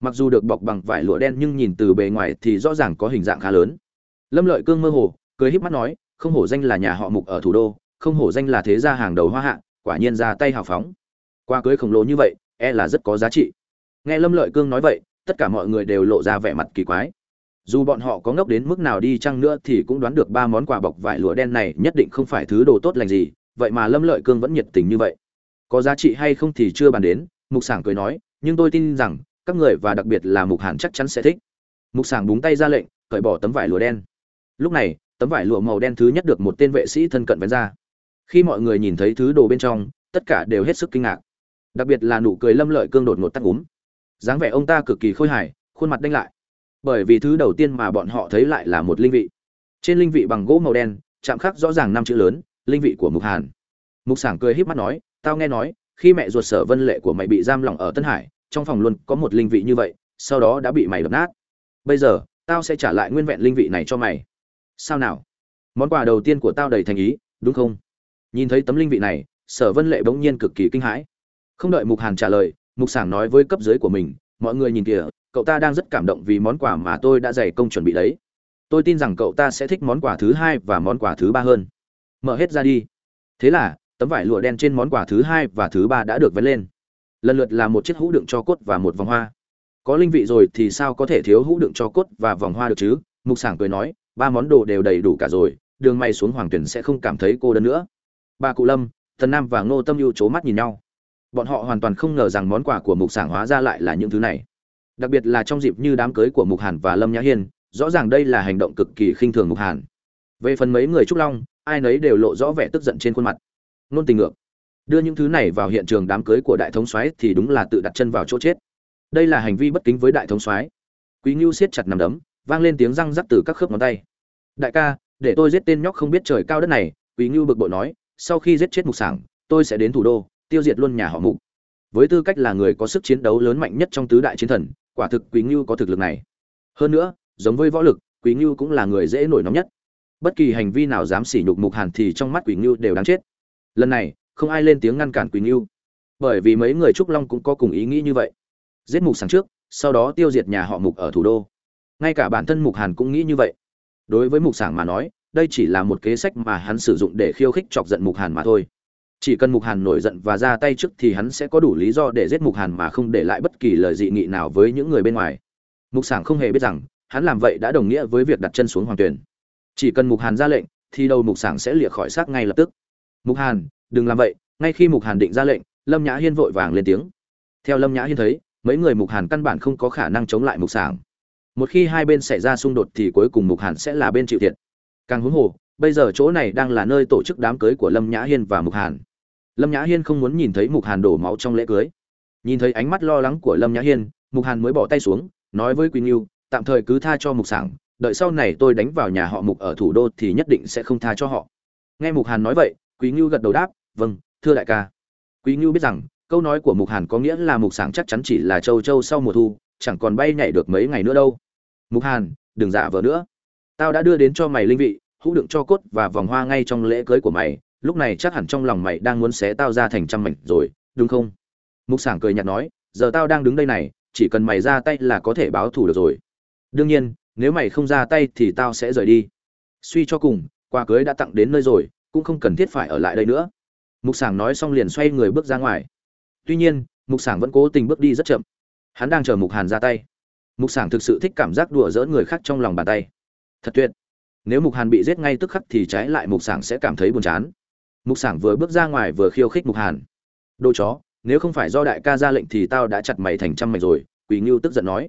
mặc dù được bọc bằng vải lụa đen nhưng nhìn từ bề ngoài thì rõ ràng có hình dạng khá lớn. Lâm lợi cương mơ hồ, cười híp mắt nói, không hổ danh là nhà họ mục ở thủ đô, không hổ danh là thế gia hàng đầu hoa hạ, quả nhiên ra tay hào phóng. Qua cưới khổng lồ như vậy e là rất có giá trị. Nghe lâm lợi cương nói vậy, tất cả mọi người đều lộ ra vẻ mặt kỳ quái. Dù bọn họ có ngốc đến mức nào đi chăng nữa thì cũng đoán được ba món quà bọc vải lụa đen này nhất định không phải thứ đồ tốt lành gì, vậy mà lâm lợi cương vẫn nhiệt tình như vậy. Có giá trị hay không thì chưa bàn đến, mục sảng cười nói, nhưng tôi tin rằng các người và đặc biệt là mục hàn chắc chắn sẽ thích. Mục sảng búng tay ra lệnh, cởi bỏ tấm vải lụa đen. Lúc này, tấm vải lụa màu đen thứ nhất được một tên vệ sĩ thân cận vén ra. Khi mọi người nhìn thấy thứ đồ bên trong, tất cả đều hết sức kinh ngạc. Đặc biệt là nụ cười lâm lợi cương đột ngột tắt úm dáng vẻ ông ta cực kỳ khôi hài, khuôn mặt đanh lại. Bởi vì thứ đầu tiên mà bọn họ thấy lại là một linh vị. Trên linh vị bằng gỗ màu đen, chạm khắc rõ ràng năm chữ lớn, linh vị của mục hàn. Mục sảng cười híp mắt nói, tao nghe nói, khi mẹ ruột sở vân lệ của mày bị giam lỏng ở tân hải trong phòng luôn có một linh vị như vậy, sau đó đã bị mày đập nát. Bây giờ, tao sẽ trả lại nguyên vẹn linh vị này cho mày. Sao nào? Món quà đầu tiên của tao đầy thành ý, đúng không? Nhìn thấy tấm linh vị này, sở vân lệ bỗng nhiên cực kỳ kinh hãi. Không đợi mục hàn trả lời, mục sảng nói với cấp dưới của mình, mọi người nhìn kìa, cậu ta đang rất cảm động vì món quà mà tôi đã dày công chuẩn bị đấy. Tôi tin rằng cậu ta sẽ thích món quà thứ hai và món quà thứ ba hơn. Mở hết ra đi. Thế là, tấm vải lụa đen trên món quà thứ hai và thứ ba đã được vén lên lần lượt là một chiếc hũ đựng cho cốt và một vòng hoa. Có linh vị rồi thì sao có thể thiếu hũ đựng cho cốt và vòng hoa được chứ? Mục sảng cười nói, ba món đồ đều đầy đủ cả rồi, đường may xuống hoàng tuyển sẽ không cảm thấy cô đơn nữa. Bà cụ lâm thần nam và ngô tâm ưu c mắt nhìn nhau. Bọn họ hoàn toàn không ngờ rằng món quà của mục sảng hóa ra lại là những thứ này. Đặc biệt là trong dịp như đám cưới của mục hàn và lâm nhã hiên, rõ ràng đây là hành động cực kỳ khinh thường mục hàn. Về phần mấy người trúc long, ai nấy đều lộ rõ vẻ tức giận trên khuôn mặt. Nôn tình ngược đưa những thứ này vào hiện trường đám cưới của đại thống soái thì đúng là tự đặt chân vào chỗ chết. Đây là hành vi bất kính với đại thống soái. Quý ngưu siết chặt nằm đấm, vang lên tiếng răng rắc từ các khớp ngón tay. Đại ca, để tôi giết tên nhóc không biết trời cao đất này, quý ngưu bực bội nói. Sau khi giết chết mục sảng, tôi sẽ đến thủ đô, tiêu diệt luôn nhà họ mục. Với tư cách là người có sức chiến đấu lớn mạnh nhất trong tứ đại chiến thần, quả thực quý ngưu có thực lực này. Hơn nữa, giống với võ lực, quý ngưu cũng là người dễ nổi nóng nhất. Bất kỳ hành vi nào dám sỉ nhục mục hàn thì trong mắt quý ngưu đều đáng chết. Lần này không ai lên tiếng ngăn cản Quỳnh ngưu bởi vì mấy người trúc long cũng có cùng ý nghĩ như vậy. Giết mục sáng trước, sau đó tiêu diệt nhà họ mục ở thủ đô. Ngay cả bản thân mục hàn cũng nghĩ như vậy. Đối với mục sảng mà nói, đây chỉ là một kế sách mà hắn sử dụng để khiêu khích chọc giận mục hàn mà thôi. Chỉ cần mục hàn nổi giận và ra tay trước thì hắn sẽ có đủ lý do để giết mục hàn mà không để lại bất kỳ lời dị nghị nào với những người bên ngoài. Mục sảng không hề biết rằng, hắn làm vậy đã đồng nghĩa với việc đặt chân xuống hoàng tuyển. Chỉ cần mục hàn ra lệnh, thì đầu mục sảng sẽ lìa khỏi xác ngay lập tức. Mục hàn đừng làm vậy, ngay khi mục hàn định ra lệnh, lâm nhã hiên vội vàng lên tiếng. Theo lâm nhã hiên thấy, mấy người mục hàn căn bản không có khả năng chống lại mục sảng. Một khi hai bên xảy ra xung đột thì cuối cùng mục hàn sẽ là bên chịu thiệt. Càng huống hồ, bây giờ chỗ này đang là nơi tổ chức đám cưới của lâm nhã hiên và mục hàn. Lâm nhã hiên không muốn nhìn thấy mục hàn đổ máu trong lễ cưới. Nhìn thấy ánh mắt lo lắng của lâm nhã hiên, mục hàn mới bỏ tay xuống, nói với quỳnh yêu, tạm thời cứ tha cho mục sảng, đợi sau này tôi đánh vào nhà họ mục ở thủ đô thì nhất định sẽ không tha cho họ. Nghe mục hàn nói vậy quý ngưu gật đầu đáp vâng thưa đại ca. Quý ngưu biết rằng, câu nói của mục hàn có nghĩa là mục sảng chắc chắn chỉ là châu châu sau mùa thu, chẳng còn bay nhảy được mấy ngày nữa đâu. Mục hàn, đừng giả vờ nữa. Tao đã đưa đến cho mày linh vị, hũ đựng cho cốt và vòng hoa ngay trong lễ cưới của mày, lúc này chắc hẳn trong lòng mày đang muốn xé tao ra thành trăm mảnh rồi, đúng không? Mục sảng cười nhạt nói, giờ tao đang đứng đây này, chỉ cần mày ra tay là có thể báo thù được rồi. Đương nhiên, nếu mày không ra tay thì tao sẽ rời đi. Suy cho cùng, quà cưới đã tặng đến nơi rồi, cũng không cần thiết phải ở lại đây nữa mục sảng nói xong liền xoay người bước ra ngoài. Tuy nhiên, mục sảng vẫn cố tình bước đi rất chậm. Hắn đang chờ mục hàn ra tay. Mục sảng thực sự thích cảm giác đùa dỡ người khác trong lòng bàn tay. Thật tuyệt. Nếu mục hàn bị giết ngay tức khắc thì trái lại mục sảng sẽ cảm thấy buồn chán. Mục sảng vừa bước ra ngoài vừa khiêu khích mục hàn. Đồ chó, nếu không phải do đại ca ra lệnh thì tao đã chặt mày thành trăm mày rồi, quỳ ngưu tức giận nói.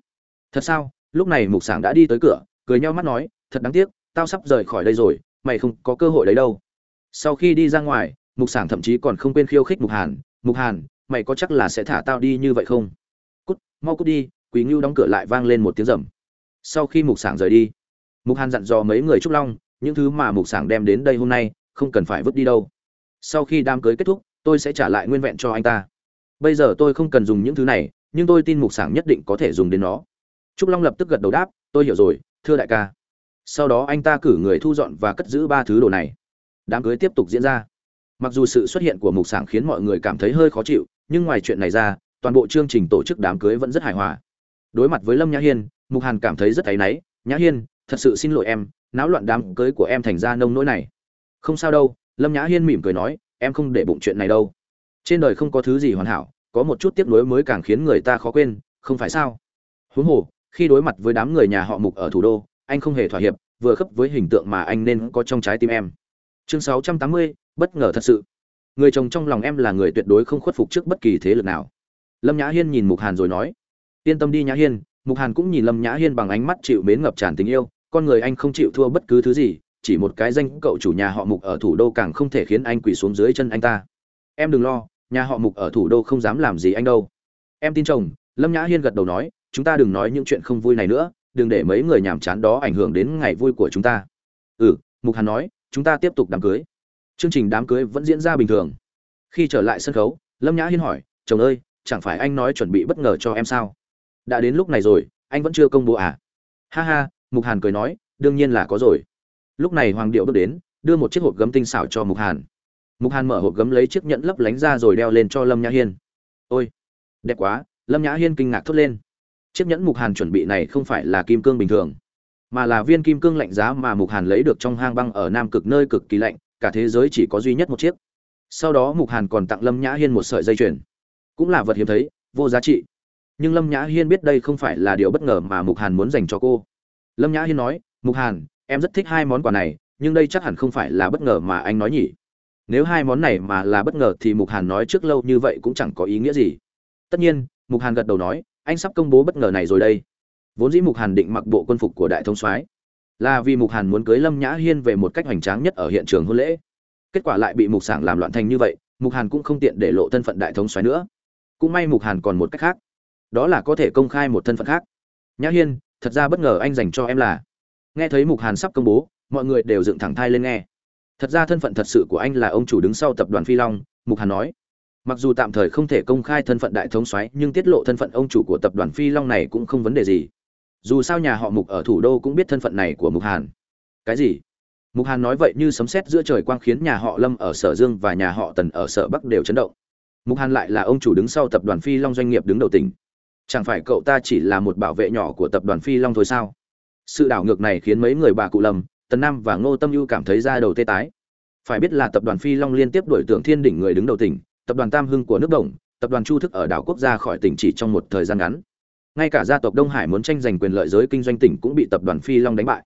Thật sao? Lúc này mục sảng đã đi tới cửa, cười nhau mắt nói, thật đáng tiếc, tao sắp rời khỏi đây rồi, mày không có cơ hội đấy đâu. Sau khi đi ra ngoài mục sảng thậm chí còn không quên khiêu khích mục hàn mục hàn, mày có chắc là sẽ thả tao đi như vậy không? Cút, mau cút đi quý ngưu đóng cửa lại vang lên một tiếng rầm. Sau khi mục sảng rời đi, mục hàn dặn dò mấy người trúc long, những thứ mà mục sảng đem đến đây hôm nay, không cần phải vứt đi đâu. Sau khi đám cưới kết thúc, tôi sẽ trả lại nguyên vẹn cho anh ta. Bây giờ tôi không cần dùng những thứ này, nhưng tôi tin mục sảng nhất định có thể dùng đến nó. Trúc long lập tức gật đầu đáp, tôi hiểu rồi, thưa đại ca. Sau đó anh ta cử người thu dọn và cất giữ ba thứ đồ này. Đám cưới tiếp tục diễn ra mặc dù sự xuất hiện của mục sảng khiến mọi người cảm thấy hơi khó chịu, nhưng ngoài chuyện này ra, toàn bộ chương trình tổ chức đám cưới vẫn rất hài hòa. Đối mặt với lâm nhã hiên, mục hàn cảm thấy rất áy náy, nhã hiên, thật sự xin lỗi em, náo loạn đám cưới của em thành ra nông nỗi này. Không sao đâu, lâm nhã hiên mỉm cười nói, em không để bụng chuyện này đâu. Trên đời không có thứ gì hoàn hảo, có một chút tiếc nuối mới càng khiến người ta khó quên, không phải sao? Huống hồ, khi đối mặt với đám người nhà họ mục ở thủ đô, anh không hề thỏa hiệp, vừa khớp với hình tượng mà anh nên có trong trái tim em chương 680, bất ngờ thật sự. Người chồng trong lòng em là người tuyệt đối không khuất phục trước bất kỳ thế lực nào. Lâm nhã hiên nhìn mục hàn rồi nói yên tâm đi nhã hiên. Mục hàn cũng nhìn lâm nhã hiên bằng ánh mắt chịu mến ngập tràn tình yêu con người anh không chịu thua bất cứ thứ gì chỉ một cái danh cậu chủ nhà họ mục ở thủ đô càng không thể khiến anh quỳ xuống dưới chân anh ta. Em đừng lo nhà họ mục ở thủ đô không dám làm gì anh đâu. Em tin chồng. Lâm nhã hiên gật đầu nói chúng ta đừng nói những chuyện không vui này nữa đừng để mấy người nhàm chán đó ảnh hưởng đến ngày vui của chúng ta. Ừ mục hàn nói chúng ta tiếp tục đám cưới. Chương trình đám cưới vẫn diễn ra bình thường. Khi trở lại sân khấu, lâm nhã hiên hỏi, chồng ơi, chẳng phải anh nói chuẩn bị bất ngờ cho em sao? Đã đến lúc này rồi, anh vẫn chưa công bố à? Ha ha, mục hàn cười nói, đương nhiên là có rồi. Lúc này hoàng điệu bước đến, đưa một chiếc hộp gấm tinh xảo cho mục hàn. Mục hàn mở hộp gấm lấy chiếc nhẫn lấp lánh ra rồi đeo lên cho lâm nhã hiên. Ôi, đẹp quá. Lâm nhã hiên kinh ngạc thốt lên. Chiếc nhẫn mục hàn chuẩn bị này không phải là kim cương bình thường mà là viên kim cương lạnh giá mà mục hàn lấy được trong hang băng ở nam cực nơi cực kỳ lạnh, cả thế giới chỉ có duy nhất một chiếc. Sau đó mục hàn còn tặng lâm nhã hiên một sợi dây chuyền. Cũng là vật hiếm thấy, vô giá trị. Nhưng lâm nhã hiên biết đây không phải là điều bất ngờ mà mục hàn muốn dành cho cô. Lâm nhã hiên nói, mục hàn, em rất thích hai món quà này, nhưng đây chắc hẳn không phải là bất ngờ mà anh nói nhỉ. Nếu hai món này mà là bất ngờ thì mục hàn nói trước lâu như vậy cũng chẳng có ý nghĩa gì. Tất nhiên, mục hàn gật đầu nói, anh sắp công bố bất ngờ này rồi đây vốn dĩ mục hàn định mặc bộ quân phục của đại thống soái, là vì mục hàn muốn cưới lâm nhã hiên về một cách hoành tráng nhất ở hiện trường hôn lễ. Kết quả lại bị mục sảng làm loạn thành như vậy, mục hàn cũng không tiện để lộ thân phận đại thống soái nữa. Cũng may mục hàn còn một cách khác. Đó là có thể công khai một thân phận khác. Nhã hiên, thật ra bất ngờ anh dành cho em là, nghe thấy mục hàn sắp công bố, mọi người đều dựng thẳng thai lên nghe. Thật ra thân phận thật sự của anh là ông chủ đứng sau tập đoàn phi long, mục hàn nói. Mặc dù tạm thời không thể công khai thân phận đại thống soái, nhưng tiết lộ thân phận ông chủ của tập đoàn phi long này cũng không vấn đề gì dù sao nhà họ mục ở thủ đô cũng biết thân phận này của mục hàn cái gì mục hàn nói vậy như sấm sét giữa trời quang khiến nhà họ lâm ở sở dương và nhà họ tần ở sở bắc đều chấn động mục hàn lại là ông chủ đứng sau tập đoàn phi long doanh nghiệp đứng đầu tỉnh chẳng phải cậu ta chỉ là một bảo vệ nhỏ của tập đoàn phi long thôi sao sự đảo ngược này khiến mấy người bà cụ lâm tần nam và ngô tâm ưu cảm thấy ra đầu tê tái phải biết là tập đoàn phi long liên tiếp đổi tưởng thiên đỉnh người đứng đầu tỉnh tập đoàn tam hưng của nước đồng tập đoàn chu thức ở đảo quốc gia khỏi tỉnh chỉ trong một thời gian ngắn ngay cả gia tộc đông hải muốn tranh giành quyền lợi giới kinh doanh tỉnh cũng bị tập đoàn phi long đánh bại.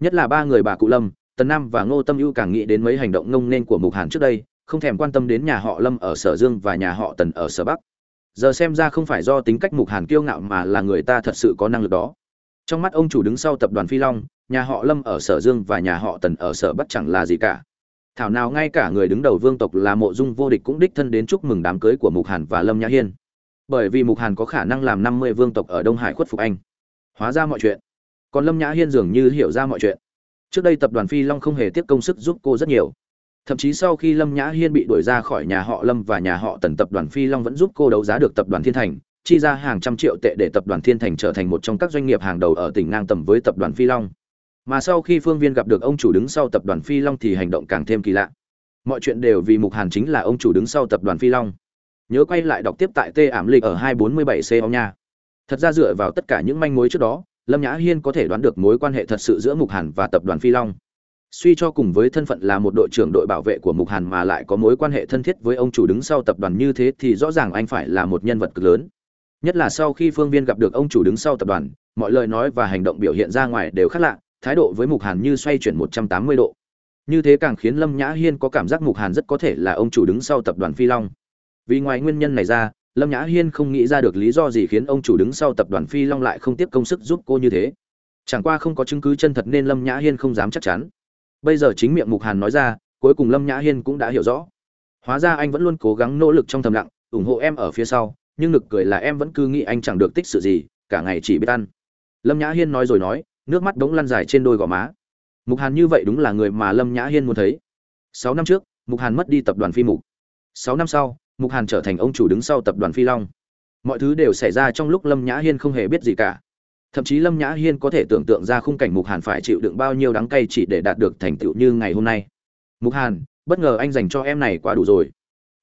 Nhất là ba người bà cụ lâm, tần nam và ngô tâm ưu càng nghĩ đến mấy hành động ngông nên của mục hàn trước đây, không thèm quan tâm đến nhà họ lâm ở sở dương và nhà họ tần ở sở bắc. Giờ xem ra không phải do tính cách mục hàn kiêu ngạo mà là người ta thật sự có năng lực đó. Trong mắt ông chủ đứng sau tập đoàn phi long, nhà họ lâm ở sở dương và nhà họ tần ở sở bắc chẳng là gì cả. Thảo nào ngay cả người đứng đầu vương tộc là mộ dung vô địch cũng đích thân đến chúc mừng đám cưới của mục hàn và lâm nhã hiên bởi vì mục hàn có khả năng làm năm mươi vương tộc ở đông hải khuất phục anh. Hóa ra mọi chuyện. Còn lâm nhã hiên dường như hiểu ra mọi chuyện. Trước đây tập đoàn phi long không hề tiếp công sức giúp cô rất nhiều. Thậm chí sau khi lâm nhã hiên bị đuổi ra khỏi nhà họ lâm và nhà họ tần, tập đoàn phi long vẫn giúp cô đấu giá được tập đoàn thiên thành, chi ra hàng trăm triệu tệ để tập đoàn thiên thành trở thành một trong các doanh nghiệp hàng đầu ở tỉnh ngang tầm với tập đoàn phi long. Mà sau khi phương viên gặp được ông chủ đứng sau tập đoàn phi long thì hành động càng thêm kỳ lạ. Mọi chuyện đều vì mục hàn chính là ông chủ đứng sau tập đoàn phi long nhớ quay lại đọc tiếp tại tê ảm lịch ở 247 c ông nha. Thật ra dựa vào tất cả những manh mối trước đó, lâm nhã hiên có thể đoán được mối quan hệ thật sự giữa mục hàn và tập đoàn phi long. Suy cho cùng với thân phận là một đội trưởng đội bảo vệ của mục hàn mà lại có mối quan hệ thân thiết với ông chủ đứng sau tập đoàn như thế thì rõ ràng anh phải là một nhân vật cực lớn. Nhất là sau khi phương viên gặp được ông chủ đứng sau tập đoàn, mọi lời nói và hành động biểu hiện ra ngoài đều khác lạ, thái độ với mục hàn như xoay chuyển 180 độ. Như thế càng khiến lâm nhã hiên có cảm giác mục hàn rất có thể là ông chủ đứng sau tập đoàn phi long vì ngoài nguyên nhân này ra, lâm nhã hiên không nghĩ ra được lý do gì khiến ông chủ đứng sau tập đoàn phi long lại không tiếp công sức giúp cô như thế. Chẳng qua không có chứng cứ chân thật nên lâm nhã hiên không dám chắc chắn. Bây giờ chính miệng mục hàn nói ra, cuối cùng lâm nhã hiên cũng đã hiểu rõ. Hóa ra anh vẫn luôn cố gắng nỗ lực trong thầm lặng, ủng hộ em ở phía sau, nhưng nực cười là em vẫn cứ nghĩ anh chẳng được tích sự gì, cả ngày chỉ biết ăn. Lâm nhã hiên nói rồi nói, nước mắt bỗng lăn dài trên đôi gò má. Mục hàn như vậy đúng là người mà lâm nhã hiên muốn thấy. Sáu năm trước, mục hàn mất đi tập đoàn phi mục. Sáu năm sau mục hàn trở thành ông chủ đứng sau tập đoàn phi long. Mọi thứ đều xảy ra trong lúc lâm nhã hiên không hề biết gì cả. Thậm chí lâm nhã hiên có thể tưởng tượng ra khung cảnh mục hàn phải chịu đựng bao nhiêu đắng cay chỉ để đạt được thành tựu như ngày hôm nay. Mục hàn, bất ngờ anh dành cho em này quá đủ rồi.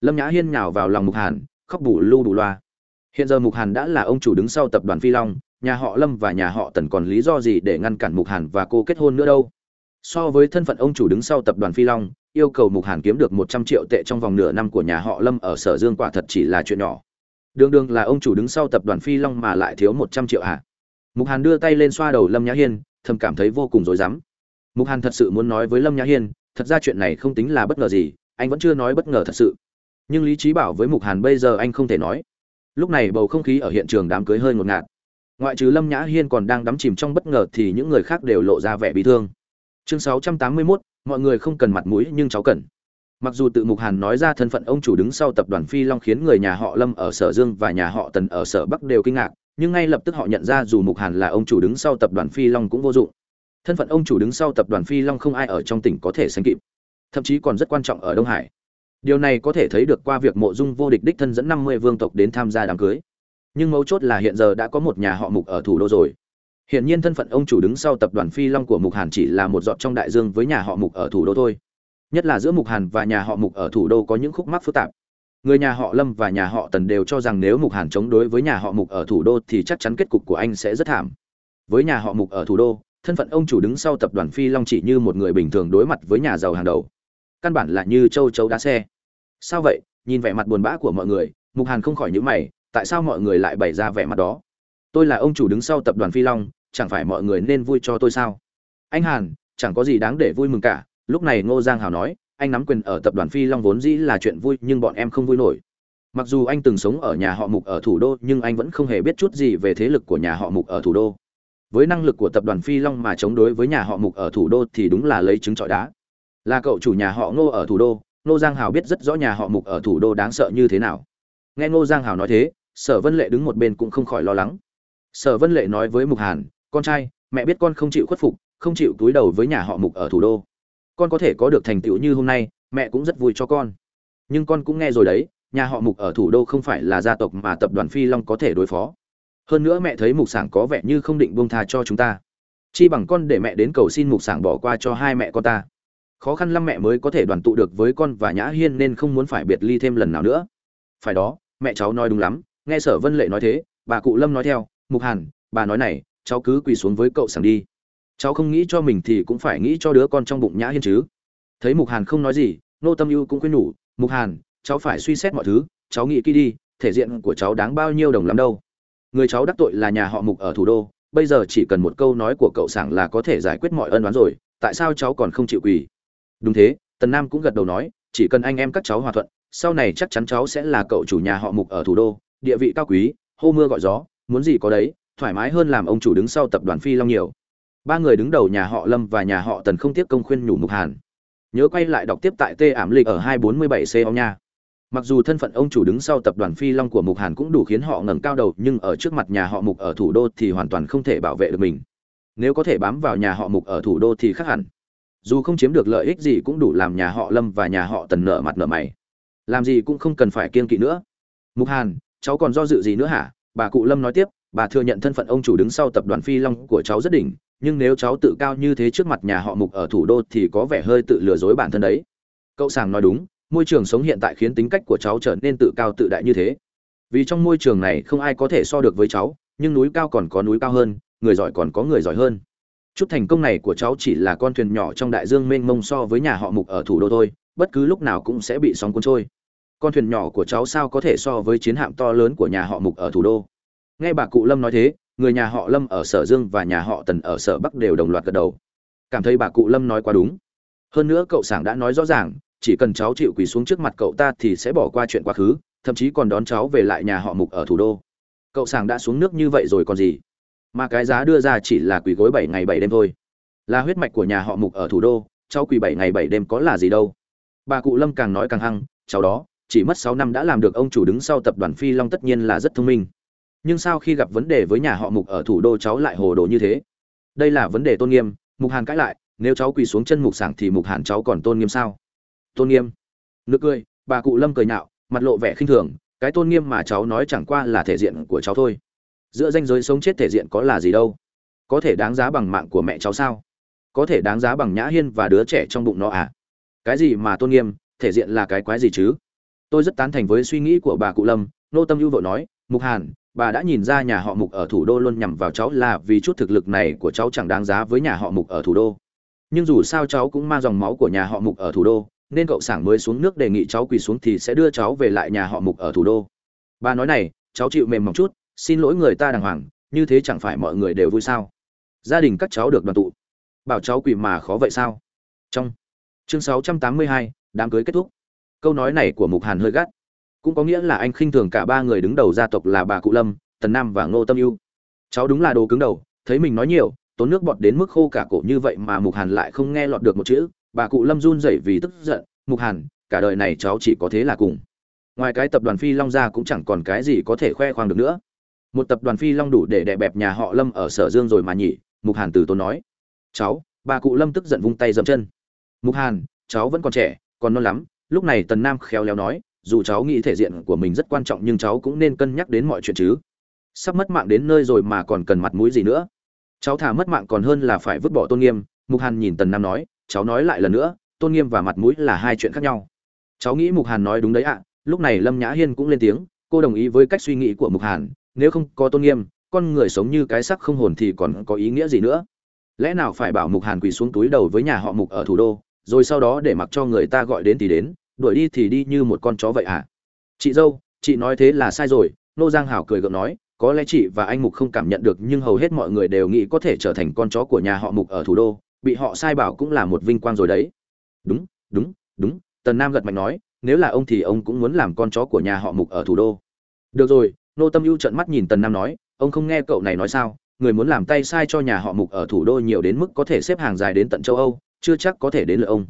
Lâm nhã hiên nhào vào lòng mục hàn, khóc bù lu đủ loa. Hiện giờ mục hàn đã là ông chủ đứng sau tập đoàn phi long, nhà họ lâm và nhà họ tần còn lý do gì để ngăn cản mục hàn và cô kết hôn nữa đâu? So với thân phận ông chủ đứng sau tập đoàn phi long yêu cầu mục hàn kiếm được một trăm triệu tệ trong vòng nửa năm của nhà họ lâm ở sở dương quả thật chỉ là chuyện nhỏ. Đường đường là ông chủ đứng sau tập đoàn phi long mà lại thiếu một trăm triệu hả mục hàn đưa tay lên xoa đầu lâm nhã hiên thầm cảm thấy vô cùng rối rắm. Mục hàn thật sự muốn nói với lâm nhã hiên thật ra chuyện này không tính là bất ngờ gì anh vẫn chưa nói bất ngờ thật sự. Nhưng lý trí bảo với mục hàn bây giờ anh không thể nói. Lúc này bầu không khí ở hiện trường đám cưới hơi ngột ngạt. Ngoại trừ lâm nhã hiên còn đang đắm chìm trong bất ngờ thì những người khác đều lộ ra vẻ bị thương. Chương 681, mọi người không cần mặt mũi nhưng cháu cần. Mặc dù tự mục hàn nói ra thân phận ông chủ đứng sau tập đoàn phi long khiến người nhà họ lâm ở sở dương và nhà họ tần ở sở bắc đều kinh ngạc, nhưng ngay lập tức họ nhận ra dù mục hàn là ông chủ đứng sau tập đoàn phi long cũng vô dụng. Thân phận ông chủ đứng sau tập đoàn phi long không ai ở trong tỉnh có thể sánh kịp, thậm chí còn rất quan trọng ở đông hải. Điều này có thể thấy được qua việc mộ dung vô địch đích thân dẫn năm mươi vương tộc đến tham gia đám cưới. Nhưng mấu chốt là hiện giờ đã có một nhà họ mục ở thủ đô rồi hiện nhiên thân phận ông chủ đứng sau tập đoàn phi long của mục hàn chỉ là một giọt trong đại dương với nhà họ mục ở thủ đô thôi. Nhất là giữa mục hàn và nhà họ mục ở thủ đô có những khúc mắc phức tạp. Người nhà họ lâm và nhà họ tần đều cho rằng nếu mục hàn chống đối với nhà họ mục ở thủ đô thì chắc chắn kết cục của anh sẽ rất thảm. Với nhà họ mục ở thủ đô, thân phận ông chủ đứng sau tập đoàn phi long chỉ như một người bình thường đối mặt với nhà giàu hàng đầu. Căn bản là như châu chấu đá xe. Sao vậy? Nhìn vẻ mặt buồn bã của mọi người, mục hàn không khỏi nhíu mày, tại sao mọi người lại bày ra vẻ mặt đó? Tôi là ông chủ đứng sau tập đoàn phi long chẳng phải mọi người nên vui cho tôi sao? Anh hàn, chẳng có gì đáng để vui mừng cả. Lúc này ngô giang hào nói, anh nắm quyền ở tập đoàn phi long vốn dĩ là chuyện vui, nhưng bọn em không vui nổi. Mặc dù anh từng sống ở nhà họ mục ở thủ đô, nhưng anh vẫn không hề biết chút gì về thế lực của nhà họ mục ở thủ đô. Với năng lực của tập đoàn phi long mà chống đối với nhà họ mục ở thủ đô thì đúng là lấy trứng trọi đá. Là cậu chủ nhà họ ngô ở thủ đô, ngô giang hào biết rất rõ nhà họ mục ở thủ đô đáng sợ như thế nào. Nghe ngô giang hào nói thế, sở vân lệ đứng một bên cũng không khỏi lo lắng. Sở vân lệ nói với mục hàn con trai, mẹ biết con không chịu khuất phục, không chịu túi đầu với nhà họ mục ở thủ đô. Con có thể có được thành tựu như hôm nay, mẹ cũng rất vui cho con. Nhưng con cũng nghe rồi đấy, nhà họ mục ở thủ đô không phải là gia tộc mà tập đoàn phi long có thể đối phó. Hơn nữa mẹ thấy mục sảng có vẻ như không định buông tha cho chúng ta. Chi bằng con để mẹ đến cầu xin mục sảng bỏ qua cho hai mẹ con ta. Khó khăn lắm mẹ mới có thể đoàn tụ được với con và nhã hiên nên không muốn phải biệt ly thêm lần nào nữa. Phải đó, mẹ cháu nói đúng lắm, nghe sở vân lệ nói thế, bà cụ lâm nói theo, mục hàn, bà nói này cháu cứ quỳ xuống với cậu sảng đi. Cháu không nghĩ cho mình thì cũng phải nghĩ cho đứa con trong bụng nhã hiên chứ. Thấy mục hàn không nói gì, nô tâm ưu cũng khuyên nhủ, mục hàn, cháu phải suy xét mọi thứ, cháu nghĩ kỹ đi, thể diện của cháu đáng bao nhiêu đồng lắm đâu. Người cháu đắc tội là nhà họ mục ở thủ đô, bây giờ chỉ cần một câu nói của cậu sảng là có thể giải quyết mọi ân đoán rồi, tại sao cháu còn không chịu quỳ? Đúng thế, tần nam cũng gật đầu nói, chỉ cần anh em các cháu hòa thuận, sau này chắc chắn cháu sẽ là cậu chủ nhà họ mục ở thủ đô, địa vị cao quý, hô mưa gọi gió, muốn gì có đấy thoải mái hơn làm ông chủ đứng sau tập đoàn phi long nhiều. Ba người đứng đầu nhà họ lâm và nhà họ tần không tiếp công khuyên nhủ mục hàn. Nhớ quay lại đọc tiếp tại tê ảm lịch ở hai bốn mươi bảy c ông nha. Mặc dù thân phận ông chủ đứng sau tập đoàn phi long của mục hàn cũng đủ khiến họ ngẩng cao đầu, nhưng ở trước mặt nhà họ mục ở thủ đô thì hoàn toàn không thể bảo vệ được mình. Nếu có thể bám vào nhà họ mục ở thủ đô thì khác hẳn. Dù không chiếm được lợi ích gì cũng đủ làm nhà họ lâm và nhà họ tần nở mặt nở mày. Làm gì cũng không cần phải kiên kỵ nữa. Mục hàn, cháu còn do dự gì nữa hả? Bà cụ lâm nói tiếp bà thừa nhận thân phận ông chủ đứng sau tập đoàn phi long của cháu rất đỉnh, nhưng nếu cháu tự cao như thế trước mặt nhà họ mục ở thủ đô thì có vẻ hơi tự lừa dối bản thân đấy. Cậu sàng nói đúng, môi trường sống hiện tại khiến tính cách của cháu trở nên tự cao tự đại như thế. Vì trong môi trường này không ai có thể so được với cháu, nhưng núi cao còn có núi cao hơn, người giỏi còn có người giỏi hơn. Chút thành công này của cháu chỉ là con thuyền nhỏ trong đại dương mênh mông so với nhà họ mục ở thủ đô thôi, bất cứ lúc nào cũng sẽ bị sóng cuốn trôi. Con thuyền nhỏ của cháu sao có thể so với chiến hạm to lớn của nhà họ mục ở thủ đô? Nghe bà cụ lâm nói thế, người nhà họ lâm ở sở dương và nhà họ tần ở sở bắc đều đồng loạt gật đầu. Cảm thấy bà cụ lâm nói quá đúng. Hơn nữa cậu sảng đã nói rõ ràng, chỉ cần cháu chịu quỳ xuống trước mặt cậu ta thì sẽ bỏ qua chuyện quá khứ, thậm chí còn đón cháu về lại nhà họ mục ở thủ đô. Cậu sảng đã xuống nước như vậy rồi còn gì? Mà cái giá đưa ra chỉ là quỳ gối bảy ngày bảy đêm thôi. Là huyết mạch của nhà họ mục ở thủ đô, cháu quỳ bảy ngày bảy đêm có là gì đâu? Bà cụ lâm càng nói càng hăng, cháu đó, chỉ mất sáu năm đã làm được ông chủ đứng sau tập đoàn phi long tất nhiên là rất thông minh nhưng sao khi gặp vấn đề với nhà họ mục ở thủ đô cháu lại hồ đồ như thế? Đây là vấn đề tôn nghiêm, mục hàn cãi lại, nếu cháu quỳ xuống chân mục sảng thì mục hàn cháu còn tôn nghiêm sao? Tôn nghiêm. Nực cười, bà cụ lâm cười nhạo, mặt lộ vẻ khinh thường, cái tôn nghiêm mà cháu nói chẳng qua là thể diện của cháu thôi. Giữa danh giới sống chết thể diện có là gì đâu? Có thể đáng giá bằng mạng của mẹ cháu sao? Có thể đáng giá bằng nhã hiên và đứa trẻ trong bụng nó à? Cái gì mà tôn nghiêm, thể diện là cái quái gì chứ? Tôi rất tán thành với suy nghĩ của bà cụ lâm, nô tâm ưu vội nói, mục hàn bà đã nhìn ra nhà họ mục ở thủ đô luôn nhằm vào cháu là vì chút thực lực này của cháu chẳng đáng giá với nhà họ mục ở thủ đô. Nhưng dù sao cháu cũng mang dòng máu của nhà họ mục ở thủ đô nên cậu sảng mới xuống nước đề nghị cháu quỳ xuống thì sẽ đưa cháu về lại nhà họ mục ở thủ đô. Bà nói này cháu chịu mềm mỏng chút xin lỗi người ta đàng hoàng như thế chẳng phải mọi người đều vui sao? Gia đình các cháu được đoàn tụ. Bảo cháu quỳ mà khó vậy sao? Trong chương 682, đám cưới kết thúc. Câu nói này của mục hàn hơi gắt cũng có nghĩa là anh khinh thường cả ba người đứng đầu gia tộc là bà cụ lâm, tần nam và ngô tâm ưu. Cháu đúng là đồ cứng đầu, thấy mình nói nhiều, tốn nước bọt đến mức khô cả cổ như vậy mà mục hàn lại không nghe lọt được một chữ. Bà cụ lâm run rẩy vì tức giận, mục hàn, cả đời này cháu chỉ có thế là cùng. Ngoài cái tập đoàn phi long ra cũng chẳng còn cái gì có thể khoe khoang được nữa. Một tập đoàn phi long đủ để đè bẹp nhà họ lâm ở sở dương rồi mà nhỉ, mục hàn từ tốn nói. Cháu. Bà cụ lâm tức giận vung tay dậm chân. Mục hàn, cháu vẫn còn trẻ, còn non lắm. Lúc này tần nam khéo léo nói dù cháu nghĩ thể diện của mình rất quan trọng nhưng cháu cũng nên cân nhắc đến mọi chuyện chứ. Sắp mất mạng đến nơi rồi mà còn cần mặt mũi gì nữa? Cháu thả mất mạng còn hơn là phải vứt bỏ tôn nghiêm, mục hàn nhìn tần nam nói, cháu nói lại lần nữa, tôn nghiêm và mặt mũi là hai chuyện khác nhau. Cháu nghĩ mục hàn nói đúng đấy ạ, lúc này lâm nhã hiên cũng lên tiếng, cô đồng ý với cách suy nghĩ của mục hàn, nếu không có tôn nghiêm, con người sống như cái sắc không hồn thì còn có ý nghĩa gì nữa? Lẽ nào phải bảo mục hàn quỳ xuống túi đầu với nhà họ mục ở thủ đô, rồi sau đó để mặc cho người ta gọi đến thì đến? Đuổi đi thì đi như một con chó vậy à? Chị dâu, chị nói thế là sai rồi, nô giang hảo cười gượng nói, có lẽ chị và anh mục không cảm nhận được, nhưng hầu hết mọi người đều nghĩ có thể trở thành con chó của nhà họ mục ở thủ đô, bị họ sai bảo cũng là một vinh quang rồi đấy. Đúng đúng đúng, tần nam gật mạnh nói, nếu là ông thì ông cũng muốn làm con chó của nhà họ mục ở thủ đô. Được rồi, nô tâm ưu trợn mắt nhìn tần nam nói, ông không nghe cậu này nói sao, người muốn làm tay sai cho nhà họ mục ở thủ đô nhiều đến mức có thể xếp hàng dài đến tận châu âu, chưa chắc có thể đến lượt ông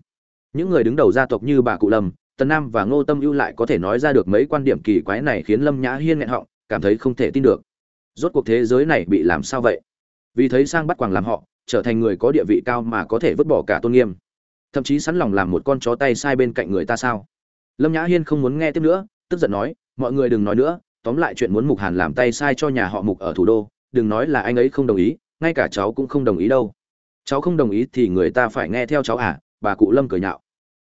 những người đứng đầu gia tộc như bà cụ lâm, tần nam và ngô tâm ưu lại có thể nói ra được mấy quan điểm kỳ quái này khiến lâm nhã hiên nghẹn họng, cảm thấy không thể tin được. Rốt cuộc thế giới này bị làm sao vậy? Vì thấy sang bắt quàng làm họ, trở thành người có địa vị cao mà có thể vứt bỏ cả tôn nghiêm. Thậm chí sẵn lòng làm một con chó tay sai bên cạnh người ta sao? Lâm nhã hiên không muốn nghe tiếp nữa, tức giận nói, mọi người đừng nói nữa, tóm lại chuyện muốn mục hàn làm tay sai cho nhà họ mục ở thủ đô, đừng nói là anh ấy không đồng ý, ngay cả cháu cũng không đồng ý đâu. Cháu không đồng ý thì người ta phải nghe theo cháu à? Bà cụ lâm cười nhạo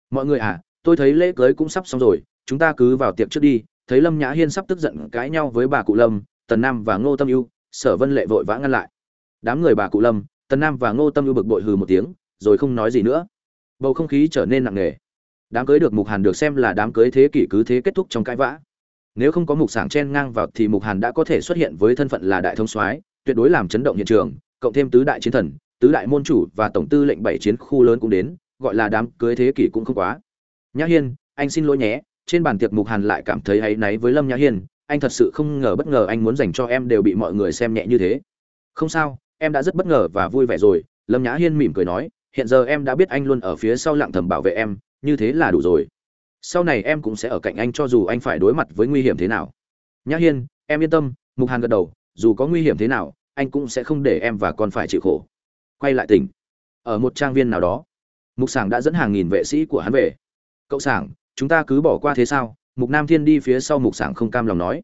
mọi người à tôi thấy lễ cưới cũng sắp xong rồi, chúng ta cứ vào tiệc trước đi. Thấy lâm nhã hiên sắp tức giận cãi nhau với bà cụ lâm, tần nam và ngô tâm ưu, sở vân lệ vội vã ngăn lại. Đám người bà cụ lâm, tần nam và ngô tâm ưu bực bội hừ một tiếng, rồi không nói gì nữa. Bầu không khí trở nên nặng nề. Đám cưới được mục hàn được xem là đám cưới thế kỷ cứ thế kết thúc trong cãi vã. Nếu không có mục sảng chen ngang vào thì mục hàn đã có thể xuất hiện với thân phận là đại thông soái, tuyệt đối làm chấn động hiện trường. Cộng thêm tứ đại chiến thần, tứ đại môn chủ và tổng tư lệnh bảy chiến khu lớn cũng đến gọi là đám cưới thế kỷ cũng không quá. Nhã hiên, anh xin lỗi nhé, trên bàn tiệc mục hàn lại cảm thấy ấy náy với lâm nhã hiên, anh thật sự không ngờ bất ngờ anh muốn dành cho em đều bị mọi người xem nhẹ như thế. Không sao, em đã rất bất ngờ và vui vẻ rồi, lâm nhã hiên mỉm cười nói, hiện giờ em đã biết anh luôn ở phía sau lặng thầm bảo vệ em, như thế là đủ rồi. Sau này em cũng sẽ ở cạnh anh cho dù anh phải đối mặt với nguy hiểm thế nào. Nhã hiên, em yên tâm, mục hàn gật đầu, dù có nguy hiểm thế nào, anh cũng sẽ không để em và con phải chịu khổ. Quay lại tỉnh. Ở một trang viên nào đó mục sảng đã dẫn hàng nghìn vệ sĩ của hắn về. Cậu sảng, chúng ta cứ bỏ qua thế sao? Mục nam thiên đi phía sau mục sảng không cam lòng nói.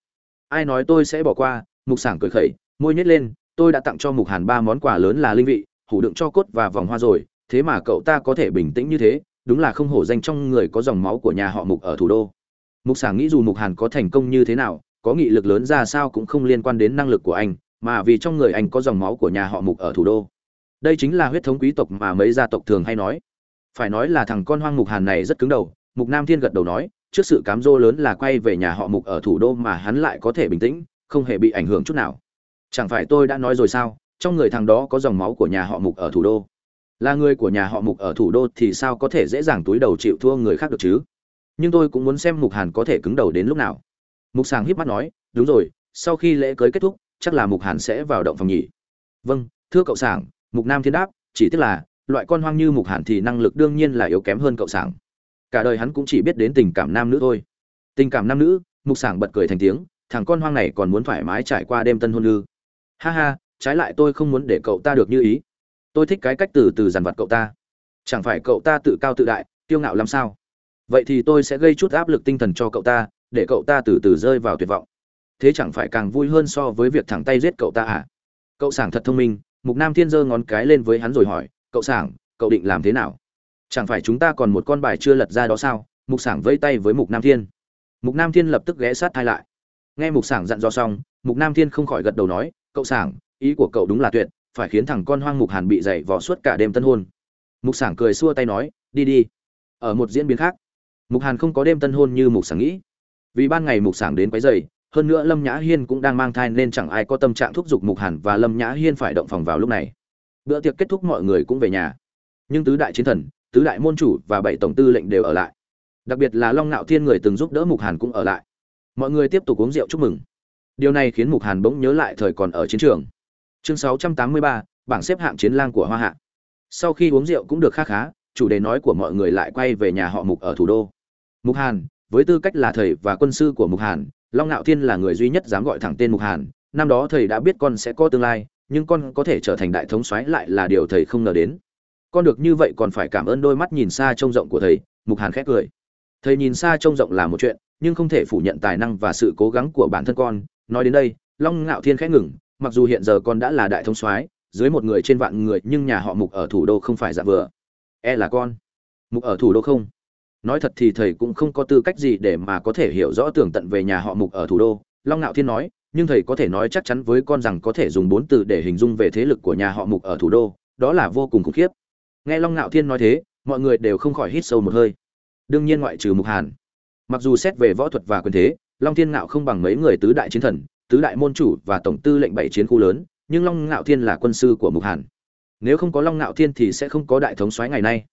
Ai nói tôi sẽ bỏ qua? Mục sảng cười khẩy, môi nhếch lên, tôi đã tặng cho mục hàn ba món quà lớn là linh vị, hủ đựng cho cốt và vòng hoa rồi, thế mà cậu ta có thể bình tĩnh như thế, đúng là không hổ danh trong người có dòng máu của nhà họ mục ở thủ đô. Mục sảng nghĩ dù mục hàn có thành công như thế nào, có nghị lực lớn ra sao cũng không liên quan đến năng lực của anh, mà vì trong người anh có dòng máu của nhà họ mục ở thủ đô. Đây chính là huyết thống quý tộc mà mấy gia tộc thường hay nói phải nói là thằng con hoang mục hàn này rất cứng đầu, mục nam thiên gật đầu nói, trước sự cám dỗ lớn là quay về nhà họ mục ở thủ đô mà hắn lại có thể bình tĩnh, không hề bị ảnh hưởng chút nào. Chẳng phải tôi đã nói rồi sao, trong người thằng đó có dòng máu của nhà họ mục ở thủ đô. Là người của nhà họ mục ở thủ đô thì sao có thể dễ dàng túi đầu chịu thua người khác được chứ? Nhưng tôi cũng muốn xem mục hàn có thể cứng đầu đến lúc nào. Mục sàng híp mắt nói, đúng rồi, sau khi lễ cưới kết thúc, chắc là mục hàn sẽ vào động phòng nhỉ vâng thưa cậu sảng mục nam thiên đáp, chỉ tiếc là loại con hoang như mục hàn thì năng lực đương nhiên là yếu kém hơn cậu sảng. Cả đời hắn cũng chỉ biết đến tình cảm nam nữ thôi. Tình cảm nam nữ, mục sảng bật cười thành tiếng, thằng con hoang này còn muốn thoải mái trải qua đêm tân hôn lư. Ha ha, trái lại tôi không muốn để cậu ta được như ý. Tôi thích cái cách từ từ dằn vặt cậu ta. Chẳng phải cậu ta tự cao tự đại, kiêu ngạo làm sao? Vậy thì tôi sẽ gây chút áp lực tinh thần cho cậu ta, để cậu ta từ từ rơi vào tuyệt vọng. Thế chẳng phải càng vui hơn so với việc thẳng tay giết cậu ta à? Cậu sảng thật thông minh, mục nam thiên giơ ngón cái lên với hắn rồi hỏi cậu sảng, cậu định làm thế nào? Chẳng phải chúng ta còn một con bài chưa lật ra đó sao? Mục sảng vây tay với mục nam thiên. Mục nam thiên lập tức ghé sát thai lại. Nghe mục sảng dặn dò xong, mục nam thiên không khỏi gật đầu nói, cậu sảng, ý của cậu đúng là tuyệt, phải khiến thằng con hoang mục hàn bị dày vò suốt cả đêm tân hôn. Mục sảng cười xua tay nói, đi đi, ở một diễn biến khác. Mục hàn không có đêm tân hôn như mục sảng nghĩ. Vì ban ngày mục sảng đến quấy dày hơn nữa lâm nhã hiên cũng đang mang thai nên chẳng ai có tâm trạng thúc giục mục hàn và lâm nhã hiên phải động phòng vào lúc này bữa tiệc kết thúc mọi người cũng về nhà. Nhưng tứ đại chiến thần tứ đại môn chủ và bảy tổng tư lệnh đều ở lại. Đặc biệt là long ngạo thiên người từng giúp đỡ mục hàn cũng ở lại. Mọi người tiếp tục uống rượu chúc mừng. Điều này khiến mục hàn bỗng nhớ lại thời còn ở chiến trường. Chương 683, bảng xếp hạng chiến lang của hoa hạ. Sau khi uống rượu cũng được khá khá chủ đề nói của mọi người lại quay về nhà họ mục ở thủ đô. Mục hàn với tư cách là thầy và quân sư của mục hàn long ngạo thiên là người duy nhất dám gọi thẳng tên mục hàn. Năm đó thầy đã biết con sẽ có tương lai nhưng con có thể trở thành đại thống soái lại là điều thầy không ngờ đến. Con được như vậy còn phải cảm ơn đôi mắt nhìn xa trông rộng của thầy, mục hàn khét cười. Thầy nhìn xa trông rộng là một chuyện, nhưng không thể phủ nhận tài năng và sự cố gắng của bản thân con. Nói đến đây, long ngạo thiên khẽ ngừng, mặc dù hiện giờ con đã là đại thống soái, dưới một người trên vạn người, nhưng nhà họ mục ở thủ đô không phải dạ vừa. E là con. Mục ở thủ đô không. Nói thật thì thầy cũng không có tư cách gì để mà có thể hiểu rõ tường tận về nhà họ mục ở thủ đô. Long ngạo thiên nói nhưng thầy có thể nói chắc chắn với con rằng có thể dùng bốn từ để hình dung về thế lực của nhà họ mục ở thủ đô, đó là vô cùng khủng khiếp. Nghe long ngạo thiên nói thế, mọi người đều không khỏi hít sâu một hơi. Đương nhiên ngoại trừ mục hàn. Mặc dù xét về võ thuật và quyền thế, long thiên ngạo không bằng mấy người tứ đại chiến thần, tứ đại môn chủ và tổng tư lệnh bảy chiến khu lớn, nhưng long ngạo thiên là quân sư của mục hàn. Nếu không có long ngạo thiên thì sẽ không có đại thống soái ngày nay,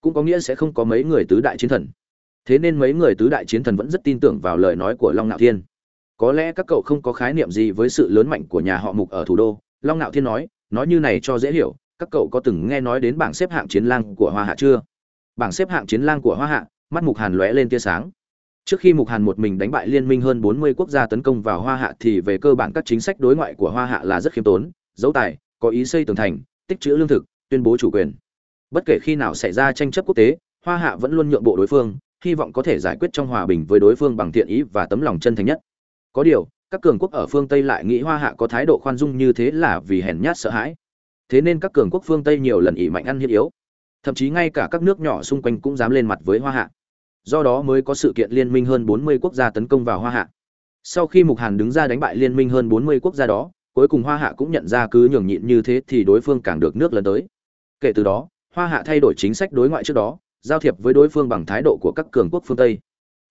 cũng có nghĩa sẽ không có mấy người tứ đại chiến thần. Thế nên mấy người tứ đại chiến thần vẫn rất tin tưởng vào lời nói của long ngạo thiên có lẽ các cậu không có khái niệm gì với sự lớn mạnh của nhà họ mục ở thủ đô. Long ngạo thiên nói nói như này cho dễ hiểu, các cậu có từng nghe nói đến bảng xếp hạng chiến lang của hoa hạ chưa? Bảng xếp hạng chiến lang của hoa hạ, mắt mục hàn lóe lên tia sáng. Trước khi mục hàn một mình đánh bại liên minh hơn 40 quốc gia tấn công vào hoa hạ thì về cơ bản các chính sách đối ngoại của hoa hạ là rất khiêm tốn dấu tài, có ý xây tường thành, tích trữ lương thực, tuyên bố chủ quyền. Bất kể khi nào xảy ra tranh chấp quốc tế, hoa hạ vẫn luôn nhượng bộ đối phương, hy vọng có thể giải quyết trong hòa bình với đối phương bằng thiện ý và tấm lòng chân thành nhất có điều, các cường quốc ở phương tây lại nghĩ hoa hạ có thái độ khoan dung như thế là vì hèn nhát sợ hãi. Thế nên các cường quốc phương tây nhiều lần ỉ mạnh ăn hiếp yếu. Thậm chí ngay cả các nước nhỏ xung quanh cũng dám lên mặt với hoa hạ. Do đó mới có sự kiện liên minh hơn 40 quốc gia tấn công vào hoa hạ. Sau khi mục hàn đứng ra đánh bại liên minh hơn 40 quốc gia đó, cuối cùng hoa hạ cũng nhận ra cứ nhường nhịn như thế thì đối phương càng được nước lần tới. Kể từ đó, hoa hạ thay đổi chính sách đối ngoại trước đó, giao thiệp với đối phương bằng thái độ của các cường quốc phương tây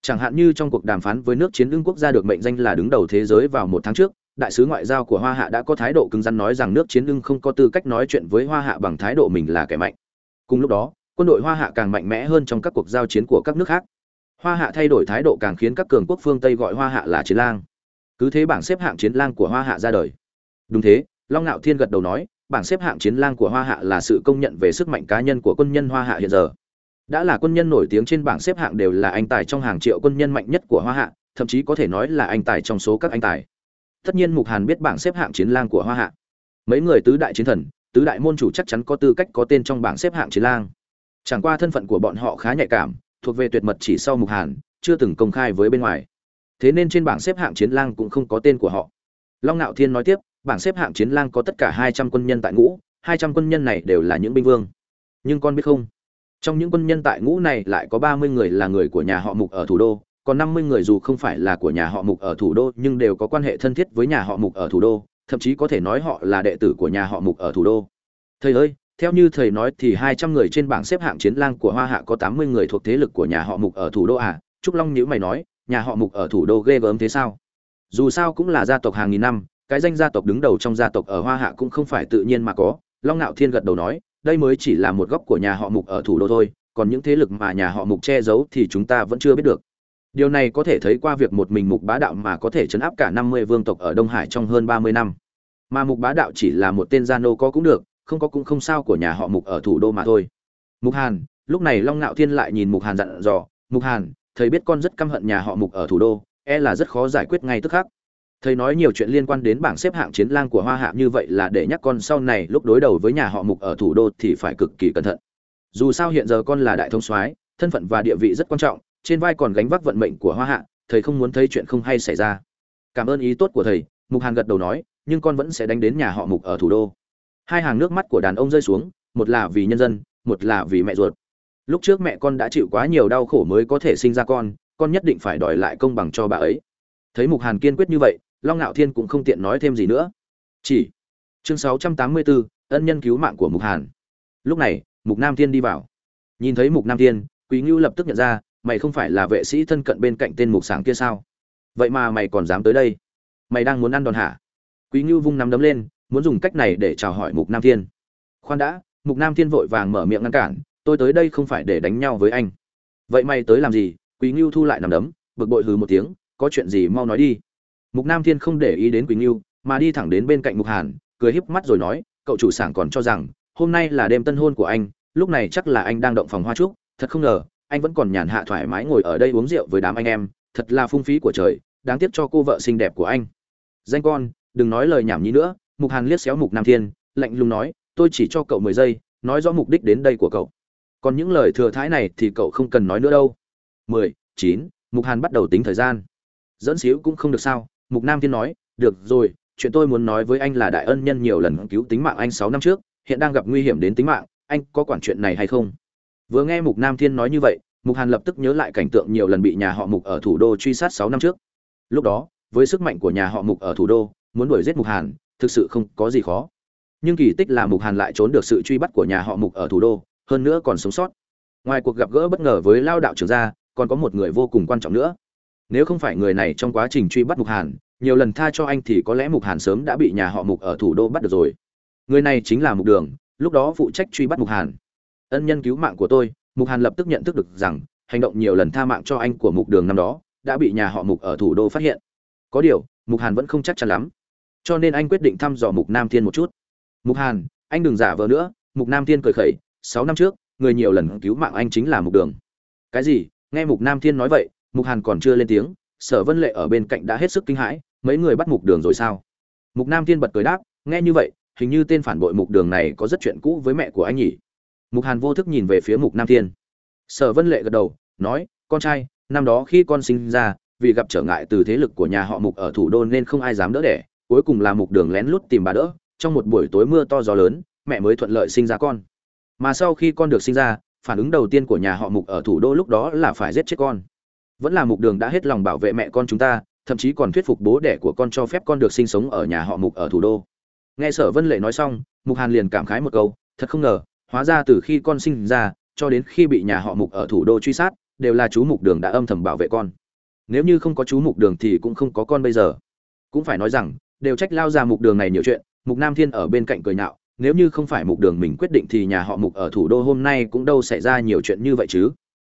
chẳng hạn như trong cuộc đàm phán với nước chiến lương quốc gia được mệnh danh là đứng đầu thế giới vào một tháng trước, đại sứ ngoại giao của hoa hạ đã có thái độ cứng rắn nói rằng nước chiến lương không có tư cách nói chuyện với hoa hạ bằng thái độ mình là kẻ mạnh. Cùng lúc đó, quân đội hoa hạ càng mạnh mẽ hơn trong các cuộc giao chiến của các nước khác. Hoa hạ thay đổi thái độ càng khiến các cường quốc phương tây gọi hoa hạ là chiến lang. Cứ thế bảng xếp hạng chiến lang của hoa hạ ra đời. Đúng thế, long ngạo thiên gật đầu nói, bảng xếp hạng chiến lang của hoa hạ là sự công nhận về sức mạnh cá nhân của quân nhân hoa hạ hiện giờ đã là quân nhân nổi tiếng trên bảng xếp hạng đều là anh tài trong hàng triệu quân nhân mạnh nhất của hoa hạ, thậm chí có thể nói là anh tài trong số các anh tài. Tất nhiên mục hàn biết bảng xếp hạng chiến lang của hoa hạ. Mấy người tứ đại chiến thần, tứ đại môn chủ chắc chắn có tư cách có tên trong bảng xếp hạng chiến lang. Chẳng qua thân phận của bọn họ khá nhạy cảm, thuộc về tuyệt mật chỉ sau mục hàn, chưa từng công khai với bên ngoài. Thế nên trên bảng xếp hạng chiến lang cũng không có tên của họ. Long ngạo thiên nói tiếp, bảng xếp hạng chiến lang có tất cả hai trăm quân nhân tại ngũ, hai trăm quân nhân này đều là những binh vương. Nhưng con biết không? Trong những quân nhân tại ngũ này lại có ba mươi người là người của nhà họ mục ở thủ đô, còn năm mươi người dù không phải là của nhà họ mục ở thủ đô nhưng đều có quan hệ thân thiết với nhà họ mục ở thủ đô, thậm chí có thể nói họ là đệ tử của nhà họ mục ở thủ đô. Thầy ơi, theo như thầy nói thì hai trăm người trên bảng xếp hạng chiến lang của hoa hạ có tám mươi người thuộc thế lực của nhà họ mục ở thủ đô à? Trúc long nhữ mày nói, nhà họ mục ở thủ đô ghê gớm thế sao? Dù sao cũng là gia tộc hàng nghìn năm, cái danh gia tộc đứng đầu trong gia tộc ở hoa hạ cũng không phải tự nhiên mà có, long ngạo thiên gật đầu nói đây mới chỉ là một góc của nhà họ mục ở thủ đô thôi, còn những thế lực mà nhà họ mục che giấu thì chúng ta vẫn chưa biết được. Điều này có thể thấy qua việc một mình mục bá đạo mà có thể chấn áp cả năm mươi vương tộc ở đông hải trong hơn ba mươi năm. Mà mục bá đạo chỉ là một tên gia nô có cũng được, không có cũng không sao của nhà họ mục ở thủ đô mà thôi. Mục hàn, lúc này long ngạo thiên lại nhìn mục hàn dặn dò, mục hàn, thầy biết con rất căm hận nhà họ mục ở thủ đô e là rất khó giải quyết ngay tức khắc thầy nói nhiều chuyện liên quan đến bảng xếp hạng chiến lang của hoa hạ như vậy là để nhắc con sau này lúc đối đầu với nhà họ mục ở thủ đô thì phải cực kỳ cẩn thận. Dù sao hiện giờ con là đại thông soái, thân phận và địa vị rất quan trọng, trên vai còn gánh vác vận mệnh của hoa hạ, thầy không muốn thấy chuyện không hay xảy ra. Cảm ơn ý tốt của thầy, mục hàn gật đầu nói, nhưng con vẫn sẽ đánh đến nhà họ mục ở thủ đô. Hai hàng nước mắt của đàn ông rơi xuống, một là vì nhân dân, một là vì mẹ ruột. Lúc trước mẹ con đã chịu quá nhiều đau khổ mới có thể sinh ra con con nhất định phải đòi lại công bằng cho bà ấy. Thấy mục hàn kiên quyết như vậy long ngạo thiên cũng không tiện nói thêm gì nữa. Chỉ, chương sáu trăm tám mươi bốn ân nhân cứu mạng của mục hàn. Lúc này, mục nam thiên đi vào. Nhìn thấy mục nam thiên, quý ngưu lập tức nhận ra, mày không phải là vệ sĩ thân cận bên cạnh tên mục sáng kia sao? Vậy mà mày còn dám tới đây? Mày đang muốn ăn đòn hả? Quý ngưu vung nắm đấm lên, muốn dùng cách này để chào hỏi mục nam thiên. Khoan đã, mục nam thiên vội vàng mở miệng ngăn cản, tôi tới đây không phải để đánh nhau với anh. Vậy mày tới làm gì? Quý ngưu thu lại nằm đấm, bực bội hừ một tiếng, có chuyện gì mau nói đi mục nam thiên không để ý đến Quỳnh ngưu mà đi thẳng đến bên cạnh mục hàn, cười híp mắt rồi nói, cậu chủ sảng còn cho rằng, hôm nay là đêm tân hôn của anh, lúc này chắc là anh đang động phòng hoa trúc, thật không ngờ, anh vẫn còn nhàn hạ thoải mái ngồi ở đây uống rượu với đám anh em, thật là phung phí của trời, đáng tiếc cho cô vợ xinh đẹp của anh. Danh con, đừng nói lời nhảm nhí nữa. Mục hàn liếc xéo mục nam thiên, lạnh lùng nói, tôi chỉ cho cậu mười giây, nói rõ mục đích đến đây của cậu. Còn những lời thừa thái này thì cậu không cần nói nữa đâu. Mười, chín. Mục hàn bắt đầu tính thời gian. Dẫn xíu cũng không được sao mục nam thiên nói, được rồi, chuyện tôi muốn nói với anh là đại ân nhân nhiều lần cứu tính mạng anh sáu năm trước, hiện đang gặp nguy hiểm đến tính mạng, anh có quản chuyện này hay không? Vừa nghe mục nam thiên nói như vậy, mục hàn lập tức nhớ lại cảnh tượng nhiều lần bị nhà họ mục ở thủ đô truy sát sáu năm trước. Lúc đó, với sức mạnh của nhà họ mục ở thủ đô, muốn đuổi giết mục hàn, thực sự không có gì khó. Nhưng kỳ tích là mục hàn lại trốn được sự truy bắt của nhà họ mục ở thủ đô, hơn nữa còn sống sót. Ngoài cuộc gặp gỡ bất ngờ với lao đạo trưởng gia, còn có một người vô cùng quan trọng nữa nếu không phải người này trong quá trình truy bắt mục hàn, nhiều lần tha cho anh thì có lẽ mục hàn sớm đã bị nhà họ mục ở thủ đô bắt được rồi. Người này chính là mục đường, lúc đó phụ trách truy bắt mục hàn. Ân nhân cứu mạng của tôi, mục hàn lập tức nhận thức được rằng, hành động nhiều lần tha mạng cho anh của mục đường năm đó, đã bị nhà họ mục ở thủ đô phát hiện. Có điều, mục hàn vẫn không chắc chắn lắm. Cho nên anh quyết định thăm dò mục nam thiên một chút. Mục hàn, anh đừng giả vờ nữa, mục nam thiên cười khẩy, sáu năm trước, người nhiều lần cứu mạng anh chính là mục đường. Cái gì? Nghe mục nam thiên nói vậy mục hàn còn chưa lên tiếng, sở vân lệ ở bên cạnh đã hết sức kinh hãi, mấy người bắt mục đường rồi sao? Mục nam thiên bật cười đáp, nghe như vậy, hình như tên phản bội mục đường này có rất chuyện cũ với mẹ của anh nhỉ? Mục hàn vô thức nhìn về phía mục nam thiên. Sở vân lệ gật đầu, nói, con trai, năm đó khi con sinh ra, vì gặp trở ngại từ thế lực của nhà họ mục ở thủ đô nên không ai dám đỡ đẻ, cuối cùng là mục đường lén lút tìm bà đỡ, trong một buổi tối mưa to gió lớn, mẹ mới thuận lợi sinh ra con. Mà sau khi con được sinh ra, phản ứng đầu tiên của nhà họ mục ở thủ đô lúc đó là phải giết chết con vẫn là mục đường đã hết lòng bảo vệ mẹ con chúng ta, thậm chí còn thuyết phục bố đẻ của con cho phép con được sinh sống ở nhà họ mục ở thủ đô. Nghe sở vân lệ nói xong, mục hàn liền cảm khái một câu, thật không ngờ, hóa ra từ khi con sinh ra, cho đến khi bị nhà họ mục ở thủ đô truy sát, đều là chú mục đường đã âm thầm bảo vệ con. Nếu như không có chú mục đường thì cũng không có con bây giờ. Cũng phải nói rằng, đều trách lao ra mục đường này nhiều chuyện, mục nam thiên ở bên cạnh cười nhạo, nếu như không phải mục đường mình quyết định thì nhà họ mục ở thủ đô hôm nay cũng đâu xảy ra nhiều chuyện như vậy chứ.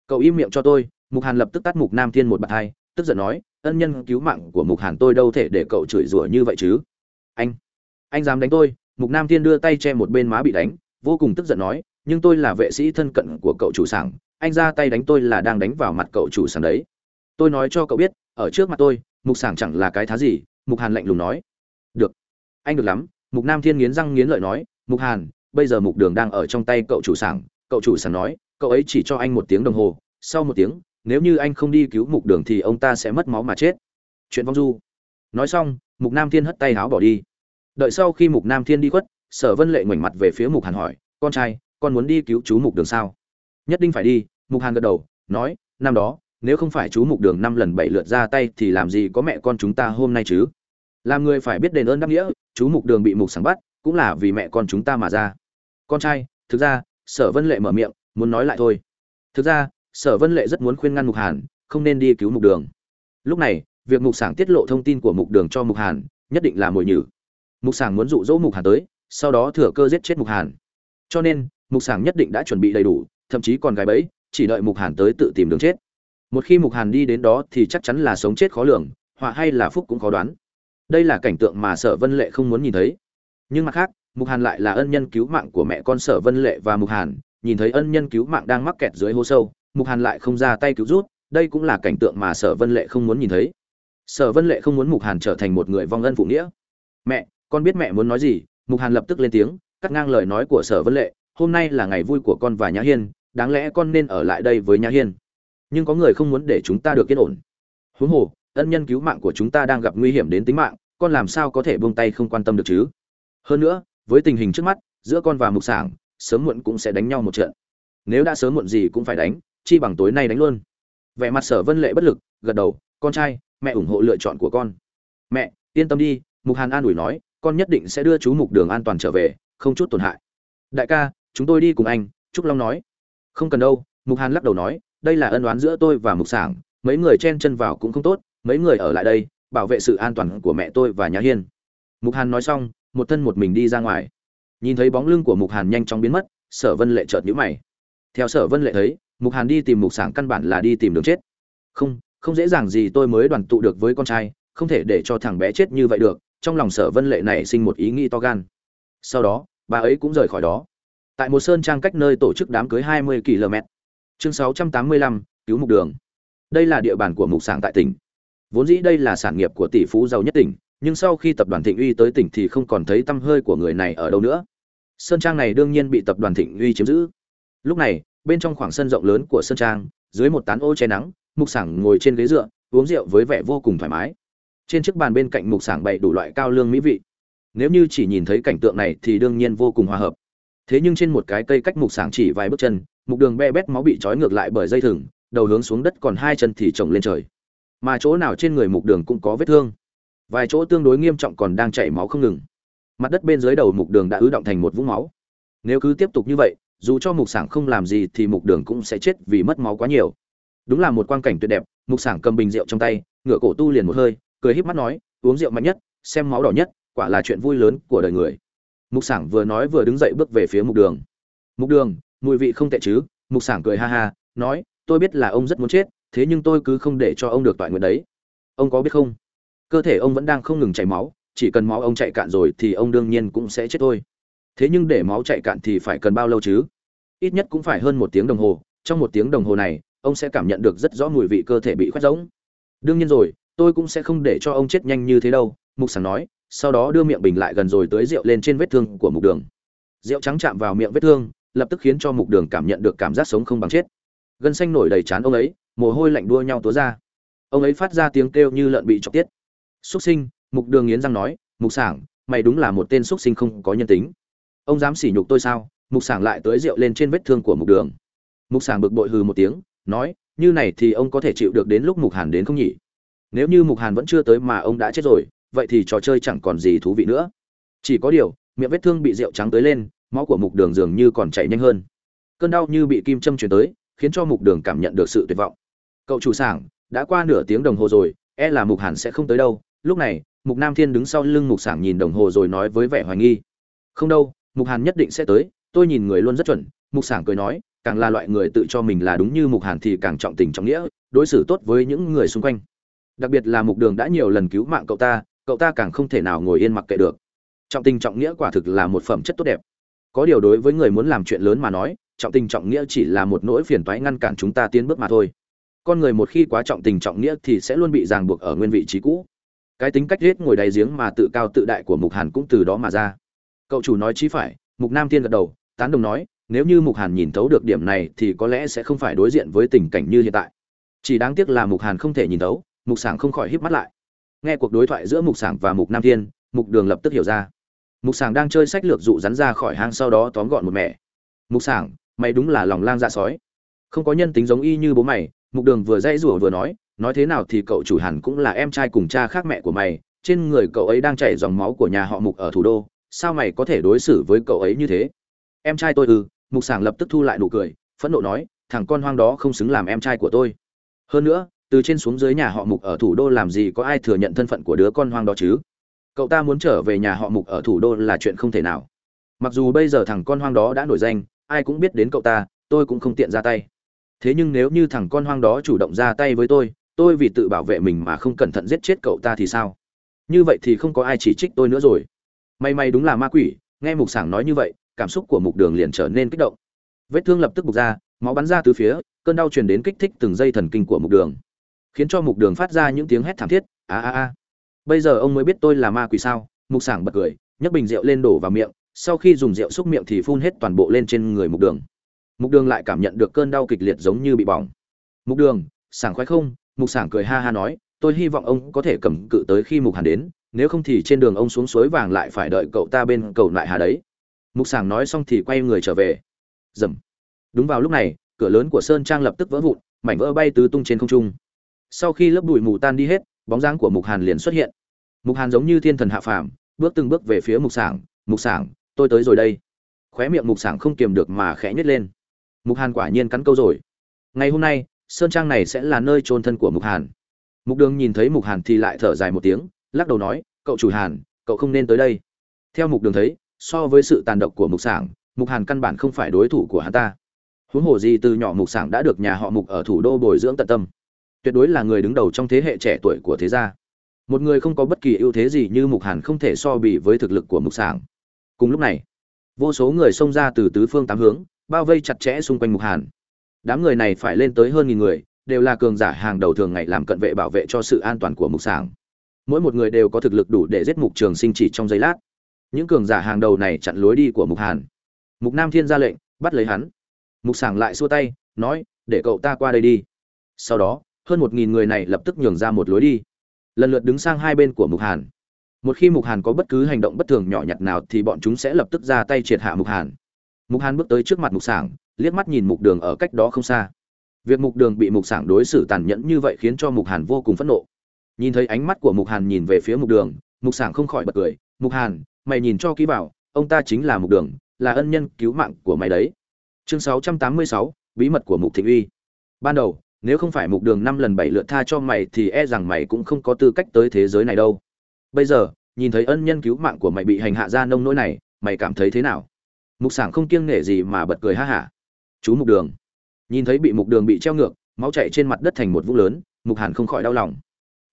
Cậu im miệng cho tôi mục hàn lập tức tắt mục nam thiên một bạt hai, tức giận nói, ân nhân cứu mạng của mục hàn tôi đâu thể để cậu chửi rủa như vậy chứ? Anh anh dám đánh tôi? Mục nam thiên đưa tay che một bên má bị đánh, vô cùng tức giận nói, nhưng tôi là vệ sĩ thân cận của cậu chủ sảng, anh ra tay đánh tôi là đang đánh vào mặt cậu chủ sảng đấy. Tôi nói cho cậu biết, ở trước mặt tôi, mục sảng chẳng là cái thá gì, mục hàn lạnh lùng nói. Được, anh được lắm. Mục nam thiên nghiến răng nghiến lợi nói, mục hàn, bây giờ mục đường đang ở trong tay cậu chủ sảng. Cậu chủ sảng nói, cậu ấy chỉ cho anh một tiếng đồng hồ, sau một tiếng nếu như anh không đi cứu mục đường thì ông ta sẽ mất máu mà chết. Chuyện vong du. Nói xong, mục nam thiên hất tay háo bỏ đi. Đợi sau khi mục nam thiên đi khuất, sở vân lệ ngoảnh mặt về phía mục hàn hỏi, con trai, con muốn đi cứu chú mục đường sao? Nhất định phải đi, mục hàn gật đầu, nói, năm đó, nếu không phải chú mục đường năm lần bảy lượt ra tay thì làm gì có mẹ con chúng ta hôm nay chứ? Làm người phải biết đền ơn đáp nghĩa, chú mục đường bị mục sáng bắt, cũng là vì mẹ con chúng ta mà ra. Con trai, thực ra, sở vân lệ mở miệng, muốn nói lại thôi. Thực ra sở vân lệ rất muốn khuyên ngăn mục hàn, không nên đi cứu mục đường. Lúc này, việc mục sảng tiết lộ thông tin của mục đường cho mục hàn, nhất định là mồi nhử. Mục sảng muốn dụ dỗ mục hàn tới, sau đó thừa cơ giết chết mục hàn. Cho nên, mục sảng nhất định đã chuẩn bị đầy đủ, thậm chí còn gái bẫy, chỉ đợi mục hàn tới tự tìm đường chết. Một khi mục hàn đi đến đó thì chắc chắn là sống chết khó lường, họa hay là phúc cũng khó đoán. Đây là cảnh tượng mà sở vân lệ không muốn nhìn thấy. Nhưng mặt khác, mục hàn lại là ân nhân cứu mạng của mẹ con sở vân lệ và mục hàn, nhìn thấy ân nhân cứu mạng đang mắc kẹt dưới hố sâu mục hàn lại không ra tay cứu rút, đây cũng là cảnh tượng mà sở vân lệ không muốn nhìn thấy. Sở vân lệ không muốn mục hàn trở thành một người vong ân phụ nghĩa. Mẹ, con biết mẹ muốn nói gì? Mục hàn lập tức lên tiếng, cắt ngang lời nói của sở vân lệ, hôm nay là ngày vui của con và nhã hiên, đáng lẽ con nên ở lại đây với nhã hiên. Nhưng có người không muốn để chúng ta được yên ổn. Huống hồ, ân nhân cứu mạng của chúng ta đang gặp nguy hiểm đến tính mạng, con làm sao có thể buông tay không quan tâm được chứ? Hơn nữa, với tình hình trước mắt, giữa con và mục sảng, sớm muộn cũng sẽ đánh nhau một trận. Nếu đã sớm muộn gì cũng phải đánh chi bằng tối nay đánh luôn. Vẻ mặt sở vân lệ bất lực, gật đầu, con trai, mẹ ủng hộ lựa chọn của con. Mẹ, yên tâm đi, mục hàn an ủi nói, con nhất định sẽ đưa chú mục đường an toàn trở về, không chút tổn hại. Đại ca, chúng tôi đi cùng anh, trúc long nói. Không cần đâu, mục hàn lắc đầu nói, đây là ân oán giữa tôi và mục sảng, mấy người chen chân vào cũng không tốt, mấy người ở lại đây, bảo vệ sự an toàn của mẹ tôi và nhà hiên. Mục hàn nói xong, một thân một mình đi ra ngoài. Nhìn thấy bóng lưng của mục hàn nhanh chóng biến mất, sở vân lệ chợt nhíu mày theo sở vân lệ thấy mục hàn đi tìm mục sảng căn bản là đi tìm đường chết. Không không dễ dàng gì tôi mới đoàn tụ được với con trai không thể để cho thằng bé chết như vậy được trong lòng sở vân lệ này sinh một ý nghĩ to gan. Sau đó bà ấy cũng rời khỏi đó. Tại một sơn trang cách nơi tổ chức đám cưới 20 km. Chương 685, cứu mục đường. Đây là địa bàn của mục sảng tại tỉnh. Vốn dĩ đây là sản nghiệp của tỷ phú giàu nhất tỉnh nhưng sau khi tập đoàn thịnh uy tới tỉnh thì không còn thấy tăm hơi của người này ở đâu nữa. Sơn trang này đương nhiên bị tập đoàn thịnh uy chiếm giữ. Lúc này bên trong khoảng sân rộng lớn của sân trang, dưới một tán ô che nắng, mục sảng ngồi trên ghế dựa, uống rượu với vẻ vô cùng thoải mái. Trên chiếc bàn bên cạnh mục sảng bày đủ loại cao lương mỹ vị. Nếu như chỉ nhìn thấy cảnh tượng này thì đương nhiên vô cùng hòa hợp. Thế nhưng trên một cái cây cách mục sảng chỉ vài bước chân, mục đường be bét máu bị trói ngược lại bởi dây thừng, đầu hướng xuống đất còn hai chân thì trồng lên trời. Mà chỗ nào trên người mục đường cũng có vết thương. Vài chỗ tương đối nghiêm trọng còn đang chảy máu không ngừng. Mặt đất bên dưới đầu mục đường đã ứ động thành một vũng máu. Nếu cứ tiếp tục như vậy dù cho mục sảng không làm gì thì mục đường cũng sẽ chết vì mất máu quá nhiều. Đúng là một quang cảnh tuyệt đẹp, mục sảng cầm bình rượu trong tay, ngửa cổ tu liền một hơi, cười híp mắt nói, uống rượu mạnh nhất, xem máu đỏ nhất, quả là chuyện vui lớn của đời người. Mục sảng vừa nói vừa đứng dậy bước về phía mục đường. Mục đường, mùi vị không tệ chứ? Mục sảng cười ha ha, nói, tôi biết là ông rất muốn chết, thế nhưng tôi cứ không để cho ông được toại nguyện đấy. Ông có biết không? Cơ thể ông vẫn đang không ngừng chảy máu, chỉ cần máu ông chạy cạn rồi thì ông đương nhiên cũng sẽ chết thôi thế nhưng để máu chạy cạn thì phải cần bao lâu chứ? Ít nhất cũng phải hơn một tiếng đồng hồ. Trong một tiếng đồng hồ này, ông sẽ cảm nhận được rất rõ mùi vị cơ thể bị khoét rỗng. Đương nhiên rồi, tôi cũng sẽ không để cho ông chết nhanh như thế đâu, mục sảng nói. Sau đó đưa miệng bình lại gần rồi tưới rượu lên trên vết thương của mục đường. Rượu trắng chạm vào miệng vết thương, lập tức khiến cho mục đường cảm nhận được cảm giác sống không bằng chết. Gân xanh nổi đầy chán ông ấy, mồ hôi lạnh đua nhau túa ra. Ông ấy phát ra tiếng kêu như lợn bị chọc tiết. Xúc sinh, mục đường nghiến răng nói. Mục sảng, mày đúng là một tên xúc sinh không có nhân tính ông dám sỉ nhục tôi sao? Mục sảng lại tưới rượu lên trên vết thương của mục đường. Mục sảng bực bội hừ một tiếng, nói, như này thì ông có thể chịu được đến lúc mục hàn đến không nhỉ? Nếu như mục hàn vẫn chưa tới mà ông đã chết rồi, vậy thì trò chơi chẳng còn gì thú vị nữa. Chỉ có điều, miệng vết thương bị rượu trắng tới lên, máu của mục đường dường như còn chảy nhanh hơn. Cơn đau như bị kim châm truyền tới, khiến cho mục đường cảm nhận được sự tuyệt vọng. Cậu chủ sảng, đã qua nửa tiếng đồng hồ rồi e là mục hàn sẽ không tới đâu. Lúc này, mục nam thiên đứng sau lưng mục sảng nhìn đồng hồ rồi nói với vẻ hoài nghi. Không đâu mục hàn nhất định sẽ tới, tôi nhìn người luôn rất chuẩn, mục sảng cười nói, càng là loại người tự cho mình là đúng như mục hàn thì càng trọng tình trọng nghĩa, đối xử tốt với những người xung quanh. Đặc biệt là mục đường đã nhiều lần cứu mạng cậu ta cậu ta càng không thể nào ngồi yên mặc kệ được. Trọng tình trọng nghĩa quả thực là một phẩm chất tốt đẹp. Có điều đối với người muốn làm chuyện lớn mà nói, trọng tình trọng nghĩa chỉ là một nỗi phiền toái ngăn cản chúng ta tiến bước mà thôi. Con người một khi quá trọng tình trọng nghĩa thì sẽ luôn bị ràng buộc ở nguyên vị trí cũ. Cái tính cách riết ngồi đáy giếng mà tự cao tự đại của mục hàn cũng từ đó mà ra cậu chủ nói chí phải, mục nam thiên gật đầu, tán đồng nói, nếu như mục hàn nhìn thấu được điểm này thì có lẽ sẽ không phải đối diện với tình cảnh như hiện tại. Chỉ đáng tiếc là mục hàn không thể nhìn thấu, mục sảng không khỏi híp mắt lại. Nghe cuộc đối thoại giữa mục sảng và mục nam thiên, mục đường lập tức hiểu ra. Mục sảng đang chơi sách lược dụ rắn ra khỏi hang sau đó tóm gọn một mẹ. Mục sảng, mày đúng là lòng lang dạ sói. Không có nhân tính giống y như bố mày. Mục đường vừa dãy rủa vừa nói nói thế nào thì cậu chủ hẳn cũng là em trai cùng cha khác mẹ của mày. Trên người cậu ấy đang chảy dòng máu của nhà họ mục ở thủ đô sao mày có thể đối xử với cậu ấy như thế? Em trai tôi ư mục sảng lập tức thu lại nụ cười, phẫn nộ nói, thằng con hoang đó không xứng làm em trai của tôi. Hơn nữa, từ trên xuống dưới nhà họ mục ở thủ đô làm gì có ai thừa nhận thân phận của đứa con hoang đó chứ? Cậu ta muốn trở về nhà họ mục ở thủ đô là chuyện không thể nào. Mặc dù bây giờ thằng con hoang đó đã nổi danh, ai cũng biết đến cậu ta, tôi cũng không tiện ra tay. Thế nhưng nếu như thằng con hoang đó chủ động ra tay với tôi tôi vì tự bảo vệ mình mà không cẩn thận giết chết cậu ta thì sao? Như vậy thì không có ai chỉ trích tôi nữa rồi may may đúng là ma quỷ, nghe mục sảng nói như vậy, cảm xúc của mục đường liền trở nên kích động. Vết thương lập tức bục ra, máu bắn ra từ phía, cơn đau truyền đến kích thích từng dây thần kinh của mục đường. Khiến cho mục đường phát ra những tiếng hét thảm thiết, a a a. Bây giờ ông mới biết tôi là ma quỷ sao? Mục sảng bật cười, nhấc bình rượu lên đổ vào miệng, sau khi dùng rượu xúc miệng thì phun hết toàn bộ lên trên người mục đường. Mục đường lại cảm nhận được cơn đau kịch liệt giống như bị bỏng. Mục đường, sảng khoái không? Mục sảng cười ha ha nói, tôi hy vọng ông có thể cầm cự tới khi mục hàn đến nếu không thì trên đường ông xuống suối vàng lại phải đợi cậu ta bên cầu lại hà đấy. Mục sảng nói xong thì quay người trở về. Dầm. Đúng vào lúc này, cửa lớn của sơn trang lập tức vỡ vụn, mảnh vỡ bay tứ tung trên không trung. Sau khi lớp bụi mù tan đi hết, bóng dáng của mục hàn liền xuất hiện. Mục hàn giống như thiên thần hạ phàm, bước từng bước về phía mục sảng mục sảng, tôi tới rồi đây. Khóe miệng mục sảng không kiềm được mà khẽ nhếch lên. Mục hàn quả nhiên cắn câu rồi. Ngày hôm nay, sơn trang này sẽ là nơi trôn thân của mục hàn. Mục đường nhìn thấy mục hàn thì lại thở dài một tiếng lắc đầu nói, cậu chủ hàn, cậu không nên tới đây. Theo mục đường thấy, so với sự tàn độc của mục sảng, mục hàn căn bản không phải đối thủ của hắn ta. Huống hồ gì từ nhỏ mục sảng đã được nhà họ mục ở thủ đô bồi dưỡng tận tâm. Tuyệt đối là người đứng đầu trong thế hệ trẻ tuổi của thế gia. Một người không có bất kỳ ưu thế gì như mục hàn không thể so bì với thực lực của mục sảng. Cùng lúc này, vô số người xông ra từ tứ phương tám hướng, bao vây chặt chẽ xung quanh mục hàn. Đám người này phải lên tới hơn nghìn người, đều là cường giả hàng đầu thường ngày làm cận vệ bảo vệ cho sự an toàn của mục sảng mỗi một người đều có thực lực đủ để giết mục trường sinh chỉ trong giây lát. Những cường giả hàng đầu này chặn lối đi của mục hàn. Mục nam thiên ra lệnh, bắt lấy hắn. Mục sảng lại xua tay, nói, để cậu ta qua đây đi. Sau đó, hơn một nghìn người này lập tức nhường ra một lối đi. Lần lượt đứng sang hai bên của mục hàn. Một khi mục hàn có bất cứ hành động bất thường nhỏ nhặt nào thì bọn chúng sẽ lập tức ra tay triệt hạ mục hàn. Mục hàn bước tới trước mặt mục sảng, liếc mắt nhìn mục đường ở cách đó không xa. Việc mục đường bị mục sảng đối xử tàn nhẫn như vậy khiến cho mục hàn vô cùng phẫn nộ nhìn thấy ánh mắt của mục hàn nhìn về phía mục đường mục sảng không khỏi bật cười. Mục hàn mày nhìn cho kỹ vào ông ta chính là mục đường là ân nhân cứu mạng của mày đấy. Chương 686, bí mật của mục thịnh uy. Ban đầu nếu không phải mục đường năm lần bảy lượt tha cho mày thì e rằng mày cũng không có tư cách tới thế giới này đâu. Bây giờ nhìn thấy ân nhân cứu mạng của mày bị hành hạ ra nông nỗi này mày cảm thấy thế nào? Mục sảng không kiêng nể gì mà bật cười ha hả. Chú mục đường. Nhìn thấy bị mục đường bị treo ngược máu chạy trên mặt đất thành một vũng lớn mục hàn không khỏi đau lòng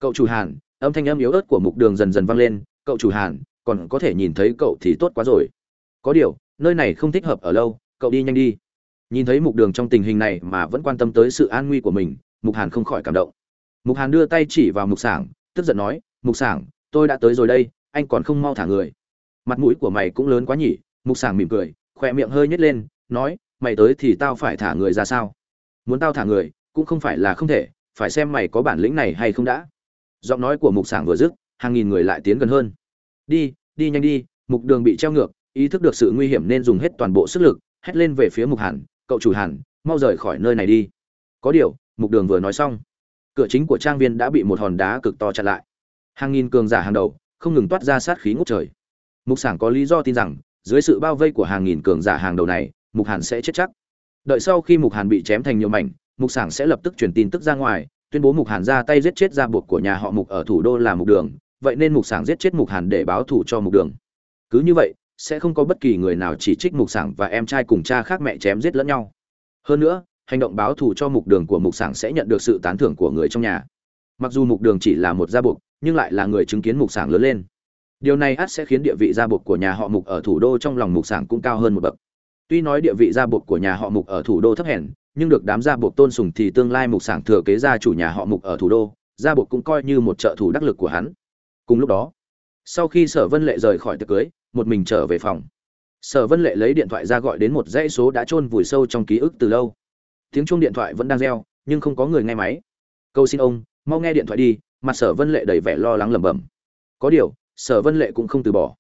cậu chủ hàn, âm thanh âm yếu ớt của mục đường dần dần vang lên, cậu chủ hàn, còn có thể nhìn thấy cậu thì tốt quá rồi. Có điều, nơi này không thích hợp ở lâu, cậu đi nhanh đi. Nhìn thấy mục đường trong tình hình này mà vẫn quan tâm tới sự an nguy của mình, mục hàn không khỏi cảm động. Mục hàn đưa tay chỉ vào mục sảng, tức giận nói, mục sảng, tôi đã tới rồi đây, anh còn không mau thả người. Mặt mũi của mày cũng lớn quá nhỉ, mục sảng mỉm cười, khỏe miệng hơi nhếch lên, nói, mày tới thì tao phải thả người ra sao? Muốn tao thả người, cũng không phải là không thể, phải xem mày có bản lĩnh này hay không đã giọng nói của mục sảng vừa dứt, hàng nghìn người lại tiến gần hơn. Đi đi nhanh đi, mục đường bị treo ngược, ý thức được sự nguy hiểm nên dùng hết toàn bộ sức lực, hét lên về phía mục hàn, cậu chủ hàn, mau rời khỏi nơi này đi. Có điều, mục đường vừa nói xong, cửa chính của trang viên đã bị một hòn đá cực to chặn lại. Hàng nghìn cường giả hàng đầu, không ngừng toát ra sát khí ngút trời. Mục sảng có lý do tin rằng, dưới sự bao vây của hàng nghìn cường giả hàng đầu này, mục hàn sẽ chết chắc. Đợi sau khi mục hàn bị chém thành nhiều mảnh, mục sảng sẽ lập tức truyền tin tức ra ngoài tuyên bố mục hàn ra tay giết chết gia buộc của nhà họ mục ở thủ đô là mục đường, vậy nên mục sảng giết chết mục hàn để báo thù cho mục đường. Cứ như vậy, sẽ không có bất kỳ người nào chỉ trích mục sảng và em trai cùng cha khác mẹ chém giết lẫn nhau. Hơn nữa, hành động báo thù cho mục đường của mục sảng sẽ nhận được sự tán thưởng của người trong nhà. Mặc dù mục đường chỉ là một gia buộc, nhưng lại là người chứng kiến mục sảng lớn lên. Điều này ắt sẽ khiến địa vị gia buộc của nhà họ mục ở thủ đô trong lòng mục sảng cũng cao hơn một bậc. Tuy nói địa vị gia buộc của nhà họ mục ở thủ đô thấp hèn nhưng được đám gia buộc tôn sùng thì tương lai mục sảng thừa kế gia chủ nhà họ mục ở thủ đô, gia buộc cũng coi như một trợ thủ đắc lực của hắn. Cùng lúc đó, sau khi sở vân lệ rời khỏi tiệc cưới, một mình trở về phòng. Sở vân lệ lấy điện thoại ra gọi đến một dãy số đã chôn vùi sâu trong ký ức từ lâu. Tiếng chuông điện thoại vẫn đang reo, nhưng không có người nghe máy. Câu xin ông, mau nghe điện thoại đi. Mặt sở vân lệ đầy vẻ lo lắng lẩm bẩm. Có điều, sở vân lệ cũng không từ bỏ.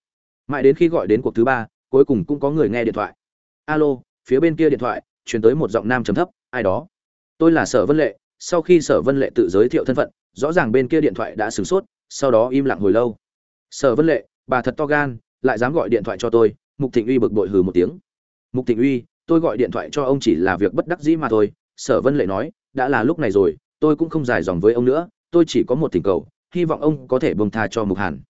Mãi đến khi gọi đến cuộc thứ ba, cuối cùng cũng có người nghe điện thoại. Alo, phía bên kia điện thoại truyền tới một giọng nam trầm thấp, ai đó? Tôi là sở vân lệ. Sau khi sở vân lệ tự giới thiệu thân phận, rõ ràng bên kia điện thoại đã sửng sốt, sau đó im lặng hồi lâu. Sở vân lệ, bà thật to gan, lại dám gọi điện thoại cho tôi. Mục thịnh uy bực bội hừ một tiếng. Mục thịnh uy, tôi gọi điện thoại cho ông chỉ là việc bất đắc dĩ mà thôi. Sở vân lệ nói, đã là lúc này rồi, tôi cũng không dài dòng với ông nữa, tôi chỉ có một tình cầu, hy vọng ông có thể buông tha cho mục hàn.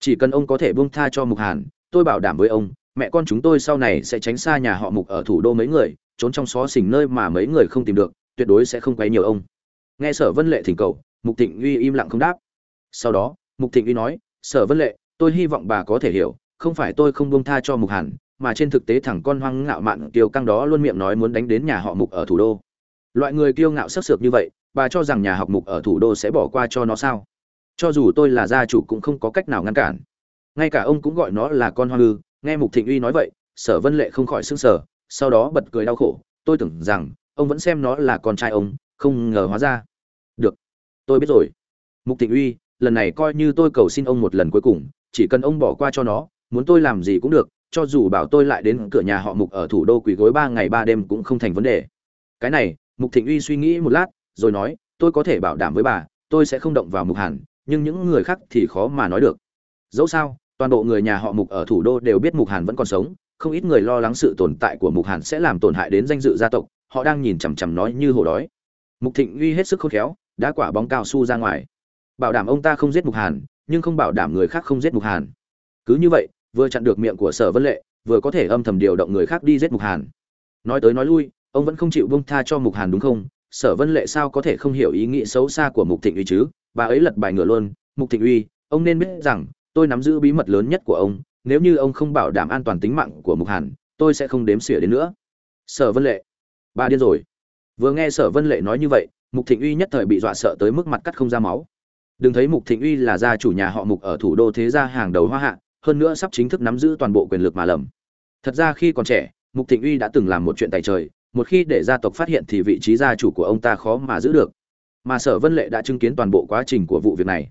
Chỉ cần ông có thể buông tha cho mục hàn, tôi bảo đảm với ông mẹ con chúng tôi sau này sẽ tránh xa nhà họ mục ở thủ đô mấy người, trốn trong xó xỉnh nơi mà mấy người không tìm được, tuyệt đối sẽ không quấy nhiều ông. Nghe sở vân lệ thỉnh cầu, mục thịnh uy im lặng không đáp. Sau đó, mục thịnh uy nói, sở vân lệ, tôi hy vọng bà có thể hiểu, không phải tôi không buông tha cho mục hàn, mà trên thực tế thằng con hoang ngạo mạn kiêu căng đó luôn miệng nói muốn đánh đến nhà họ mục ở thủ đô. Loại người kiêu ngạo sắc sược như vậy, bà cho rằng nhà học mục ở thủ đô sẽ bỏ qua cho nó sao? Cho dù tôi là gia chủ cũng không có cách nào ngăn cản. Ngay cả ông cũng gọi nó là con hoang ư nghe mục thịnh uy nói vậy, sở vân lệ không khỏi sững sờ, sau đó bật cười đau khổ, tôi tưởng rằng, ông vẫn xem nó là con trai ông, không ngờ hóa ra. Được, tôi biết rồi. Mục thịnh uy, lần này coi như tôi cầu xin ông một lần cuối cùng, chỉ cần ông bỏ qua cho nó, muốn tôi làm gì cũng được, cho dù bảo tôi lại đến cửa nhà họ mục ở thủ đô quỳ gối ba ngày ba đêm cũng không thành vấn đề. Cái này, mục thịnh uy suy nghĩ một lát, rồi nói, tôi có thể bảo đảm với bà, tôi sẽ không động vào mục hàn, nhưng những người khác thì khó mà nói được. Dẫu sao toàn bộ người nhà họ mục ở thủ đô đều biết mục hàn vẫn còn sống, không ít người lo lắng sự tồn tại của mục hàn sẽ làm tổn hại đến danh dự gia tộc, họ đang nhìn chằm chằm nói như hổ đói. Mục thịnh uy hết sức khôn khéo, đã quả bóng cao su ra ngoài. Bảo đảm ông ta không giết mục hàn, nhưng không bảo đảm người khác không giết mục hàn. Cứ như vậy, vừa chặn được miệng của sở vân lệ, vừa có thể âm thầm điều động người khác đi giết mục hàn. Nói tới nói lui, ông vẫn không chịu bông tha cho mục hàn đúng không? Sở vân lệ sao có thể không hiểu ý nghĩ xấu xa của mục thịnh uy chứ? Bà ấy lật bài ngựa luôn. Mục thịnh uy, ông nên biết rằng tôi nắm giữ bí mật lớn nhất của ông, nếu như ông không bảo đảm an toàn tính mạng của mục hàn, tôi sẽ không đếm xỉa đến nữa. Sở vân lệ. Bà điên rồi. Vừa nghe sở vân lệ nói như vậy, mục thịnh uy nhất thời bị dọa sợ tới mức mặt cắt không ra máu. Đừng thấy mục thịnh uy là gia chủ nhà họ mục ở thủ đô thế gia hàng đầu hoa hạ, hơn nữa sắp chính thức nắm giữ toàn bộ quyền lực mà lầm. Thật ra khi còn trẻ, mục thịnh uy đã từng làm một chuyện tài trời, một khi để gia tộc phát hiện thì vị trí gia chủ của ông ta khó mà giữ được. Mà sở vân lệ đã chứng kiến toàn bộ quá trình của vụ việc này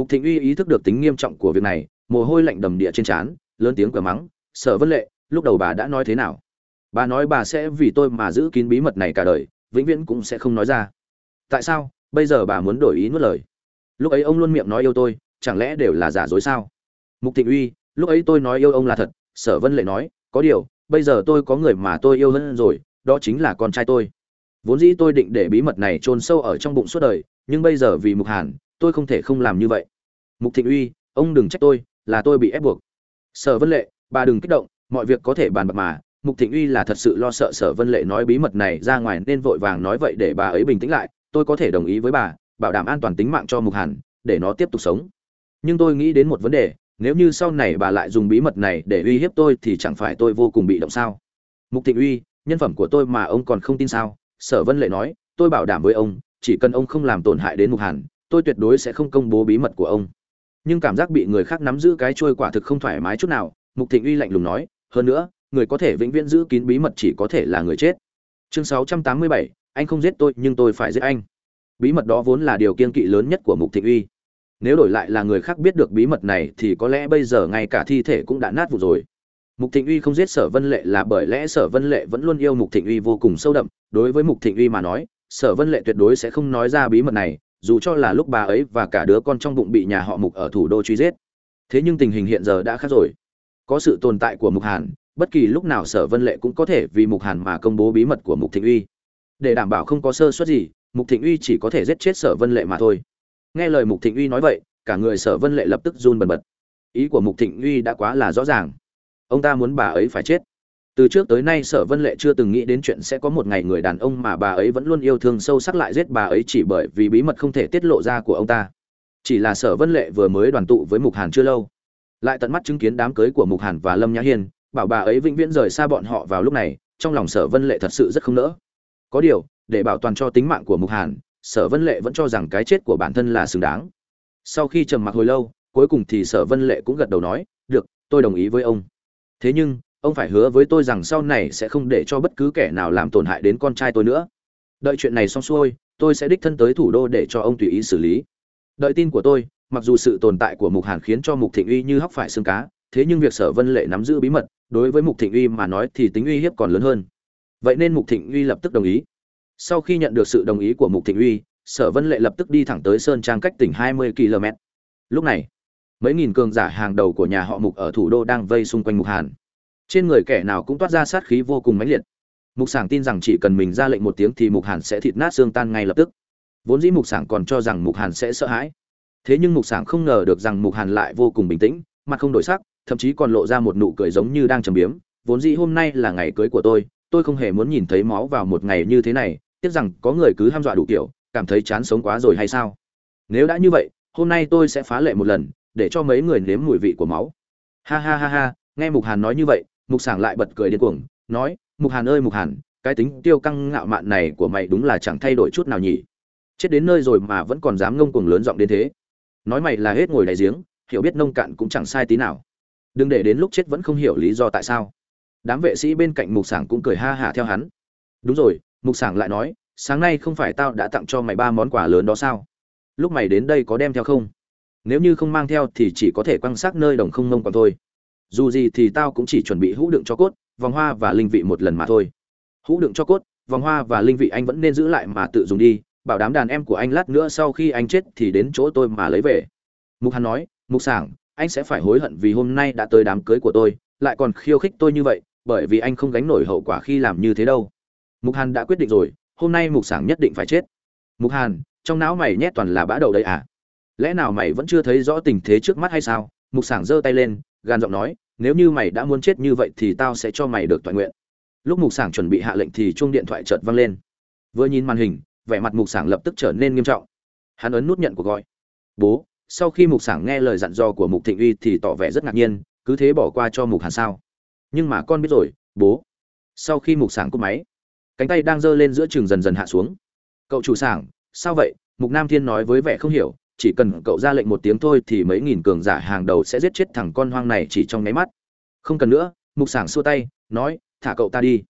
mục thịnh uy ý thức được tính nghiêm trọng của việc này, mồ hôi lạnh đầm địa trên trán, lớn tiếng cửa mắng, sở vân lệ, lúc đầu bà đã nói thế nào? Bà nói bà sẽ vì tôi mà giữ kín bí mật này cả đời, vĩnh viễn cũng sẽ không nói ra. Tại sao? Bây giờ bà muốn đổi ý nuốt lời. Lúc ấy ông luôn miệng nói yêu tôi, chẳng lẽ đều là giả dối sao? Mục thịnh uy, lúc ấy tôi nói yêu ông là thật, sở vân lệ nói, có điều, bây giờ tôi có người mà tôi yêu hơn rồi, đó chính là con trai tôi. Vốn dĩ tôi định để bí mật này chôn sâu ở trong bụng suốt đời, nhưng bây giờ vì mục hàn tôi không thể không làm như vậy. Mục thịnh uy, ông đừng trách tôi, là tôi bị ép buộc. Sở vân lệ, bà đừng kích động, mọi việc có thể bàn bạc mà. Mục thịnh uy là thật sự lo sợ sở vân lệ nói bí mật này ra ngoài nên vội vàng nói vậy để bà ấy bình tĩnh lại. Tôi có thể đồng ý với bà, bảo đảm an toàn tính mạng cho mục hàn, để nó tiếp tục sống. Nhưng tôi nghĩ đến một vấn đề, nếu như sau này bà lại dùng bí mật này để uy hiếp tôi thì chẳng phải tôi vô cùng bị động sao? Mục thịnh uy, nhân phẩm của tôi mà ông còn không tin sao? Sở vân lệ nói, tôi bảo đảm với ông, chỉ cần ông không làm tổn hại đến mục hàn tôi tuyệt đối sẽ không công bố bí mật của ông. Nhưng cảm giác bị người khác nắm giữ cái trôi quả thực không thoải mái chút nào mục thịnh uy lạnh lùng nói hơn nữa người có thể vĩnh viễn giữ kín bí mật chỉ có thể là người chết. Chương 687, anh không giết tôi nhưng tôi phải giết anh. Bí mật đó vốn là điều kiên kỵ lớn nhất của mục thịnh uy. Nếu đổi lại là người khác biết được bí mật này thì có lẽ bây giờ ngay cả thi thể cũng đã nát vụ rồi. Mục thịnh uy không giết sở vân lệ là bởi lẽ sở vân lệ vẫn luôn yêu mục thịnh uy vô cùng sâu đậm. Đối với mục thịnh uy mà nói sở vân lệ tuyệt đối sẽ không nói ra bí mật này dù cho là lúc bà ấy và cả đứa con trong bụng bị nhà họ mục ở thủ đô truy giết. Thế nhưng tình hình hiện giờ đã khác rồi. Có sự tồn tại của mục hàn, bất kỳ lúc nào sở vân lệ cũng có thể vì mục hàn mà công bố bí mật của mục thịnh uy. Để đảm bảo không có sơ suất gì, mục thịnh uy chỉ có thể giết chết sở vân lệ mà thôi. Nghe lời mục thịnh uy nói vậy, cả người sở vân lệ lập tức run bần bật. Ý của mục thịnh uy đã quá là rõ ràng. Ông ta muốn bà ấy phải chết từ trước tới nay sở vân lệ chưa từng nghĩ đến chuyện sẽ có một ngày người đàn ông mà bà ấy vẫn luôn yêu thương sâu sắc lại giết bà ấy chỉ bởi vì bí mật không thể tiết lộ ra của ông ta. Chỉ là sở vân lệ vừa mới đoàn tụ với mục hàn chưa lâu. Lại tận mắt chứng kiến đám cưới của mục hàn và lâm nhã hiên, bảo bà ấy vĩnh viễn rời xa bọn họ vào lúc này, trong lòng sở vân lệ thật sự rất không nỡ. Có điều, để bảo toàn cho tính mạng của mục hàn, sở vân lệ vẫn cho rằng cái chết của bản thân là xứng đáng. Sau khi trầm mặc hồi lâu, cuối cùng thì sở vân lệ cũng gật đầu nói, được, tôi đồng ý với ông. Thế nhưng ông phải hứa với tôi rằng sau này sẽ không để cho bất cứ kẻ nào làm tổn hại đến con trai tôi nữa. Đợi chuyện này xong xuôi, tôi sẽ đích thân tới thủ đô để cho ông tùy ý xử lý. Đợi tin của tôi, mặc dù sự tồn tại của mục hàn khiến cho mục thịnh uy như hóc phải xương cá, thế nhưng việc sở vân lệ nắm giữ bí mật, đối với mục thịnh uy mà nói thì tính uy hiếp còn lớn hơn. Vậy nên mục thịnh uy lập tức đồng ý. Sau khi nhận được sự đồng ý của mục thịnh uy, sở vân lệ lập tức đi thẳng tới sơn trang cách tỉnh 20 km lúc này, mấy nghìn cường giả hàng đầu của nhà họ mục ở thủ đô đang vây xung quanh mục hàn trên người kẻ nào cũng toát ra sát khí vô cùng mãnh liệt. Mục sảng tin rằng chỉ cần mình ra lệnh một tiếng thì mục hàn sẽ thịt nát xương tan ngay lập tức. Vốn dĩ mục sảng còn cho rằng mục hàn sẽ sợ hãi. Thế nhưng mục sảng không ngờ được rằng mục hàn lại vô cùng bình tĩnh, mặt không đổi sắc, thậm chí còn lộ ra một nụ cười giống như đang trầm biếm. Vốn dĩ hôm nay là ngày cưới của tôi tôi không hề muốn nhìn thấy máu vào một ngày như thế này, tiếc rằng có người cứ ham dọa đủ kiểu, cảm thấy chán sống quá rồi hay sao? Nếu đã như vậy, hôm nay tôi sẽ phá lệ một lần, để cho mấy người nếm mùi vị của máu. Ha ha ha ha, nghe mục hàn nói như vậy mục sảng lại bật cười điên cuồng, nói, mục hàn ơi, mục hàn, cái tính tiêu căng ngạo mạn này của mày đúng là chẳng thay đổi chút nào nhỉ? Chết đến nơi rồi mà vẫn còn dám ngông cuồng lớn giọng đến thế. Nói mày là hết ngồi đại giếng, hiểu biết nông cạn cũng chẳng sai tí nào. Đừng để đến lúc chết vẫn không hiểu lý do tại sao. Đám vệ sĩ bên cạnh mục sảng cũng cười ha hả theo hắn. Đúng rồi, mục sảng lại nói, sáng nay không phải tao đã tặng cho mày ba món quà lớn đó sao? Lúc mày đến đây có đem theo không? Nếu như không mang theo thì chỉ có thể quan sát nơi đồng không mông còn thôi dù gì thì tao cũng chỉ chuẩn bị hũ đựng cho cốt, vòng hoa và linh vị một lần mà thôi. Hũ đựng cho cốt, vòng hoa và linh vị anh vẫn nên giữ lại mà tự dùng đi, bảo đám đàn em của anh lát nữa sau khi anh chết thì đến chỗ tôi mà lấy về. Mục hàn nói, mục sảng, anh sẽ phải hối hận vì hôm nay đã tới đám cưới của tôi, lại còn khiêu khích tôi như vậy, bởi vì anh không gánh nổi hậu quả khi làm như thế đâu. Mục hàn đã quyết định rồi, hôm nay mục sảng nhất định phải chết. Mục hàn, trong não mày nhét toàn là bã đầu đây à? Lẽ nào mày vẫn chưa thấy rõ tình thế trước mắt hay sao? Mục sảng giơ tay lên gan giọng nói, nếu như mày đã muốn chết như vậy thì tao sẽ cho mày được toàn nguyện. Lúc mục sảng chuẩn bị hạ lệnh thì chuông điện thoại chợt vang lên. Vừa nhìn màn hình, vẻ mặt mục sảng lập tức trở nên nghiêm trọng. Hắn ấn nút nhận cuộc gọi. Bố, sau khi mục sảng nghe lời dặn dò của mục thịnh uy thì tỏ vẻ rất ngạc nhiên, cứ thế bỏ qua cho mục hàn sao? Nhưng mà con biết rồi, bố, sau khi mục sảng cúp máy, cánh tay đang giơ lên giữa trường dần dần hạ xuống. Cậu chủ sảng, sao vậy? Mục nam thiên nói với vẻ không hiểu chỉ cần cậu ra lệnh một tiếng thôi thì mấy nghìn cường giả hàng đầu sẽ giết chết thằng con hoang này chỉ trong nháy mắt. Không cần nữa, mục sảng xua tay, nói, thả cậu ta đi.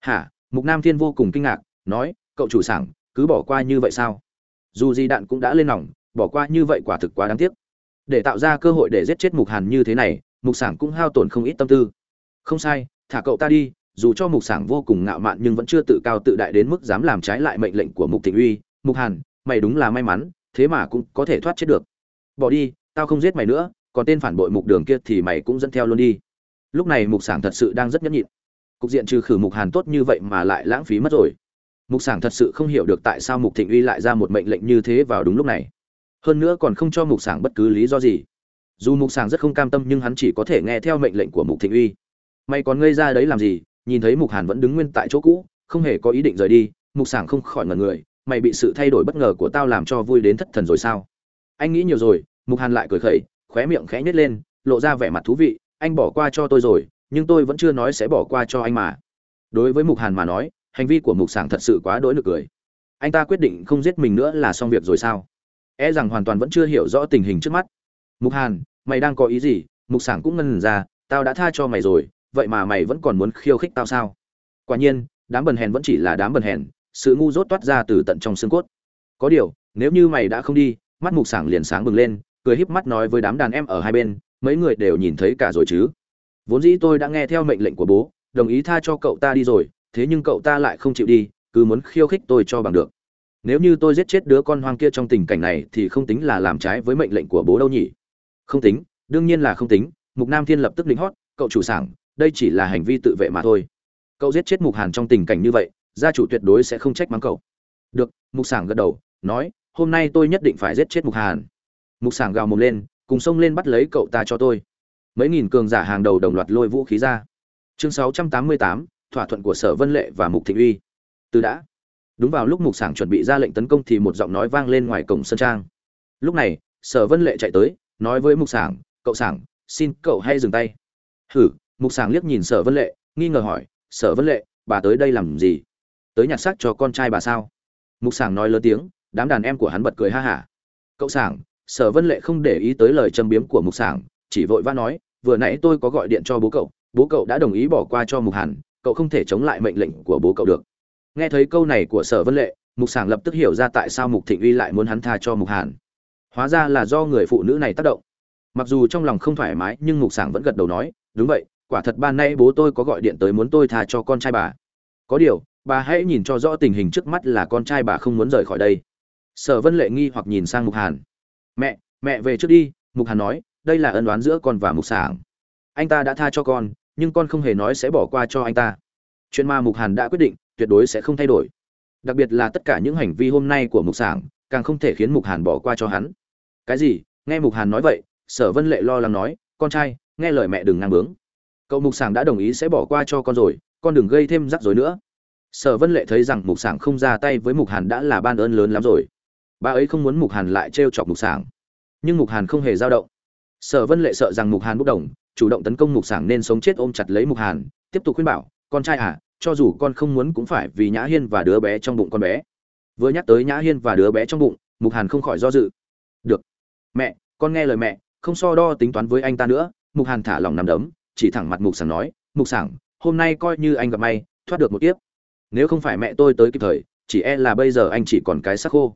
Hả? Mục nam thiên vô cùng kinh ngạc, nói, cậu chủ sảng, cứ bỏ qua như vậy sao? Dù gì đạn cũng đã lên nòng, bỏ qua như vậy quả thực quá đáng tiếc. Để tạo ra cơ hội để giết chết mục hàn như thế này, mục sảng cũng hao tổn không ít tâm tư. Không sai, thả cậu ta đi, dù cho mục sảng vô cùng ngạo mạn nhưng vẫn chưa tự cao tự đại đến mức dám làm trái lại mệnh lệnh của mục thịnh uy. Mục hàn, mày đúng là may mắn thế mà cũng có thể thoát chết được. Bỏ đi, tao không giết mày nữa, còn tên phản bội mục đường kia thì mày cũng dẫn theo luôn đi. Lúc này mục sảng thật sự đang rất nhẫn nhịn. Cục diện trừ khử mục hàn tốt như vậy mà lại lãng phí mất rồi. Mục sảng thật sự không hiểu được tại sao mục thịnh uy lại ra một mệnh lệnh như thế vào đúng lúc này. Hơn nữa còn không cho mục sảng bất cứ lý do gì. Dù mục sảng rất không cam tâm nhưng hắn chỉ có thể nghe theo mệnh lệnh của mục thịnh uy. Mày còn ngây ra đấy làm gì, nhìn thấy mục hàn vẫn đứng nguyên tại chỗ cũ, không hề có ý định rời đi, mục sảng không khỏi ngẩn người mày bị sự thay đổi bất ngờ của tao làm cho vui đến thất thần rồi sao? Anh nghĩ nhiều rồi, mục hàn lại cười khẩy, khóe miệng khẽ nhếch lên, lộ ra vẻ mặt thú vị, anh bỏ qua cho tôi rồi, nhưng tôi vẫn chưa nói sẽ bỏ qua cho anh mà. Đối với mục hàn mà nói, hành vi của mục sảng thật sự quá đỗi nực cười. Anh ta quyết định không giết mình nữa là xong việc rồi sao? E rằng hoàn toàn vẫn chưa hiểu rõ tình hình trước mắt. Mục hàn, mày đang có ý gì? Mục sảng cũng ngân ra, tao đã tha cho mày rồi, vậy mà mày vẫn còn muốn khiêu khích tao sao? Quả nhiên, đám bần hèn vẫn chỉ là đám bần hèn sự ngu dốt toát ra từ tận trong xương cốt. Có điều, nếu như mày đã không đi, mắt mục sảng liền sáng bừng lên, cười híp mắt nói với đám đàn em ở hai bên, mấy người đều nhìn thấy cả rồi chứ. Vốn dĩ tôi đã nghe theo mệnh lệnh của bố, đồng ý tha cho cậu ta đi rồi, thế nhưng cậu ta lại không chịu đi, cứ muốn khiêu khích tôi cho bằng được. Nếu như tôi giết chết đứa con hoang kia trong tình cảnh này thì không tính là làm trái với mệnh lệnh của bố đâu nhỉ? Không tính, đương nhiên là không tính, mục nam thiên lập tức lính hót, cậu chủ sảng, đây chỉ là hành vi tự vệ mà thôi. Cậu giết chết mục hàn trong tình cảnh như vậy gia chủ tuyệt đối sẽ không trách mắng cậu. Được mục sảng gật đầu nói hôm nay tôi nhất định phải giết chết mục hàn. Mục sảng gào mồm lên cùng xông lên bắt lấy cậu ta cho tôi. Mấy nghìn cường giả hàng đầu đồng loạt lôi vũ khí ra. Chương 688, thỏa thuận của sở vân lệ và mục thịnh uy. Từ đã. Đúng vào lúc mục sảng chuẩn bị ra lệnh tấn công thì một giọng nói vang lên ngoài cổng sân trang. Lúc này sở vân lệ chạy tới nói với mục sảng cậu sảng xin cậu hay dừng tay. Hử? Mục sảng liếc nhìn sở vân lệ nghi ngờ hỏi sở vân lệ bà tới đây làm gì? Tới nhặt xác cho con trai bà sao? Mục sảng nói lớn tiếng, đám đàn em của hắn bật cười ha hả. Cậu sảng, sở vân lệ không để ý tới lời châm biếm của mục sảng, chỉ vội vã nói, vừa nãy tôi có gọi điện cho bố cậu bố cậu đã đồng ý bỏ qua cho mục hàn, cậu không thể chống lại mệnh lệnh của bố cậu được. Nghe thấy câu này của sở vân lệ, mục sảng lập tức hiểu ra tại sao mục thịnh uy lại muốn hắn tha cho mục hàn. Hóa ra là do người phụ nữ này tác động. Mặc dù trong lòng không thoải mái, nhưng mục sảng vẫn gật đầu nói, đúng vậy, quả thật ban nay bố tôi có gọi điện tới muốn tôi tha cho con trai bà. Có điều bà hãy nhìn cho rõ tình hình trước mắt là con trai bà không muốn rời khỏi đây. Sở vân lệ nghi hoặc nhìn sang mục hàn. Mẹ mẹ về trước đi, mục hàn nói, đây là ân đoán giữa con và mục sảng. Anh ta đã tha cho con, nhưng con không hề nói sẽ bỏ qua cho anh ta. Chuyện mà mục hàn đã quyết định, tuyệt đối sẽ không thay đổi. Đặc biệt là tất cả những hành vi hôm nay của mục sảng, càng không thể khiến mục hàn bỏ qua cho hắn. Cái gì? Nghe mục hàn nói vậy, sở vân lệ lo lắng nói, con trai, nghe lời mẹ đừng ngang bướng. Cậu mục sảng đã đồng ý sẽ bỏ qua cho con rồi, con đừng gây thêm rắc rối nữa sở vân lệ thấy rằng mục sảng không ra tay với mục hàn đã là ban ơn lớn lắm rồi. Bà ấy không muốn mục hàn lại trêu chọc mục sảng. Nhưng mục hàn không hề dao động. Sở vân lệ sợ rằng mục hàn bốc đồng, chủ động tấn công mục sảng nên sống chết ôm chặt lấy mục hàn, tiếp tục khuyên bảo, con trai à cho dù con không muốn cũng phải vì nhã hiên và đứa bé trong bụng con bé. Vừa nhắc tới nhã hiên và đứa bé trong bụng, mục hàn không khỏi do dự. Được, mẹ, con nghe lời mẹ, không so đo tính toán với anh ta nữa. Mục hàn thả lòng nằm đấm, chỉ thẳng mặt mục sảng nói, mục sảng, hôm nay coi như anh gặp may, thoát được một tiếp nếu không phải mẹ tôi tới kịp thời, chỉ e là bây giờ anh chỉ còn cái xác khô.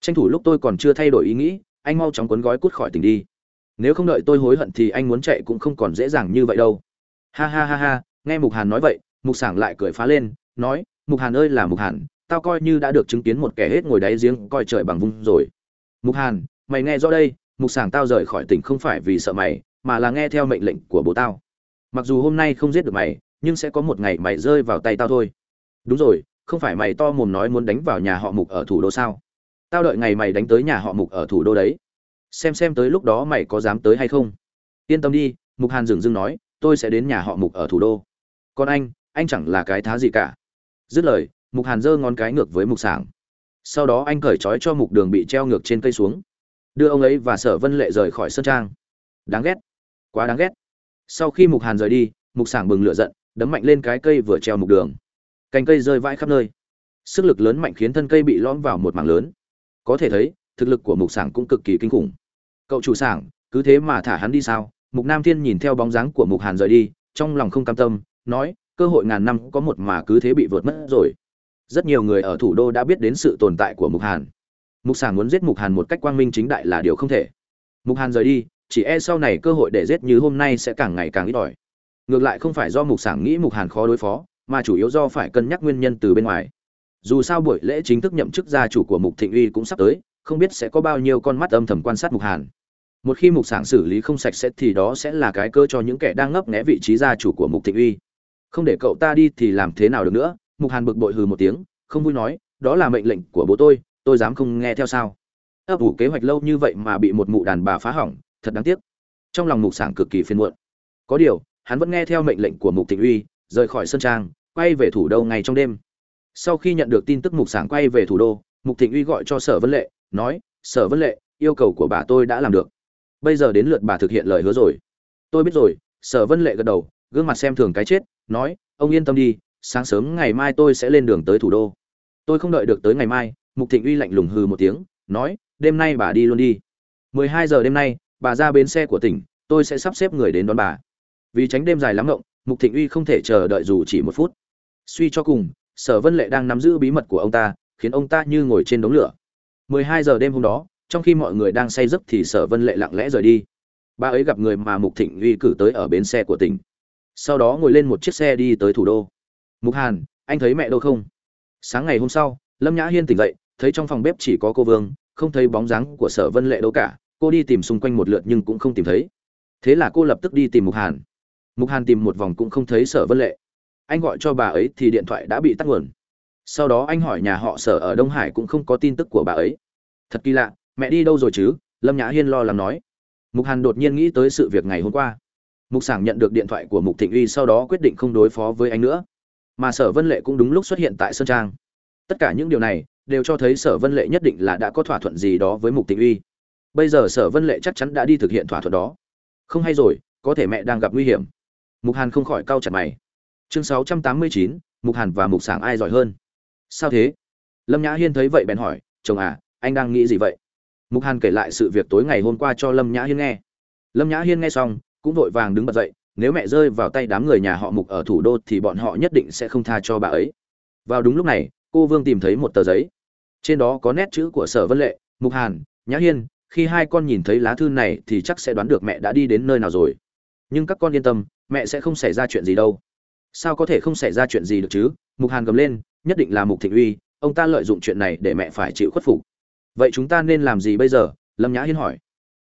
Tranh thủ lúc tôi còn chưa thay đổi ý nghĩ, anh mau chóng cuốn gói cút khỏi tỉnh đi. Nếu không đợi tôi hối hận thì anh muốn chạy cũng không còn dễ dàng như vậy đâu. Ha ha ha ha, nghe mục hàn nói vậy, mục sảng lại cười phá lên, nói, mục hàn ơi là mục hàn, tao coi như đã được chứng kiến một kẻ hết ngồi đáy giếng, coi trời bằng vung rồi. Mục hàn, mày nghe rõ đây, mục sảng tao rời khỏi tỉnh không phải vì sợ mày, mà là nghe theo mệnh lệnh của bố tao. Mặc dù hôm nay không giết được mày, nhưng sẽ có một ngày mày rơi vào tay tao thôi đúng rồi, không phải mày to mồm nói muốn đánh vào nhà họ mục ở thủ đô sao? Tao đợi ngày mày đánh tới nhà họ mục ở thủ đô đấy. Xem xem tới lúc đó mày có dám tới hay không. Yên tâm đi, mục hàn dừng dưng nói, tôi sẽ đến nhà họ mục ở thủ đô. Còn anh anh chẳng là cái thá gì cả. Dứt lời, mục hàn giơ ngón cái ngược với mục sảng. Sau đó anh cởi trói cho mục đường bị treo ngược trên cây xuống. Đưa ông ấy và sở vân lệ rời khỏi sân trang. Đáng ghét. Quá đáng ghét. Sau khi mục hàn rời đi, mục sảng bừng lửa giận, đấm mạnh lên cái cây vừa treo mục đường cành cây rơi vãi khắp nơi. Sức lực lớn mạnh khiến thân cây bị lõm vào một mảng lớn. Có thể thấy, thực lực của mục sảng cũng cực kỳ kinh khủng. Cậu chủ sảng, cứ thế mà thả hắn đi sao? Mục nam thiên nhìn theo bóng dáng của mục hàn rời đi, trong lòng không cam tâm, nói, cơ hội ngàn năm có một mà cứ thế bị vượt mất rồi. Rất nhiều người ở thủ đô đã biết đến sự tồn tại của mục hàn. Mục sảng muốn giết mục hàn một cách quang minh chính đại là điều không thể. Mục hàn rời đi, chỉ e sau này cơ hội để giết như hôm nay sẽ càng ngày càng ít ỏi. Ngược lại không phải do mục sảng nghĩ mục hàn khó đối phó mà chủ yếu do phải cân nhắc nguyên nhân từ bên ngoài. Dù sao buổi lễ chính thức nhậm chức gia chủ của mục thịnh uy cũng sắp tới, không biết sẽ có bao nhiêu con mắt âm thầm quan sát mục hàn. Một khi mục sảng xử lý không sạch sẽ thì đó sẽ là cái cơ cho những kẻ đang ngấp nghé vị trí gia chủ của mục thịnh uy. Không để cậu ta đi thì làm thế nào được nữa? Mục hàn bực bội hừ một tiếng, không vui nói, đó là mệnh lệnh của bố tôi tôi dám không nghe theo sao? Ấp ủ kế hoạch lâu như vậy mà bị một mụ đàn bà phá hỏng, thật đáng tiếc. Trong lòng mục sảng cực kỳ phiền muộn. Có điều, hắn vẫn nghe theo mệnh lệnh của mục thịnh uy, rời khỏi sân trang quay về thủ đô ngay trong đêm. Sau khi nhận được tin tức mục sảng quay về thủ đô, mục thịnh uy gọi cho sở vân lệ, nói, sở vân lệ, yêu cầu của bà tôi đã làm được. Bây giờ đến lượt bà thực hiện lời hứa rồi. Tôi biết rồi. Sở vân lệ gật đầu, gương mặt xem thường cái chết, nói, ông yên tâm đi, sáng sớm ngày mai tôi sẽ lên đường tới thủ đô. Tôi không đợi được tới ngày mai. Mục thịnh uy lạnh lùng hừ một tiếng, nói, đêm nay bà đi luôn đi. 12 giờ đêm nay, bà ra bến xe của tỉnh, tôi sẽ sắp xếp người đến đón bà. Vì tránh đêm dài lắm ngộng, mục thịnh uy không thể chờ đợi dù chỉ một phút suy cho cùng, sở vân lệ đang nắm giữ bí mật của ông ta, khiến ông ta như ngồi trên đống lửa. 12 giờ đêm hôm đó, trong khi mọi người đang say giấc thì sở vân lệ lặng lẽ rời đi. Bà ấy gặp người mà mục thịnh uy cử tới ở bến xe của tỉnh. Sau đó ngồi lên một chiếc xe đi tới thủ đô. Mục hàn, anh thấy mẹ đâu không? Sáng ngày hôm sau, lâm nhã hiên tỉnh dậy, thấy trong phòng bếp chỉ có cô vương, không thấy bóng dáng của sở vân lệ đâu cả, cô đi tìm xung quanh một lượt nhưng cũng không tìm thấy. Thế là cô lập tức đi tìm mục hàn. Mục hàn tìm một vòng cũng không thấy sở vân lệ anh gọi cho bà ấy thì điện thoại đã bị tắt nguồn. Sau đó anh hỏi nhà họ sở ở đông hải cũng không có tin tức của bà ấy. Thật kỳ lạ, mẹ đi đâu rồi chứ? Lâm nhã hiên lo lắng nói. Mục hàn đột nhiên nghĩ tới sự việc ngày hôm qua. Mục sảng nhận được điện thoại của mục thịnh uy sau đó quyết định không đối phó với anh nữa. Mà sở vân lệ cũng đúng lúc xuất hiện tại sơn trang. Tất cả những điều này đều cho thấy sở vân lệ nhất định là đã có thỏa thuận gì đó với mục thịnh uy. Bây giờ sở vân lệ chắc chắn đã đi thực hiện thỏa thuận đó. Không hay rồi, có thể mẹ đang gặp nguy hiểm. Mục hàn không khỏi cau chặt mày chương sáu trăm tám mươi chín, mục hàn và mục sảng ai giỏi hơn? Sao thế? Lâm nhã hiên thấy vậy bèn hỏi, chồng à anh đang nghĩ gì vậy? Mục hàn kể lại sự việc tối ngày hôm qua cho lâm nhã hiên nghe. Lâm nhã hiên nghe xong, cũng vội vàng đứng bật dậy, nếu mẹ rơi vào tay đám người nhà họ mục ở thủ đô thì bọn họ nhất định sẽ không tha cho bà ấy. Vào đúng lúc này, cô vương tìm thấy một tờ giấy. Trên đó có nét chữ của sở vân lệ, mục hàn, nhã hiên, khi hai con nhìn thấy lá thư này thì chắc sẽ đoán được mẹ đã đi đến nơi nào rồi. Nhưng các con yên tâm, mẹ sẽ không xảy ra chuyện gì đâu sao có thể không xảy ra chuyện gì được chứ? Mục hàn gầm lên, nhất định là mục thịnh uy, ông ta lợi dụng chuyện này để mẹ phải chịu khuất phục. Vậy chúng ta nên làm gì bây giờ? Lâm nhã hiên hỏi.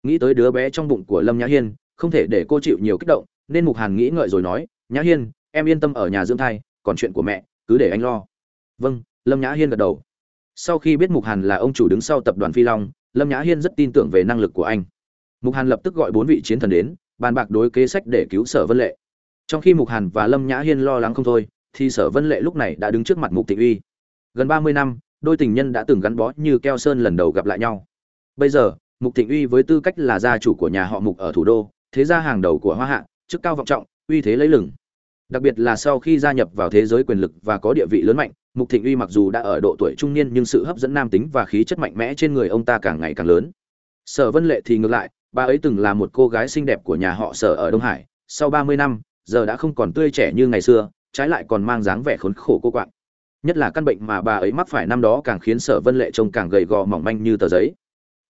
Nghĩ tới đứa bé trong bụng của lâm nhã hiên, không thể để cô chịu nhiều kích động, nên mục hàn nghĩ ngợi rồi nói, nhã hiên, em yên tâm ở nhà dưỡng thai, còn chuyện của mẹ, cứ để anh lo. Vâng lâm nhã hiên gật đầu. Sau khi biết mục hàn là ông chủ đứng sau tập đoàn phi long, lâm nhã hiên rất tin tưởng về năng lực của anh. Mục hàn lập tức gọi bốn vị chiến thần đến, bàn bạc đối kế sách để cứu sở vân lệ trong khi mục hàn và lâm nhã hiên lo lắng không thôi, thì sở vân lệ lúc này đã đứng trước mặt mục tịnh uy. Gần ba mươi năm, đôi tình nhân đã từng gắn bó như keo sơn lần đầu gặp lại nhau. Bây giờ, mục thị uy với tư cách là gia chủ của nhà họ mục ở thủ đô, thế gia hàng đầu của hoa hạ, chức cao vọng trọng, uy thế lấy lừng. Đặc biệt là sau khi gia nhập vào thế giới quyền lực và có địa vị lớn mạnh, mục thịnh uy mặc dù đã ở độ tuổi trung niên nhưng sự hấp dẫn nam tính và khí chất mạnh mẽ trên người ông ta càng ngày càng lớn. Sở vân lệ thì ngược lại, bà ấy từng là một cô gái xinh đẹp của nhà họ sở ở đông hải. Sau ba mươi năm giờ đã không còn tươi trẻ như ngày xưa, trái lại còn mang dáng vẻ khốn khổ cô quạng. Nhất là căn bệnh mà bà ấy mắc phải năm đó càng khiến sở vân lệ trông càng gầy gò mỏng manh như tờ giấy.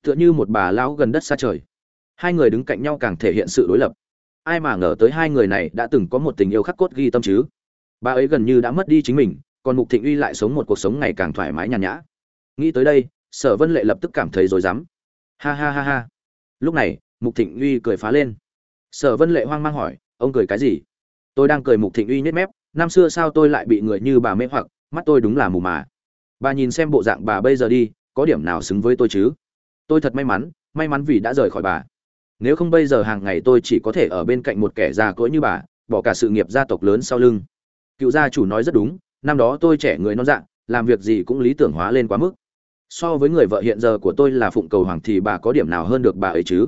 Tựa như một bà lão gần đất xa trời. Hai người đứng cạnh nhau càng thể hiện sự đối lập. Ai mà ngờ tới hai người này đã từng có một tình yêu khắc cốt ghi tâm chứ. Bà ấy gần như đã mất đi chính mình, còn mục thịnh uy lại sống một cuộc sống ngày càng thoải mái nhàn nhã. Nghĩ tới đây, sở vân lệ lập tức cảm thấy rối rắm. Ha ha ha ha. Lúc này, mục thịnh uy cười phá lên. Sở vân lệ hoang mang hỏi, ông cười cái gì? Tôi đang cười mục thịnh uy nhất mép, năm xưa sao tôi lại bị người như bà mê hoặc, mắt tôi đúng là mù mà. Bà nhìn xem bộ dạng bà bây giờ đi, có điểm nào xứng với tôi chứ? Tôi thật may mắn may mắn vì đã rời khỏi bà. Nếu không bây giờ hàng ngày tôi chỉ có thể ở bên cạnh một kẻ già cỗi như bà, bỏ cả sự nghiệp gia tộc lớn sau lưng. Cựu gia chủ nói rất đúng, năm đó tôi trẻ người non dạng, làm việc gì cũng lý tưởng hóa lên quá mức. So với người vợ hiện giờ của tôi là phụng cầu hoàng thì bà có điểm nào hơn được bà ấy chứ?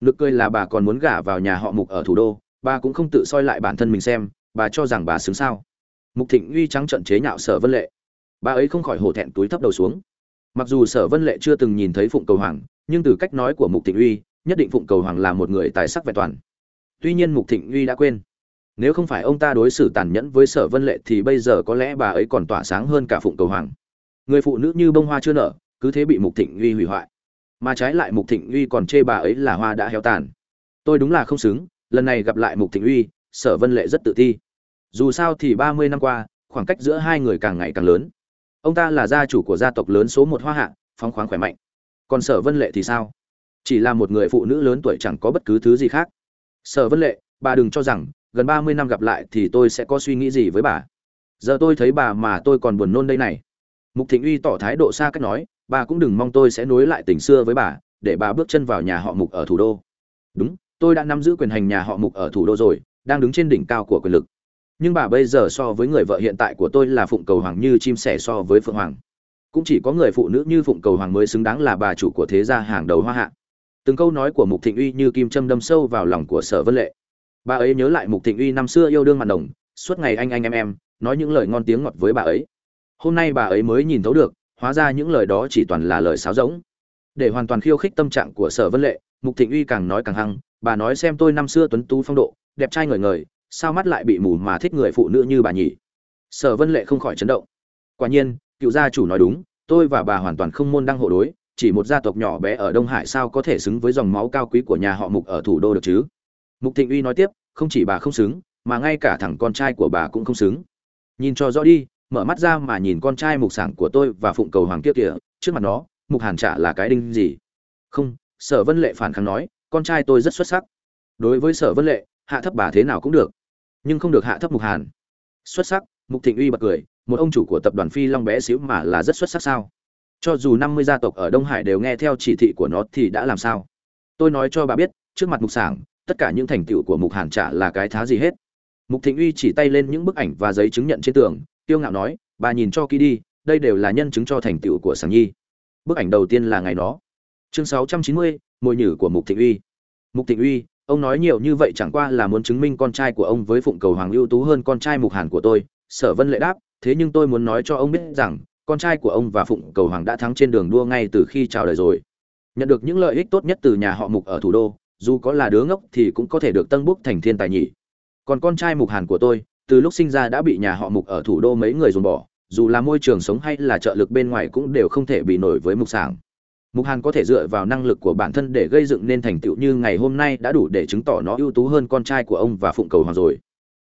Nực cười là bà còn muốn gả vào nhà họ mục ở thủ đô bà cũng không tự soi lại bản thân mình xem, bà cho rằng bà xứng sao. Mục thịnh uy trắng trận chế nhạo sở vân lệ. Bà ấy không khỏi hổ thẹn túi thấp đầu xuống. Mặc dù sở vân lệ chưa từng nhìn thấy phụng cầu hoàng, nhưng từ cách nói của mục thịnh uy, nhất định phụng cầu hoàng là một người tài sắc vẹn toàn. Tuy nhiên mục thịnh uy đã quên. Nếu không phải ông ta đối xử tàn nhẫn với sở vân lệ thì bây giờ có lẽ bà ấy còn tỏa sáng hơn cả phụng cầu hoàng. Người phụ nữ như bông hoa chưa nở, cứ thế bị mục thịnh uy hủy hoại. Mà trái lại mục thịnh uy còn chê bà ấy là hoa đã héo tàn. Tôi đúng là không xứng lần này gặp lại mục thịnh uy, sở vân lệ rất tự ti. Dù sao thì ba mươi năm qua, khoảng cách giữa hai người càng ngày càng lớn. Ông ta là gia chủ của gia tộc lớn số một hoa hạ, phóng khoáng khỏe mạnh. Còn sở vân lệ thì sao? Chỉ là một người phụ nữ lớn tuổi chẳng có bất cứ thứ gì khác. Sở vân lệ, bà đừng cho rằng, gần ba mươi năm gặp lại thì tôi sẽ có suy nghĩ gì với bà. Giờ tôi thấy bà mà tôi còn buồn nôn đây này. Mục thịnh uy tỏ thái độ xa cách nói, bà cũng đừng mong tôi sẽ nối lại tình xưa với bà, để bà bước chân vào nhà họ mục ở thủ đô. Đúng tôi đã nắm giữ quyền hành nhà họ mục ở thủ đô rồi, đang đứng trên đỉnh cao của quyền lực. Nhưng bà bây giờ so với người vợ hiện tại của tôi là phụng cầu hoàng như chim sẻ so với phượng hoàng. Cũng chỉ có người phụ nữ như phụng cầu hoàng mới xứng đáng là bà chủ của thế gia hàng đầu hoa hạ. Từng câu nói của mục thịnh uy như kim châm đâm sâu vào lòng của sở vân lệ. Bà ấy nhớ lại mục thịnh uy năm xưa yêu đương mặt đồng, suốt ngày anh anh em em, nói những lời ngon tiếng ngọt với bà ấy. Hôm nay bà ấy mới nhìn thấu được, hóa ra những lời đó chỉ toàn là lời sáo rỗng. Để hoàn toàn khiêu khích tâm trạng của sở vân lệ, mục thịnh uy càng nói càng hăng bà nói xem tôi năm xưa tuấn tú phong độ, đẹp trai ngời ngời, sao mắt lại bị mù mà thích người phụ nữ như bà nhỉ? Sở vân lệ không khỏi chấn động. Quả nhiên, cựu gia chủ nói đúng, tôi và bà hoàn toàn không môn đăng hộ đối, chỉ một gia tộc nhỏ bé ở đông hải sao có thể xứng với dòng máu cao quý của nhà họ mục ở thủ đô được chứ? Mục thịnh uy nói tiếp, không chỉ bà không xứng, mà ngay cả thằng con trai của bà cũng không xứng. Nhìn cho rõ đi, mở mắt ra mà nhìn con trai mục sảng của tôi và phụng cầu hoàng kia kìa, trước mặt nó, mục hàn trả là cái đinh gì. Không, sở vân lệ phản kháng nói con trai tôi rất xuất sắc. Đối với sở vân lệ, hạ thấp bà thế nào cũng được, nhưng không được hạ thấp mục hàn. Xuất sắc, mục thịnh uy bật cười, một ông chủ của tập đoàn phi long bé xíu mà là rất xuất sắc sao? Cho dù năm mươi gia tộc ở đông hải đều nghe theo chỉ thị của nó thì đã làm sao? Tôi nói cho bà biết, trước mặt mục sảng, tất cả những thành tựu của mục hàn chả là cái thá gì hết. Mục thịnh uy chỉ tay lên những bức ảnh và giấy chứng nhận trên tường tiêu ngạo nói, bà nhìn cho kỹ đi, đây đều là nhân chứng cho thành tựu của sảng nhi. Bức ảnh đầu tiên là ngày đó. Chương sáu trăm chín mươi mồi nhử của mục thịnh uy. Mục thịnh uy, ông nói nhiều như vậy chẳng qua là muốn chứng minh con trai của ông với phụng cầu hoàng ưu tú hơn con trai mục hàn của tôi, sở vân lệ đáp, thế nhưng tôi muốn nói cho ông biết rằng, con trai của ông và phụng cầu hoàng đã thắng trên đường đua ngay từ khi chào đời rồi. Nhận được những lợi ích tốt nhất từ nhà họ mục ở thủ đô, dù có là đứa ngốc thì cũng có thể được tân búc thành thiên tài nhỉ còn con trai mục hàn của tôi, từ lúc sinh ra đã bị nhà họ mục ở thủ đô mấy người dồn bỏ, dù là môi trường sống hay là trợ lực bên ngoài cũng đều không thể bị nổi với mục sảng mục hàn có thể dựa vào năng lực của bản thân để gây dựng nên thành tựu như ngày hôm nay đã đủ để chứng tỏ nó ưu tú hơn con trai của ông và phụng cầu hoàng rồi.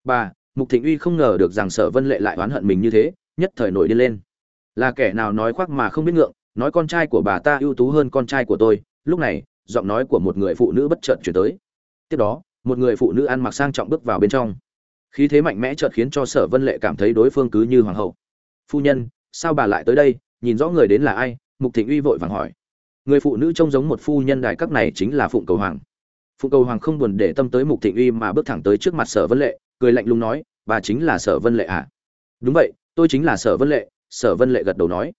Ba, mục thịnh uy không ngờ được rằng sở vân lệ lại oán hận mình như thế, nhất thời nổi điên lên. Là kẻ nào nói khoác mà không biết ngượng, nói con trai của bà ta ưu tú hơn con trai của tôi, lúc này, giọng nói của một người phụ nữ bất chợt chuyển tới. Tiếp đó, một người phụ nữ ăn mặc sang trọng bước vào bên trong. Khí thế mạnh mẽ chợt khiến cho sở vân lệ cảm thấy đối phương cứ như hoàng hậu. Phu nhân, sao bà lại tới đây? Nhìn rõ người đến là ai? Mục thịnh uy vội vàng hỏi người phụ nữ trông giống một phu nhân đại các này chính là phụng cầu hoàng. Phụng cầu hoàng không buồn để tâm tới mục thịnh uy mà bước thẳng tới trước mặt sở vân lệ, cười lạnh lùng nói, bà chính là sở vân lệ à? Đúng vậy, tôi chính là sở vân lệ, sở vân lệ gật đầu nói.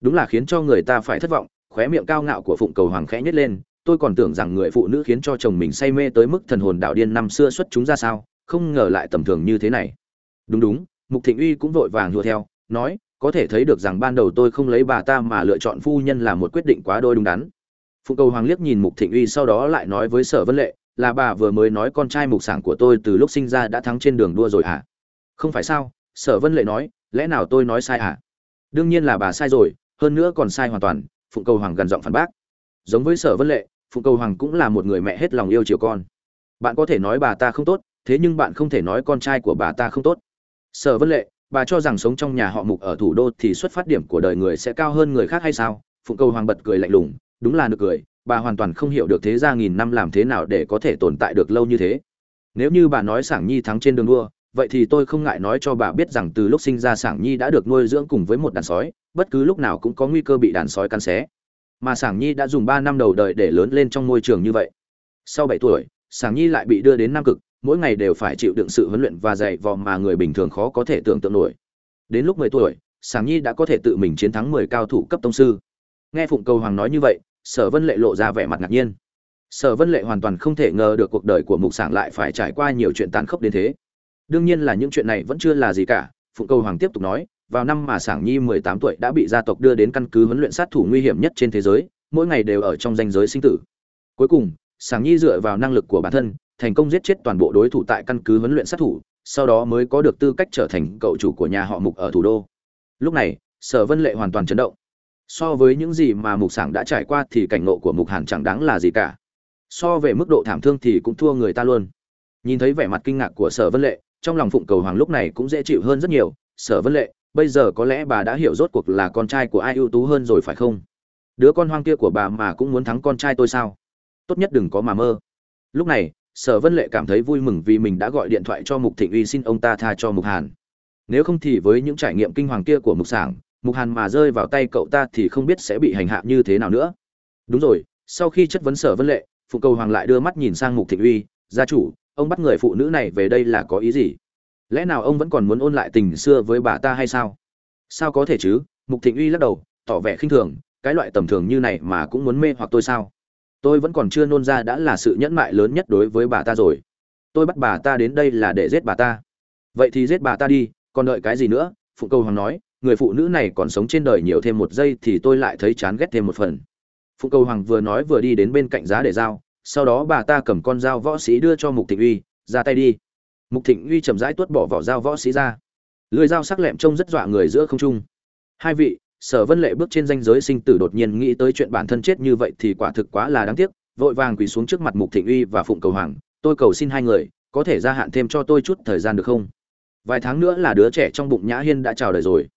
Đúng là khiến cho người ta phải thất vọng, khóe miệng cao ngạo của phụng cầu hoàng khẽ nhếch lên, tôi còn tưởng rằng người phụ nữ khiến cho chồng mình say mê tới mức thần hồn đạo điên năm xưa xuất chúng ra sao, không ngờ lại tầm thường như thế này. Đúng đúng, mục thịnh uy cũng vội vàng đua theo, nói có thể thấy được rằng ban đầu tôi không lấy bà ta mà lựa chọn phu nhân là một quyết định quá đôi đúng đắn. Phụng cầu hoàng liếc nhìn mục thịnh uy sau đó lại nói với sở vân lệ, là bà vừa mới nói con trai mục sảng của tôi từ lúc sinh ra đã thắng trên đường đua rồi hả? Không phải sao? Sở vân lệ nói, lẽ nào tôi nói sai hả? Đương nhiên là bà sai rồi, hơn nữa còn sai hoàn toàn, phụng cầu hoàng gần giọng phản bác. Giống với sở vân lệ, phụng cầu hoàng cũng là một người mẹ hết lòng yêu chiều con. Bạn có thể nói bà ta không tốt, thế nhưng bạn không thể nói con trai của bà ta không tốt. Sở vân lệ bà cho rằng sống trong nhà họ mục ở thủ đô thì xuất phát điểm của đời người sẽ cao hơn người khác hay sao? Phụng cầu hoàng bật cười lạnh lùng, đúng là nực cười, bà hoàn toàn không hiểu được thế gia nghìn năm làm thế nào để có thể tồn tại được lâu như thế. Nếu như bà nói sảng nhi thắng trên đường đua, vậy thì tôi không ngại nói cho bà biết rằng từ lúc sinh ra sảng nhi đã được nuôi dưỡng cùng với một đàn sói, bất cứ lúc nào cũng có nguy cơ bị đàn sói cắn xé. Mà sảng nhi đã dùng ba năm đầu đời để lớn lên trong môi trường như vậy. Sau bảy tuổi, sảng nhi lại bị đưa đến nam cực mỗi ngày đều phải chịu đựng sự huấn luyện và dạy vò mà người bình thường khó có thể tưởng tượng nổi. Đến lúc mười tuổi, sảng nhi đã có thể tự mình chiến thắng mười cao thủ cấp tông sư. Nghe phụng cầu hoàng nói như vậy, sở vân lệ lộ ra vẻ mặt ngạc nhiên. Sở vân lệ hoàn toàn không thể ngờ được cuộc đời của mục sảng lại phải trải qua nhiều chuyện tàn khốc đến thế. Đương nhiên là những chuyện này vẫn chưa là gì cả, phụng cầu hoàng tiếp tục nói, vào năm mà sảng nhi mười tám tuổi đã bị gia tộc đưa đến căn cứ huấn luyện sát thủ nguy hiểm nhất trên thế giới, mỗi ngày đều ở trong danh giới sinh tử. Cuối cùng sảng nhi dựa vào năng lực của bản thân, thành công giết chết toàn bộ đối thủ tại căn cứ huấn luyện sát thủ, sau đó mới có được tư cách trở thành cậu chủ của nhà họ mục ở thủ đô. Lúc này, sở vân lệ hoàn toàn chấn động. So với những gì mà mục sảng đã trải qua thì cảnh ngộ của mục hàn chẳng đáng là gì cả. So về mức độ thảm thương thì cũng thua người ta luôn. Nhìn thấy vẻ mặt kinh ngạc của sở vân lệ, trong lòng phụng cầu hoàng lúc này cũng dễ chịu hơn rất nhiều. Sở vân lệ, bây giờ có lẽ bà đã hiểu rốt cuộc là con trai của ai ưu tú hơn rồi phải không? Đứa con hoang kia của bà mà cũng muốn thắng con trai tôi sao? Tốt nhất đừng có mà mơ. Lúc này, sở vân lệ cảm thấy vui mừng vì mình đã gọi điện thoại cho mục thịnh uy xin ông ta tha cho mục hàn. Nếu không thì với những trải nghiệm kinh hoàng kia của mục sảng, mục hàn mà rơi vào tay cậu ta thì không biết sẽ bị hành hạ như thế nào nữa. Đúng rồi, sau khi chất vấn sở vân lệ phụ cầu hoàng lại đưa mắt nhìn sang mục thịnh uy, gia chủ, ông bắt người phụ nữ này về đây là có ý gì? Lẽ nào ông vẫn còn muốn ôn lại tình xưa với bà ta hay sao? Sao có thể chứ? Mục thịnh uy lắc đầu, tỏ vẻ khinh thường, cái loại tầm thường như này mà cũng muốn mê hoặc tôi sao? Tôi vẫn còn chưa nôn ra đã là sự nhẫn mại lớn nhất đối với bà ta rồi. Tôi bắt bà ta đến đây là để giết bà ta. Vậy thì giết bà ta đi, còn đợi cái gì nữa? Phụng câu hoàng nói, người phụ nữ này còn sống trên đời nhiều thêm một giây thì tôi lại thấy chán ghét thêm một phần. Phụng câu hoàng vừa nói vừa đi đến bên cạnh giá để dao sau đó bà ta cầm con dao võ sĩ đưa cho mục thịnh uy, ra tay đi. Mục thịnh uy chậm rãi tuốt bỏ vỏ dao võ sĩ ra. Lưỡi dao sắc lẹm trông rất dọa người giữa không trung. Hai vị sở vân lệ bước trên danh giới sinh tử đột nhiên nghĩ tới chuyện bản thân chết như vậy thì quả thực quá là đáng tiếc, vội vàng quỳ xuống trước mặt mục thịnh uy và phụng cầu hoàng, tôi cầu xin hai người, có thể gia hạn thêm cho tôi chút thời gian được không? Vài tháng nữa là đứa trẻ trong bụng nhã hiên đã chào đời rồi.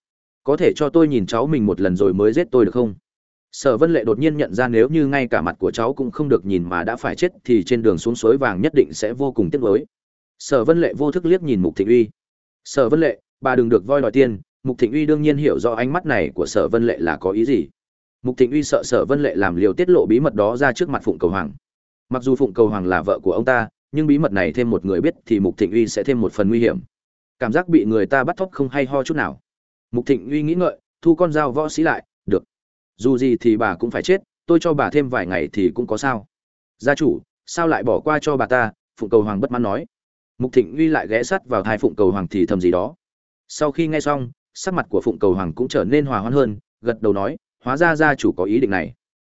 Có thể cho tôi nhìn cháu mình một lần rồi mới giết tôi được không? Sở vân lệ đột nhiên nhận ra nếu như ngay cả mặt của cháu cũng không được nhìn mà đã phải chết thì trên đường xuống suối vàng nhất định sẽ vô cùng tiếc nuối. Sở vân lệ vô thức liếc nhìn mục thịnh uy. Sở vân lệ, bà đừng được voi đòi tiên mục thịnh uy đương nhiên hiểu rõ ánh mắt này của sở vân lệ là có ý gì. Mục thịnh uy sợ sở vân lệ làm liều tiết lộ bí mật đó ra trước mặt phụng cầu hoàng. Mặc dù phụng cầu hoàng là vợ của ông ta, nhưng bí mật này thêm một người biết thì mục thịnh uy sẽ thêm một phần nguy hiểm. Cảm giác bị người ta bắt thóc không hay ho chút nào. Mục thịnh uy nghĩ ngợi, thu con dao võ sĩ lại, được. Dù gì thì bà cũng phải chết, tôi cho bà thêm vài ngày thì cũng có sao. Gia chủ, sao lại bỏ qua cho bà ta? Phụng cầu hoàng bất mãn nói. Mục thịnh uy lại ghé sắt vào thai phụng cầu hoàng thì thầm gì đó. Sau khi nghe xong sắc mặt của phụng cầu hoàng cũng trở nên hòa hoãn hơn gật đầu nói hóa ra gia chủ có ý định này.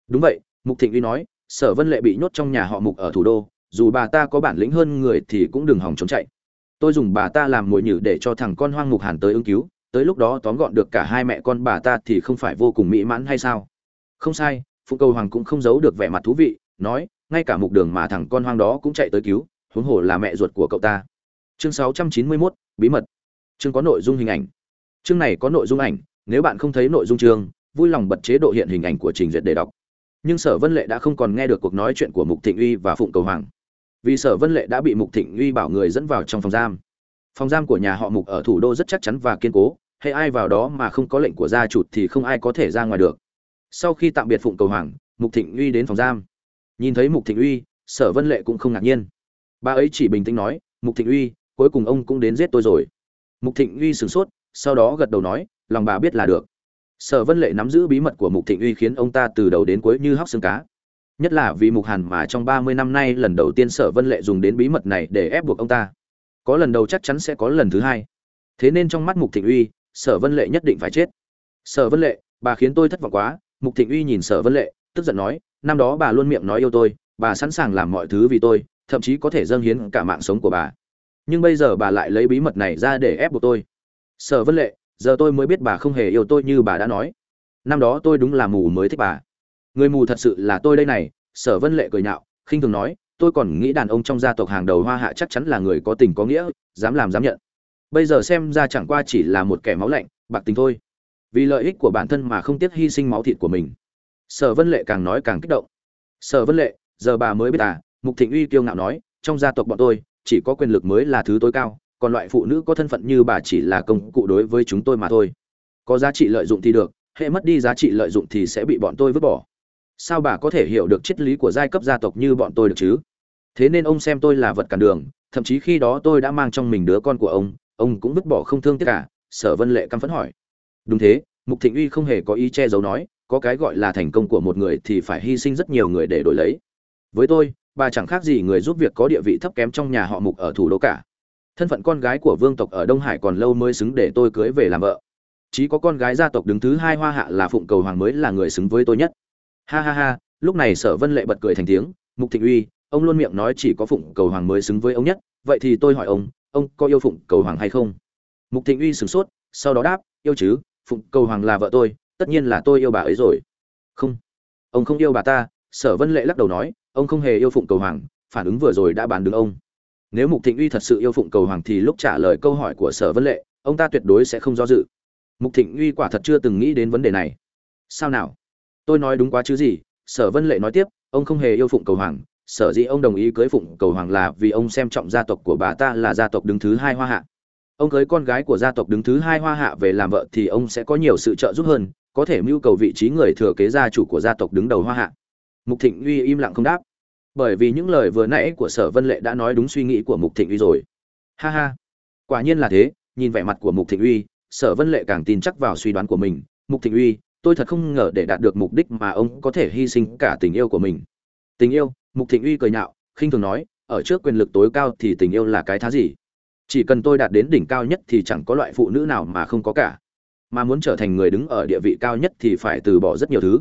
Đúng vậy mục thịnh uy nói sở vân lệ bị nhốt trong nhà họ mục ở thủ đô dù bà ta có bản lĩnh hơn người thì cũng đừng hòng trốn chạy. Tôi dùng bà ta làm mồi nhử để cho thằng con hoang mục hàn tới ứng cứu tới lúc đó tóm gọn được cả hai mẹ con bà ta thì không phải vô cùng mỹ mãn hay sao? Không sai phụng cầu hoàng cũng không giấu được vẻ mặt thú vị nói ngay cả mục đường mà thằng con hoang đó cũng chạy tới cứu huống hồ là mẹ ruột của cậu ta. Chương 691, bí mật. Chương có nội dung hình ảnh chương này có nội dung ảnh, nếu bạn không thấy nội dung chương, vui lòng bật chế độ hiện hình ảnh của trình duyệt để đọc. Nhưng sở vân lệ đã không còn nghe được cuộc nói chuyện của mục thịnh uy và phụng cầu hoàng. Vì sở vân lệ đã bị mục thịnh uy bảo người dẫn vào trong phòng giam. Phòng giam của nhà họ mục ở thủ đô rất chắc chắn và kiên cố, hay ai vào đó mà không có lệnh của gia chủ thì không ai có thể ra ngoài được. Sau khi tạm biệt phụng cầu hoàng, mục thịnh uy đến phòng giam. Nhìn thấy mục thịnh uy, sở vân lệ cũng không ngạc nhiên. Bà ấy chỉ bình tĩnh nói, mục thịnh uy, cuối cùng ông cũng đến giết tôi rồi. Mục thịnh uy sửng sốt sau đó gật đầu nói, lòng bà biết là được. Sở vân lệ nắm giữ bí mật của mục thịnh uy khiến ông ta từ đầu đến cuối như hóc xương cá. Nhất là vì mục hàn mà trong ba mươi năm nay lần đầu tiên sở vân lệ dùng đến bí mật này để ép buộc ông ta. Có lần đầu chắc chắn sẽ có lần thứ hai. Thế nên trong mắt mục thịnh uy, sở vân lệ nhất định phải chết. Sở vân lệ, bà khiến tôi thất vọng quá. Mục thịnh uy nhìn sở vân lệ, tức giận nói, năm đó bà luôn miệng nói yêu tôi, bà sẵn sàng làm mọi thứ vì tôi, thậm chí có thể dâng hiến cả mạng sống của bà. Nhưng bây giờ bà lại lấy bí mật này ra để ép buộc tôi sở vân lệ, giờ tôi mới biết bà không hề yêu tôi như bà đã nói. Năm đó tôi đúng là mù mới thích bà. Người mù thật sự là tôi đây này, sở vân lệ cười nhạo, khinh thường nói, tôi còn nghĩ đàn ông trong gia tộc hàng đầu hoa hạ chắc chắn là người có tình có nghĩa, dám làm dám nhận. Bây giờ xem ra chẳng qua chỉ là một kẻ máu lạnh, bạc tình thôi. Vì lợi ích của bản thân mà không tiếc hy sinh máu thịt của mình. Sở vân lệ càng nói càng kích động. Sở vân lệ, giờ bà mới biết à mục thịnh uy kiêu ngạo nói, trong gia tộc bọn tôi, chỉ có quyền lực mới là thứ tối cao còn loại phụ nữ có thân phận như bà chỉ là công cụ đối với chúng tôi mà thôi. Có giá trị lợi dụng thì được, hệ mất đi giá trị lợi dụng thì sẽ bị bọn tôi vứt bỏ. Sao bà có thể hiểu được triết lý của giai cấp gia tộc như bọn tôi được chứ? Thế nên ông xem tôi là vật cản đường, thậm chí khi đó tôi đã mang trong mình đứa con của ông ông cũng vứt bỏ không thương tiếc cả, sở vân lệ căm phẫn hỏi. Đúng thế, mục thịnh uy không hề có ý che giấu nói, có cái gọi là thành công của một người thì phải hy sinh rất nhiều người để đổi lấy. Với tôi, bà chẳng khác gì người giúp việc có địa vị thấp kém trong nhà họ mục ở thủ đô cả thân phận con gái của vương tộc ở đông hải còn lâu mới xứng để tôi cưới về làm vợ. Chỉ có con gái gia tộc đứng thứ hai hoa hạ là phụng cầu hoàng mới là người xứng với tôi nhất. Ha ha ha, lúc này sở vân lệ bật cười thành tiếng, mục thịnh uy, ông luôn miệng nói chỉ có phụng cầu hoàng mới xứng với ông nhất, vậy thì tôi hỏi ông ông có yêu phụng cầu hoàng hay không? Mục thịnh uy sửng sốt, sau đó đáp, yêu chứ, phụng cầu hoàng là vợ tôi, tất nhiên là tôi yêu bà ấy rồi. Không, ông không yêu bà ta, sở vân lệ lắc đầu nói, ông không hề yêu phụng cầu hoàng, phản ứng vừa rồi đã bàn đứng ông nếu mục thịnh uy thật sự yêu phụng cầu hoàng thì lúc trả lời câu hỏi của sở vân lệ, ông ta tuyệt đối sẽ không do dự. Mục thịnh uy quả thật chưa từng nghĩ đến vấn đề này. Sao nào? Tôi nói đúng quá chứ gì? Sở vân lệ nói tiếp, ông không hề yêu phụng cầu hoàng, sở dĩ ông đồng ý cưới phụng cầu hoàng là vì ông xem trọng gia tộc của bà ta là gia tộc đứng thứ hai hoa hạ. Ông cưới con gái của gia tộc đứng thứ hai hoa hạ về làm vợ thì ông sẽ có nhiều sự trợ giúp hơn, có thể mưu cầu vị trí người thừa kế gia chủ của gia tộc đứng đầu hoa hạ. Mục thịnh uy im lặng không đáp bởi vì những lời vừa nãy của sở vân lệ đã nói đúng suy nghĩ của mục thịnh uy rồi. Ha ha, quả nhiên là thế, nhìn vẻ mặt của mục thịnh uy, sở vân lệ càng tin chắc vào suy đoán của mình. Mục thịnh uy, tôi thật không ngờ để đạt được mục đích mà ông có thể hy sinh cả tình yêu của mình. Tình yêu? Mục thịnh uy cười nhạo, khinh thường nói, ở trước quyền lực tối cao thì tình yêu là cái thá gì? Chỉ cần tôi đạt đến đỉnh cao nhất thì chẳng có loại phụ nữ nào mà không có cả. Mà muốn trở thành người đứng ở địa vị cao nhất thì phải từ bỏ rất nhiều thứ.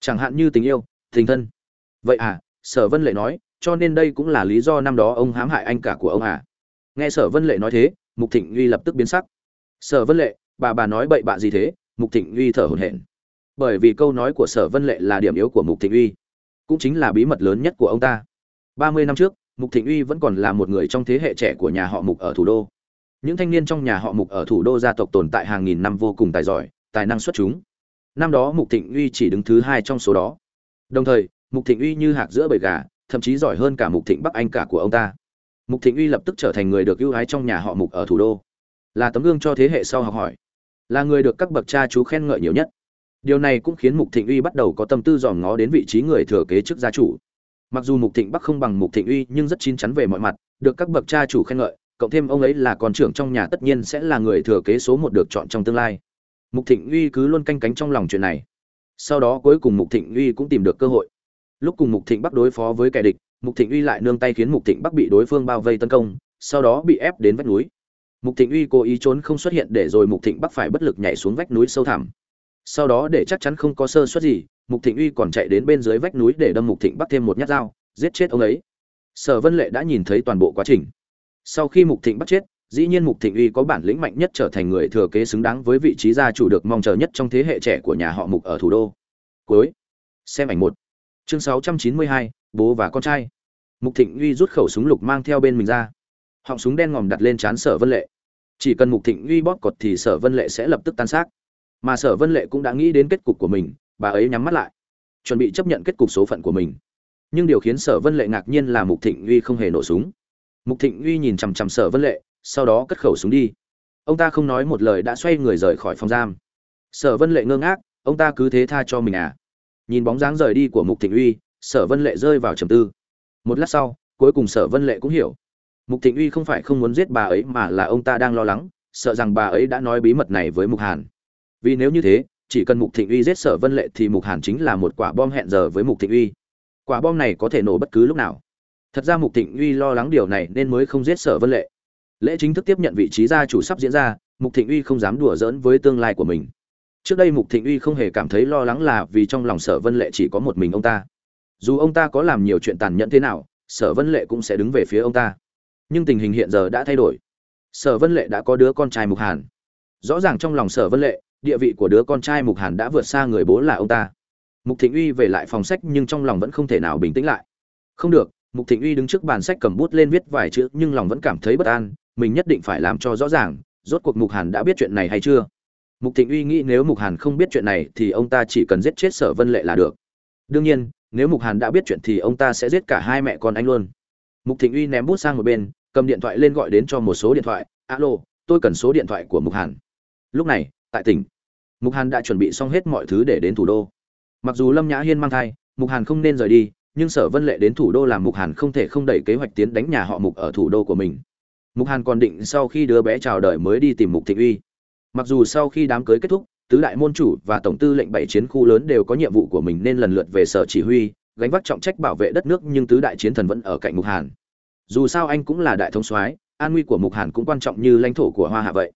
Chẳng hạn như tình yêu, tình thân. Vậy à sở vân lệ nói, cho nên đây cũng là lý do năm đó ông hãm hại anh cả của ông à. Nghe sở vân lệ nói thế, mục thịnh uy lập tức biến sắc. Sở vân lệ, bà bà nói bậy bạ gì thế? Mục thịnh uy thở hổn hển. Bởi vì câu nói của sở vân lệ là điểm yếu của mục thịnh uy, cũng chính là bí mật lớn nhất của ông ta. Ba mươi năm trước, mục thịnh uy vẫn còn là một người trong thế hệ trẻ của nhà họ mục ở thủ đô. Những thanh niên trong nhà họ mục ở thủ đô gia tộc tồn tại hàng nghìn năm vô cùng tài giỏi, tài năng xuất chúng. Năm đó mục thịnh uy chỉ đứng thứ hai trong số đó. Đồng thời mục thịnh uy như hạc giữa bầy gà, thậm chí giỏi hơn cả mục thịnh bắc anh cả của ông ta. Mục thịnh uy lập tức trở thành người được ưu ái trong nhà họ mục ở thủ đô. Là tấm gương cho thế hệ sau học hỏi. Là người được các bậc cha chú khen ngợi nhiều nhất. Điều này cũng khiến mục thịnh uy bắt đầu có tâm tư dòm ngó đến vị trí người thừa kế chức gia chủ. Mặc dù mục thịnh bắc không bằng mục thịnh uy nhưng rất chín chắn về mọi mặt, được các bậc cha chủ khen ngợi, cộng thêm ông ấy là con trưởng trong nhà tất nhiên sẽ là người thừa kế số một được chọn trong tương lai. Mục thịnh uy cứ luôn canh cánh trong lòng chuyện này. Sau đó cuối cùng mục thịnh uy cũng tìm được cơ hội lúc cùng mục thịnh bắc đối phó với kẻ địch, mục thịnh uy lại nương tay khiến mục thịnh bắc bị đối phương bao vây tấn công, sau đó bị ép đến vách núi. Mục thịnh uy cố ý trốn không xuất hiện để rồi mục thịnh bắc phải bất lực nhảy xuống vách núi sâu thẳm. Sau đó để chắc chắn không có sơ suất gì, mục thịnh uy còn chạy đến bên dưới vách núi để đâm mục thịnh bắc thêm một nhát dao, giết chết ông ấy. Sở vân lệ đã nhìn thấy toàn bộ quá trình. Sau khi mục thịnh bắt chết, dĩ nhiên mục thịnh uy có bản lĩnh mạnh nhất trở thành người thừa kế xứng đáng với vị trí gia chủ được mong chờ nhất trong thế hệ trẻ của nhà họ mục ở thủ đô. Cuối. Xem ảnh một chương 692, bố và con trai. Mục thịnh uy rút khẩu súng lục mang theo bên mình ra. Họng súng đen ngòm đặt lên trán sở vân lệ. Chỉ cần mục thịnh uy bóp cọt thì sở vân lệ sẽ lập tức tan xác. Mà sở vân lệ cũng đã nghĩ đến kết cục của mình bà ấy nhắm mắt lại chuẩn bị chấp nhận kết cục số phận của mình. Nhưng điều khiến sở vân lệ ngạc nhiên là mục thịnh uy không hề nổ súng. Mục thịnh uy nhìn chằm chằm sở vân lệ sau đó cất khẩu súng đi. Ông ta không nói một lời đã xoay người rời khỏi phòng giam. Sở vân lệ ngơ ngác ông ta cứ thế tha cho mình à? Nhìn bóng dáng rời đi của mục thịnh uy, sở vân lệ rơi vào trầm tư. Một lát sau, cuối cùng sở vân lệ cũng hiểu. Mục thịnh uy không phải không muốn giết bà ấy mà là ông ta đang lo lắng, sợ rằng bà ấy đã nói bí mật này với mục hàn. Vì nếu như thế, chỉ cần mục thịnh uy giết sở vân lệ thì mục hàn chính là một quả bom hẹn giờ với mục thịnh uy. Quả bom này có thể nổ bất cứ lúc nào. Thật ra mục thịnh uy lo lắng điều này nên mới không giết sở vân lệ. Lễ chính thức tiếp nhận vị trí gia chủ sắp diễn ra, mục thịnh uy không dám đùa giỡn với tương lai của mình trước đây mục thịnh uy không hề cảm thấy lo lắng là vì trong lòng sở vân lệ chỉ có một mình ông ta. Dù ông ta có làm nhiều chuyện tàn nhẫn thế nào, sở vân lệ cũng sẽ đứng về phía ông ta. Nhưng tình hình hiện giờ đã thay đổi. Sở vân lệ đã có đứa con trai mục hàn. Rõ ràng trong lòng sở vân lệ, địa vị của đứa con trai mục hàn đã vượt xa người bố là ông ta. Mục thịnh uy về lại phòng sách nhưng trong lòng vẫn không thể nào bình tĩnh lại. Không được, mục thịnh uy đứng trước bàn sách cầm bút lên viết vài chữ nhưng lòng vẫn cảm thấy bất an, mình nhất định phải làm cho rõ ràng, rốt cuộc mục hàn đã biết chuyện này hay chưa? Mục thịnh uy nghĩ nếu mục hàn không biết chuyện này thì ông ta chỉ cần giết chết sở vân lệ là được. Đương nhiên, nếu mục hàn đã biết chuyện thì ông ta sẽ giết cả hai mẹ con anh luôn. Mục thịnh uy ném bút sang một bên, cầm điện thoại lên gọi đến cho một số điện thoại. Alo, tôi cần số điện thoại của mục hàn. Lúc này, tại tỉnh, mục hàn đã chuẩn bị xong hết mọi thứ để đến thủ đô. Mặc dù lâm nhã hiên mang thai, mục hàn không nên rời đi, nhưng sở vân lệ đến thủ đô làm mục hàn không thể không đẩy kế hoạch tiến đánh nhà họ mục ở thủ đô của mình. Mục hàn còn định sau khi đứa bé chào đời mới đi tìm mục thịnh uy mặc dù sau khi đám cưới kết thúc, tứ đại môn chủ và tổng tư lệnh bảy chiến khu lớn đều có nhiệm vụ của mình nên lần lượt về sở chỉ huy, gánh vác trọng trách bảo vệ đất nước nhưng tứ đại chiến thần vẫn ở cạnh mục hàn. Dù sao anh cũng là đại thống soái, an nguy của mục hàn cũng quan trọng như lãnh thổ của hoa hạ vậy.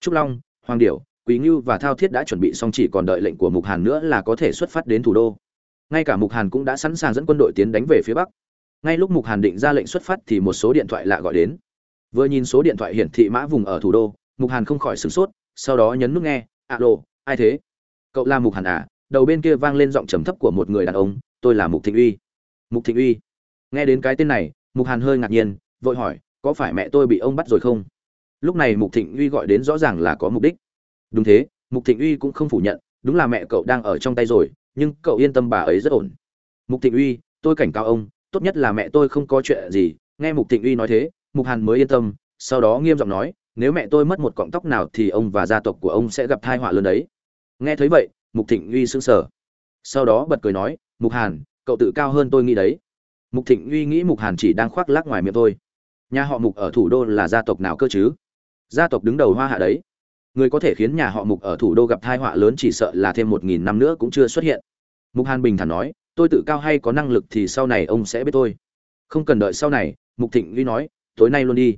Trúc long, hoàng điểu, quý ngưu và thao thiết đã chuẩn bị xong chỉ còn đợi lệnh của mục hàn nữa là có thể xuất phát đến thủ đô. Ngay cả mục hàn cũng đã sẵn sàng dẫn quân đội tiến đánh về phía bắc. Ngay lúc mục hàn định ra lệnh xuất phát thì một số điện thoại lạ gọi đến. Vừa nhìn số điện thoại hiển thị mã vùng ở thủ đô, mục hàn không khỏi sửng sốt sau đó nhấn nút nghe, alo, ai thế? Cậu là mục hàn à đầu bên kia vang lên giọng trầm thấp của một người đàn ông, tôi là mục thịnh uy. Mục thịnh uy. Nghe đến cái tên này, mục hàn hơi ngạc nhiên, vội hỏi, có phải mẹ tôi bị ông bắt rồi không? Lúc này mục thịnh uy gọi đến rõ ràng là có mục đích. Đúng thế, mục thịnh uy cũng không phủ nhận, đúng là mẹ cậu đang ở trong tay rồi, nhưng cậu yên tâm bà ấy rất ổn. Mục thịnh uy, tôi cảnh cáo ông, tốt nhất là mẹ tôi không có chuyện gì. Nghe mục thịnh uy nói thế, mục hàn mới yên tâm, sau đó nghiêm giọng nói nếu mẹ tôi mất một cọng tóc nào thì ông và gia tộc của ông sẽ gặp tai họa lớn đấy. Nghe thấy vậy, mục thịnh uy sững sờ. Sau đó bật cười nói, mục hàn, cậu tự cao hơn tôi nghĩ đấy. Mục thịnh uy nghĩ mục hàn chỉ đang khoác lác ngoài miệng thôi nhà họ mục ở thủ đô là gia tộc nào cơ chứ? Gia tộc đứng đầu hoa hạ đấy. Người có thể khiến nhà họ mục ở thủ đô gặp tai họa lớn chỉ sợ là thêm một nghìn năm nữa cũng chưa xuất hiện. Mục hàn bình thản nói, tôi tự cao hay có năng lực thì sau này ông sẽ biết tôi. Không cần đợi sau này, mục thịnh uy nói, tối nay luôn đi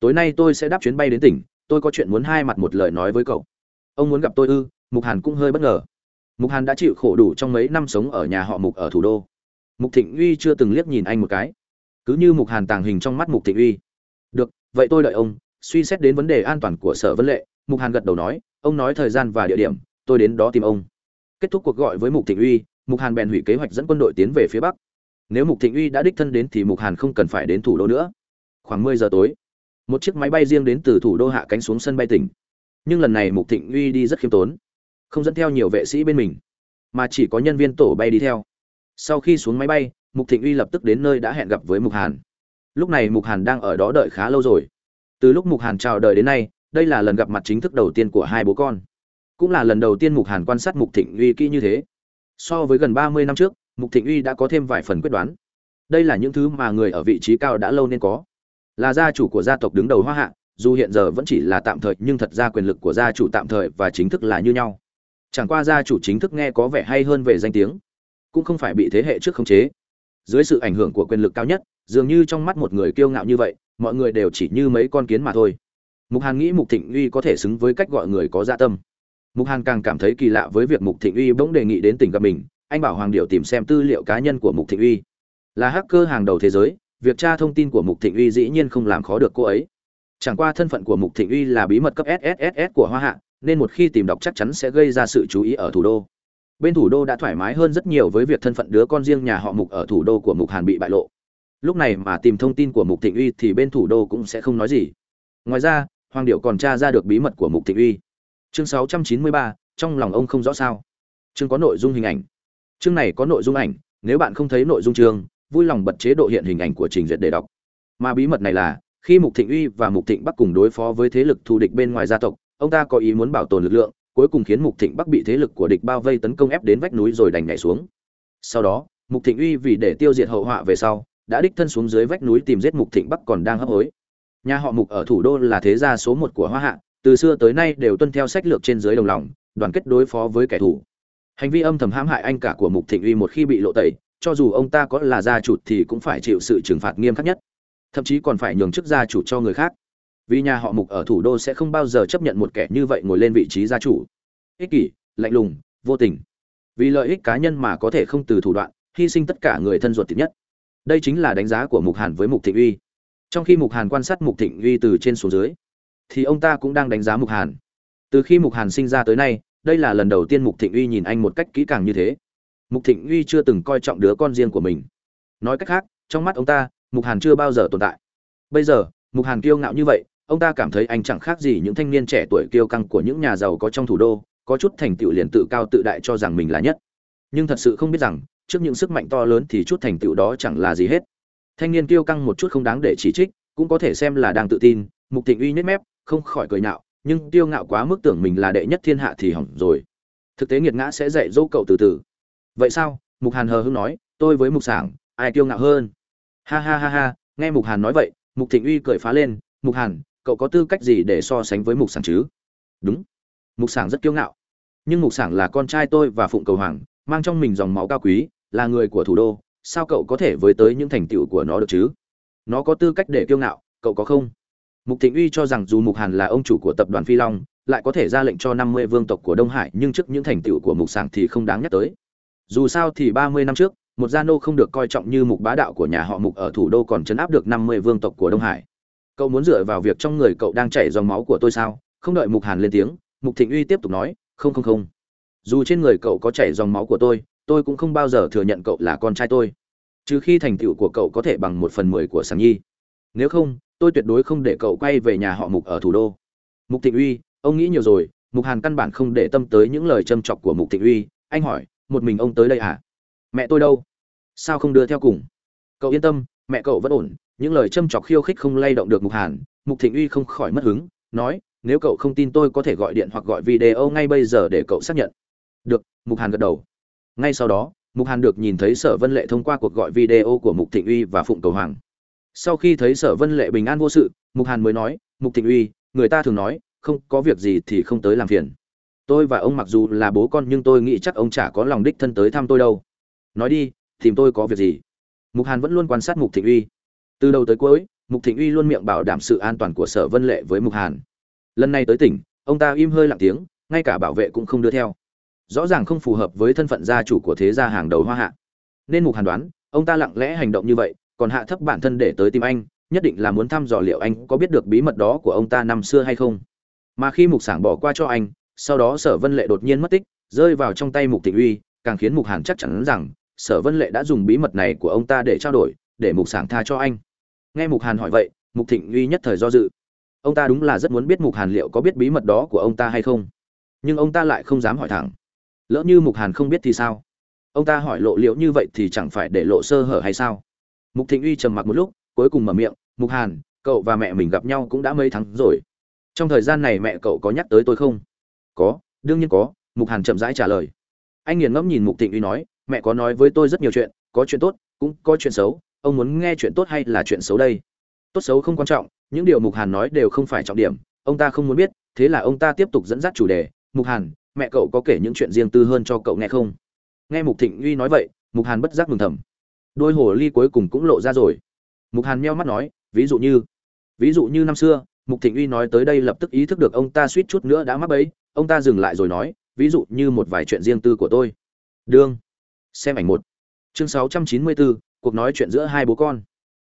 tối nay tôi sẽ đáp chuyến bay đến tỉnh, tôi có chuyện muốn hai mặt một lời nói với cậu. Ông muốn gặp tôi ư? Mục hàn cũng hơi bất ngờ. Mục hàn đã chịu khổ đủ trong mấy năm sống ở nhà họ mục ở thủ đô. Mục thịnh uy chưa từng liếc nhìn anh một cái. Cứ như mục hàn tàng hình trong mắt mục thịnh uy. Được, vậy tôi đợi ông, suy xét đến vấn đề an toàn của sở vân lệ. Mục hàn gật đầu nói, ông nói thời gian và địa điểm, tôi đến đó tìm ông. Kết thúc cuộc gọi với mục thịnh uy, mục hàn bèn hủy kế hoạch dẫn quân đội tiến về phía bắc. Nếu mục thịnh uy đã đích thân đến thì mục hàn không cần phải đến thủ đô nữa. Khoảng mười giờ tối một chiếc máy bay riêng đến từ thủ đô hạ cánh xuống sân bay tỉnh. Nhưng lần này mục thịnh uy đi rất khiêm tốn, không dẫn theo nhiều vệ sĩ bên mình, mà chỉ có nhân viên tổ bay đi theo. Sau khi xuống máy bay, mục thịnh uy lập tức đến nơi đã hẹn gặp với mục hàn. Lúc này mục hàn đang ở đó đợi khá lâu rồi. Từ lúc mục hàn chào đời đến nay, đây là lần gặp mặt chính thức đầu tiên của hai bố con. Cũng là lần đầu tiên mục hàn quan sát mục thịnh uy kỹ như thế. So với gần ba mươi năm trước, mục thịnh uy đã có thêm vài phần quyết đoán. Đây là những thứ mà người ở vị trí cao đã lâu nên có là gia chủ của gia tộc đứng đầu hoa hạ, dù hiện giờ vẫn chỉ là tạm thời, nhưng thật ra quyền lực của gia chủ tạm thời và chính thức là như nhau. Chẳng qua gia chủ chính thức nghe có vẻ hay hơn về danh tiếng, cũng không phải bị thế hệ trước khống chế. Dưới sự ảnh hưởng của quyền lực cao nhất, dường như trong mắt một người kiêu ngạo như vậy, mọi người đều chỉ như mấy con kiến mà thôi. Mục hàn nghĩ mục thịnh uy có thể xứng với cách gọi người có dạ tâm. Mục hàn càng cảm thấy kỳ lạ với việc mục thịnh uy bỗng đề nghị đến tỉnh gặp mình, anh bảo hoàng điệu tìm xem tư liệu cá nhân của mục thịnh uy. Là hacker hàng đầu thế giới việc tra thông tin của mục thịnh uy dĩ nhiên không làm khó được cô ấy. Chẳng qua thân phận của mục thịnh uy là bí mật cấp sss của hoa hạ nên một khi tìm đọc chắc chắn sẽ gây ra sự chú ý ở thủ đô. Bên thủ đô đã thoải mái hơn rất nhiều với việc thân phận đứa con riêng nhà họ mục ở thủ đô của mục hàn bị bại lộ. Lúc này mà tìm thông tin của mục thịnh uy thì bên thủ đô cũng sẽ không nói gì. Ngoài ra hoàng điệu còn tra ra được bí mật của mục thịnh uy. Chương 693, trong lòng ông không rõ sao. Chương có nội dung hình ảnh. Chương này có nội dung ảnh nếu bạn không thấy nội dung chương vui lòng bật chế độ hiện hình ảnh của trình duyệt để đọc. Mà bí mật này là, khi mục thịnh uy và mục thịnh bắc cùng đối phó với thế lực thù địch bên ngoài gia tộc, ông ta có ý muốn bảo tồn lực lượng, cuối cùng khiến mục thịnh bắc bị thế lực của địch bao vây tấn công ép đến vách núi rồi đành nhảy xuống. Sau đó, mục thịnh uy vì để tiêu diệt hậu họa về sau, đã đích thân xuống dưới vách núi tìm giết mục thịnh bắc còn đang hấp hối. Nhà họ mục ở thủ đô là thế gia số một của hoa hạ, từ xưa tới nay đều tuân theo sách lược trên dưới đồng lòng, đoàn kết đối phó với kẻ thù. Hành vi âm thầm hãm hại anh cả của mục thịnh uy một khi bị lộ tẩy cho dù ông ta có là gia chủ thì cũng phải chịu sự trừng phạt nghiêm khắc nhất. Thậm chí còn phải nhường chức gia chủ cho người khác. Vì nhà họ mục ở thủ đô sẽ không bao giờ chấp nhận một kẻ như vậy ngồi lên vị trí gia chủ. Ích kỷ, lạnh lùng, vô tình. Vì lợi ích cá nhân mà có thể không từ thủ đoạn, hy sinh tất cả người thân ruột thịt nhất. Đây chính là đánh giá của mục hàn với mục thịnh uy. Trong khi mục hàn quan sát mục thịnh uy từ trên xuống dưới, thì ông ta cũng đang đánh giá mục hàn. Từ khi mục hàn sinh ra tới nay, đây là lần đầu tiên mục thịnh uy nhìn anh một cách kỹ càng như thế mục thịnh uy chưa từng coi trọng đứa con riêng của mình. Nói cách khác, trong mắt ông ta, mục hàn chưa bao giờ tồn tại. Bây giờ, mục hàn kiêu ngạo như vậy, ông ta cảm thấy anh chẳng khác gì những thanh niên trẻ tuổi kiêu căng của những nhà giàu có trong thủ đô, có chút thành tựu liền tự cao tự đại cho rằng mình là nhất. Nhưng thật sự không biết rằng, trước những sức mạnh to lớn thì chút thành tựu đó chẳng là gì hết. Thanh niên kiêu căng một chút không đáng để chỉ trích, cũng có thể xem là đang tự tin, mục thịnh uy nhếch mép, không khỏi cười nhạo, nhưng kiêu ngạo quá mức tưởng mình là đệ nhất thiên hạ thì hỏng rồi. Thực tế nghiệt ngã sẽ dạy dỗ cậu từ từ vậy sao? Mục hàn hờ hững nói, tôi với mục sảng, ai kiêu ngạo hơn? Ha ha ha ha, nghe mục hàn nói vậy, mục thịnh uy cười phá lên, mục hàn, cậu có tư cách gì để so sánh với mục sảng chứ? Đúng. Mục sảng rất kiêu ngạo. Nhưng mục sảng là con trai tôi và phụng cầu hoàng, mang trong mình dòng máu cao quý, là người của thủ đô, sao cậu có thể với tới những thành tựu của nó được chứ? Nó có tư cách để kiêu ngạo, cậu có không? Mục thịnh uy cho rằng dù mục hàn là ông chủ của tập đoàn phi long, lại có thể ra lệnh cho năm mươi vương tộc của đông hải, nhưng trước những thành tựu của mục sảng thì không đáng nhắc tới dù sao thì ba mươi năm trước, một gia nô không được coi trọng như mục bá đạo của nhà họ mục ở thủ đô còn chấn áp được năm mươi vương tộc của đông hải. Cậu muốn dựa vào việc trong người cậu đang chảy dòng máu của tôi sao? Không đợi mục hàn lên tiếng, mục thịnh uy tiếp tục nói, không không không. Dù trên người cậu có chảy dòng máu của tôi tôi cũng không bao giờ thừa nhận cậu là con trai tôi. Trừ khi thành tựu của cậu có thể bằng một phần mười của Sảng nhi. Nếu không, tôi tuyệt đối không để cậu quay về nhà họ mục ở thủ đô. Mục thịnh uy, ông nghĩ nhiều rồi, mục hàn căn bản không để tâm tới những lời châm chọc của mục thịnh uy. Anh hỏi một mình ông tới đây à? Mẹ tôi đâu? Sao không đưa theo cùng? Cậu yên tâm, mẹ cậu vẫn ổn. Những lời châm chọc khiêu khích không lay động được mục hàn. Mục thịnh uy không khỏi mất hứng, nói, nếu cậu không tin tôi có thể gọi điện hoặc gọi video ngay bây giờ để cậu xác nhận. Được, mục hàn gật đầu. Ngay sau đó, mục hàn được nhìn thấy sở vân lệ thông qua cuộc gọi video của mục thịnh uy và phụng cầu hoàng. Sau khi thấy sở vân lệ bình an vô sự, mục hàn mới nói, mục thịnh uy, người ta thường nói, không có việc gì thì không tới làm phiền tôi và ông mặc dù là bố con nhưng tôi nghĩ chắc ông chả có lòng đích thân tới thăm tôi đâu. Nói đi, tìm tôi có việc gì? Mục hàn vẫn luôn quan sát mục thịnh uy. Từ đầu tới cuối, mục thịnh uy luôn miệng bảo đảm sự an toàn của sở vân lệ với mục hàn. Lần này tới tỉnh, ông ta im hơi lặng tiếng, ngay cả bảo vệ cũng không đưa theo. Rõ ràng không phù hợp với thân phận gia chủ của thế gia hàng đầu hoa hạ. Nên mục hàn đoán, ông ta lặng lẽ hành động như vậy, còn hạ thấp bản thân để tới tìm anh, nhất định là muốn thăm dò liệu anh có biết được bí mật đó của ông ta năm xưa hay không. Mà khi mục sảng bỏ qua cho anh sau đó sở vân lệ đột nhiên mất tích, rơi vào trong tay mục thịnh uy, càng khiến mục hàn chắc chắn rằng, sở vân lệ đã dùng bí mật này của ông ta để trao đổi, để mục sảng tha cho anh. Nghe mục hàn hỏi vậy, mục thịnh uy nhất thời do dự. Ông ta đúng là rất muốn biết mục hàn liệu có biết bí mật đó của ông ta hay không. Nhưng ông ta lại không dám hỏi thẳng. Lỡ như mục hàn không biết thì sao? Ông ta hỏi lộ liễu như vậy thì chẳng phải để lộ sơ hở hay sao? Mục thịnh uy trầm mặc một lúc, cuối cùng mở miệng, mục hàn, cậu và mẹ mình gặp nhau cũng đã mấy tháng rồi. Trong thời gian này mẹ cậu có nhắc tới tôi không? Có, đương nhiên có, mục hàn chậm rãi trả lời. Anh nghiền ngẫm nhìn mục thịnh uy nói, mẹ có nói với tôi rất nhiều chuyện, có chuyện tốt, cũng có chuyện xấu, ông muốn nghe chuyện tốt hay là chuyện xấu đây? Tốt xấu không quan trọng, những điều mục hàn nói đều không phải trọng điểm, ông ta không muốn biết, thế là ông ta tiếp tục dẫn dắt chủ đề, mục hàn, mẹ cậu có kể những chuyện riêng tư hơn cho cậu nghe không? Nghe mục thịnh uy nói vậy, mục hàn bất giác mừng thầm. Đôi hồ ly cuối cùng cũng lộ ra rồi. Mục hàn meo mắt nói, ví dụ như, ví dụ như năm xưa, mục thịnh uy nói tới đây lập tức ý thức được ông ta suýt chút nữa đã mắc bẫy ông ta dừng lại rồi nói, ví dụ như một vài chuyện riêng tư của tôi. Đương. Xem ảnh một. Chương sáu trăm chín mươi bốn cuộc nói chuyện giữa hai bố con.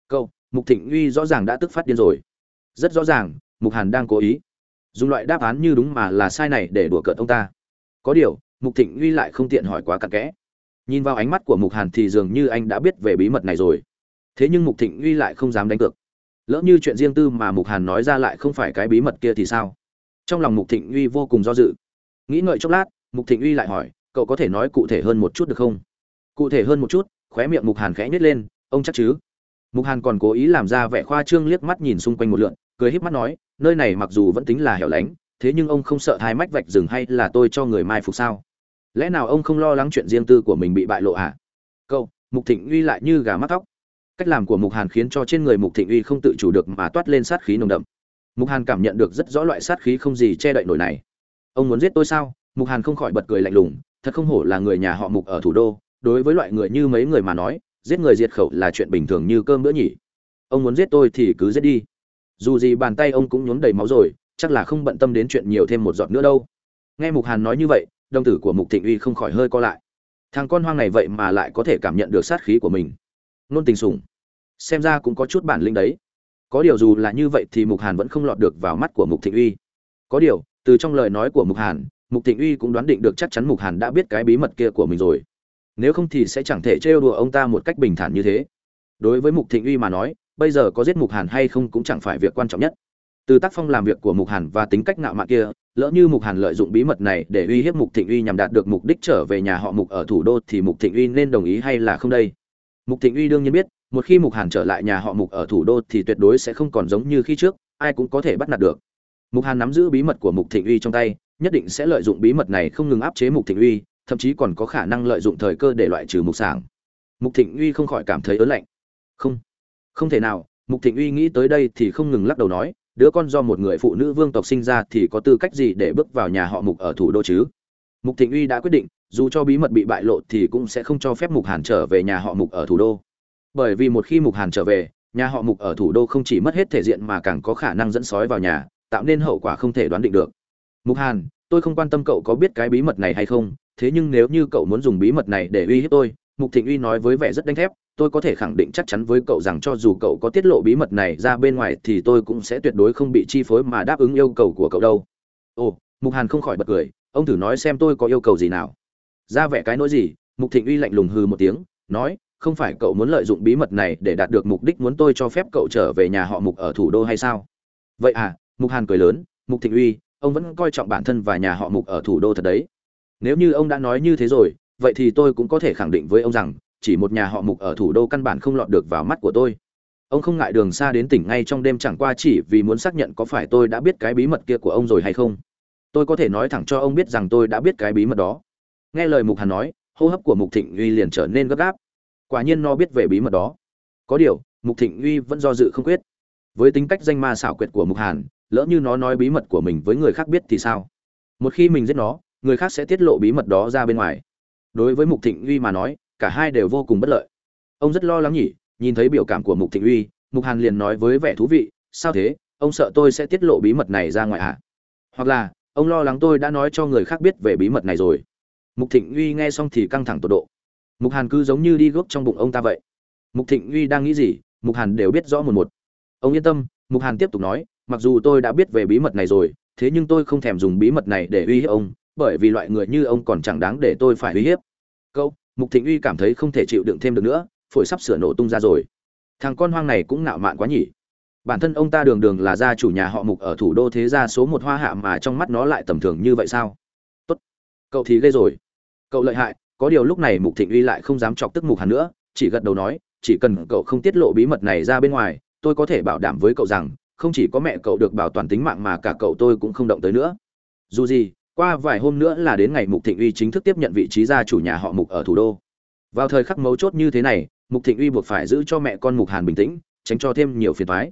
Cậu mục thịnh uy rõ ràng đã tức phát điên rồi. Rất rõ ràng, mục hàn đang cố ý. Dùng loại đáp án như đúng mà là sai này để đùa cợt ông ta. Có điều, mục thịnh uy lại không tiện hỏi quá cặn kẽ. Nhìn vào ánh mắt của mục hàn thì dường như anh đã biết về bí mật này rồi. Thế nhưng mục thịnh uy lại không dám đánh cược. Lỡ như chuyện riêng tư mà mục hàn nói ra lại không phải cái bí mật kia thì sao? Trong lòng mục thịnh uy vô cùng do dự. Nghĩ ngợi chốc lát, mục thịnh uy lại hỏi, cậu có thể nói cụ thể hơn một chút được không? Cụ thể hơn một chút? Khóe miệng mục hàn khẽ nhếch lên, ông chắc chứ? Mục hàn còn cố ý làm ra vẻ khoa trương liếc mắt nhìn xung quanh một lượn, cười híp mắt nói, nơi này mặc dù vẫn tính là hẻo lánh, thế nhưng ông không sợ hai mách vạch rừng hay là tôi cho người mai phục sao? Lẽ nào ông không lo lắng chuyện riêng tư của mình bị bại lộ à cậu, mục thịnh uy lại như gà mắc tóc. Cách làm của mục hàn khiến cho trên người mục thịnh uy không tự chủ được mà toát lên sát khí nồng đậm mục hàn cảm nhận được rất rõ loại sát khí không gì che đậy nổi này. Ông muốn giết tôi sao? Mục hàn không khỏi bật cười lạnh lùng, thật không hổ là người nhà họ mục ở thủ đô, đối với loại người như mấy người mà nói, giết người diệt khẩu là chuyện bình thường như cơm bữa nhỉ. Ông muốn giết tôi thì cứ giết đi. Dù gì bàn tay ông cũng nhuốm đầy máu rồi, chắc là không bận tâm đến chuyện nhiều thêm một giọt nữa đâu. Nghe mục hàn nói như vậy, đồng tử của mục thịnh uy không khỏi hơi co lại. Thằng con hoang này vậy mà lại có thể cảm nhận được sát khí của mình. Nôn tình sủng. Xem ra cũng có chút bản lĩnh đấy có điều dù là như vậy thì mục hàn vẫn không lọt được vào mắt của mục thịnh uy. Có điều, từ trong lời nói của mục hàn, mục thịnh uy cũng đoán định được chắc chắn mục hàn đã biết cái bí mật kia của mình rồi. Nếu không thì sẽ chẳng thể trêu đùa ông ta một cách bình thản như thế. Đối với mục thịnh uy mà nói, bây giờ có giết mục hàn hay không cũng chẳng phải việc quan trọng nhất. Từ tác phong làm việc của mục hàn và tính cách ngạo mạn kia, lỡ như mục hàn lợi dụng bí mật này để uy hiếp mục thịnh uy nhằm đạt được mục đích trở về nhà họ mục ở thủ đô thì mục thịnh uy nên đồng ý hay là không đây? Mục thịnh uy đương nhiên biết một khi mục hàn trở lại nhà họ mục ở thủ đô thì tuyệt đối sẽ không còn giống như khi trước, ai cũng có thể bắt nạt được. Mục hàn nắm giữ bí mật của mục thịnh uy trong tay, nhất định sẽ lợi dụng bí mật này không ngừng áp chế mục thịnh uy, thậm chí còn có khả năng lợi dụng thời cơ để loại trừ mục sảng. Mục thịnh uy không khỏi cảm thấy ớn lạnh. Không không thể nào, mục thịnh uy nghĩ tới đây thì không ngừng lắc đầu nói, đứa con do một người phụ nữ vương tộc sinh ra thì có tư cách gì để bước vào nhà họ mục ở thủ đô chứ? Mục thịnh uy đã quyết định, dù cho bí mật bị bại lộ thì cũng sẽ không cho phép mục hàn trở về nhà họ mục ở thủ đô bởi vì một khi mục hàn trở về, nhà họ mục ở thủ đô không chỉ mất hết thể diện mà càng có khả năng dẫn sói vào nhà, tạo nên hậu quả không thể đoán định được. Mục hàn, tôi không quan tâm cậu có biết cái bí mật này hay không, thế nhưng nếu như cậu muốn dùng bí mật này để uy hiếp tôi, mục thịnh uy nói với vẻ rất đánh thép, tôi có thể khẳng định chắc chắn với cậu rằng cho dù cậu có tiết lộ bí mật này ra bên ngoài thì tôi cũng sẽ tuyệt đối không bị chi phối mà đáp ứng yêu cầu của cậu đâu. Ồ, mục hàn không khỏi bật cười, ông thử nói xem tôi có yêu cầu gì nào. Ra vẻ cái nỗi gì, mục thịnh uy lạnh lùng hừ một tiếng, nói không phải cậu muốn lợi dụng bí mật này để đạt được mục đích muốn tôi cho phép cậu trở về nhà họ mục ở thủ đô hay sao? Vậy à mục hàn cười lớn, mục thịnh uy, ông vẫn coi trọng bản thân và nhà họ mục ở thủ đô thật đấy. Nếu như ông đã nói như thế rồi, vậy thì tôi cũng có thể khẳng định với ông rằng, chỉ một nhà họ mục ở thủ đô căn bản không lọt được vào mắt của tôi. Ông không ngại đường xa đến tỉnh ngay trong đêm chẳng qua chỉ vì muốn xác nhận có phải tôi đã biết cái bí mật kia của ông rồi hay không. Tôi có thể nói thẳng cho ông biết rằng tôi đã biết cái bí mật đó. Nghe lời mục hàn nói, hô hấp của mục thịnh uy liền trở nên gấp gáp quả nhiên nó biết về bí mật đó. Có điều, mục thịnh uy vẫn do dự không quyết. Với tính cách danh ma xảo quyệt của mục hàn, lỡ như nó nói bí mật của mình với người khác biết thì sao? Một khi mình giết nó, người khác sẽ tiết lộ bí mật đó ra bên ngoài. Đối với mục thịnh uy mà nói, cả hai đều vô cùng bất lợi. Ông rất lo lắng nhỉ, nhìn thấy biểu cảm của mục thịnh uy, mục hàn liền nói với vẻ thú vị, sao thế? Ông sợ tôi sẽ tiết lộ bí mật này ra ngoài à hoặc là, ông lo lắng tôi đã nói cho người khác biết về bí mật này rồi. Mục thịnh uy nghe xong thì căng thẳng tột độ mục hàn cứ giống như đi gốc trong bụng ông ta vậy. Mục thịnh uy đang nghĩ gì mục hàn đều biết rõ một một. Ông yên tâm mục hàn tiếp tục nói mặc dù tôi đã biết về bí mật này rồi thế nhưng tôi không thèm dùng bí mật này để uy hiếp ông bởi vì loại người như ông còn chẳng đáng để tôi phải uy hiếp. Cậu, mục thịnh uy cảm thấy không thể chịu đựng thêm được nữa phổi sắp sửa nổ tung ra rồi. Thằng con hoang này cũng nạo mạn quá nhỉ. Bản thân ông ta đường đường là gia chủ nhà họ mục ở thủ đô thế gia số một hoa hạ mà trong mắt nó lại tầm thường như vậy sao? Tốt cậu thì ghê rồi. Cậu lợi hại có điều lúc này mục thịnh uy lại không dám chọc tức mục hàn nữa, chỉ gật đầu nói, chỉ cần cậu không tiết lộ bí mật này ra bên ngoài, tôi có thể bảo đảm với cậu rằng, không chỉ có mẹ cậu được bảo toàn tính mạng mà cả cậu tôi cũng không động tới nữa. Dù gì, qua vài hôm nữa là đến ngày mục thịnh uy chính thức tiếp nhận vị trí gia chủ nhà họ mục ở thủ đô. Vào thời khắc mấu chốt như thế này, mục thịnh uy buộc phải giữ cho mẹ con mục hàn bình tĩnh, tránh cho thêm nhiều phiền toái.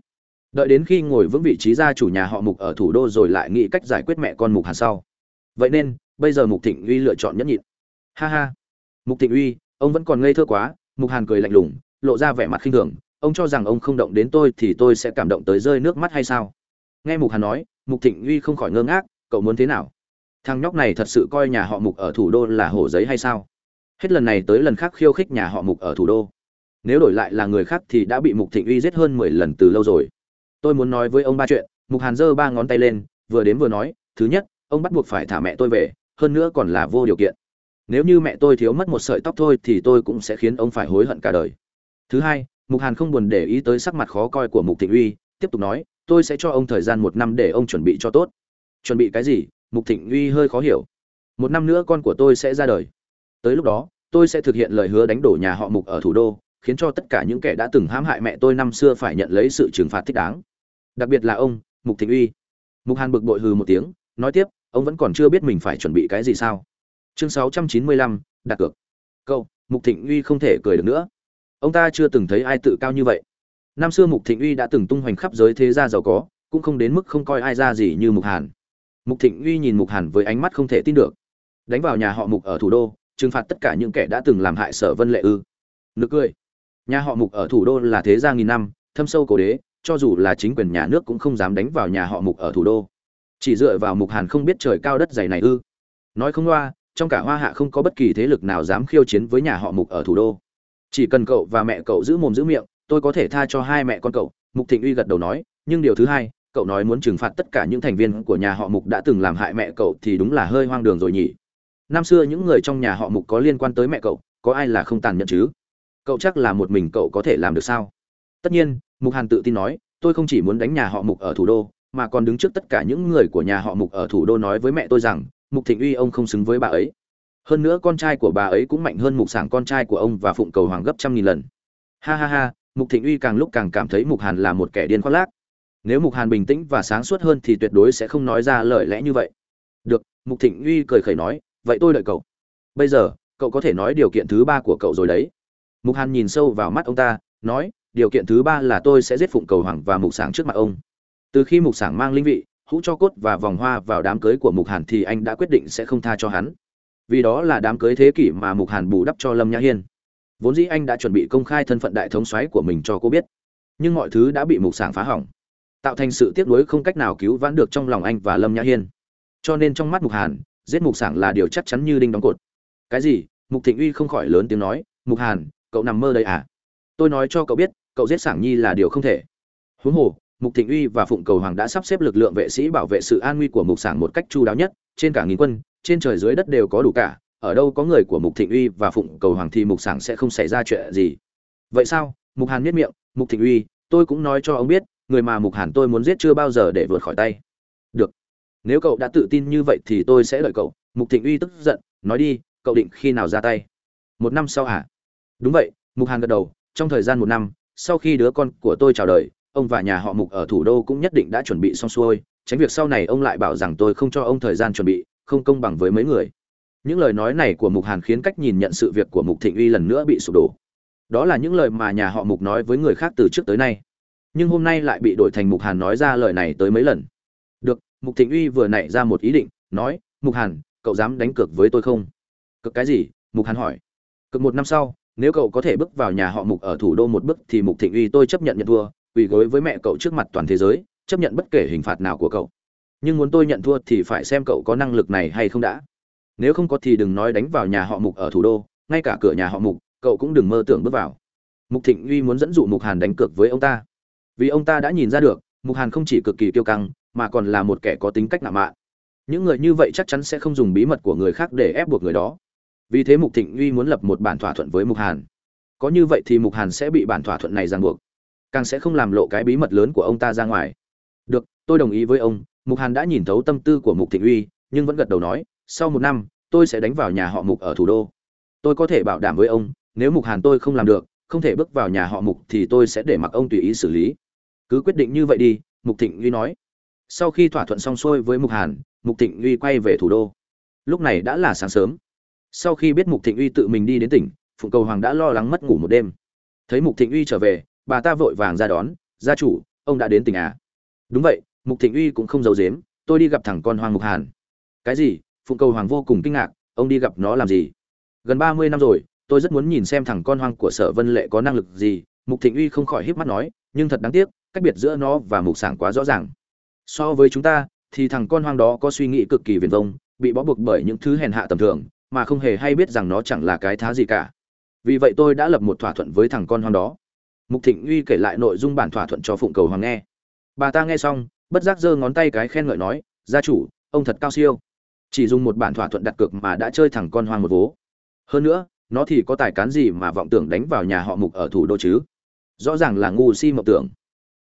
Đợi đến khi ngồi vững vị trí gia chủ nhà họ mục ở thủ đô rồi lại nghĩ cách giải quyết mẹ con mục hàn sau. Vậy nên, bây giờ mục thịnh uy lựa chọn nhẫn nhịn ha ha. Mục thịnh uy, ông vẫn còn ngây thơ quá, mục hàn cười lạnh lùng, lộ ra vẻ mặt khinh thường. Ông cho rằng ông không động đến tôi thì tôi sẽ cảm động tới rơi nước mắt hay sao? Nghe mục hàn nói, mục thịnh uy không khỏi ngơ ngác, cậu muốn thế nào? Thằng nhóc này thật sự coi nhà họ mục ở thủ đô là hổ giấy hay sao? Hết lần này tới lần khác khiêu khích nhà họ mục ở thủ đô. Nếu đổi lại là người khác thì đã bị mục thịnh uy giết hơn mười lần từ lâu rồi. Tôi muốn nói với ông ba chuyện, mục hàn giơ ba ngón tay lên, vừa đến vừa nói, thứ nhất, ông bắt buộc phải thả mẹ tôi về, hơn nữa còn là vô điều kiện nếu như mẹ tôi thiếu mất một sợi tóc thôi thì tôi cũng sẽ khiến ông phải hối hận cả đời. Thứ hai, mục hàn không buồn để ý tới sắc mặt khó coi của mục thịnh uy, tiếp tục nói, tôi sẽ cho ông thời gian một năm để ông chuẩn bị cho tốt. Chuẩn bị cái gì? Mục thịnh uy hơi khó hiểu. Một năm nữa con của tôi sẽ ra đời. Tới lúc đó, tôi sẽ thực hiện lời hứa đánh đổ nhà họ mục ở thủ đô, khiến cho tất cả những kẻ đã từng hãm hại mẹ tôi năm xưa phải nhận lấy sự trừng phạt thích đáng. Đặc biệt là ông, mục thịnh uy. Mục hàn bực bội hừ một tiếng, nói tiếp, ông vẫn còn chưa biết mình phải chuẩn bị cái gì sao? Chương sáu trăm chín mươi lăm, đặt cược. Câu, mục thịnh uy không thể cười được nữa. Ông ta chưa từng thấy ai tự cao như vậy. Năm xưa mục thịnh uy đã từng tung hoành khắp giới thế gia giàu có, cũng không đến mức không coi ai ra gì như mục hàn. Mục thịnh uy nhìn mục hàn với ánh mắt không thể tin được. Đánh vào nhà họ mục ở thủ đô, trừng phạt tất cả những kẻ đã từng làm hại sở vân lệ ư. Nực cười. Nhà họ mục ở thủ đô là thế gia nghìn năm, thâm sâu cổ đế, cho dù là chính quyền nhà nước cũng không dám đánh vào nhà họ mục ở thủ đô. Chỉ dựa vào mục hàn không biết trời cao đất dày này ư. Nói không loa trong cả hoa hạ không có bất kỳ thế lực nào dám khiêu chiến với nhà họ mục ở thủ đô. Chỉ cần cậu và mẹ cậu giữ mồm giữ miệng, tôi có thể tha cho hai mẹ con cậu, mục thịnh uy gật đầu nói. Nhưng điều thứ hai, cậu nói muốn trừng phạt tất cả những thành viên của nhà họ mục đã từng làm hại mẹ cậu thì đúng là hơi hoang đường rồi nhỉ. Năm xưa những người trong nhà họ mục có liên quan tới mẹ cậu, có ai là không tàn nhẫn chứ? Cậu chắc là một mình cậu có thể làm được sao? Tất nhiên, mục hàn tự tin nói, tôi không chỉ muốn đánh nhà họ mục ở thủ đô, mà còn đứng trước tất cả những người của nhà họ mục ở thủ đô nói với mẹ tôi rằng mục thịnh uy ông không xứng với bà ấy. Hơn nữa con trai của bà ấy cũng mạnh hơn mục sảng con trai của ông và phụng cầu hoàng gấp trăm nghìn lần. Ha ha ha, mục thịnh uy càng lúc càng cảm thấy mục hàn là một kẻ điên khoác lác. Nếu mục hàn bình tĩnh và sáng suốt hơn thì tuyệt đối sẽ không nói ra lời lẽ như vậy. Được, mục thịnh uy cười khẩy nói, vậy tôi đợi cậu. Bây giờ, cậu có thể nói điều kiện thứ ba của cậu rồi đấy. Mục hàn nhìn sâu vào mắt ông ta, nói, điều kiện thứ ba là tôi sẽ giết phụng cầu hoàng và mục sảng trước mặt ông. Từ khi mục sảng mang linh vị hũ cho cốt và vòng hoa vào đám cưới của mục hàn thì anh đã quyết định sẽ không tha cho hắn. Vì đó là đám cưới thế kỷ mà mục hàn bù đắp cho lâm nhã hiên. Vốn dĩ anh đã chuẩn bị công khai thân phận đại thống soái của mình cho cô biết. Nhưng mọi thứ đã bị mục sảng phá hỏng, tạo thành sự tiếc nuối không cách nào cứu vãn được trong lòng anh và lâm nhã hiên. Cho nên trong mắt mục hàn, giết mục sảng là điều chắc chắn như đinh đóng cột. Cái gì? Mục thịnh uy không khỏi lớn tiếng nói. Mục hàn, cậu nằm mơ đây à? Tôi nói cho cậu biết, cậu giết sảng nhi là điều không thể. Huống hồ mục thịnh uy và phụng cầu hoàng đã sắp xếp lực lượng vệ sĩ bảo vệ sự an nguy của mục sảng một cách chu đáo nhất, trên cả nghìn quân, trên trời dưới đất đều có đủ cả, ở đâu có người của mục thịnh uy và phụng cầu hoàng thì mục sảng sẽ không xảy ra chuyện gì. Vậy sao? Mục hàn miết miệng, mục thịnh uy, tôi cũng nói cho ông biết, người mà mục hàn tôi muốn giết chưa bao giờ để vượt khỏi tay. Được. Nếu cậu đã tự tin như vậy thì tôi sẽ đợi cậu. Mục thịnh uy tức giận, nói đi, cậu định khi nào ra tay? Một năm sau hả? Đúng vậy. Mục hàn gật đầu, trong thời gian một năm, sau khi đứa con của tôi chào đời ông và nhà họ mục ở thủ đô cũng nhất định đã chuẩn bị xong xuôi, tránh việc sau này ông lại bảo rằng tôi không cho ông thời gian chuẩn bị, không công bằng với mấy người. Những lời nói này của mục hàn khiến cách nhìn nhận sự việc của mục thịnh uy lần nữa bị sụp đổ. Đó là những lời mà nhà họ mục nói với người khác từ trước tới nay. Nhưng hôm nay lại bị đổi thành mục hàn nói ra lời này tới mấy lần. Được, mục thịnh uy vừa nảy ra một ý định, nói, mục hàn, cậu dám đánh cược với tôi không? Cực cái gì? mục hàn hỏi. Cực một năm sau, nếu cậu có thể bước vào nhà họ mục ở thủ đô một bước thì mục thịnh uy tôi chấp nhận nhận thua quỳ gối với mẹ cậu trước mặt toàn thế giới, chấp nhận bất kể hình phạt nào của cậu. Nhưng muốn tôi nhận thua thì phải xem cậu có năng lực này hay không đã. Nếu không có thì đừng nói đánh vào nhà họ mục ở thủ đô, ngay cả cửa nhà họ mục, cậu cũng đừng mơ tưởng bước vào. Mục thịnh uy muốn dẫn dụ mục hàn đánh cược với ông ta. Vì ông ta đã nhìn ra được, mục hàn không chỉ cực kỳ kiêu căng, mà còn là một kẻ có tính cách nạ mạ những người như vậy chắc chắn sẽ không dùng bí mật của người khác để ép buộc người đó. Vì thế mục thịnh uy muốn lập một bản thỏa thuận với mục hàn. Có như vậy thì mục hàn sẽ bị bản thỏa thuận này ràng buộc càng sẽ không làm lộ cái bí mật lớn của ông ta ra ngoài. Được, tôi đồng ý với ông, mục hàn đã nhìn thấu tâm tư của mục thịnh uy, nhưng vẫn gật đầu nói, sau một năm, tôi sẽ đánh vào nhà họ mục ở thủ đô. Tôi có thể bảo đảm với ông, nếu mục hàn tôi không làm được, không thể bước vào nhà họ mục thì tôi sẽ để mặc ông tùy ý xử lý. Cứ quyết định như vậy đi, mục thịnh uy nói. Sau khi thỏa thuận xong xuôi với mục hàn, mục thịnh uy quay về thủ đô. Lúc này đã là sáng sớm. Sau khi biết mục thịnh uy tự mình đi đến tỉnh, phụng cầu hoàng đã lo lắng mất ngủ một đêm. Thấy mục thịnh uy trở về bà ta vội vàng ra đón, gia chủ, ông đã đến tỉnh à? Đúng vậy, mục thịnh uy cũng không giấu dếm tôi đi gặp thằng con hoàng mục hàn. Cái gì? Phụng cầu hoàng vô cùng kinh ngạc, ông đi gặp nó làm gì? Gần ba mươi năm rồi, tôi rất muốn nhìn xem thằng con hoang của sở vân lệ có năng lực gì. Mục thịnh uy không khỏi híp mắt nói, nhưng thật đáng tiếc, cách biệt giữa nó và mục sảng quá rõ ràng. So với chúng ta, thì thằng con hoang đó có suy nghĩ cực kỳ viền vông, bị bó buộc bởi những thứ hèn hạ tầm thường, mà không hề hay biết rằng nó chẳng là cái thá gì cả. Vì vậy tôi đã lập một thỏa thuận với thằng con hoang đó mục thịnh uy kể lại nội dung bản thỏa thuận cho phụng cầu hoàng nghe. Bà ta nghe xong, bất giác giơ ngón tay cái khen ngợi nói, gia chủ, ông thật cao siêu. Chỉ dùng một bản thỏa thuận đặt cược mà đã chơi thẳng con hoang một vố. Hơn nữa, nó thì có tài cán gì mà vọng tưởng đánh vào nhà họ mục ở thủ đô chứ? Rõ ràng là ngu si mộng tưởng.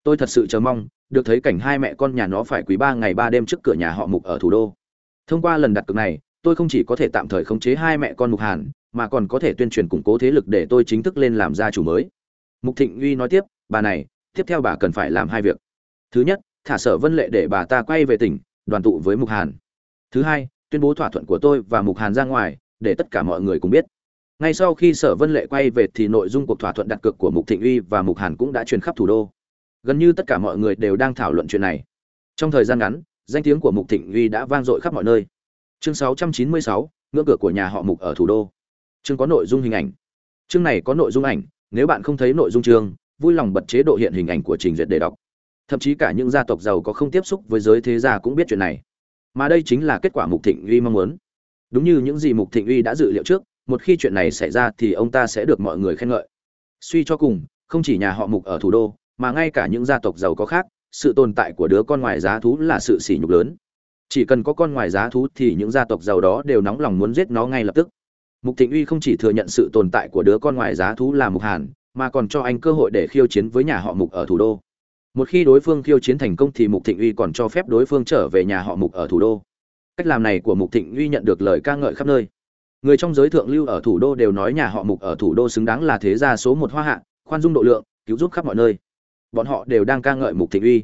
Tôi thật sự chờ mong, được thấy cảnh hai mẹ con nhà nó phải quý ba ngày ba đêm trước cửa nhà họ mục ở thủ đô. Thông qua lần đặt cược này, tôi không chỉ có thể tạm thời khống chế hai mẹ con mục hàn, mà còn có thể tuyên truyền củng cố thế lực để tôi chính thức lên làm gia chủ mới mục thịnh uy nói tiếp bà này tiếp theo bà cần phải làm hai việc. Thứ nhất thả sở vân lệ để bà ta quay về tỉnh đoàn tụ với mục hàn. Thứ hai tuyên bố thỏa thuận của tôi và mục hàn ra ngoài để tất cả mọi người cùng biết. Ngay sau khi sở vân lệ quay về thì nội dung cuộc thỏa thuận đặt cược của mục thịnh uy và mục hàn cũng đã truyền khắp thủ đô. Gần như tất cả mọi người đều đang thảo luận chuyện này. Trong thời gian ngắn danh tiếng của mục thịnh uy đã vang dội khắp mọi nơi. Chương 696, ngưỡng cửa của nhà họ mục ở thủ đô. Chương có nội dung hình ảnh. Chương này có nội dung ảnh nếu bạn không thấy nội dung chương, vui lòng bật chế độ hiện hình ảnh của trình duyệt để đọc. Thậm chí cả những gia tộc giàu có không tiếp xúc với giới thế gia cũng biết chuyện này. Mà đây chính là kết quả mục thịnh uy mong muốn. Đúng như những gì mục thịnh uy đã dự liệu trước, một khi chuyện này xảy ra thì ông ta sẽ được mọi người khen ngợi. Suy cho cùng, không chỉ nhà họ mục ở thủ đô, mà ngay cả những gia tộc giàu có khác, sự tồn tại của đứa con ngoài giá thú là sự sỉ nhục lớn. Chỉ cần có con ngoài giá thú thì những gia tộc giàu đó đều nóng lòng muốn giết nó ngay lập tức mục thịnh uy không chỉ thừa nhận sự tồn tại của đứa con ngoài giá thú là mục hàn, mà còn cho anh cơ hội để khiêu chiến với nhà họ mục ở thủ đô. Một khi đối phương khiêu chiến thành công thì mục thịnh uy còn cho phép đối phương trở về nhà họ mục ở thủ đô. Cách làm này của mục thịnh uy nhận được lời ca ngợi khắp nơi. Người trong giới thượng lưu ở thủ đô đều nói nhà họ mục ở thủ đô xứng đáng là thế gia số một hoa hạ, khoan dung độ lượng, cứu giúp khắp mọi nơi. Bọn họ đều đang ca ngợi mục thịnh uy.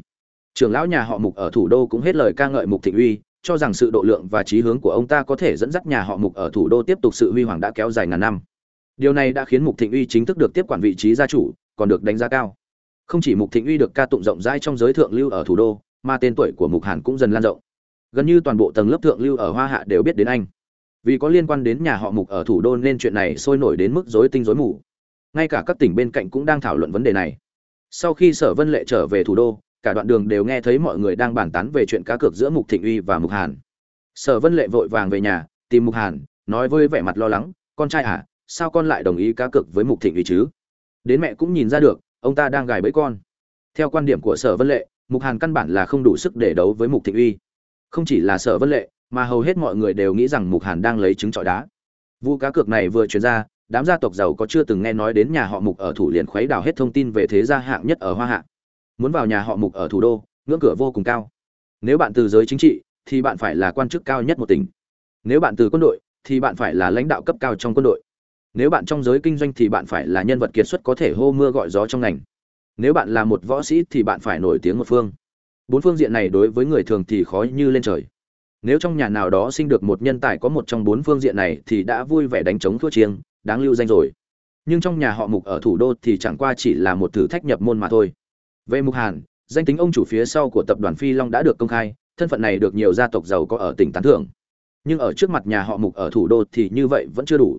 Trưởng lão nhà họ mục ở thủ đô cũng hết lời ca ngợi mục thịnh uy cho rằng sự độ lượng và trí hướng của ông ta có thể dẫn dắt nhà họ mục ở thủ đô tiếp tục sự huy hoàng đã kéo dài ngàn năm. Điều này đã khiến mục thịnh uy chính thức được tiếp quản vị trí gia chủ, còn được đánh giá cao. Không chỉ mục thịnh uy được ca tụng rộng rãi trong giới thượng lưu ở thủ đô, mà tên tuổi của mục hàn cũng dần lan rộng. Gần như toàn bộ tầng lớp thượng lưu ở hoa hạ đều biết đến anh. Vì có liên quan đến nhà họ mục ở thủ đô nên chuyện này sôi nổi đến mức rối tinh rối mù. Ngay cả các tỉnh bên cạnh cũng đang thảo luận vấn đề này. Sau khi sở vân lệ trở về thủ đô cả đoạn đường đều nghe thấy mọi người đang bàn tán về chuyện cá cược giữa mục thịnh uy và mục hàn. Sở vân lệ vội vàng về nhà, tìm mục hàn, nói với vẻ mặt lo lắng, con trai à sao con lại đồng ý cá cược với mục thịnh uy chứ? Đến mẹ cũng nhìn ra được, ông ta đang gài bẫy con. Theo quan điểm của sở vân lệ, mục hàn căn bản là không đủ sức để đấu với mục thịnh uy. Không chỉ là sở vân lệ, mà hầu hết mọi người đều nghĩ rằng mục hàn đang lấy trứng trọi đá. Vụ cá cược này vừa truyền ra, đám gia tộc giàu có chưa từng nghe nói đến nhà họ mục ở thủ liền khuấy đảo hết thông tin về thế gia hạng nhất ở hoa hạ muốn vào nhà họ mục ở thủ đô, ngưỡng cửa vô cùng cao. Nếu bạn từ giới chính trị, thì bạn phải là quan chức cao nhất một tỉnh. Nếu bạn từ quân đội, thì bạn phải là lãnh đạo cấp cao trong quân đội. Nếu bạn trong giới kinh doanh thì bạn phải là nhân vật kiệt xuất có thể hô mưa gọi gió trong ngành. Nếu bạn là một võ sĩ thì bạn phải nổi tiếng một phương. Bốn phương diện này đối với người thường thì khó như lên trời. Nếu trong nhà nào đó sinh được một nhân tài có một trong bốn phương diện này thì đã vui vẻ đánh chống thua chiêng, đáng lưu danh rồi. Nhưng trong nhà họ mục ở thủ đô thì chẳng qua chỉ là một thử thách nhập môn mà thôi về mục hàn, danh tính ông chủ phía sau của tập đoàn phi long đã được công khai, thân phận này được nhiều gia tộc giàu có ở tỉnh tán thưởng. Nhưng ở trước mặt nhà họ mục ở thủ đô thì như vậy vẫn chưa đủ.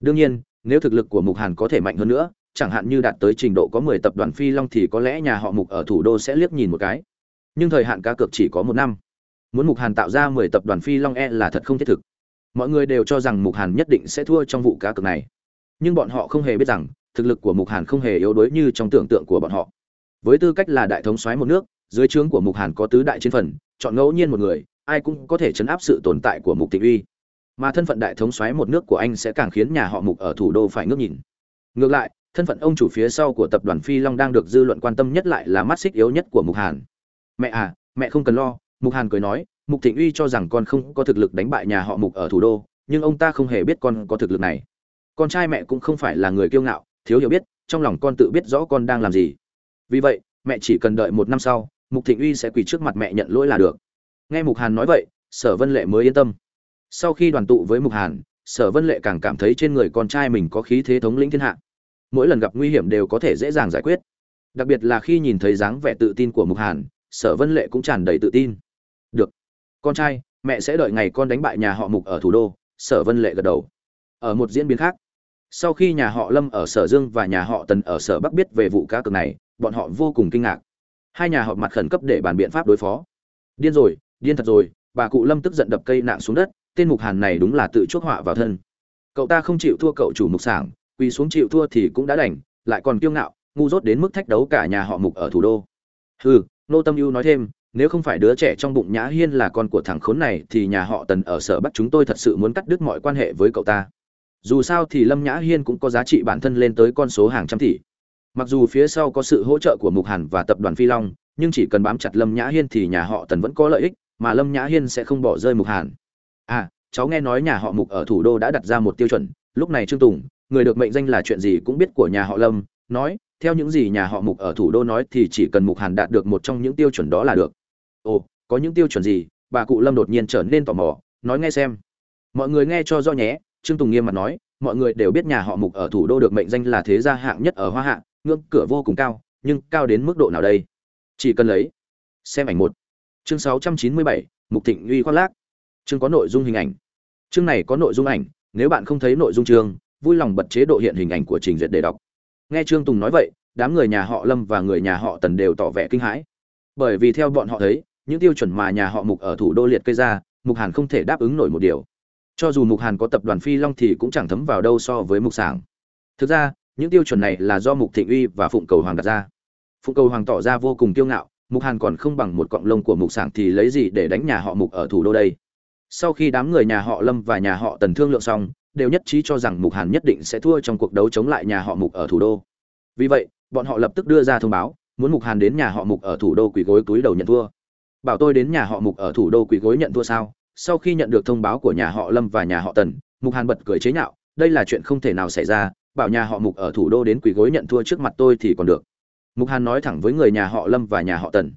Đương nhiên, nếu thực lực của mục hàn có thể mạnh hơn nữa, chẳng hạn như đạt tới trình độ có mười tập đoàn phi long thì có lẽ nhà họ mục ở thủ đô sẽ liếc nhìn một cái. Nhưng thời hạn cá cược chỉ có một năm. Muốn mục hàn tạo ra mười tập đoàn phi long e là thật không thiết thực. Mọi người đều cho rằng mục hàn nhất định sẽ thua trong vụ cá cược này. Nhưng bọn họ không hề biết rằng, thực lực của mục hàn không hề yếu đuối như trong tưởng tượng của bọn họ với tư cách là đại thống soái một nước, dưới trướng của mục hàn có tứ đại chiến phần, chọn ngẫu nhiên một người, ai cũng có thể chấn áp sự tồn tại của mục tịnh uy. Mà thân phận đại thống soái một nước của anh sẽ càng khiến nhà họ mục ở thủ đô phải ngước nhìn. Ngược lại, thân phận ông chủ phía sau của tập đoàn phi long đang được dư luận quan tâm nhất lại là mắt xích yếu nhất của mục hàn. Mẹ à mẹ không cần lo, mục hàn cười nói, mục thịnh uy cho rằng con không có thực lực đánh bại nhà họ mục ở thủ đô, nhưng ông ta không hề biết con có thực lực này. Con trai mẹ cũng không phải là người kiêu ngạo, thiếu hiểu biết, trong lòng con tự biết rõ con đang làm gì vì vậy, mẹ chỉ cần đợi một năm sau, mục thịnh uy sẽ quỳ trước mặt mẹ nhận lỗi là được. Nghe mục hàn nói vậy, sở vân lệ mới yên tâm. Sau khi đoàn tụ với mục hàn, sở vân lệ càng cảm thấy trên người con trai mình có khí thế thống lĩnh thiên hạ. Mỗi lần gặp nguy hiểm đều có thể dễ dàng giải quyết. Đặc biệt là khi nhìn thấy dáng vẻ tự tin của mục hàn, sở vân lệ cũng tràn đầy tự tin. Được, con trai, mẹ sẽ đợi ngày con đánh bại nhà họ mục ở thủ đô, sở vân lệ gật đầu. Ở một diễn biến khác sau khi nhà họ lâm ở sở dương và nhà họ tần ở sở bắc biết về vụ cá cược này, bọn họ vô cùng kinh ngạc. Hai nhà họp mặt khẩn cấp để bàn biện pháp đối phó. Điên rồi, điên thật rồi, bà cụ lâm tức giận đập cây nạng xuống đất, tên mục hàn này đúng là tự chuốc họa vào thân. Cậu ta không chịu thua cậu chủ mục sảng, quỳ xuống chịu thua thì cũng đã đành, lại còn kiêu ngạo, ngu dốt đến mức thách đấu cả nhà họ mục ở thủ đô. Hừ, nô tâm ưu nói thêm, nếu không phải đứa trẻ trong bụng nhã hiên là con của thằng khốn này thì nhà họ tần ở sở bắc chúng tôi thật sự muốn cắt đứt mọi quan hệ với cậu ta dù sao thì lâm nhã hiên cũng có giá trị bản thân lên tới con số hàng trăm tỷ. Mặc dù phía sau có sự hỗ trợ của mục hàn và tập đoàn phi long, nhưng chỉ cần bám chặt lâm nhã hiên thì nhà họ tần vẫn có lợi ích, mà lâm nhã hiên sẽ không bỏ rơi mục hàn. À cháu nghe nói nhà họ mục ở thủ đô đã đặt ra một tiêu chuẩn, lúc này trương tùng, người được mệnh danh là chuyện gì cũng biết của nhà họ lâm, nói, theo những gì nhà họ mục ở thủ đô nói thì chỉ cần mục hàn đạt được một trong những tiêu chuẩn đó là được. Ồ, có những tiêu chuẩn gì? Bà cụ lâm đột nhiên trở nên tò mò, nói nghe xem. Mọi người nghe cho rõ nhé trương tùng nghiêm mặt nói mọi người đều biết nhà họ mục ở thủ đô được mệnh danh là thế gia hạng nhất ở hoa hạ ngưỡng cửa vô cùng cao nhưng cao đến mức độ nào đây? Chỉ cần lấy xem ảnh một. Chương 697, mục thịnh uy khoác lác. Chương có nội dung hình ảnh. Chương này có nội dung ảnh nếu bạn không thấy nội dung chương vui lòng bật chế độ hiện hình ảnh của trình duyệt để đọc. Nghe trương tùng nói vậy đám người nhà họ lâm và người nhà họ tần đều tỏ vẻ kinh hãi. Bởi vì theo bọn họ thấy những tiêu chuẩn mà nhà họ mục ở thủ đô liệt kê ra mục hàn không thể đáp ứng nổi một điều cho dù mục hàn có tập đoàn phi long thì cũng chẳng thấm vào đâu so với mục sảng. Thực ra, những tiêu chuẩn này là do mục thịnh uy và phụng cầu hoàng đặt ra. Phụng cầu hoàng tỏ ra vô cùng kiêu ngạo, mục hàn còn không bằng một cọng lông của mục sảng thì lấy gì để đánh nhà họ mục ở thủ đô đây? Sau khi đám người nhà họ lâm và nhà họ tần thương lượng xong, đều nhất trí cho rằng mục hàn nhất định sẽ thua trong cuộc đấu chống lại nhà họ mục ở thủ đô. Vì vậy, bọn họ lập tức đưa ra thông báo, muốn mục hàn đến nhà họ mục ở thủ đô quỳ gối túi đầu nhận thua. Bảo tôi đến nhà họ mục ở thủ đô quỳ gối nhận thua sao? Sau khi nhận được thông báo của nhà họ lâm và nhà họ tần, mục hàn bật cười chế nhạo, đây là chuyện không thể nào xảy ra, bảo nhà họ mục ở thủ đô đến quỳ gối nhận thua trước mặt tôi thì còn được. Mục hàn nói thẳng với người nhà họ lâm và nhà họ tần.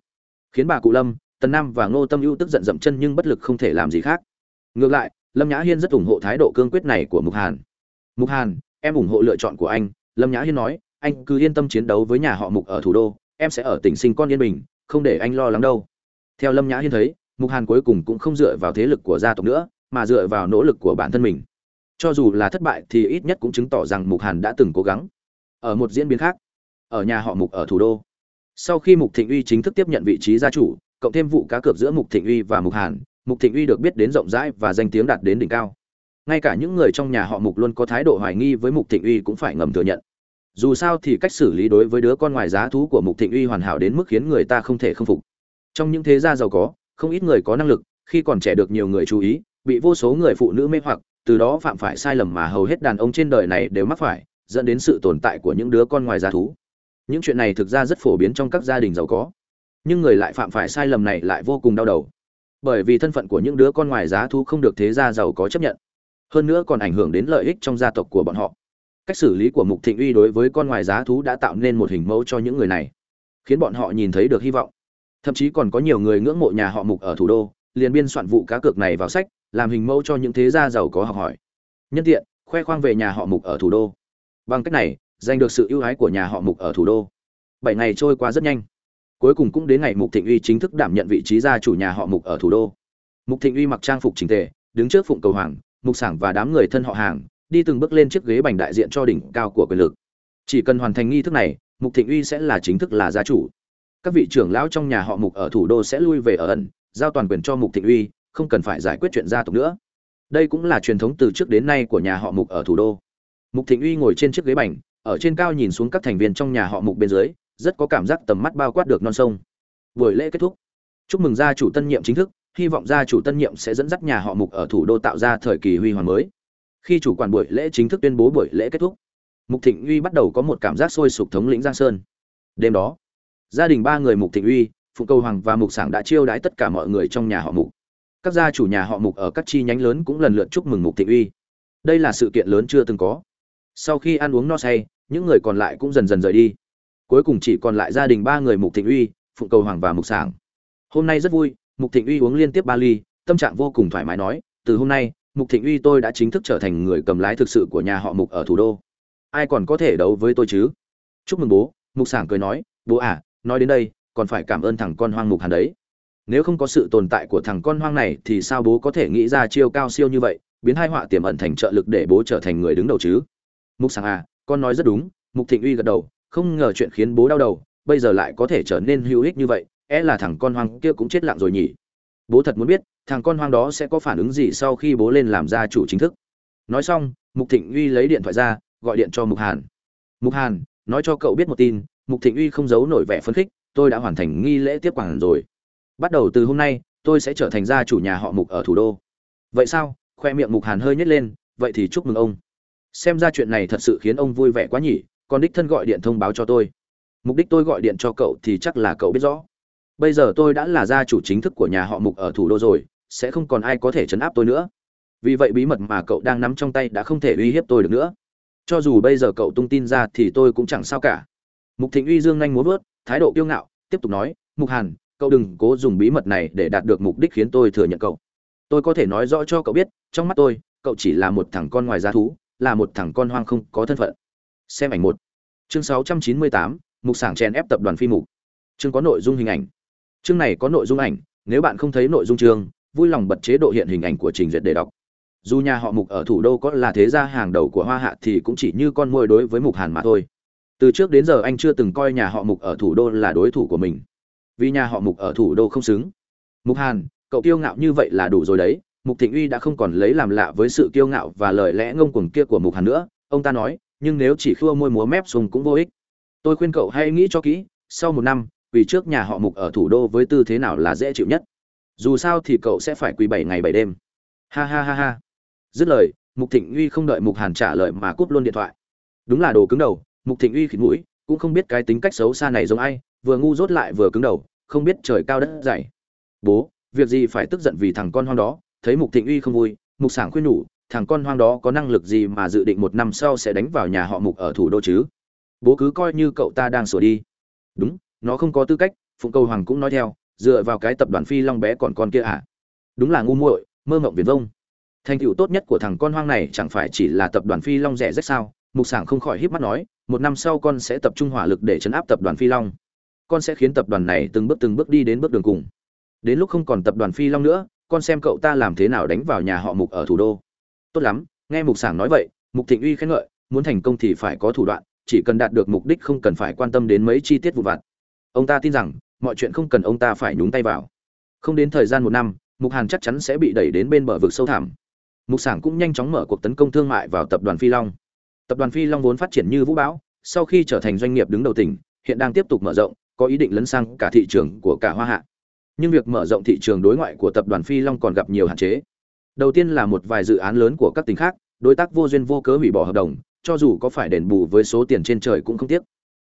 Khiến bà cụ lâm, tần nam và ngô tâm ưu tức giận dậm chân nhưng bất lực không thể làm gì khác. Ngược lại, lâm nhã hiên rất ủng hộ thái độ cương quyết này của mục hàn. Mục hàn, em ủng hộ lựa chọn của anh, lâm nhã hiên nói, anh cứ yên tâm chiến đấu với nhà họ mục ở thủ đô, em sẽ ở tỉnh sinh con yên bình, không để anh lo lắng đâu. Theo lâm nhã hiên thấy mục hàn cuối cùng cũng không dựa vào thế lực của gia tộc nữa, mà dựa vào nỗ lực của bản thân mình. Cho dù là thất bại thì ít nhất cũng chứng tỏ rằng mục hàn đã từng cố gắng. Ở một diễn biến khác, ở nhà họ mục ở thủ đô, sau khi mục thịnh uy chính thức tiếp nhận vị trí gia chủ, cộng thêm vụ cá cược giữa mục thịnh uy và mục hàn, mục thịnh uy được biết đến rộng rãi và danh tiếng đạt đến đỉnh cao. Ngay cả những người trong nhà họ mục luôn có thái độ hoài nghi với mục thịnh uy cũng phải ngầm thừa nhận. Dù sao thì cách xử lý đối với đứa con ngoài giá thú của mục thịnh uy hoàn hảo đến mức khiến người ta không thể không phục. Trong những thế gia giàu có không ít người có năng lực, khi còn trẻ được nhiều người chú ý, bị vô số người phụ nữ mê hoặc, từ đó phạm phải sai lầm mà hầu hết đàn ông trên đời này đều mắc phải, dẫn đến sự tồn tại của những đứa con ngoài giá thú. Những chuyện này thực ra rất phổ biến trong các gia đình giàu có. Nhưng người lại phạm phải sai lầm này lại vô cùng đau đầu. Bởi vì thân phận của những đứa con ngoài giá thú không được thế gia giàu có chấp nhận. Hơn nữa còn ảnh hưởng đến lợi ích trong gia tộc của bọn họ. Cách xử lý của mục thịnh uy đối với con ngoài giá thú đã tạo nên một hình mẫu cho những người này, khiến bọn họ nhìn thấy được hy vọng thậm chí còn có nhiều người ngưỡng mộ nhà họ mục ở thủ đô, liền biên soạn vụ cá cược này vào sách, làm hình mẫu cho những thế gia giàu có học hỏi. Nhân tiện, khoe khoang về nhà họ mục ở thủ đô. Bằng cách này, giành được sự ưu ái của nhà họ mục ở thủ đô. Bảy ngày trôi qua rất nhanh. Cuối cùng cũng đến ngày mục thịnh uy chính thức đảm nhận vị trí gia chủ nhà họ mục ở thủ đô. Mục thịnh uy mặc trang phục trình tề, đứng trước phụng cầu hoàng, mục sảng và đám người thân họ hàng, đi từng bước lên chiếc ghế bành đại diện cho đỉnh cao của quyền lực. Chỉ cần hoàn thành nghi thức này, mục thịnh uy sẽ là chính thức là gia chủ các vị trưởng lão trong nhà họ mục ở thủ đô sẽ lui về ở ẩn, giao toàn quyền cho mục thịnh uy, không cần phải giải quyết chuyện gia tộc nữa. Đây cũng là truyền thống từ trước đến nay của nhà họ mục ở thủ đô. Mục thịnh uy ngồi trên chiếc ghế bành, ở trên cao nhìn xuống các thành viên trong nhà họ mục bên dưới, rất có cảm giác tầm mắt bao quát được non sông. Buổi lễ kết thúc. Chúc mừng gia chủ tân nhiệm chính thức, hy vọng gia chủ tân nhiệm sẽ dẫn dắt nhà họ mục ở thủ đô tạo ra thời kỳ huy hoàng mới. Khi chủ quản buổi lễ chính thức tuyên bố buổi lễ kết thúc, mục thịnh uy bắt đầu có một cảm giác sôi sục thống lĩnh giang sơn. Đêm đó gia đình ba người mục thịnh uy, phụng cầu hoàng và mục sảng đã chiêu đãi tất cả mọi người trong nhà họ mục. Các gia chủ nhà họ mục ở các chi nhánh lớn cũng lần lượt chúc mừng mục thịnh uy. Đây là sự kiện lớn chưa từng có. Sau khi ăn uống no say, những người còn lại cũng dần dần rời đi. Cuối cùng chỉ còn lại gia đình ba người mục thịnh uy, phụng cầu hoàng và mục sảng. Hôm nay rất vui, mục thịnh uy uống liên tiếp ba ly tâm trạng vô cùng thoải mái nói, từ hôm nay, mục thịnh uy tôi đã chính thức trở thành người cầm lái thực sự của nhà họ mục ở thủ đô. Ai còn có thể đấu với tôi chứ? Chúc mừng bố, mục sảng cười nói, bố à nói đến đây, còn phải cảm ơn thằng con hoang mục hàn đấy. Nếu không có sự tồn tại của thằng con hoang này thì sao bố có thể nghĩ ra chiêu cao siêu như vậy, biến hai họa tiềm ẩn thành trợ lực để bố trở thành người đứng đầu chứ? Mục sảng à con nói rất đúng, mục thịnh uy gật đầu, không ngờ chuyện khiến bố đau đầu, bây giờ lại có thể trở nên hữu ích như vậy é là thằng con hoang kia cũng chết lặng rồi nhỉ? Bố thật muốn biết, thằng con hoang đó sẽ có phản ứng gì sau khi bố lên làm gia chủ chính thức? Nói xong, mục thịnh uy lấy điện thoại ra, gọi điện cho mục hàn. Mục hàn, nói cho cậu biết một tin mục thịnh uy không giấu nổi vẻ phấn khích, tôi đã hoàn thành nghi lễ tiếp quản rồi. Bắt đầu từ hôm nay, tôi sẽ trở thành gia chủ nhà họ mục ở thủ đô. Vậy sao? Khoe miệng mục hàn hơi nhét lên, vậy thì chúc mừng ông. Xem ra chuyện này thật sự khiến ông vui vẻ quá nhỉ, còn đích thân gọi điện thông báo cho tôi. Mục đích tôi gọi điện cho cậu thì chắc là cậu biết rõ. Bây giờ tôi đã là gia chủ chính thức của nhà họ mục ở thủ đô rồi, sẽ không còn ai có thể chấn áp tôi nữa. Vì vậy bí mật mà cậu đang nắm trong tay đã không thể uy hiếp tôi được nữa. Cho dù bây giờ cậu tung tin ra thì tôi cũng chẳng sao cả mục thịnh uy dương nhanh muốn vớt thái độ kiêu ngạo tiếp tục nói mục hàn cậu đừng cố dùng bí mật này để đạt được mục đích khiến tôi thừa nhận cậu. Tôi có thể nói rõ cho cậu biết trong mắt tôi cậu chỉ là một thằng con ngoài giá thú là một thằng con hoang không có thân phận. Xem ảnh một. Chương 698, mục sảng chèn ép tập đoàn phi mục. Chương có nội dung hình ảnh. Chương này có nội dung ảnh nếu bạn không thấy nội dung chương vui lòng bật chế độ hiện hình ảnh của trình duyệt để đọc. Dù nhà họ mục ở thủ đô có là thế gia hàng đầu của hoa hạ thì cũng chỉ như con mồi đối với mục hàn mà thôi từ trước đến giờ anh chưa từng coi nhà họ mục ở thủ đô là đối thủ của mình. Vì nhà họ mục ở thủ đô không xứng. Mục hàn, cậu kiêu ngạo như vậy là đủ rồi đấy. Mục thịnh uy đã không còn lấy làm lạ với sự kiêu ngạo và lời lẽ ngông cuồng kia của mục hàn nữa. Ông ta nói, nhưng nếu chỉ khua môi múa mép xuống cũng vô ích. Tôi khuyên cậu hãy nghĩ cho kỹ, sau một năm, vì trước nhà họ mục ở thủ đô với tư thế nào là dễ chịu nhất. Dù sao thì cậu sẽ phải quỳ bảy ngày bảy đêm. Ha ha ha ha. Dứt lời, mục thịnh uy không đợi mục hàn trả lời mà cúp luôn điện thoại. Đúng là đồ cứng đầu mục thịnh uy khịt mũi, cũng không biết cái tính cách xấu xa này giống ai, vừa ngu dốt lại vừa cứng đầu, không biết trời cao đất dày. Bố, việc gì phải tức giận vì thằng con hoang đó? Thấy mục thịnh uy không vui, mục sảng khuyên nhủ, thằng con hoang đó có năng lực gì mà dự định một năm sau sẽ đánh vào nhà họ mục ở thủ đô chứ? Bố cứ coi như cậu ta đang sửa đi. Đúng, nó không có tư cách, phụng cầu hoàng cũng nói theo, dựa vào cái tập đoàn phi long bé còn con kia à? Đúng là ngu muội, mơ mộng viển vông. Thành tựu tốt nhất của thằng con hoang này chẳng phải chỉ là tập đoàn phi long rẻ rách sao? Mục sảng không khỏi híp mắt nói, một năm sau con sẽ tập trung hỏa lực để chấn áp tập đoàn phi long. Con sẽ khiến tập đoàn này từng bước từng bước đi đến bước đường cùng. Đến lúc không còn tập đoàn phi long nữa, con xem cậu ta làm thế nào đánh vào nhà họ mục ở thủ đô. Tốt lắm, nghe mục sảng nói vậy, mục thịnh uy khen ngợi, muốn thành công thì phải có thủ đoạn, chỉ cần đạt được mục đích không cần phải quan tâm đến mấy chi tiết vụ vặt. Ông ta tin rằng, mọi chuyện không cần ông ta phải nhúng tay vào. Không đến thời gian một năm, mục hàn chắc chắn sẽ bị đẩy đến bên bờ vực sâu thẳm. Mục sảng cũng nhanh chóng mở cuộc tấn công thương mại vào tập đoàn phi long tập đoàn phi long vốn phát triển như vũ bão sau khi trở thành doanh nghiệp đứng đầu tỉnh hiện đang tiếp tục mở rộng có ý định lấn sang cả thị trường của cả hoa hạ. Nhưng việc mở rộng thị trường đối ngoại của tập đoàn phi long còn gặp nhiều hạn chế. Đầu tiên là một vài dự án lớn của các tỉnh khác đối tác vô duyên vô cớ hủy bỏ hợp đồng cho dù có phải đền bù với số tiền trên trời cũng không tiếc.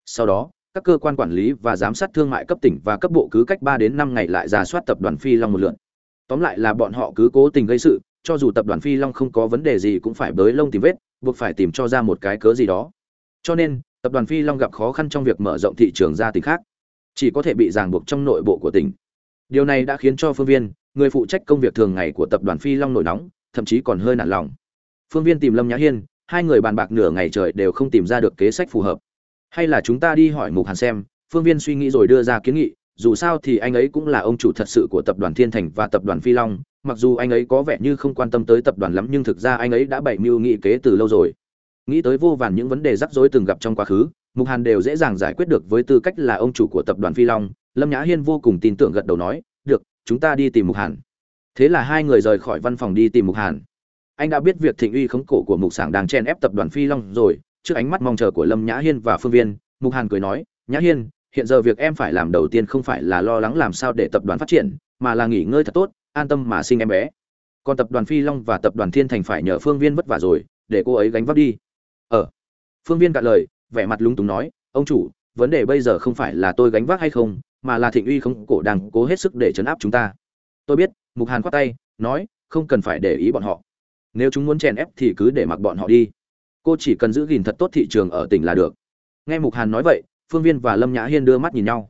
Sau đó các cơ quan quản lý và giám sát thương mại cấp tỉnh và cấp bộ cứ cách ba đến năm ngày lại ra soát tập đoàn Phi Long một lượt. Tóm lại là bọn họ cứ cố tình gây sự, cho dù tập đoàn Phi Long không có vấn đề gì cũng phải bới lông tìm vết, buộc phải tìm cho ra một cái cớ gì đó. Cho nên, tập đoàn Phi Long gặp khó khăn trong việc mở rộng thị trường ra tỉnh khác, chỉ có thể bị ràng buộc trong nội bộ của tỉnh. Điều này đã khiến cho Phương Viên, người phụ trách công việc thường ngày của tập đoàn Phi Long nổi nóng, thậm chí còn hơi nản lòng. Phương Viên tìm Lâm Nhã Hiên, hai người bàn bạc nửa ngày trời đều không tìm ra được kế sách phù hợp hay là chúng ta đi hỏi mục hàn xem phương viên suy nghĩ rồi đưa ra kiến nghị dù sao thì anh ấy cũng là ông chủ thật sự của tập đoàn thiên thành và tập đoàn phi long mặc dù anh ấy có vẻ như không quan tâm tới tập đoàn lắm nhưng thực ra anh ấy đã bày mưu nghị kế từ lâu rồi. Nghĩ tới vô vàn những vấn đề rắc rối từng gặp trong quá khứ, mục hàn đều dễ dàng giải quyết được với tư cách là ông chủ của tập đoàn phi long, lâm nhã hiên vô cùng tin tưởng gật đầu nói, được, chúng ta đi tìm mục hàn. Thế là hai người rời khỏi văn phòng đi tìm mục hàn. Anh đã biết việc thịnh uy khống cổ của mục sảng đang chen ép tập đoàn phi long rồi, trước ánh mắt mong chờ của lâm nhã hiên và phương viên, mục hàn cười nói, nhã hiên, hiện giờ việc em phải làm đầu tiên không phải là lo lắng làm sao để tập đoàn phát triển, mà là nghỉ ngơi thật tốt an tâm mà sinh em bé. Còn tập đoàn phi long và tập đoàn thiên thành phải nhờ phương viên vất vả rồi, để cô ấy gánh vác đi. Ờ. Phương viên cạn lời, vẻ mặt lúng túng nói, ông chủ, vấn đề bây giờ không phải là tôi gánh vác hay không, mà là thịnh uy không cổ đang cố hết sức để chấn áp chúng ta. Tôi biết, mục hàn khoát tay, nói, không cần phải để ý bọn họ. Nếu chúng muốn chèn ép thì cứ để mặc bọn họ đi. Cô chỉ cần giữ gìn thật tốt thị trường ở tỉnh là được. Nghe mục hàn nói vậy, phương viên và lâm nhã hiên đưa mắt nhìn nhau.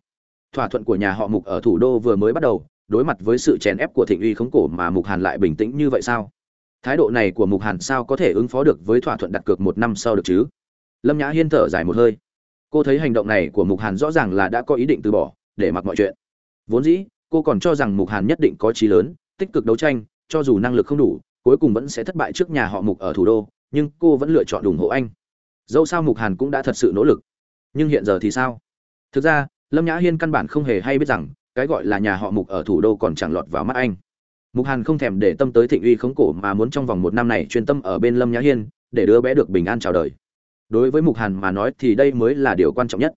Thỏa thuận của nhà họ mục ở thủ đô vừa mới bắt đầu đối mặt với sự chèn ép của thịnh uy khống cổ mà mục hàn lại bình tĩnh như vậy sao? Thái độ này của mục hàn sao có thể ứng phó được với thỏa thuận đặt cược một năm sau được chứ? Lâm nhã hiên thở dài một hơi. Cô thấy hành động này của mục hàn rõ ràng là đã có ý định từ bỏ, để mặc mọi chuyện. Vốn dĩ, cô còn cho rằng mục hàn nhất định có trí lớn, tích cực đấu tranh, cho dù năng lực không đủ, cuối cùng vẫn sẽ thất bại trước nhà họ mục ở thủ đô, nhưng cô vẫn lựa chọn ủng hộ anh. Dẫu sao mục hàn cũng đã thật sự nỗ lực. Nhưng hiện giờ thì sao? Thực ra, lâm nhã hiên căn bản không hề hay biết rằng cái gọi là nhà họ mục ở thủ đô còn chẳng lọt vào mắt anh. Mục hàn không thèm để tâm tới thịnh uy khống cổ mà muốn trong vòng một năm này chuyên tâm ở bên lâm nhã hiên, để đứa bé được bình an chào đời. Đối với mục hàn mà nói thì đây mới là điều quan trọng nhất.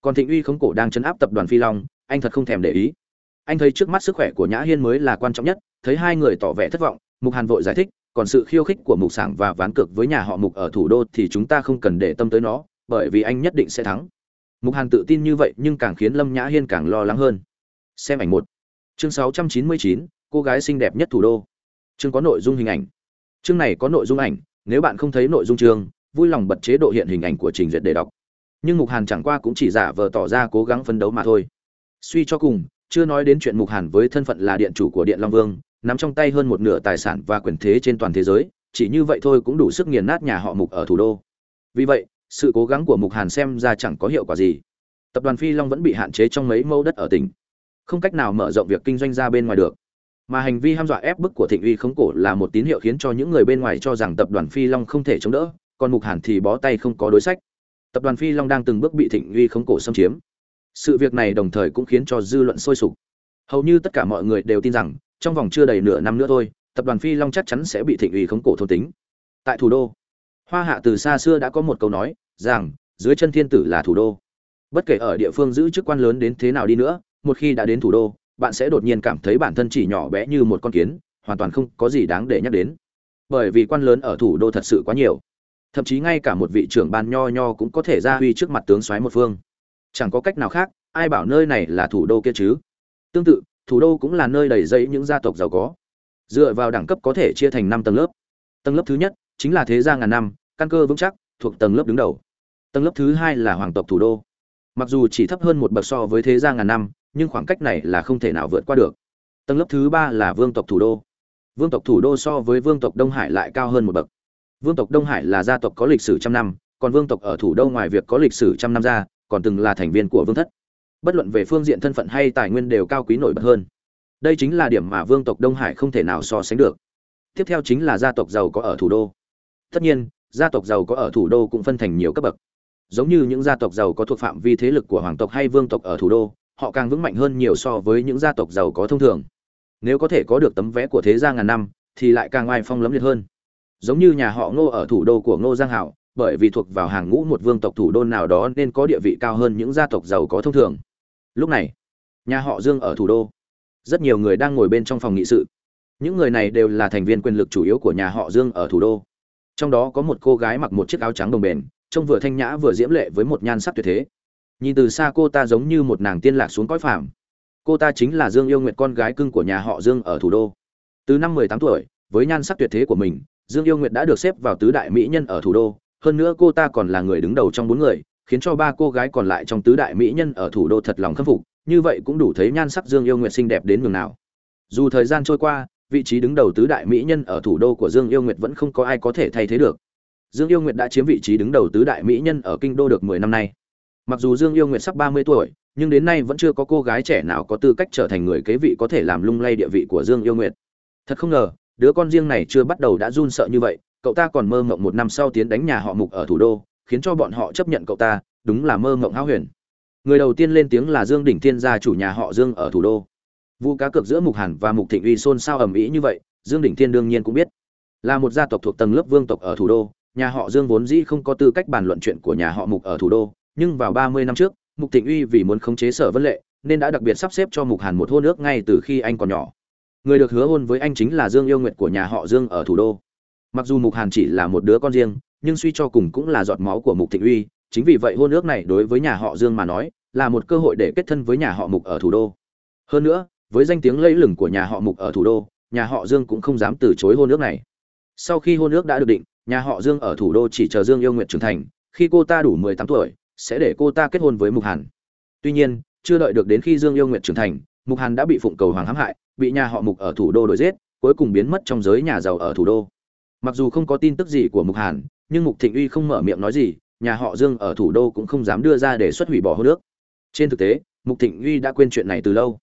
Còn thịnh uy khống cổ đang chấn áp tập đoàn phi long, anh thật không thèm để ý. Anh thấy trước mắt sức khỏe của nhã hiên mới là quan trọng nhất, thấy hai người tỏ vẻ thất vọng, mục hàn vội giải thích, còn sự khiêu khích của mục sảng và ván cược với nhà họ mục ở thủ đô thì chúng ta không cần để tâm tới nó, bởi vì anh nhất định sẽ thắng. Mục hàn tự tin như vậy nhưng càng khiến lâm nhã hiên càng lo lắng hơn xem ảnh một. Chương 699, cô gái xinh đẹp nhất thủ đô. Chương có nội dung hình ảnh. Chương này có nội dung ảnh nếu bạn không thấy nội dung chương vui lòng bật chế độ hiện hình ảnh của trình duyệt để đọc. Nhưng mục hàn chẳng qua cũng chỉ giả vờ tỏ ra cố gắng phấn đấu mà thôi. Suy cho cùng chưa nói đến chuyện mục hàn với thân phận là điện chủ của điện long vương nắm trong tay hơn một nửa tài sản và quyền thế trên toàn thế giới chỉ như vậy thôi cũng đủ sức nghiền nát nhà họ mục ở thủ đô. Vì vậy sự cố gắng của mục hàn xem ra chẳng có hiệu quả gì. Tập đoàn phi long vẫn bị hạn chế trong mấy mẫu đất ở tỉnh không cách nào mở rộng việc kinh doanh ra bên ngoài được. Mà hành vi ham dọa ép bức của thịnh uy khống cổ là một tín hiệu khiến cho những người bên ngoài cho rằng tập đoàn phi long không thể chống đỡ, còn mục hàn thì bó tay không có đối sách. Tập đoàn phi long đang từng bước bị thịnh uy khống cổ xâm chiếm. Sự việc này đồng thời cũng khiến cho dư luận sôi sục. Hầu như tất cả mọi người đều tin rằng, trong vòng chưa đầy nửa năm nữa thôi, tập đoàn phi long chắc chắn sẽ bị thịnh Uy khống cổ thôn tính. Tại thủ đô, hoa hạ từ xa xưa đã có một câu nói, rằng, dưới chân thiên tử là thủ đô. Bất kể ở địa phương giữ chức quan lớn đến thế nào đi nữa một khi đã đến thủ đô, bạn sẽ đột nhiên cảm thấy bản thân chỉ nhỏ bé như một con kiến, hoàn toàn không có gì đáng để nhắc đến. Bởi vì quan lớn ở thủ đô thật sự quá nhiều. Thậm chí ngay cả một vị trưởng ban nho nho cũng có thể ra huy trước mặt tướng soái một phương. Chẳng có cách nào khác, ai bảo nơi này là thủ đô kia chứ? Tương tự, thủ đô cũng là nơi đầy dẫy những gia tộc giàu có. Dựa vào đẳng cấp có thể chia thành năm tầng lớp. Tầng lớp thứ nhất chính là thế gia ngàn năm, căn cơ vững chắc, thuộc tầng lớp đứng đầu. Tầng lớp thứ hai là hoàng tộc thủ đô. Mặc dù chỉ thấp hơn một bậc so với thế gia ngàn năm nhưng khoảng cách này là không thể nào vượt qua được. Tầng lớp thứ ba là vương tộc thủ đô. Vương tộc thủ đô so với vương tộc đông hải lại cao hơn một bậc. Vương tộc đông hải là gia tộc có lịch sử trăm năm, còn vương tộc ở thủ đô ngoài việc có lịch sử trăm năm ra, còn từng là thành viên của vương thất. Bất luận về phương diện thân phận hay tài nguyên đều cao quý nổi bật hơn. Đây chính là điểm mà vương tộc đông hải không thể nào so sánh được. Tiếp theo chính là gia tộc giàu có ở thủ đô. Tất nhiên, gia tộc giàu có ở thủ đô cũng phân thành nhiều cấp bậc. Giống như những gia tộc giàu có thuộc phạm vi thế lực của hoàng tộc hay vương tộc ở thủ đô họ càng vững mạnh hơn nhiều so với những gia tộc giàu có thông thường. Nếu có thể có được tấm vé của thế gia ngàn năm, thì lại càng ai phong lấm liệt hơn. Giống như nhà họ ngô ở thủ đô của ngô giang hảo, bởi vì thuộc vào hàng ngũ một vương tộc thủ đô nào đó nên có địa vị cao hơn những gia tộc giàu có thông thường. Lúc này, nhà họ dương ở thủ đô. Rất nhiều người đang ngồi bên trong phòng nghị sự. Những người này đều là thành viên quyền lực chủ yếu của nhà họ dương ở thủ đô. Trong đó có một cô gái mặc một chiếc áo trắng đồng bền, trông vừa thanh nhã vừa diễm lệ với một nhan sắc tuyệt thế nhìn từ xa cô ta giống như một nàng tiên lạc xuống cõi phàm. Cô ta chính là dương yêu nguyệt con gái cưng của nhà họ dương ở thủ đô. Từ năm 18 tuổi, với nhan sắc tuyệt thế của mình, dương yêu nguyệt đã được xếp vào tứ đại mỹ nhân ở thủ đô. Hơn nữa cô ta còn là người đứng đầu trong bốn người, khiến cho ba cô gái còn lại trong tứ đại mỹ nhân ở thủ đô thật lòng khâm phục. Như vậy cũng đủ thấy nhan sắc dương yêu nguyệt xinh đẹp đến nhường nào. Dù thời gian trôi qua, vị trí đứng đầu tứ đại mỹ nhân ở thủ đô của dương yêu nguyệt vẫn không có ai có thể thay thế được. Dương yêu nguyệt đã chiếm vị trí đứng đầu tứ đại mỹ nhân ở kinh đô được mười năm nay mặc dù dương yêu nguyệt sắp ba mươi tuổi, nhưng đến nay vẫn chưa có cô gái trẻ nào có tư cách trở thành người kế vị có thể làm lung lay địa vị của dương yêu nguyệt. Thật không ngờ, đứa con riêng này chưa bắt đầu đã run sợ như vậy, cậu ta còn mơ mộng một năm sau tiến đánh nhà họ mục ở thủ đô, khiến cho bọn họ chấp nhận cậu ta, đúng là mơ mộng háo huyền. Người đầu tiên lên tiếng là dương đỉnh thiên gia chủ nhà họ dương ở thủ đô. Vụ cá cược giữa mục hàn và mục thịnh uy xôn xao ầm ĩ như vậy, dương đỉnh thiên đương nhiên cũng biết. Là một gia tộc thuộc tầng lớp vương tộc ở thủ đô, nhà họ dương vốn dĩ không có tư cách bàn luận chuyện của nhà họ mục ở thủ đô nhưng vào ba mươi năm trước, mục thịnh uy vì muốn khống chế sở vân lệ, nên đã đặc biệt sắp xếp cho mục hàn một hôn ước ngay từ khi anh còn nhỏ. Người được hứa hôn với anh chính là dương yêu nguyệt của nhà họ dương ở thủ đô. Mặc dù mục hàn chỉ là một đứa con riêng, nhưng suy cho cùng cũng là giọt máu của mục thịnh uy, chính vì vậy hôn ước này đối với nhà họ dương mà nói, là một cơ hội để kết thân với nhà họ mục ở thủ đô. Hơn nữa, với danh tiếng lẫy lừng của nhà họ mục ở thủ đô, nhà họ dương cũng không dám từ chối hôn ước này. Sau khi hôn ước đã được định, nhà họ dương ở thủ đô chỉ chờ dương yêu Nguyệt trưởng thành, khi cô ta đủ mười tám tuổi sẽ để cô ta kết hôn với mục hàn. Tuy nhiên, chưa đợi được đến khi dương yêu nguyện trưởng thành, mục hàn đã bị phụng cầu hoàng hãm hại, bị nhà họ mục ở thủ đô đuổi giết, cuối cùng biến mất trong giới nhà giàu ở thủ đô. Mặc dù không có tin tức gì của mục hàn, nhưng mục thịnh uy không mở miệng nói gì, nhà họ dương ở thủ đô cũng không dám đưa ra đề xuất hủy bỏ hôn ước. Trên thực tế, mục thịnh uy đã quên chuyện này từ lâu.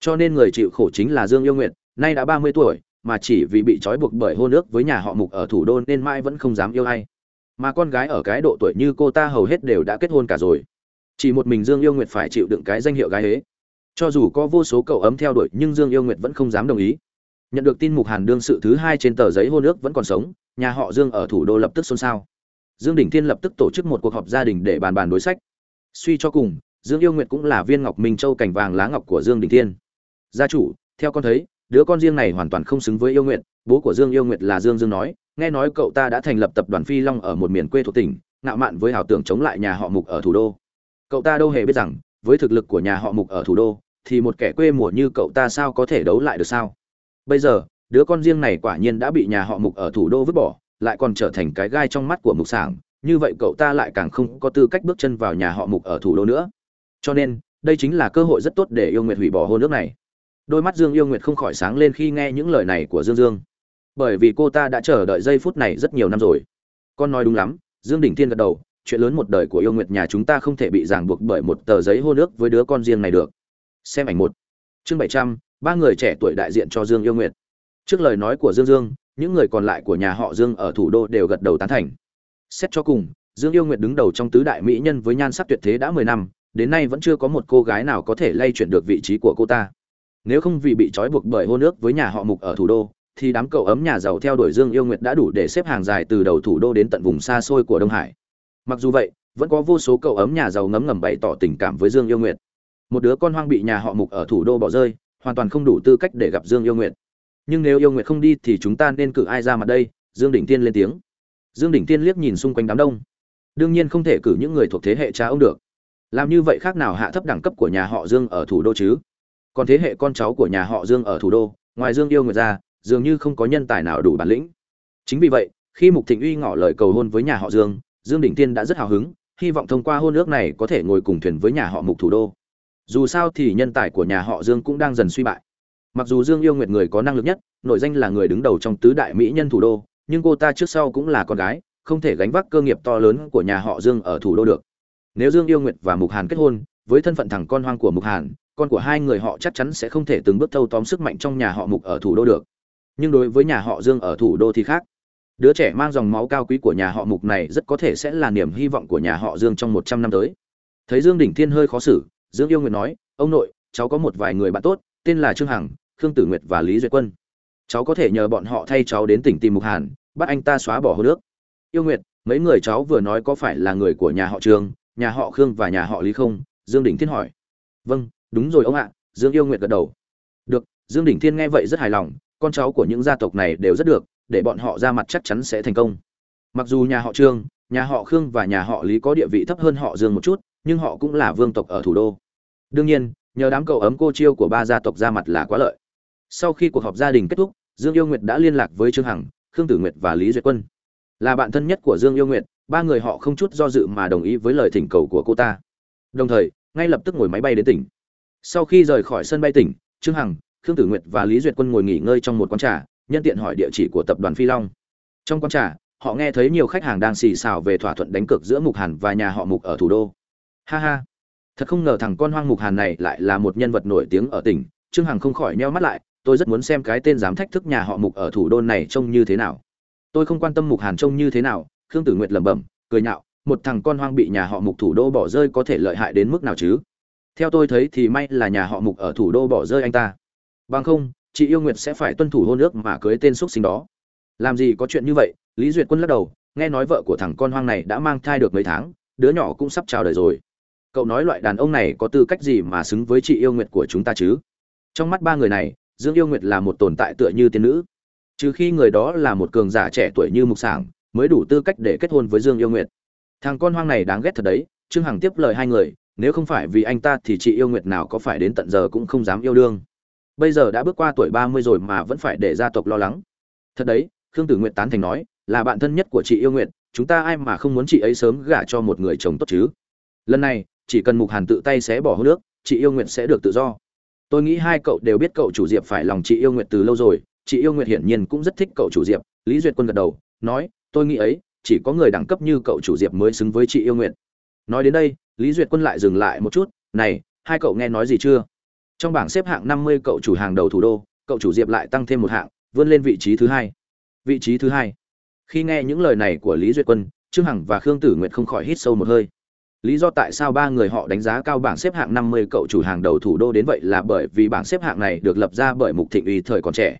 Cho nên người chịu khổ chính là dương yêu nguyệt, nay đã ba mươi tuổi, mà chỉ vì bị trói buộc bởi hôn ước với nhà họ mục ở thủ đô nên mãi vẫn không dám yêu ai mà con gái ở cái độ tuổi như cô ta hầu hết đều đã kết hôn cả rồi. Chỉ một mình dương yêu nguyệt phải chịu đựng cái danh hiệu gái ế. Cho dù có vô số cậu ấm theo đuổi, nhưng dương yêu nguyệt vẫn không dám đồng ý. Nhận được tin mục hàn đương sự thứ hai trên tờ giấy hôn ước vẫn còn sống, nhà họ dương ở thủ đô lập tức xôn xao. Dương Đình thiên lập tức tổ chức một cuộc họp gia đình để bàn bàn đối sách. Suy cho cùng, dương yêu nguyệt cũng là viên ngọc minh châu cảnh vàng lá ngọc của dương Đình thiên. Gia chủ, theo con thấy, đứa con riêng này hoàn toàn không xứng với yêu nguyệt, bố của dương yêu nguyệt là dương dương nói nghe nói cậu ta đã thành lập tập đoàn phi long ở một miền quê thuộc tỉnh, ngạo mạn với ảo tưởng chống lại nhà họ mục ở thủ đô. Cậu ta đâu hề biết rằng, với thực lực của nhà họ mục ở thủ đô, thì một kẻ quê mùa như cậu ta sao có thể đấu lại được sao? Bây giờ, đứa con riêng này quả nhiên đã bị nhà họ mục ở thủ đô vứt bỏ, lại còn trở thành cái gai trong mắt của mục sảng, như vậy cậu ta lại càng không có tư cách bước chân vào nhà họ mục ở thủ đô nữa. Cho nên, đây chính là cơ hội rất tốt để yêu nguyệt hủy bỏ hôn ước này. Đôi mắt dương yêu nguyệt không khỏi sáng lên khi nghe những lời này của dương dương bởi vì cô ta đã chờ đợi giây phút này rất nhiều năm rồi. Con nói đúng lắm, dương đỉnh thiên gật đầu, chuyện lớn một đời của yêu nguyệt nhà chúng ta không thể bị ràng buộc bởi một tờ giấy hôn nước với đứa con riêng này được. Xem ảnh một. Chương bảy trăm, ba người trẻ tuổi đại diện cho dương yêu nguyệt. Trước lời nói của dương dương, những người còn lại của nhà họ dương ở thủ đô đều gật đầu tán thành. Xét cho cùng, dương yêu nguyệt đứng đầu trong tứ đại mỹ nhân với nhan sắc tuyệt thế đã mười năm, đến nay vẫn chưa có một cô gái nào có thể lay chuyển được vị trí của cô ta. Nếu không vì bị trói buộc bởi hôn nước với nhà họ mục ở thủ đô thì đám cậu ấm nhà giàu theo đuổi dương yêu nguyệt đã đủ để xếp hàng dài từ đầu thủ đô đến tận vùng xa xôi của đông hải. Mặc dù vậy, vẫn có vô số cậu ấm nhà giàu ngấm ngầm bày tỏ tình cảm với dương yêu nguyệt. Một đứa con hoang bị nhà họ mục ở thủ đô bỏ rơi, hoàn toàn không đủ tư cách để gặp dương yêu nguyệt. Nhưng nếu yêu nguyệt không đi thì chúng ta nên cử ai ra mặt đây? Dương đỉnh tiên lên tiếng. Dương đỉnh tiên liếc nhìn xung quanh đám đông. Đương nhiên không thể cử những người thuộc thế hệ cha ông được. Làm như vậy khác nào hạ thấp đẳng cấp của nhà họ dương ở thủ đô chứ? Còn thế hệ con cháu của nhà họ dương ở thủ đô, ngoài dương yêu Nguyệt ra dường như không có nhân tài nào đủ bản lĩnh. Chính vì vậy, khi mục thịnh uy ngỏ lời cầu hôn với nhà họ dương dương đỉnh tiên đã rất hào hứng, hy vọng thông qua hôn ước này có thể ngồi cùng thuyền với nhà họ mục thủ đô. Dù sao thì nhân tài của nhà họ dương cũng đang dần suy bại. Mặc dù dương yêu nguyệt người có năng lực nhất, nội danh là người đứng đầu trong tứ đại mỹ nhân thủ đô, nhưng cô ta trước sau cũng là con gái, không thể gánh vác cơ nghiệp to lớn của nhà họ dương ở thủ đô được. Nếu dương yêu nguyệt và mục hàn kết hôn, với thân phận thằng con hoang của mục hàn, con của hai người họ chắc chắn sẽ không thể từng bước thâu tóm sức mạnh trong nhà họ mục ở thủ đô được nhưng đối với nhà họ dương ở thủ đô thì khác. Đứa trẻ mang dòng máu cao quý của nhà họ mục này rất có thể sẽ là niềm hy vọng của nhà họ dương trong một trăm năm tới. Thấy dương đỉnh thiên hơi khó xử, dương yêu nguyệt nói, ông nội, cháu có một vài người bạn tốt, tên là trương hằng, khương tử nguyệt và lý duyệt quân. Cháu có thể nhờ bọn họ thay cháu đến tỉnh tìm mục hàn, bắt anh ta xóa bỏ hô nước. Yêu nguyệt, mấy người cháu vừa nói có phải là người của nhà họ trương nhà họ khương và nhà họ lý không? Dương đỉnh thiên hỏi. Vâng đúng rồi ông ạ. Dương yêu nguyệt gật đầu. Được. Dương đỉnh thiên nghe vậy rất hài lòng con cháu của những gia tộc này đều rất được, để bọn họ ra mặt chắc chắn sẽ thành công. Mặc dù nhà họ trương, nhà họ khương và nhà họ lý có địa vị thấp hơn họ dương một chút, nhưng họ cũng là vương tộc ở thủ đô. Đương nhiên, nhờ đám cậu ấm cô chiêu của ba gia tộc ra mặt là quá lợi. Sau khi cuộc họp gia đình kết thúc, dương yêu nguyệt đã liên lạc với trương hằng, khương tử nguyệt và lý duyệt quân. Là bạn thân nhất của dương yêu nguyệt, ba người họ không chút do dự mà đồng ý với lời thỉnh cầu của cô ta. Đồng thời, ngay lập tức ngồi máy bay đến tỉnh. Sau khi rời khỏi sân bay tỉnh, trương hằng khương tử nguyệt và lý duyệt quân ngồi nghỉ ngơi trong một quán trà, nhân tiện hỏi địa chỉ của tập đoàn phi long. Trong quán trà, họ nghe thấy nhiều khách hàng đang xì xào về thỏa thuận đánh cược giữa mục hàn và nhà họ mục ở thủ đô. Ha ha. Thật không ngờ thằng con hoang mục hàn này lại là một nhân vật nổi tiếng ở tỉnh. Trương hằng không khỏi nheo mắt lại, tôi rất muốn xem cái tên dám thách thức nhà họ mục ở thủ đô này trông như thế nào. Tôi không quan tâm mục hàn trông như thế nào, khương tử nguyệt lẩm bẩm, cười nhạo, một thằng con hoang bị nhà họ mục thủ đô bỏ rơi có thể lợi hại đến mức nào chứ? Theo tôi thấy thì may là nhà họ mục ở thủ đô bỏ rơi anh ta bằng không, chị yêu nguyệt sẽ phải tuân thủ hôn ước mà cưới tên x sinh đó. Làm gì có chuyện như vậy, lý duyệt quân lắc đầu, nghe nói vợ của thằng con hoang này đã mang thai được mấy tháng, đứa nhỏ cũng sắp chào đời rồi. Cậu nói loại đàn ông này có tư cách gì mà xứng với chị yêu nguyệt của chúng ta chứ? Trong mắt ba người này, dương yêu nguyệt là một tồn tại tựa như tiên nữ. Trừ khi người đó là một cường giả trẻ tuổi như mục sảng, mới đủ tư cách để kết hôn với dương yêu nguyệt. Thằng con hoang này đáng ghét thật đấy, trương hằng tiếp lời hai người, nếu không phải vì anh ta thì chị yêu nguyệt nào có phải đến tận giờ cũng không dám yêu đương bây giờ đã bước qua tuổi ba mươi rồi mà vẫn phải để gia tộc lo lắng. Thật đấy, khương tử nguyệt tán thành nói, là bạn thân nhất của chị yêu nguyệt, chúng ta ai mà không muốn chị ấy sớm gả cho một người chồng tốt chứ? Lần này, chỉ cần mục hàn tự tay xé bỏ hô nước chị yêu nguyệt sẽ được tự do. Tôi nghĩ hai cậu đều biết cậu chủ diệp phải lòng chị yêu nguyệt từ lâu rồi, chị yêu nguyệt hiển nhiên cũng rất thích cậu chủ diệp, lý duyệt quân gật đầu, nói, tôi nghĩ ấy, chỉ có người đẳng cấp như cậu chủ diệp mới xứng với chị yêu nguyệt. Nói đến đây, lý duyệt quân lại dừng lại một chút, này, hai cậu nghe nói gì chưa? Trong bảng xếp hạng năm mươi cậu chủ hàng đầu thủ đô, cậu chủ diệp lại tăng thêm một hạng, vươn lên vị trí thứ hai. Vị trí thứ hai. Khi nghe những lời này của lý duyệt quân, trương hằng và khương tử nguyệt không khỏi hít sâu một hơi. Lý do tại sao ba người họ đánh giá cao bảng xếp hạng năm mươi cậu chủ hàng đầu thủ đô đến vậy là bởi vì bảng xếp hạng này được lập ra bởi mục thịnh uy thời còn trẻ.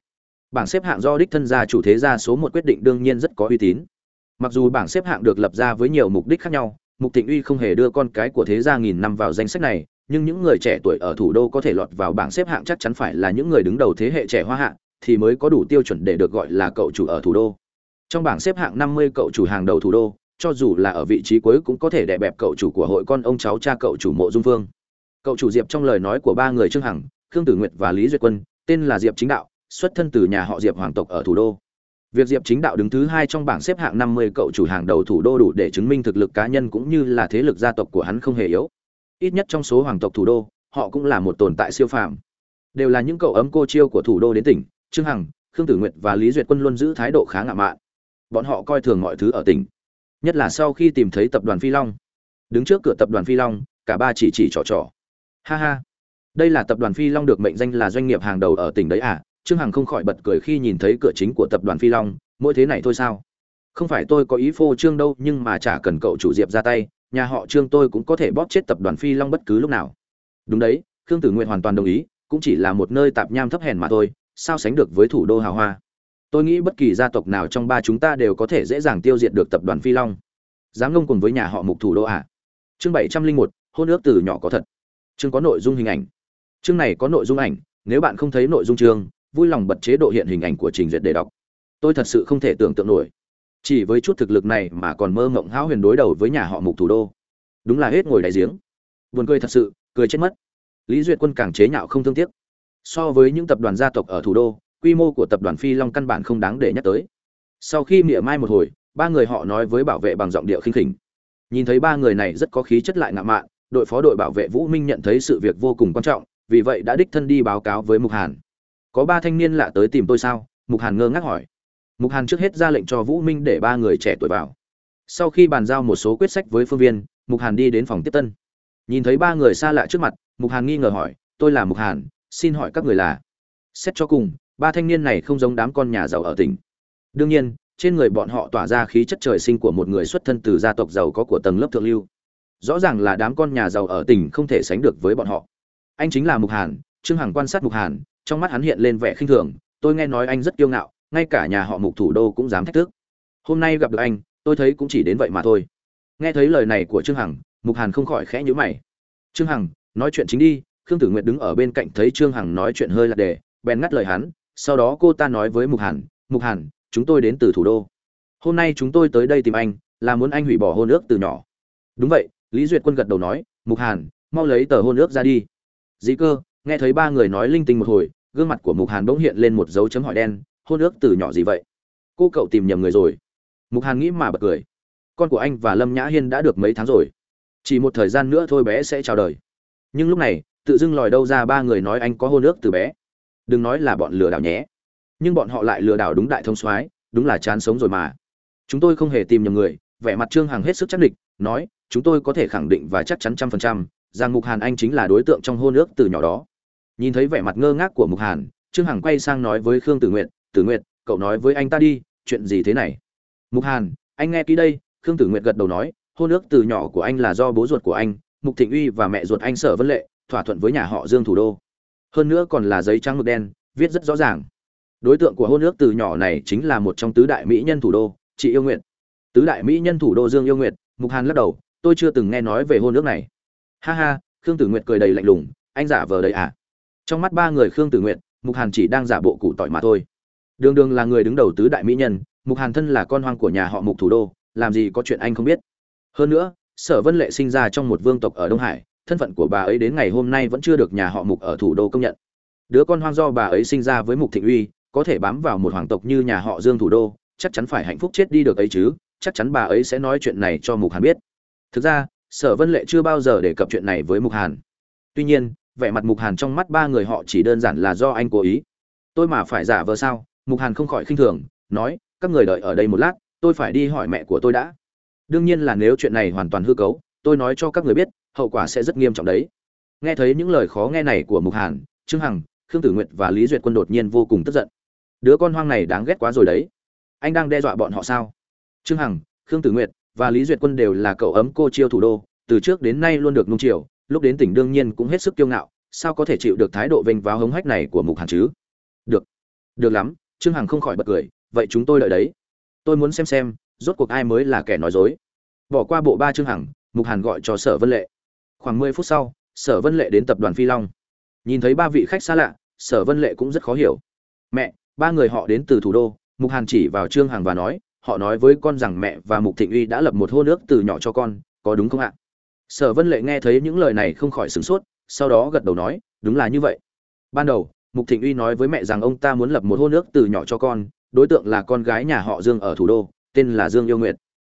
Bảng xếp hạng do đích thân gia chủ thế gia số một quyết định đương nhiên rất có uy tín. Mặc dù bảng xếp hạng được lập ra với nhiều mục đích khác nhau, mục thịnh uy không hề đưa con cái của thế gia nghìn năm vào danh sách này nhưng những người trẻ tuổi ở thủ đô có thể lọt vào bảng xếp hạng chắc chắn phải là những người đứng đầu thế hệ trẻ hoa hạ, thì mới có đủ tiêu chuẩn để được gọi là cậu chủ ở thủ đô. Trong bảng xếp hạng 50 cậu chủ hàng đầu thủ đô, cho dù là ở vị trí cuối cũng có thể đè bẹp cậu chủ của hội con ông cháu cha cậu chủ mộ dung vương. cậu chủ diệp trong lời nói của ba người trương hằng, khương tử nguyệt và lý duyệt quân, tên là diệp chính đạo, xuất thân từ nhà họ diệp hoàng tộc ở thủ đô. Việc diệp chính đạo đứng thứ hai trong bảng xếp hạng 50 cậu chủ hàng đầu thủ đô đủ để chứng minh thực lực cá nhân cũng như là thế lực gia tộc của hắn không hề yếu ít nhất trong số hoàng tộc thủ đô, họ cũng là một tồn tại siêu phàm. Đều là những cậu ấm cô chiêu của thủ đô đến tỉnh, trương hằng, khương tử nguyệt và lý duyệt quân luôn giữ thái độ khá ngạo mạn. Bọn họ coi thường mọi thứ ở tỉnh, nhất là sau khi tìm thấy tập đoàn phi long. Đứng trước cửa tập đoàn phi long, cả ba chỉ chỉ trò trò. Ha ha. Đây là tập đoàn phi long được mệnh danh là doanh nghiệp hàng đầu ở tỉnh đấy à? Trương hằng không khỏi bật cười khi nhìn thấy cửa chính của tập đoàn phi long, mỗi thế này thôi sao? Không phải tôi có ý phô trương đâu, nhưng mà chả cần cậu chủ diệp ra tay nhà họ trương tôi cũng có thể bóp chết tập đoàn phi long bất cứ lúc nào. Đúng đấy, khương tử nguyện hoàn toàn đồng ý, cũng chỉ là một nơi tạp nham thấp hèn mà thôi, sao sánh được với thủ đô hào hoa? Tôi nghĩ bất kỳ gia tộc nào trong ba chúng ta đều có thể dễ dàng tiêu diệt được tập đoàn phi long. Dám ngông cùng với nhà họ mục thủ đô ạ à? chương bảy trăm linh một, hôn ước từ nhỏ có thật. Chương có nội dung hình ảnh. Chương này có nội dung ảnh, nếu bạn không thấy nội dung chương, vui lòng bật chế độ hiện hình ảnh của trình duyệt để đọc. Tôi thật sự không thể tưởng tượng nổi chỉ với chút thực lực này mà còn mơ ngộng hão huyền đối đầu với nhà họ mục thủ đô. Đúng là hết ngồi đại giếng. Buồn cười thật sự, cười chết mất. Lý duyệt quân càng chế nhạo không thương tiếc. So với những tập đoàn gia tộc ở thủ đô, quy mô của tập đoàn phi long căn bản không đáng để nhắc tới. Sau khi mỉa mai một hồi, ba người họ nói với bảo vệ bằng giọng điệu khinh khỉnh. Nhìn thấy ba người này rất có khí chất lại ngạo mạn, đội phó đội bảo vệ vũ minh nhận thấy sự việc vô cùng quan trọng, vì vậy đã đích thân đi báo cáo với mục hàn. Có ba thanh niên lạ tới tìm tôi sao? Mục hàn ngơ ngác hỏi mục hàn trước hết ra lệnh cho vũ minh để ba người trẻ tuổi vào. Sau khi bàn giao một số quyết sách với phương viên, mục hàn đi đến phòng tiếp tân. Nhìn thấy ba người xa lạ trước mặt, mục hàn nghi ngờ hỏi, tôi là mục hàn, xin hỏi các người là? Xét cho cùng, ba thanh niên này không giống đám con nhà giàu ở tỉnh. Đương nhiên, trên người bọn họ tỏa ra khí chất trời sinh của một người xuất thân từ gia tộc giàu có của tầng lớp thượng lưu. Rõ ràng là đám con nhà giàu ở tỉnh không thể sánh được với bọn họ. Anh chính là mục hàn, trương hằng quan sát mục hàn, trong mắt hắn hiện lên vẻ khinh thường, tôi nghe nói anh rất kiêu ngạo ngay cả nhà họ mục thủ đô cũng dám thách thức. Hôm nay gặp được anh, tôi thấy cũng chỉ đến vậy mà thôi. Nghe thấy lời này của trương hằng, mục hàn không khỏi khẽ nhíu mày. Trương hằng, nói chuyện chính đi, khương tử nguyệt đứng ở bên cạnh thấy trương hằng nói chuyện hơi lạc đề, bèn ngắt lời hắn, sau đó cô ta nói với mục hàn mục hàn, chúng tôi đến từ thủ đô. Hôm nay chúng tôi tới đây tìm anh, là muốn anh hủy bỏ hôn ước từ nhỏ. Đúng vậy, lý duyệt quân gật đầu nói, mục hàn, mau lấy tờ hôn ước ra đi. Dĩ cơ, nghe thấy ba người nói linh tinh một hồi, gương mặt của mục hàn bỗng hiện lên một dấu chấm hỏi đen hôn ước từ nhỏ gì vậy? Cô cậu tìm nhầm người rồi. Mục hàn nghĩ mà bật cười. Con của anh và lâm nhã hiên đã được mấy tháng rồi. Chỉ một thời gian nữa thôi bé sẽ chào đời. Nhưng lúc này, tự dưng lòi đâu ra ba người nói anh có hôn ước từ bé. Đừng nói là bọn lừa đảo nhé. Nhưng bọn họ lại lừa đảo đúng đại thông soái, đúng là chán sống rồi mà. Chúng tôi không hề tìm nhầm người, vẻ mặt trương hằng hết sức chắc định nói, chúng tôi có thể khẳng định và chắc chắn trăm phần trăm rằng mục hàn anh chính là đối tượng trong hôn ước từ nhỏ đó. Nhìn thấy vẻ mặt ngơ ngác của mục hàn, trương hằng quay sang nói với khương tử nguyện tử Nguyệt, cậu nói với anh ta đi chuyện gì thế này? Mục hàn anh nghe kỹ đây khương tử Nguyệt gật đầu nói hôn ước từ nhỏ của anh là do bố ruột của anh mục thịnh uy và mẹ ruột anh sở vân lệ thỏa thuận với nhà họ dương thủ đô. Hơn nữa còn là giấy trắng mực đen viết rất rõ ràng. Đối tượng của hôn ước từ nhỏ này chính là một trong tứ đại mỹ nhân thủ đô chị yêu nguyện tứ đại mỹ nhân thủ đô dương yêu nguyện mục hàn lắc đầu tôi chưa từng nghe nói về hôn ước này. Ha ha khương tử Nguyệt cười đầy lạnh lùng anh giả vờ đầy à? Trong mắt ba người khương tử Nguyệt, mục hàn chỉ đang giả bộ cụ tỏi mà thôi đường đường là người đứng đầu tứ đại mỹ nhân, mục hàn thân là con hoang của nhà họ mục thủ đô, làm gì có chuyện anh không biết. Hơn nữa, sở vân lệ sinh ra trong một vương tộc ở đông hải, thân phận của bà ấy đến ngày hôm nay vẫn chưa được nhà họ mục ở thủ đô công nhận. Đứa con hoang do bà ấy sinh ra với mục thịnh uy, có thể bám vào một hoàng tộc như nhà họ dương thủ đô, chắc chắn phải hạnh phúc chết đi được ấy chứ, chắc chắn bà ấy sẽ nói chuyện này cho mục hàn biết. Thực ra, sở vân lệ chưa bao giờ đề cập chuyện này với mục hàn. Tuy nhiên, vẻ mặt mục hàn trong mắt ba người họ chỉ đơn giản là do anh cố ý. Tôi mà phải giả vờ sao? Mục hàn không khỏi khinh thường, nói, các người đợi ở đây một lát, tôi phải đi hỏi mẹ của tôi đã. Đương nhiên là nếu chuyện này hoàn toàn hư cấu, tôi nói cho các người biết, hậu quả sẽ rất nghiêm trọng đấy. Nghe thấy những lời khó nghe này của mục hàn, trương hằng, khương tử nguyệt và lý duyệt quân đột nhiên vô cùng tức giận. Đứa con hoang này đáng ghét quá rồi đấy. Anh đang đe dọa bọn họ sao? Trương hằng, khương tử nguyệt và lý duyệt quân đều là cậu ấm cô chiêu thủ đô, từ trước đến nay luôn được nung chiều, lúc đến tỉnh đương nhiên cũng hết sức kiêu ngạo, sao có thể chịu được thái độ vênh váo hống hách này của mục hàn chứ? Được được lắm trương hằng không khỏi bật cười, vậy chúng tôi đợi đấy. Tôi muốn xem xem, rốt cuộc ai mới là kẻ nói dối. Bỏ qua bộ ba trương hằng, mục hàn gọi cho sở vân lệ. Khoảng mười phút sau, sở vân lệ đến tập đoàn phi long. Nhìn thấy ba vị khách xa lạ, sở vân lệ cũng rất khó hiểu. Mẹ, ba người họ đến từ thủ đô. Mục hàn chỉ vào trương hằng và nói, họ nói với con rằng mẹ và mục thịnh uy đã lập một hôn nước từ nhỏ cho con, có đúng không ạ? Sở vân lệ nghe thấy những lời này không khỏi sửng sốt, sau đó gật đầu nói, đúng là như vậy. Ban đầu mục thịnh uy nói với mẹ rằng ông ta muốn lập một hôn ước từ nhỏ cho con, đối tượng là con gái nhà họ dương ở thủ đô, tên là dương yêu nguyệt.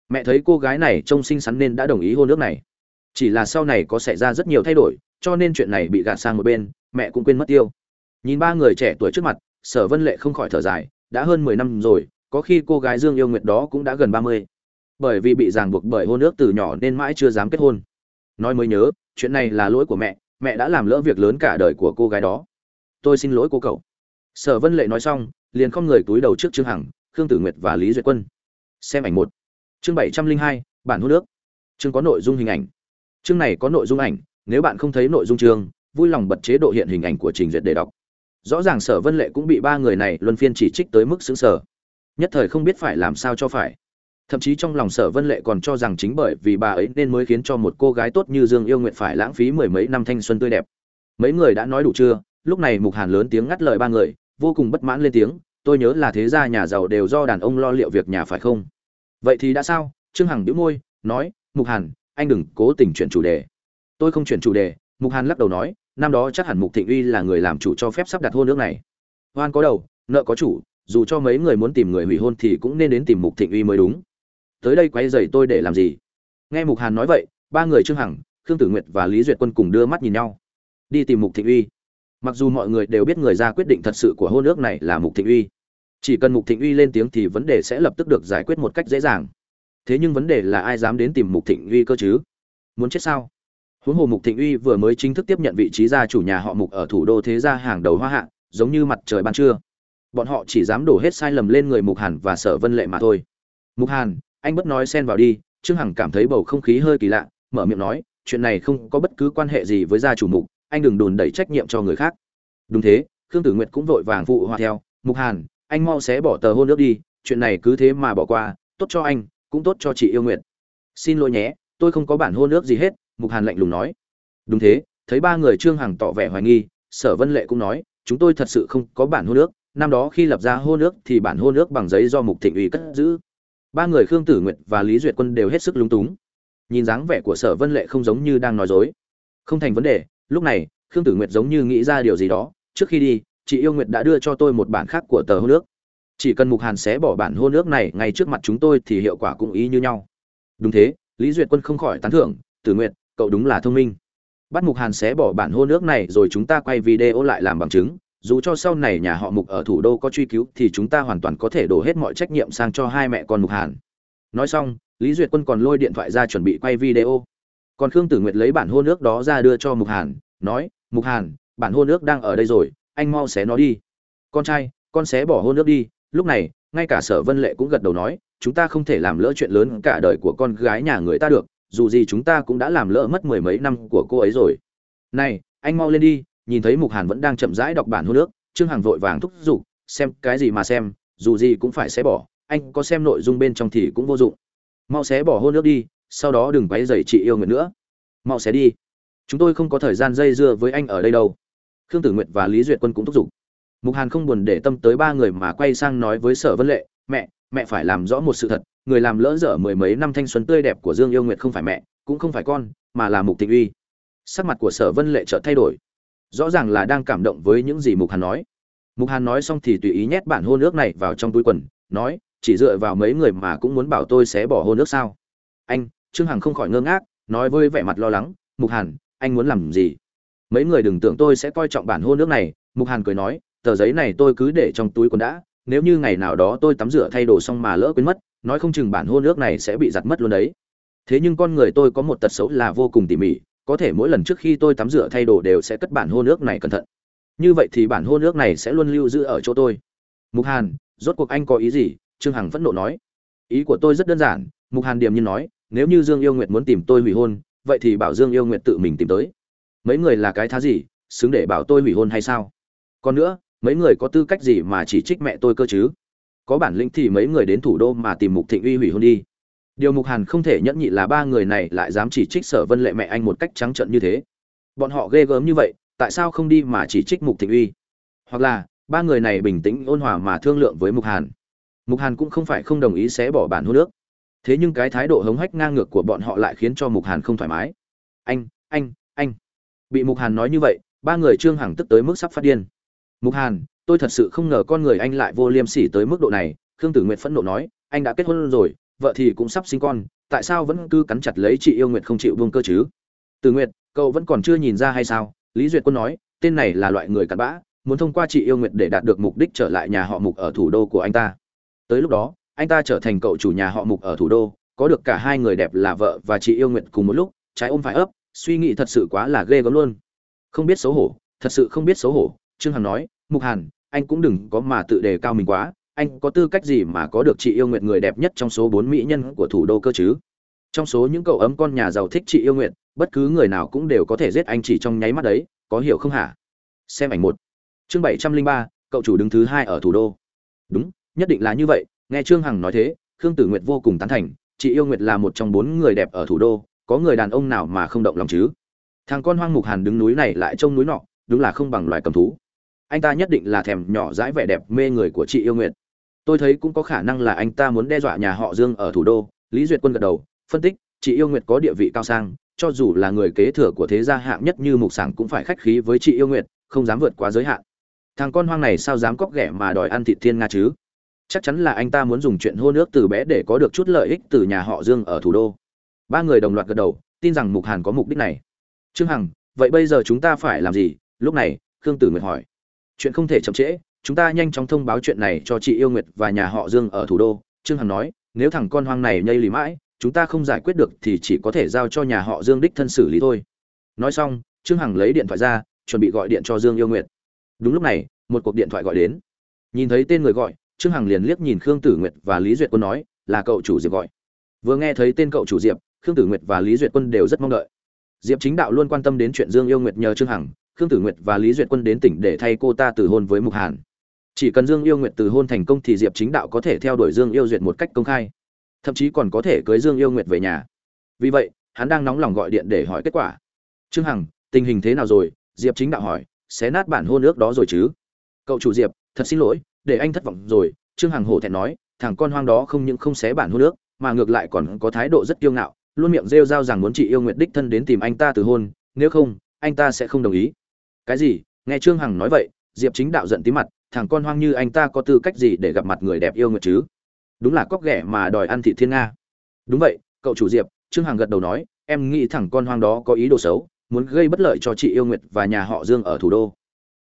Mẹ thấy cô gái này trông xinh xắn nên đã đồng ý hôn ước này. Chỉ là sau này có xảy ra rất nhiều thay đổi, cho nên chuyện này bị gạt sang một bên, mẹ cũng quên mất tiêu. Nhìn ba người trẻ tuổi trước mặt, sở vân lệ không khỏi thở dài, đã hơn mười năm rồi, có khi cô gái dương yêu nguyệt đó cũng đã gần ba mươi. Bởi vì bị ràng buộc bởi hôn ước từ nhỏ nên mãi chưa dám kết hôn. Nói mới nhớ, chuyện này là lỗi của mẹ mẹ đã làm lỡ việc lớn cả đời của cô gái đó tôi xin lỗi cô cậu. Sở vân lệ nói xong, liền không người túi đầu trước trương hằng, khương tử nguyệt và lý duyệt quân. Xem ảnh một. Chương bảy trăm linh hai, bản hôn nước. Chương có nội dung hình ảnh. Chương này có nội dung ảnh, nếu bạn không thấy nội dung chương, vui lòng bật chế độ hiện hình ảnh của trình duyệt để đọc. Rõ ràng sở vân lệ cũng bị ba người này luân phiên chỉ trích tới mức xứng sở nhất thời không biết phải làm sao cho phải. Thậm chí trong lòng sở vân lệ còn cho rằng chính bởi vì bà ấy nên mới khiến cho một cô gái tốt như dương yêu nguyện phải lãng phí mười mấy năm thanh xuân tươi đẹp. Mấy người đã nói đủ chưa? Lúc này mục hàn lớn tiếng ngắt lời ba người, vô cùng bất mãn lên tiếng, tôi nhớ là thế gia nhà giàu đều do đàn ông lo liệu việc nhà phải không? Vậy thì đã sao? Trương hằng đĩu môi, nói, mục hàn, anh đừng cố tình chuyển chủ đề. Tôi không chuyển chủ đề. Mục hàn lắc đầu nói, năm đó chắc hẳn mục thịnh uy là người làm chủ cho phép sắp đặt hôn nước này. Hoan có đầu, nợ có chủ, dù cho mấy người muốn tìm người hủy hôn thì cũng nên đến tìm mục thịnh uy mới đúng. Tới đây quay dày tôi để làm gì? Nghe mục hàn nói vậy, ba người trương hằng, khương tử nguyệt và lý duyệt quân cùng đưa mắt nhìn nhau. Đi tìm mục thịnh uy mặc dù mọi người đều biết người ra quyết định thật sự của hôn ước này là mục thịnh uy. Chỉ cần mục thịnh uy lên tiếng thì vấn đề sẽ lập tức được giải quyết một cách dễ dàng. Thế nhưng vấn đề là ai dám đến tìm mục thịnh uy cơ chứ? Muốn chết sao? Huống hồ mục thịnh uy vừa mới chính thức tiếp nhận vị trí gia chủ nhà họ mục ở thủ đô thế gia hàng đầu hoa hạ, giống như mặt trời ban trưa. Bọn họ chỉ dám đổ hết sai lầm lên người mục hàn và sở vân lệ mà thôi. Mục hàn, anh bất nói xen vào đi, trương hằng cảm thấy bầu không khí hơi kỳ lạ, mở miệng nói, chuyện này không có bất cứ quan hệ gì với gia chủ mục anh đừng đùn đẩy trách nhiệm cho người khác. Đúng thế, khương tử nguyệt cũng vội vàng phụ hòa theo, mục hàn, anh mau xé bỏ tờ hôn nước đi, chuyện này cứ thế mà bỏ qua, tốt cho anh, cũng tốt cho chị yêu nguyệt. Xin lỗi nhé, tôi không có bản hôn nước gì hết, mục hàn lạnh lùng nói. Đúng thế, thấy ba người trương hằng tỏ vẻ hoài nghi, sở vân lệ cũng nói, chúng tôi thật sự không có bản hôn nước năm đó khi lập ra hôn nước thì bản hôn nước bằng giấy do mục thịnh ủy cất giữ. Ba người khương tử nguyệt và lý duyệt quân đều hết sức lúng túng. Nhìn dáng vẻ của sở vân lệ không giống như đang nói dối. Không thành vấn đề lúc này, khương tử nguyệt giống như nghĩ ra điều gì đó, trước khi đi, chị yêu nguyệt đã đưa cho tôi một bản khác của tờ hôn nước chỉ cần mục hàn xé bỏ bản hôn nước này ngay trước mặt chúng tôi thì hiệu quả cũng ý như nhau. Đúng thế, lý duyệt quân không khỏi tán thưởng, tử nguyệt, cậu đúng là thông minh. Bắt mục hàn xé bỏ bản hôn nước này rồi chúng ta quay video lại làm bằng chứng. Dù cho sau này nhà họ mục ở thủ đô có truy cứu thì chúng ta hoàn toàn có thể đổ hết mọi trách nhiệm sang cho hai mẹ con mục hàn. Nói xong, lý duyệt quân còn lôi điện thoại ra chuẩn bị quay video còn khương tử nguyệt lấy bản hôn nước đó ra đưa cho mục hàn, nói, mục hàn, bản hôn nước đang ở đây rồi, anh mau xé nó đi. Con trai, con xé bỏ hôn nước đi. Lúc này, ngay cả sở vân lệ cũng gật đầu nói, chúng ta không thể làm lỡ chuyện lớn cả đời của con gái nhà người ta được, dù gì chúng ta cũng đã làm lỡ mất mười mấy năm của cô ấy rồi. Này, anh mau lên đi, nhìn thấy mục hàn vẫn đang chậm rãi đọc bản hôn nước trương hằng vội vàng thúc giục, xem cái gì mà xem, dù gì cũng phải xé bỏ, anh có xem nội dung bên trong thì cũng vô dụng. Mau xé bỏ hôn nước đi sau đó đừng quấy rầy chị yêu nguyện nữa. Mau xé đi. Chúng tôi không có thời gian dây dưa với anh ở đây đâu. Khương tử nguyệt và lý duyệt quân cũng thúc giục. Mục hàn không buồn để tâm tới ba người mà quay sang nói với sở vân lệ, mẹ mẹ phải làm rõ một sự thật, người làm lỡ dở mười mấy năm thanh xuân tươi đẹp của dương yêu nguyệt không phải mẹ, cũng không phải con, mà là mục Tịnh uy. Sắc mặt của sở vân lệ chợt thay đổi. Rõ ràng là đang cảm động với những gì mục hàn nói. Mục hàn nói xong thì tùy ý nhét bản hôn ước này vào trong túi quần, nói, chỉ dựa vào mấy người mà cũng muốn bảo tôi sẽ bỏ hôn ước sao? Anh trương hằng không khỏi ngơ ngác, nói với vẻ mặt lo lắng, mục hàn, anh muốn làm gì? Mấy người đừng tưởng tôi sẽ coi trọng bản hôn nước này, mục hàn cười nói, tờ giấy này tôi cứ để trong túi quần đã, nếu như ngày nào đó tôi tắm rửa thay đồ xong mà lỡ quên mất, nói không chừng bản hôn nước này sẽ bị giặt mất luôn đấy. Thế nhưng con người tôi có một tật xấu là vô cùng tỉ mỉ, có thể mỗi lần trước khi tôi tắm rửa thay đồ đều sẽ cất bản hôn nước này cẩn thận. Như vậy thì bản hôn nước này sẽ luôn lưu giữ ở chỗ tôi. Mục hàn, rốt cuộc anh có ý gì? Trương hằng phẫn nộ nói. Ý của tôi rất đơn giản, mục hàn điềm nhiên nói nếu như dương yêu nguyệt muốn tìm tôi hủy hôn, vậy thì bảo dương yêu nguyệt tự mình tìm tới. Mấy người là cái thá gì, xứng để bảo tôi hủy hôn hay sao? Còn nữa, mấy người có tư cách gì mà chỉ trích mẹ tôi cơ chứ? Có bản lĩnh thì mấy người đến thủ đô mà tìm mục thịnh uy hủy hôn đi. Điều mục hàn không thể nhẫn nhị là ba người này lại dám chỉ trích sở vân lệ mẹ anh một cách trắng trợn như thế. Bọn họ ghê gớm như vậy, tại sao không đi mà chỉ trích mục thịnh uy? Hoặc là, ba người này bình tĩnh ôn hòa mà thương lượng với mục hàn. Mục hàn cũng không phải không đồng ý sẽ bỏ bản hôn nước thế nhưng cái thái độ hống hách ngang ngược của bọn họ lại khiến cho mục hàn không thoải mái. Anh anh anh. Bị mục hàn nói như vậy, ba người trương hằng tức tới mức sắp phát điên. Mục hàn, tôi thật sự không ngờ con người anh lại vô liêm sỉ tới mức độ này, khương tử nguyệt phẫn nộ nói, anh đã kết hôn rồi, vợ thì cũng sắp sinh con, tại sao vẫn cứ cắn chặt lấy chị yêu nguyệt không chịu buông cơ chứ? Từ nguyệt, cậu vẫn còn chưa nhìn ra hay sao? Lý duyệt quân nói, tên này là loại người cặn bã, muốn thông qua chị yêu nguyệt để đạt được mục đích trở lại nhà họ mục ở thủ đô của anh ta. Tới lúc đó anh ta trở thành cậu chủ nhà họ mục ở thủ đô, có được cả hai người đẹp là vợ và chị yêu nguyện cùng một lúc, trái ôm phải ấp, suy nghĩ thật sự quá là ghê gớm luôn. Không biết xấu hổ, thật sự không biết xấu hổ, trương hằng nói, mục hàn, anh cũng đừng có mà tự đề cao mình quá, anh có tư cách gì mà có được chị yêu nguyện người đẹp nhất trong số bốn mỹ nhân của thủ đô cơ chứ? Trong số những cậu ấm con nhà giàu thích chị yêu nguyện bất cứ người nào cũng đều có thể giết anh chỉ trong nháy mắt đấy, có hiểu không hả? Xem ảnh một. Chương bảy trăm linh ba, cậu chủ đứng thứ hai ở thủ đô. Đúng, nhất định là như vậy nghe trương hằng nói thế, khương tử nguyệt vô cùng tán thành, chị yêu nguyệt là một trong bốn người đẹp ở thủ đô, có người đàn ông nào mà không động lòng chứ? Thằng con hoang mục hàn đứng núi này lại trông núi nọ, đúng là không bằng loài cầm thú. Anh ta nhất định là thèm nhỏ dãi vẻ đẹp mê người của chị yêu nguyệt. Tôi thấy cũng có khả năng là anh ta muốn đe dọa nhà họ dương ở thủ đô, lý duyệt quân gật đầu, phân tích, chị yêu nguyệt có địa vị cao sang, cho dù là người kế thừa của thế gia hạng nhất như mục sảng cũng phải khách khí với chị yêu nguyệt, không dám vượt quá giới hạn. Thằng con hoang này sao dám cóc ghẻ mà đòi ăn thịt thiên nga chứ? Chắc chắn là anh ta muốn dùng chuyện hôn nước từ bé để có được chút lợi ích từ nhà họ dương ở thủ đô. Ba người đồng loạt gật đầu, tin rằng mục hàn có mục đích này. Trương hằng, vậy bây giờ chúng ta phải làm gì? Lúc này, khương tử nguyệt hỏi. Chuyện không thể chậm trễ, chúng ta nhanh chóng thông báo chuyện này cho chị yêu nguyệt và nhà họ dương ở thủ đô. Trương hằng nói, nếu thằng con hoang này nhây lì mãi, chúng ta không giải quyết được thì chỉ có thể giao cho nhà họ dương đích thân xử lý thôi. Nói xong, trương hằng lấy điện thoại ra, chuẩn bị gọi điện cho dương yêu nguyệt. Đúng lúc này, một cuộc điện thoại gọi đến. Nhìn thấy tên người gọi trương hằng liền liếc nhìn khương tử nguyệt và lý duyệt quân nói, là cậu chủ diệp gọi. Vừa nghe thấy tên cậu chủ diệp, khương tử nguyệt và lý duyệt quân đều rất mong đợi. Diệp chính đạo luôn quan tâm đến chuyện dương yêu nguyệt nhờ trương hằng, khương tử nguyệt và lý duyệt quân đến tỉnh để thay cô ta từ hôn với mục hàn. Chỉ cần dương yêu nguyệt từ hôn thành công thì diệp chính đạo có thể theo đuổi dương yêu duyệt một cách công khai. Thậm chí còn có thể cưới dương yêu nguyệt về nhà. Vì vậy, hắn đang nóng lòng gọi điện để hỏi kết quả. Trương hằng, tình hình thế nào rồi? Diệp chính đạo hỏi. Xé nát bản hôn ước đó rồi chứ? Cậu chủ diệp, thật xin lỗi để anh thất vọng rồi trương hằng hổ thẹn nói thằng con hoang đó không những không xé bản hôn nước, mà ngược lại còn có thái độ rất kiêu ngạo luôn miệng rêu rao rằng muốn chị yêu nguyệt đích thân đến tìm anh ta từ hôn nếu không anh ta sẽ không đồng ý. Cái gì? Nghe trương hằng nói vậy diệp chính đạo giận tí mặt thằng con hoang như anh ta có tư cách gì để gặp mặt người đẹp yêu nguyệt chứ? Đúng là cóc ghẻ mà đòi ăn thị thiên nga. Đúng vậy cậu chủ diệp trương hằng gật đầu nói em nghĩ thằng con hoang đó có ý đồ xấu muốn gây bất lợi cho chị yêu nguyệt và nhà họ dương ở thủ đô.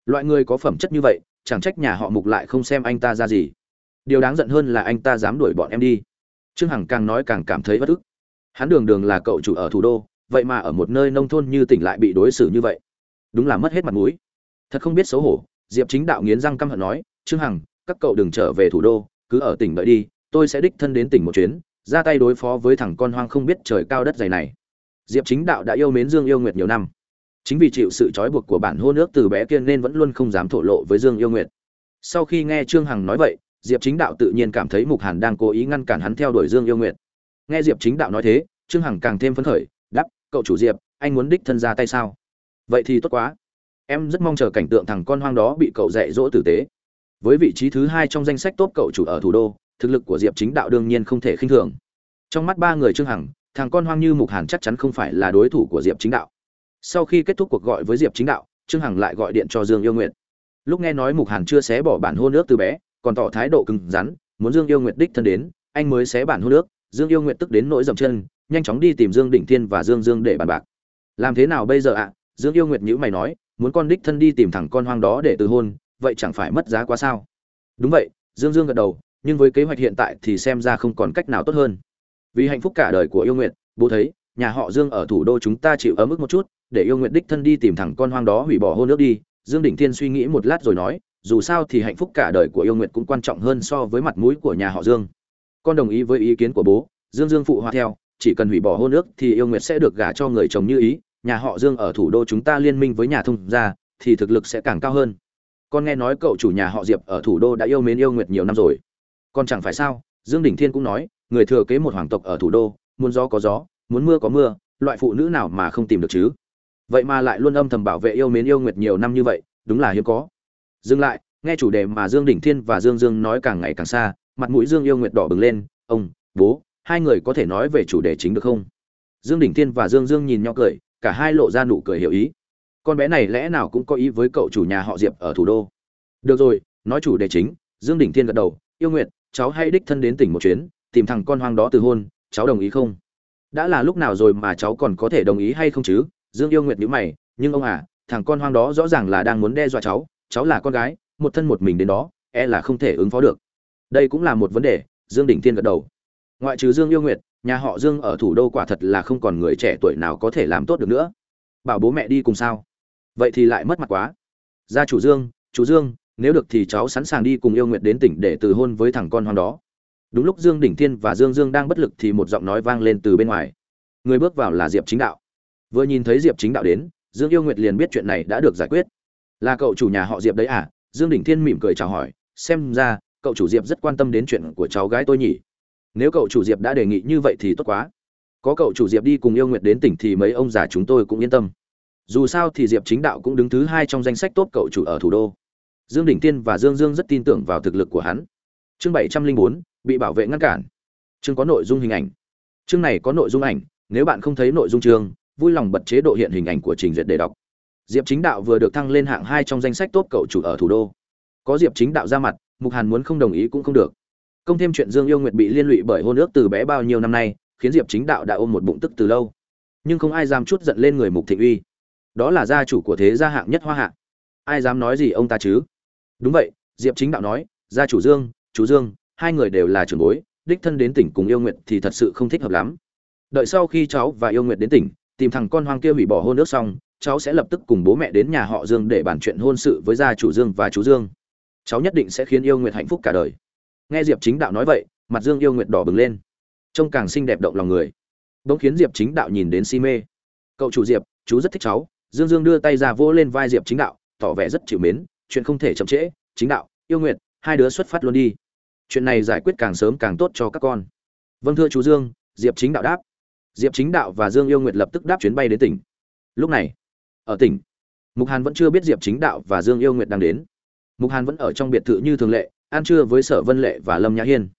Loại người có phẩm chất như vậy chẳng trách nhà họ mục lại không xem anh ta ra gì. Điều đáng giận hơn là anh ta dám đuổi bọn em đi. Trương hằng càng nói càng cảm thấy bất ức. Hắn đường đường là cậu chủ ở thủ đô, vậy mà ở một nơi nông thôn như tỉnh lại bị đối xử như vậy. Đúng là mất hết mặt mũi. Thật không biết xấu hổ, diệp chính đạo nghiến răng căm hận nói, trương hằng, các cậu đừng trở về thủ đô, cứ ở tỉnh đợi đi, tôi sẽ đích thân đến tỉnh một chuyến, ra tay đối phó với thằng con hoang không biết trời cao đất dày này. Diệp chính đạo đã yêu mến dương yêu nguyệt nhiều năm chính vì chịu sự trói buộc của bản hôn nước từ bé kia nên vẫn luôn không dám thổ lộ với dương yêu nguyệt. Sau khi nghe trương hằng nói vậy, diệp chính đạo tự nhiên cảm thấy mục hàn đang cố ý ngăn cản hắn theo đuổi dương yêu nguyệt. Nghe diệp chính đạo nói thế, trương hằng càng thêm phấn khởi đắp cậu chủ diệp, anh muốn đích thân ra tay sao? Vậy thì tốt quá. Em rất mong chờ cảnh tượng thằng con hoang đó bị cậu dạy dỗ tử tế. Với vị trí thứ hai trong danh sách tốt cậu chủ ở thủ đô, thực lực của diệp chính đạo đương nhiên không thể khinh thường. Trong mắt ba người trương hằng, thằng con hoang như mục hàn chắc chắn không phải là đối thủ của diệp chính đạo sau khi kết thúc cuộc gọi với diệp chính đạo, trương hằng lại gọi điện cho dương yêu nguyệt. Lúc nghe nói mục hàn chưa xé bỏ bản hôn ước từ bé, còn tỏ thái độ cứng rắn, muốn dương yêu nguyệt đích thân đến, anh mới xé bản hôn ước. Dương yêu nguyệt tức đến nỗi dậm chân, nhanh chóng đi tìm dương đỉnh thiên và dương dương để bàn bạc. Làm thế nào bây giờ ạ? Dương yêu nguyệt nhữ mày nói, muốn con đích thân đi tìm thằng con hoang đó để từ hôn, vậy chẳng phải mất giá quá sao? Đúng vậy, dương dương gật đầu, nhưng với kế hoạch hiện tại thì xem ra không còn cách nào tốt hơn. Vì hạnh phúc cả đời của yêu nguyệt, bố thấy, nhà họ dương ở thủ đô chúng ta chịu ấm ức một chút để yêu nguyện đích thân đi tìm thẳng con hoang đó hủy bỏ hôn nước đi. Dương đỉnh thiên suy nghĩ một lát rồi nói, dù sao thì hạnh phúc cả đời của yêu nguyện cũng quan trọng hơn so với mặt mũi của nhà họ dương. Con đồng ý với ý kiến của bố, dương dương phụ họa theo, chỉ cần hủy bỏ hôn ước thì yêu nguyệt sẽ được gả cho người chồng như ý, nhà họ dương ở thủ đô chúng ta liên minh với nhà thông gia, thì thực lực sẽ càng cao hơn. Con nghe nói cậu chủ nhà họ diệp ở thủ đô đã yêu mến yêu nguyệt nhiều năm rồi. Con chẳng phải sao? Dương Đình thiên cũng nói, người thừa kế một hoàng tộc ở thủ đô, muốn gió có gió, muốn mưa có mưa, loại phụ nữ nào mà không tìm được chứ? Vậy mà lại luôn âm thầm bảo vệ yêu mến yêu nguyệt nhiều năm như vậy, đúng là hiếm có. Dừng lại, nghe chủ đề mà dương đỉnh thiên và dương dương nói càng ngày càng xa, mặt mũi dương yêu nguyệt đỏ bừng lên, ông, bố, hai người có thể nói về chủ đề chính được không? Dương đỉnh thiên và dương dương nhìn nhau cười, cả hai lộ ra nụ cười hiểu ý. Con bé này lẽ nào cũng có ý với cậu chủ nhà họ diệp ở thủ đô? Được rồi, nói chủ đề chính. Dương đỉnh thiên gật đầu, yêu nguyệt, cháu hãy đích thân đến tỉnh một chuyến, tìm thằng con hoang đó từ hôn, cháu đồng ý không? Đã là lúc nào rồi mà cháu còn có thể đồng ý hay không chứ? Dương yêu nguyệt nhíu mày, nhưng ông à thằng con hoang đó rõ ràng là đang muốn đe dọa cháu cháu là con gái, một thân một mình đến đó e là không thể ứng phó được. Đây cũng là một vấn đề, dương đỉnh thiên gật đầu. Ngoại trừ dương yêu nguyệt, nhà họ dương ở thủ đô quả thật là không còn người trẻ tuổi nào có thể làm tốt được nữa. Bảo bố mẹ đi cùng sao? Vậy thì lại mất mặt quá. Gia chủ dương, chú dương, nếu được thì cháu sẵn sàng đi cùng yêu nguyệt đến tỉnh để từ hôn với thằng con hoang đó. Đúng lúc dương đỉnh thiên và dương dương đang bất lực thì một giọng nói vang lên từ bên ngoài. Người bước vào là diệp chính đạo vừa nhìn thấy diệp chính đạo đến, dương yêu nguyệt liền biết chuyện này đã được giải quyết. Là cậu chủ nhà họ diệp đấy à? Dương đỉnh thiên mỉm cười chào hỏi, xem ra, cậu chủ diệp rất quan tâm đến chuyện của cháu gái tôi nhỉ. Nếu cậu chủ diệp đã đề nghị như vậy thì tốt quá. Có cậu chủ diệp đi cùng yêu nguyệt đến tỉnh thì mấy ông già chúng tôi cũng yên tâm. Dù sao thì diệp chính đạo cũng đứng thứ hai trong danh sách tốt cậu chủ ở thủ đô. Dương đỉnh tiên và dương dương rất tin tưởng vào thực lực của hắn. Chương bảy trăm linh bốn, bị bảo vệ ngăn cản. Chương có nội dung hình ảnh. Chương này có nội dung ảnh, nếu bạn không thấy nội dung chương vui lòng bật chế độ hiện hình ảnh của trình duyệt để đọc. Diệp chính đạo vừa được thăng lên hạng hai trong danh sách tốt cậu chủ ở thủ đô. Có diệp chính đạo ra mặt, mục hàn muốn không đồng ý cũng không được. Công thêm chuyện dương yêu nguyệt bị liên lụy bởi hôn ước từ bé bao nhiêu năm nay, khiến diệp chính đạo đã ôm một bụng tức từ lâu. Nhưng không ai dám chút giận lên người mục thịnh uy. Đó là gia chủ của thế gia hạng nhất hoa hạ. Ai dám nói gì ông ta chứ? Đúng vậy, diệp chính đạo nói, gia chủ dương, chú dương, hai người đều là trưởng bối, đích thân đến tỉnh cùng yêu nguyệt thì thật sự không thích hợp lắm. Đợi sau khi cháu và yêu nguyệt đến tỉnh tìm thằng con hoang kia hủy bỏ hôn ước xong, cháu sẽ lập tức cùng bố mẹ đến nhà họ dương để bàn chuyện hôn sự với gia chủ dương và chú dương. Cháu nhất định sẽ khiến yêu nguyệt hạnh phúc cả đời. Nghe diệp chính đạo nói vậy, mặt dương yêu nguyệt đỏ bừng lên. Trông càng xinh đẹp động lòng người. Bỗng khiến diệp chính đạo nhìn đến si mê. Cậu chủ diệp, chú rất thích cháu. Dương dương đưa tay ra vỗ lên vai diệp chính đạo, tỏ vẻ rất chịu mến. Chuyện không thể chậm trễ. Chính đạo, yêu nguyệt, hai đứa xuất phát luôn đi. Chuyện này giải quyết càng sớm càng tốt cho các con. Vâng thưa chú dương, diệp chính đạo đáp diệp chính đạo và dương yêu nguyệt lập tức đáp chuyến bay đến tỉnh. Lúc này, ở tỉnh, mục hàn vẫn chưa biết diệp chính đạo và dương yêu nguyệt đang đến. Mục hàn vẫn ở trong biệt thự như thường lệ, ăn trưa với sở vân lệ và lâm nhã hiên.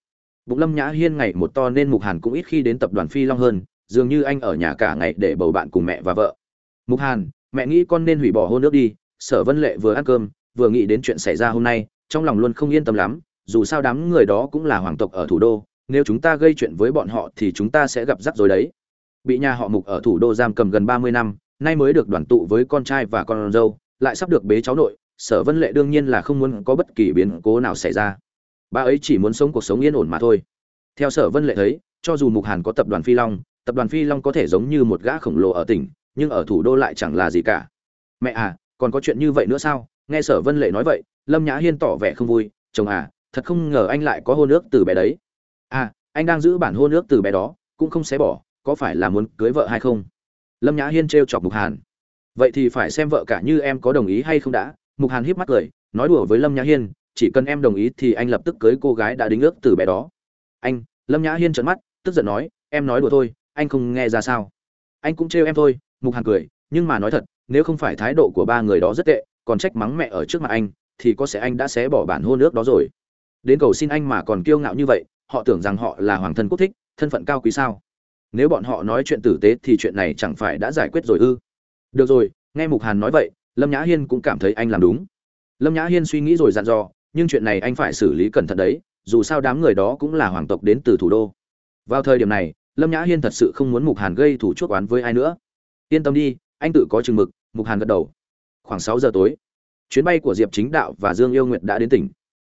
Bụng lâm nhã hiên ngày một to nên mục hàn cũng ít khi đến tập đoàn phi long hơn, dường như anh ở nhà cả ngày để bầu bạn cùng mẹ và vợ. Mục hàn, mẹ nghĩ con nên hủy bỏ hôn nước đi, sở vân lệ vừa ăn cơm, vừa nghĩ đến chuyện xảy ra hôm nay, trong lòng luôn không yên tâm lắm, dù sao đám người đó cũng là hoàng tộc ở thủ đô, nếu chúng ta gây chuyện với bọn họ thì chúng ta sẽ gặp rắc rối đấy bị nhà họ mục ở thủ đô giam cầm gần ba mươi năm, nay mới được đoàn tụ với con trai và con dâu, lại sắp được bế cháu nội, sở vân lệ đương nhiên là không muốn có bất kỳ biến cố nào xảy ra. Bà ấy chỉ muốn sống cuộc sống yên ổn mà thôi. Theo sở vân lệ thấy, cho dù mục hàn có tập đoàn phi long, tập đoàn phi long có thể giống như một gã khổng lồ ở tỉnh, nhưng ở thủ đô lại chẳng là gì cả. Mẹ à còn có chuyện như vậy nữa sao? Nghe sở vân lệ nói vậy, lâm nhã hiên tỏ vẻ không vui. Chồng à thật không ngờ anh lại có hôn ước từ bé đấy. À anh đang giữ bản hôn ước từ bé đó, cũng không xé bỏ có phải là muốn cưới vợ hay không? Lâm nhã hiên trêu chọc mục hàn. Vậy thì phải xem vợ cả như em có đồng ý hay không đã. Mục hàn híp mắt cười, nói đùa với lâm nhã hiên, chỉ cần em đồng ý thì anh lập tức cưới cô gái đã đính ước từ bé đó. Anh, lâm nhã hiên trợn mắt, tức giận nói, em nói đùa thôi, anh không nghe ra sao. Anh cũng trêu em thôi, mục hàn cười, nhưng mà nói thật, nếu không phải thái độ của ba người đó rất tệ, còn trách mắng mẹ ở trước mặt anh, thì có sẽ anh đã xé bỏ bản hôn ước đó rồi. Đến cầu xin anh mà còn kiêu ngạo như vậy, họ tưởng rằng họ là hoàng thân quốc thích, thân phận cao quý sao? Nếu bọn họ nói chuyện tử tế thì chuyện này chẳng phải đã giải quyết rồi ư? Được rồi, nghe mục hàn nói vậy, lâm nhã hiên cũng cảm thấy anh làm đúng. Lâm nhã hiên suy nghĩ rồi dặn dò, nhưng chuyện này anh phải xử lý cẩn thận đấy, dù sao đám người đó cũng là hoàng tộc đến từ thủ đô. Vào thời điểm này, lâm nhã hiên thật sự không muốn mục hàn gây thủ chuốc oán với ai nữa. Yên tâm đi, anh tự có chừng mực, mục hàn gật đầu. Khoảng sáu giờ tối, chuyến bay của diệp chính đạo và dương yêu nguyệt đã đến tỉnh.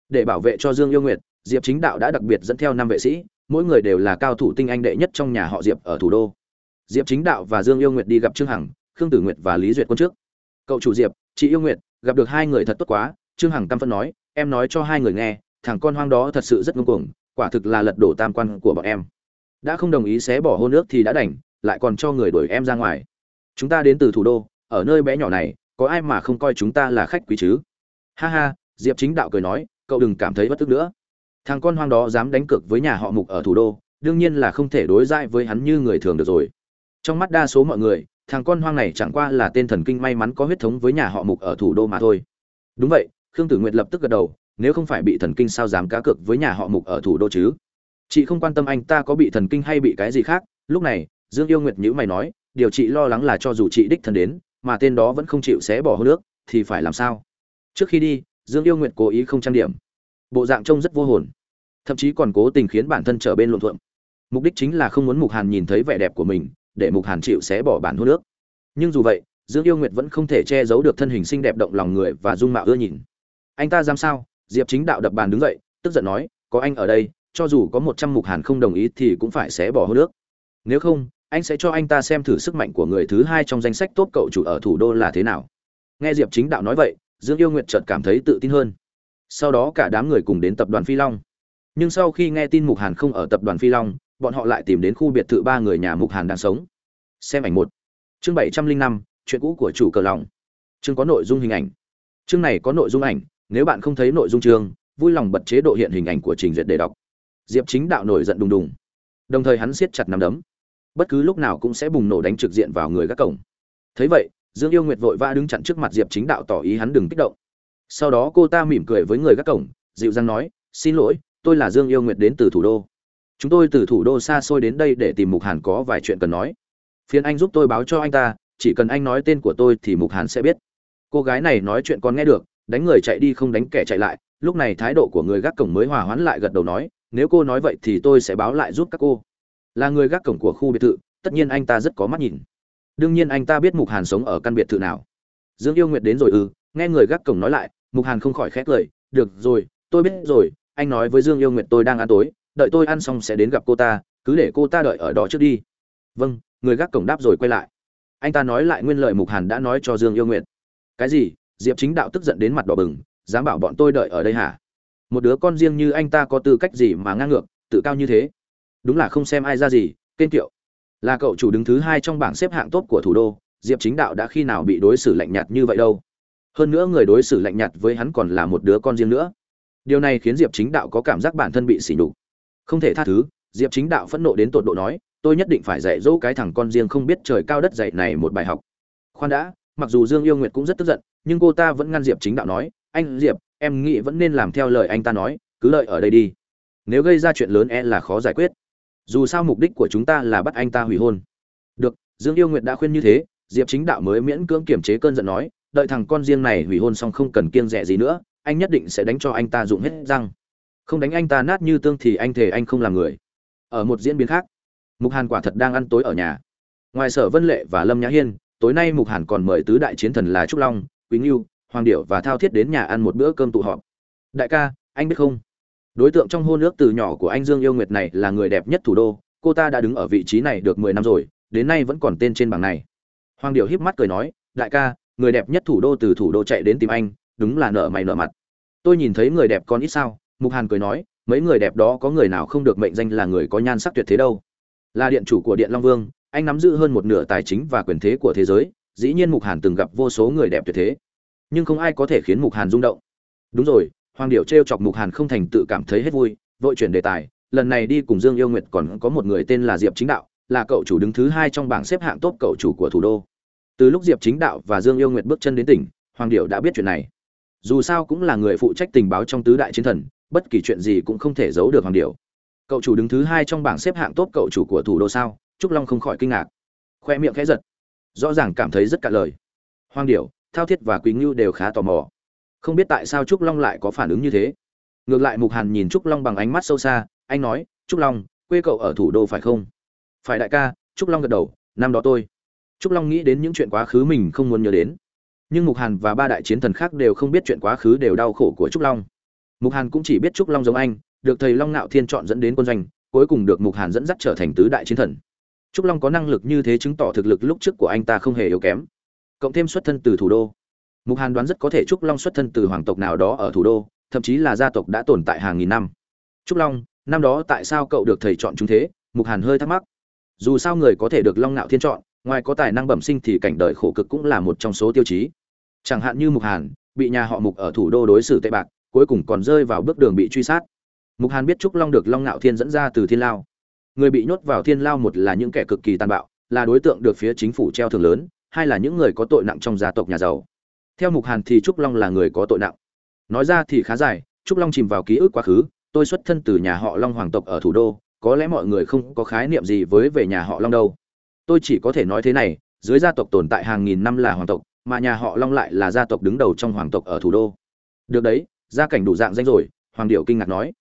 Để bảo vệ cho dương yêu nguyệt, diệp chính đạo đã đặc biệt dẫn theo năm vệ sĩ mỗi người đều là cao thủ tinh anh đệ nhất trong nhà họ diệp ở thủ đô. Diệp chính đạo và dương yêu nguyệt đi gặp trương hằng, khương tử nguyệt và lý duyệt quân trước. Cậu chủ diệp, chị yêu nguyệt, gặp được hai người thật tốt quá, trương hằng căm phân nói, em nói cho hai người nghe, thằng con hoang đó thật sự rất ngông cuồng, quả thực là lật đổ tam quan của bọn em. Đã không đồng ý xé bỏ hôn ước thì đã đành, lại còn cho người đuổi em ra ngoài. Chúng ta đến từ thủ đô, ở nơi bé nhỏ này, có ai mà không coi chúng ta là khách quý chứ? Ha ha, diệp chính đạo cười nói, cậu đừng cảm thấy bất tức nữa thằng con hoang đó dám đánh cược với nhà họ mục ở thủ đô, đương nhiên là không thể đối dãi với hắn như người thường được rồi. Trong mắt đa số mọi người, thằng con hoang này chẳng qua là tên thần kinh may mắn có huyết thống với nhà họ mục ở thủ đô mà thôi. Đúng vậy, khương tử nguyệt lập tức gật đầu, nếu không phải bị thần kinh sao dám cá cược với nhà họ mục ở thủ đô chứ? Chị không quan tâm anh ta có bị thần kinh hay bị cái gì khác, lúc này, dương yêu nguyệt nhữ mày nói, điều chị lo lắng là cho dù chị đích thân đến, mà tên đó vẫn không chịu xé bỏ hô nước, thì phải làm sao? Trước khi đi, dương yêu nguyệt cố ý không trang điểm. Bộ dạng trông rất vô hồn thậm chí còn cố tình khiến bản thân trở bên luận thuận mục đích chính là không muốn mục hàn nhìn thấy vẻ đẹp của mình, để mục hàn chịu sẽ bỏ bản hô nước nhưng dù vậy, dương yêu nguyệt vẫn không thể che giấu được thân hình xinh đẹp động lòng người và dung mạo ưa nhìn. Anh ta dám sao? Diệp chính đạo đập bàn đứng dậy, tức giận nói, có anh ở đây, cho dù có một trăm mục hàn không đồng ý thì cũng phải sẽ bỏ hô nước nếu không, anh sẽ cho anh ta xem thử sức mạnh của người thứ hai trong danh sách tốt cậu chủ ở thủ đô là thế nào. Nghe diệp chính đạo nói vậy, dương yêu nguyệt chợt cảm thấy tự tin hơn. Sau đó cả đám người cùng đến tập đoàn phi long nhưng sau khi nghe tin mục hàn không ở tập đoàn phi long, bọn họ lại tìm đến khu biệt thự ba người nhà mục hàn đang sống. Xem ảnh một. Chương bảy trăm linh năm, chuyện cũ của chủ cờ lòng chương có nội dung hình ảnh. Chương này có nội dung ảnh, nếu bạn không thấy nội dung chương, vui lòng bật chế độ hiện hình ảnh của trình duyệt để đọc. Diệp chính đạo nổi giận đùng đùng. Đồng thời hắn siết chặt nắm đấm. Bất cứ lúc nào cũng sẽ bùng nổ đánh trực diện vào người các cổng. Thấy vậy, dương yêu nguyệt vội vã đứng chặn trước mặt diệp chính đạo tỏ ý hắn đừng kích động. Sau đó cô ta mỉm cười với người các cổng, dịu dàng nói, xin lỗi tôi là dương yêu nguyệt đến từ thủ đô. Chúng tôi từ thủ đô xa xôi đến đây để tìm mục hàn có vài chuyện cần nói. Phiền anh giúp tôi báo cho anh ta, chỉ cần anh nói tên của tôi thì mục hàn sẽ biết. Cô gái này nói chuyện còn nghe được, đánh người chạy đi không đánh kẻ chạy lại. Lúc này thái độ của người gác cổng mới hòa hoãn lại gật đầu nói, nếu cô nói vậy thì tôi sẽ báo lại giúp các cô. Là người gác cổng của khu biệt thự, tất nhiên anh ta rất có mắt nhìn. Đương nhiên anh ta biết mục hàn sống ở căn biệt thự nào. Dương yêu nguyệt đến rồi ư nghe người gác cổng nói lại, mục hàn không khỏi khét lời được rồi, tôi biết rồi anh nói với dương yêu nguyệt tôi đang ăn tối, đợi tôi ăn xong sẽ đến gặp cô ta, cứ để cô ta đợi ở đó trước đi. Vâng người gác cổng đáp rồi quay lại. Anh ta nói lại nguyên lời mục hàn đã nói cho dương yêu nguyệt. Cái gì? Diệp chính đạo tức giận đến mặt đỏ bừng, dám bảo bọn tôi đợi ở đây hả? Một đứa con riêng như anh ta có tư cách gì mà ngang ngược, tự cao như thế? Đúng là không xem ai ra gì kênh kiệu. Là cậu chủ đứng thứ hai trong bảng xếp hạng tốt của thủ đô, diệp chính đạo đã khi nào bị đối xử lạnh nhạt như vậy đâu? Hơn nữa người đối xử lạnh nhạt với hắn còn là một đứa con riêng nữa điều này khiến diệp chính đạo có cảm giác bản thân bị sỉ nhục. Không thể tha thứ, diệp chính đạo phẫn nộ đến tột độ nói, tôi nhất định phải dạy dỗ cái thằng con riêng không biết trời cao đất dạy này một bài học. Khoan đã, mặc dù dương yêu nguyệt cũng rất tức giận, nhưng cô ta vẫn ngăn diệp chính đạo nói, anh diệp, em nghĩ vẫn nên làm theo lời anh ta nói, cứ lợi ở đây đi. Nếu gây ra chuyện lớn e là khó giải quyết. Dù sao mục đích của chúng ta là bắt anh ta hủy hôn. Được, dương yêu nguyệt đã khuyên như thế, diệp chính đạo mới miễn cưỡng kiềm chế cơn giận nói, đợi thằng con riêng này hủy hôn xong không cần kiêng rẻ gì nữa anh nhất định sẽ đánh cho anh ta dụng hết răng. Không đánh anh ta nát như tương thì anh thề anh không làm người. Ở một diễn biến khác, mục hàn quả thật đang ăn tối ở nhà. Ngoài sở vân lệ và lâm nhã hiên, tối nay mục hàn còn mời tứ đại chiến thần là trúc long quý ngưu hoàng điệu và thao thiết đến nhà ăn một bữa cơm tụ họp. Đại ca, anh biết không? Đối tượng trong hôn ước từ nhỏ của anh dương yêu nguyệt này là người đẹp nhất thủ đô. Cô ta đã đứng ở vị trí này được mười năm rồi, đến nay vẫn còn tên trên bảng này. Hoàng điệu híp mắt cười nói, đại ca, người đẹp nhất thủ đô từ thủ đô chạy đến tìm anh, đúng là nợ mày nợ mặt tôi nhìn thấy người đẹp còn ít sao? Mục hàn cười nói, mấy người đẹp đó có người nào không được mệnh danh là người có nhan sắc tuyệt thế đâu? Là điện chủ của điện long vương, anh nắm giữ hơn một nửa tài chính và quyền thế của thế giới, dĩ nhiên mục hàn từng gặp vô số người đẹp tuyệt thế. Nhưng không ai có thể khiến mục hàn rung động. Đúng rồi, hoàng điệu t r e o chọc mục hàn không thành tự cảm thấy hết vui, vội chuyển đề tài, lần này đi cùng dương yêu nguyệt còn có một người tên là diệp chính đạo, là cậu chủ đứng thứ hai trong bảng xếp hạng top cậu chủ của thủ đô. Từ lúc diệp chính đạo và dương yêu nguyệt bước chân đến tỉnh, hoàng điệu đã biết chuyện này dù sao cũng là người phụ trách tình báo trong tứ đại chiến thần, bất kỳ chuyện gì cũng không thể giấu được hoàng điệu cậu chủ đứng thứ hai trong bảng xếp hạng tốt cậu chủ của thủ đô sao? Trúc long không khỏi kinh ngạc. Khoe miệng khẽ giật. Rõ ràng cảm thấy rất cả lời. Hoàng điệu thao thiết và quý ngưu đều khá tò mò. Không biết tại sao trúc long lại có phản ứng như thế. Ngược lại mục hàn nhìn trúc long bằng ánh mắt sâu xa, anh nói, trúc long, quê cậu ở thủ đô phải không? Phải đại ca, trúc long gật đầu, năm đó tôi. Trúc long nghĩ đến những chuyện quá khứ mình không muốn nhớ đến nhưng mục hàn và ba đại chiến thần khác đều không biết chuyện quá khứ đều đau khổ của trúc long. Mục hàn cũng chỉ biết trúc long giống anh, được thầy long nạo thiên chọn dẫn đến quân doanh, cuối cùng được mục hàn dẫn dắt trở thành tứ đại chiến thần. Trúc long có năng lực như thế chứng tỏ thực lực lúc trước của anh ta không hề yếu kém. Cộng thêm xuất thân từ thủ đô, mục hàn đoán rất có thể trúc long xuất thân từ hoàng tộc nào đó ở thủ đô, thậm chí là gia tộc đã tồn tại hàng nghìn năm. Trúc long, năm đó tại sao cậu được thầy chọn chúng thế? Mục hàn hơi thắc mắc. Dù sao người có thể được long nạo thiên chọn ngoài có tài năng bẩm sinh thì cảnh đời khổ cực cũng là một trong số tiêu chí. Chẳng hạn như mục hàn, bị nhà họ mục ở thủ đô đối xử tệ bạc, cuối cùng còn rơi vào bước đường bị truy sát. Mục hàn biết trúc long được long ngạo thiên dẫn ra từ thiên lao. Người bị nhốt vào thiên lao một là những kẻ cực kỳ tàn bạo, là đối tượng được phía chính phủ treo thưởng lớn, hai là những người có tội nặng trong gia tộc nhà giàu. Theo mục hàn thì trúc long là người có tội nặng. Nói ra thì khá dài, trúc long chìm vào ký ức quá khứ, tôi xuất thân từ nhà họ long hoàng tộc ở thủ đô, có lẽ mọi người không có khái niệm gì với về nhà họ long đâu tôi chỉ có thể nói thế này, dưới gia tộc tồn tại hàng nghìn năm là hoàng tộc, mà nhà họ long lại là gia tộc đứng đầu trong hoàng tộc ở thủ đô. Được đấy, gia cảnh đủ dạng danh rồi, hoàng điệu kinh ngạc nói.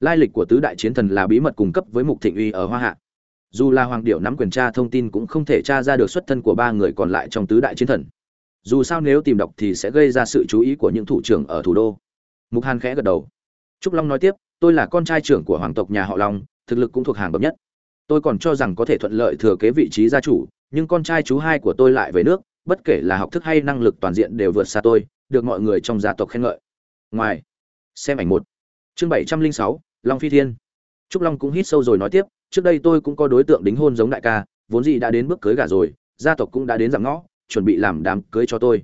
Lai lịch của tứ đại chiến thần là bí mật cung cấp với mục thịnh uy ở hoa hạ. Dù là hoàng điệu nắm quyền tra thông tin cũng không thể tra ra được xuất thân của ba người còn lại trong tứ đại chiến thần. Dù sao nếu tìm đọc thì sẽ gây ra sự chú ý của những thủ trưởng ở thủ đô. Mục hàn khẽ gật đầu. Trúc long nói tiếp, tôi là con trai trưởng của hoàng tộc nhà họ long, thực lực cũng thuộc hàng bậc nhất tôi còn cho rằng có thể thuận lợi thừa kế vị trí gia chủ, nhưng con trai chú hai của tôi lại về nước, bất kể là học thức hay năng lực toàn diện đều vượt xa tôi, được mọi người trong gia tộc khen ngợi. Ngoài, xem ảnh một, chương bảy trăm linh sáu, long phi thiên. Trúc long cũng hít sâu rồi nói tiếp, trước đây tôi cũng có đối tượng đính hôn giống đại ca, vốn gì đã đến bước cưới gả rồi, gia tộc cũng đã đến giảm ngõ, chuẩn bị làm đám cưới cho tôi.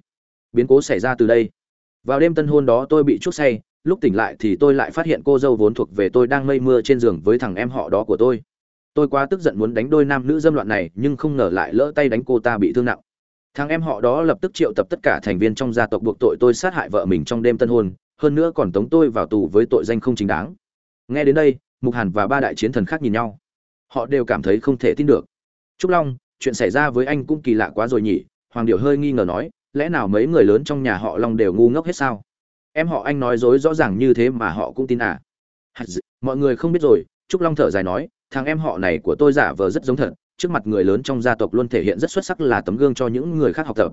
Biến cố xảy ra từ đây. Vào đêm tân hôn đó tôi bị chuốc say, lúc tỉnh lại thì tôi lại phát hiện cô dâu vốn thuộc về tôi đang mây mưa trên giường với thằng em họ đó của tôi tôi quá tức giận muốn đánh đôi nam nữ dâm loạn này, nhưng không ngờ lại lỡ tay đánh cô ta bị thương nặng. Thằng em họ đó lập tức triệu tập tất cả thành viên trong gia tộc buộc tội tôi sát hại vợ mình trong đêm tân hôn, hơn nữa còn tống tôi vào tù với tội danh không chính đáng. Nghe đến đây, mục hàn và ba đại chiến thần khác nhìn nhau. Họ đều cảm thấy không thể tin được. Trúc long, chuyện xảy ra với anh cũng kỳ lạ quá rồi nhỉ? Hoàng điệu hơi nghi ngờ nói, lẽ nào mấy người lớn trong nhà họ long đều ngu ngốc hết sao? Em họ anh nói dối rõ ràng như thế mà họ cũng tin à? Mọi người không biết rồi, trúc long thở dài nói thằng em họ này của tôi giả vờ rất giống thật, trước mặt người lớn trong gia tộc luôn thể hiện rất xuất sắc là tấm gương cho những người khác học tập.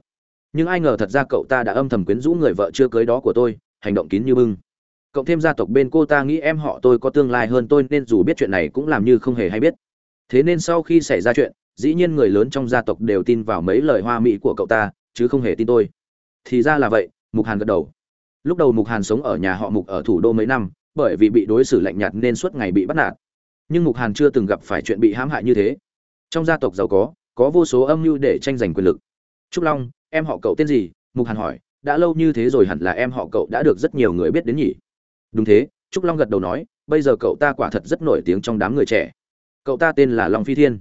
Nhưng ai ngờ thật ra cậu ta đã âm thầm quyến rũ người vợ chưa cưới đó của tôi, hành động kín như bưng. Cộng thêm gia tộc bên cô ta nghĩ em họ tôi có tương lai hơn tôi nên dù biết chuyện này cũng làm như không hề hay biết. Thế nên sau khi xảy ra chuyện, dĩ nhiên người lớn trong gia tộc đều tin vào mấy lời hoa mỹ của cậu ta, chứ không hề tin tôi. Thì ra là vậy, mục hàn gật đầu. Lúc đầu mục hàn sống ở nhà họ mục ở thủ đô mấy năm, bởi vì bị đối xử lạnh nhạt nên suốt ngày bị bắt nạt nhưng mục hàn chưa từng gặp phải chuyện bị hãm hại như thế. Trong gia tộc giàu có có vô số âm mưu để tranh giành quyền lực. Trúc long, em họ cậu tên gì? Mục hàn hỏi, đã lâu như thế rồi hẳn là em họ cậu đã được rất nhiều người biết đến nhỉ? Đúng thế, trúc long gật đầu nói, bây giờ cậu ta quả thật rất nổi tiếng trong đám người trẻ. Cậu ta tên là long phi thiên.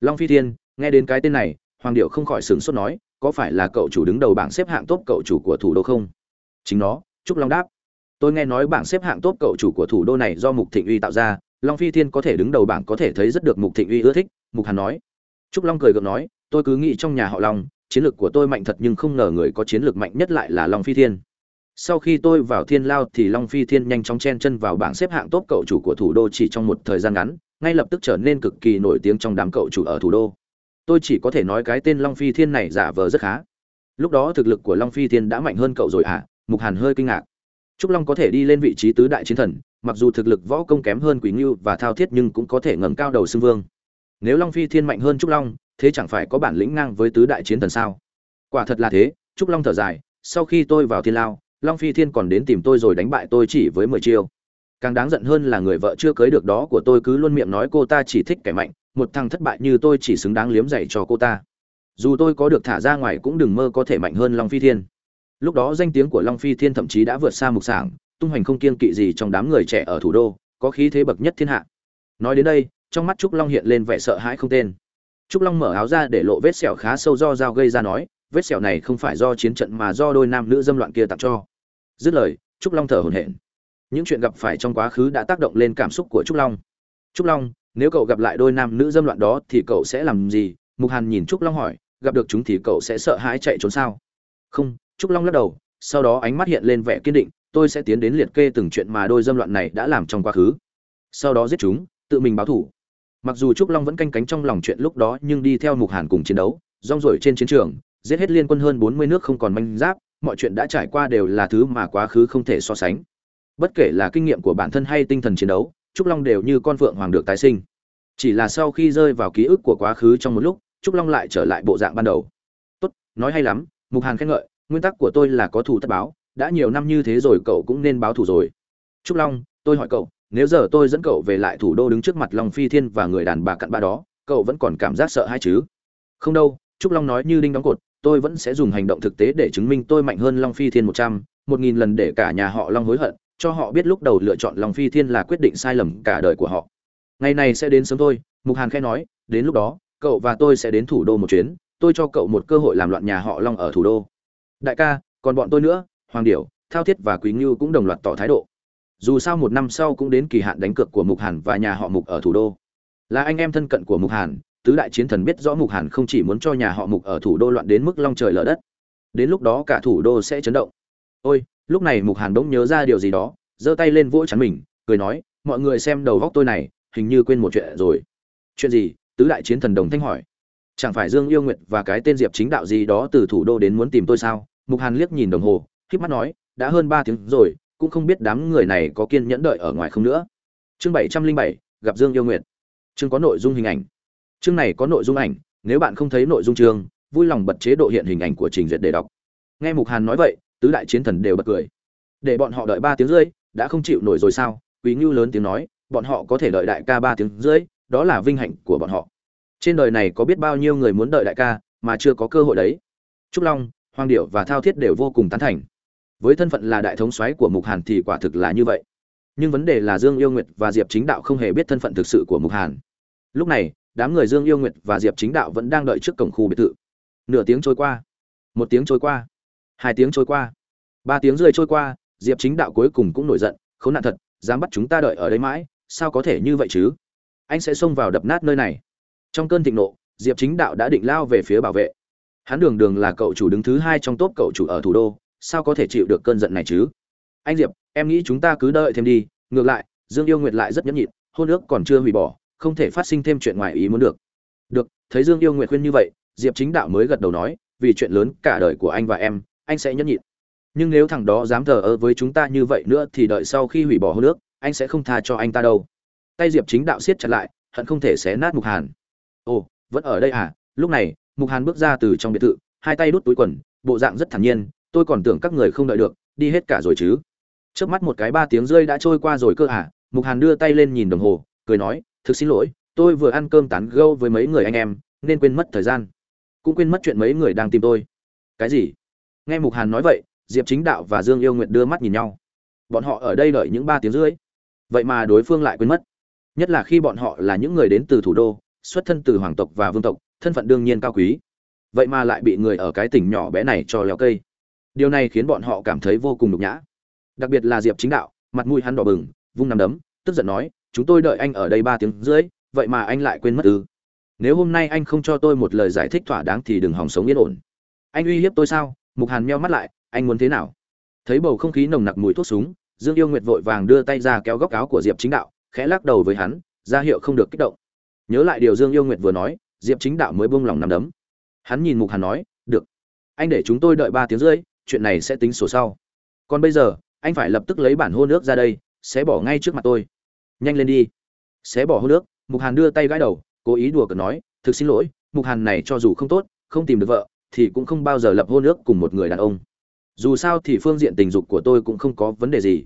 Long phi thiên, nghe đến cái tên này, hoàng điệu không khỏi sửng sốt nói, có phải là cậu chủ đứng đầu bảng xếp hạng tốt cậu chủ của thủ đô không? Chính nó, trúc long đáp, tôi nghe nói bảng xếp hạng tốt cậu chủ của thủ đô này do mục thịnh uy tạo ra long phi thiên có thể đứng đầu bảng có thể thấy rất được mục thịnh uy ưa thích, mục hàn nói. Trúc long cười gượng nói, tôi cứ nghĩ trong nhà họ long, chiến lược của tôi mạnh thật nhưng không ngờ người có chiến lược mạnh nhất lại là long phi thiên. Sau khi tôi vào thiên lao thì long phi thiên nhanh chóng chen chân vào bảng xếp hạng tốt cậu chủ của thủ đô chỉ trong một thời gian ngắn, ngay lập tức trở nên cực kỳ nổi tiếng trong đám cậu chủ ở thủ đô. Tôi chỉ có thể nói cái tên long phi thiên này giả vờ rất khá. Lúc đó thực lực của long phi thiên đã mạnh hơn cậu rồi à mục hàn hơi kinh ngạc trúc long có thể đi lên vị trí tứ đại chiến thần, mặc dù thực lực võ công kém hơn quý ngưu và thao thiết nhưng cũng có thể ngẩng cao đầu xưng vương. Nếu long phi thiên mạnh hơn trúc long, thế chẳng phải có bản lĩnh ngang với tứ đại chiến thần sao? Quả thật là thế, trúc long thở dài, sau khi tôi vào thiên lao, long phi thiên còn đến tìm tôi rồi đánh bại tôi chỉ với mười chiêu. Càng đáng giận hơn là người vợ chưa cưới được đó của tôi cứ luôn miệng nói cô ta chỉ thích kẻ mạnh, một thằng thất bại như tôi chỉ xứng đáng liếm dạy cho cô ta. Dù tôi có được thả ra ngoài cũng đừng mơ có thể mạnh hơn long phi thiên lúc đó danh tiếng của long phi thiên thậm chí đã vượt xa mục sảng, tung hoành không kiêng kỵ gì trong đám người trẻ ở thủ đô, có khí thế bậc nhất thiên hạ. Nói đến đây, trong mắt trúc long hiện lên vẻ sợ hãi không tên. Trúc long mở áo ra để lộ vết sẹo khá sâu do dao gây ra nói, vết sẹo này không phải do chiến trận mà do đôi nam nữ dâm loạn kia tặng cho. Dứt lời, trúc long thở hổn hển. Những chuyện gặp phải trong quá khứ đã tác động lên cảm xúc của trúc long. Trúc long, nếu cậu gặp lại đôi nam nữ dâm loạn đó thì cậu sẽ làm gì? Mục hàn nhìn trúc long hỏi, gặp được chúng thì cậu sẽ sợ hãi chạy trốn sao? Không trúc long lắc đầu, sau đó ánh mắt hiện lên vẻ kiên định, tôi sẽ tiến đến liệt kê từng chuyện mà đôi dâm loạn này đã làm trong quá khứ. Sau đó giết chúng, tự mình báo thủ. Mặc dù trúc long vẫn canh cánh trong lòng chuyện lúc đó nhưng đi theo mục hàn cùng chiến đấu, rong ruổi trên chiến trường, giết hết liên quân hơn bốn mươi nước không còn manh giáp, mọi chuyện đã trải qua đều là thứ mà quá khứ không thể so sánh. Bất kể là kinh nghiệm của bản thân hay tinh thần chiến đấu, trúc long đều như con vượng hoàng được tái sinh. Chỉ là sau khi rơi vào ký ức của quá khứ trong một lúc, trúc long lại trở lại bộ dạng ban đầu. Tốt, nói hay lắm, mục hàn khen ngợi nguyên tắc của tôi là có thù tất báo, đã nhiều năm như thế rồi cậu cũng nên báo thù rồi. Trúc long, tôi hỏi cậu, nếu giờ tôi dẫn cậu về lại thủ đô đứng trước mặt long phi thiên và người đàn bà cặn bã đó, cậu vẫn còn cảm giác sợ hay chứ? Không đâu, trúc long nói như đinh đóng cột, tôi vẫn sẽ dùng hành động thực tế để chứng minh tôi mạnh hơn long phi thiên một trăm, một nghìn lần để cả nhà họ long hối hận, cho họ biết lúc đầu lựa chọn long phi thiên là quyết định sai lầm cả đời của họ. Ngày này sẽ đến sớm thôi, mục hàn khẽ nói, đến lúc đó, cậu và tôi sẽ đến thủ đô một chuyến, tôi cho cậu một cơ hội làm loạn nhà họ long ở thủ đô đại ca, còn bọn tôi nữa, hoàng điểu, thao thiết và quý ngưu cũng đồng loạt tỏ thái độ. Dù sao một năm sau cũng đến kỳ hạn đánh cược của mục hàn và nhà họ mục ở thủ đô. Là anh em thân cận của mục hàn, tứ đại chiến thần biết rõ mục hàn không chỉ muốn cho nhà họ mục ở thủ đô loạn đến mức long trời lở đất, đến lúc đó cả thủ đô sẽ chấn động. Ôi, lúc này mục hàn bỗng nhớ ra điều gì đó, giơ tay lên vỗ chắn mình, cười nói, mọi người xem đầu góc tôi này, hình như quên một chuyện rồi. Chuyện gì? tứ đại chiến thần đồng thanh hỏi. Chẳng phải dương yêu nguyệt và cái tên diệp chính đạo gì đó từ thủ đô đến muốn tìm tôi sao? Mục hàn liếc nhìn đồng hồ k mắt nói, đã hơn ba tiếng rồi, cũng không biết đám người này có kiên nhẫn đợi ở ngoài không nữa. Chương bảy trăm linh bảy, gặp dương yêu nguyệt. Chương có nội dung hình ảnh. Chương này có nội dung ảnh, nếu bạn không thấy nội dung chương, vui lòng bật chế độ hiện hình ảnh của trình duyệt để đọc. Nghe mục hàn nói vậy, tứ đại chiến thần đều bật cười. Để bọn họ đợi ba tiếng rưỡi, đã không chịu nổi rồi sao? Quý ngưu lớn tiếng nói, bọn họ có thể đợi đại ca ba tiếng rưỡi, đó là vinh hạnh của bọn họ. Trên đời này có biết bao nhiêu người muốn đợi đại ca, mà chưa có cơ hội đấy. Trúc long hoàng điệu và thao thiết đều vô cùng tán thành. Với thân phận là đại thống soái của mục hàn thì quả thực là như vậy. Nhưng vấn đề là dương yêu nguyệt và diệp chính đạo không hề biết thân phận thực sự của mục hàn. Lúc này, đám người dương yêu nguyệt và diệp chính đạo vẫn đang đợi trước cổng khu biệt thự. Nửa tiếng trôi qua, một tiếng trôi qua, hai tiếng trôi qua, ba tiếng rơi trôi qua, diệp chính đạo cuối cùng cũng nổi giận, khốn nạn thật, dám bắt chúng ta đợi ở đây mãi, sao có thể như vậy chứ? Anh sẽ xông vào đập nát nơi này. Trong cơn thịnh nộ, diệp chính đạo đã định lao về phía bảo vệ hắn đường đường là cậu chủ đứng thứ hai trong top cậu chủ ở thủ đô, sao có thể chịu được cơn giận này chứ? Anh diệp, em nghĩ chúng ta cứ đợi thêm đi, ngược lại, dương yêu nguyệt lại rất nhẫn nhịn, hôn ước còn chưa hủy bỏ, không thể phát sinh thêm chuyện ngoài ý muốn được. Được, thấy dương yêu nguyệt khuyên như vậy, diệp chính đạo mới gật đầu nói, vì chuyện lớn cả đời của anh và em, anh sẽ nhẫn nhịn. Nhưng nếu thằng đó dám thờ ơ với chúng ta như vậy nữa thì đợi sau khi hủy bỏ hôn ước, anh sẽ không tha cho anh ta đâu. Tay diệp chính đạo siết chặt lại, hận không thể xé nát mục hàn. Ồ, vẫn ở đây à? Lúc này mục hàn bước ra từ trong biệt thự, hai tay đút túi quần, bộ dạng rất thản nhiên, tôi còn tưởng các người không đợi được, đi hết cả rồi chứ. Trước mắt một cái ba tiếng rơi đã trôi qua rồi cơ à mục hàn đưa tay lên nhìn đồng hồ, cười nói, thực xin lỗi, tôi vừa ăn cơm tán gâu với mấy người anh em, nên quên mất thời gian. Cũng quên mất chuyện mấy người đang tìm tôi. Cái gì? Nghe mục hàn nói vậy, diệp chính đạo và dương yêu nguyệt đưa mắt nhìn nhau. Bọn họ ở đây đợi những ba tiếng rưỡi. Vậy mà đối phương lại quên mất. Nhất là khi bọn họ là những người đến từ thủ đô, xuất thân từ hoàng tộc và vương tộc thân phận đương nhiên cao quý. Vậy mà lại bị người ở cái tỉnh nhỏ bé này cho leo cây. Điều này khiến bọn họ cảm thấy vô cùng nhục nhã. Đặc biệt là diệp chính đạo, mặt mũi hắn đỏ bừng, vung nắm đấm, tức giận nói, chúng tôi đợi anh ở đây ba tiếng rưỡi, vậy mà anh lại quên mất ư? Nếu hôm nay anh không cho tôi một lời giải thích thỏa đáng thì đừng hòng sống yên ổn. Anh uy hiếp tôi sao? Mục hàn meo mắt lại, anh muốn thế nào? Thấy bầu không khí nồng nặc mùi thuốc súng, dương yêu nguyệt vội vàng đưa tay ra kéo góc áo của diệp chính đạo, khẽ lắc đầu với hắn, ra hiệu không được kích động. Nhớ lại điều dương yêu nguyệt vừa nói diệp chính đạo mới buông lòng nằm đấm. Hắn nhìn mục hàn nói, được, anh để chúng tôi đợi ba tiếng rưỡi, chuyện này sẽ tính sổ sau. Còn bây giờ, anh phải lập tức lấy bản hôn nước ra đây sẽ bỏ ngay trước mặt tôi. Nhanh lên đi. Sẽ bỏ hôn nước, mục hàn đưa tay gãi đầu, cố ý đùa cợt nói, thực xin lỗi, mục hàn này cho dù không tốt, không tìm được vợ, thì cũng không bao giờ lập hôn nước cùng một người đàn ông. Dù sao thì phương diện tình dục của tôi cũng không có vấn đề gì.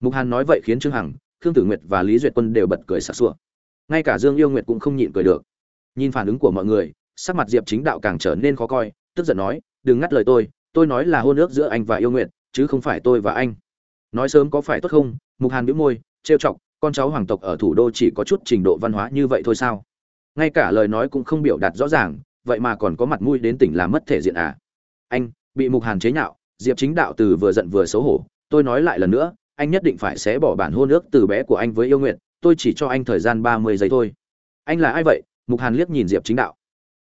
Mục hàn nói vậy khiến trương hằng, khương tử nguyệt và lý duyệt quân đều bật cười sặc sụa. Ngay cả dương yêu nguyệt cũng không nhịn cười được nhìn phản ứng của mọi người, sắc mặt diệp chính đạo càng trở nên khó coi, tức giận nói, đừng ngắt lời tôi tôi nói là hôn ước giữa anh và yêu nguyệt chứ không phải tôi và anh. Nói sớm có phải tốt không? Mục hàn bĩu môi, trêu chọc, con cháu hoàng tộc ở thủ đô chỉ có chút trình độ văn hóa như vậy thôi sao? Ngay cả lời nói cũng không biểu đạt rõ ràng, vậy mà còn có mặt mũi đến tỉnh làm mất thể diện à? Anh, bị mục hàn chế nhạo, diệp chính đạo từ vừa giận vừa xấu hổ, tôi nói lại lần nữa, anh nhất định phải xé bỏ bản hôn ước từ bé của anh với yêu nguyện, tôi chỉ cho anh thời gian ba mươi giây thôi. Anh là ai vậy? Mục hàn liếc nhìn diệp chính đạo.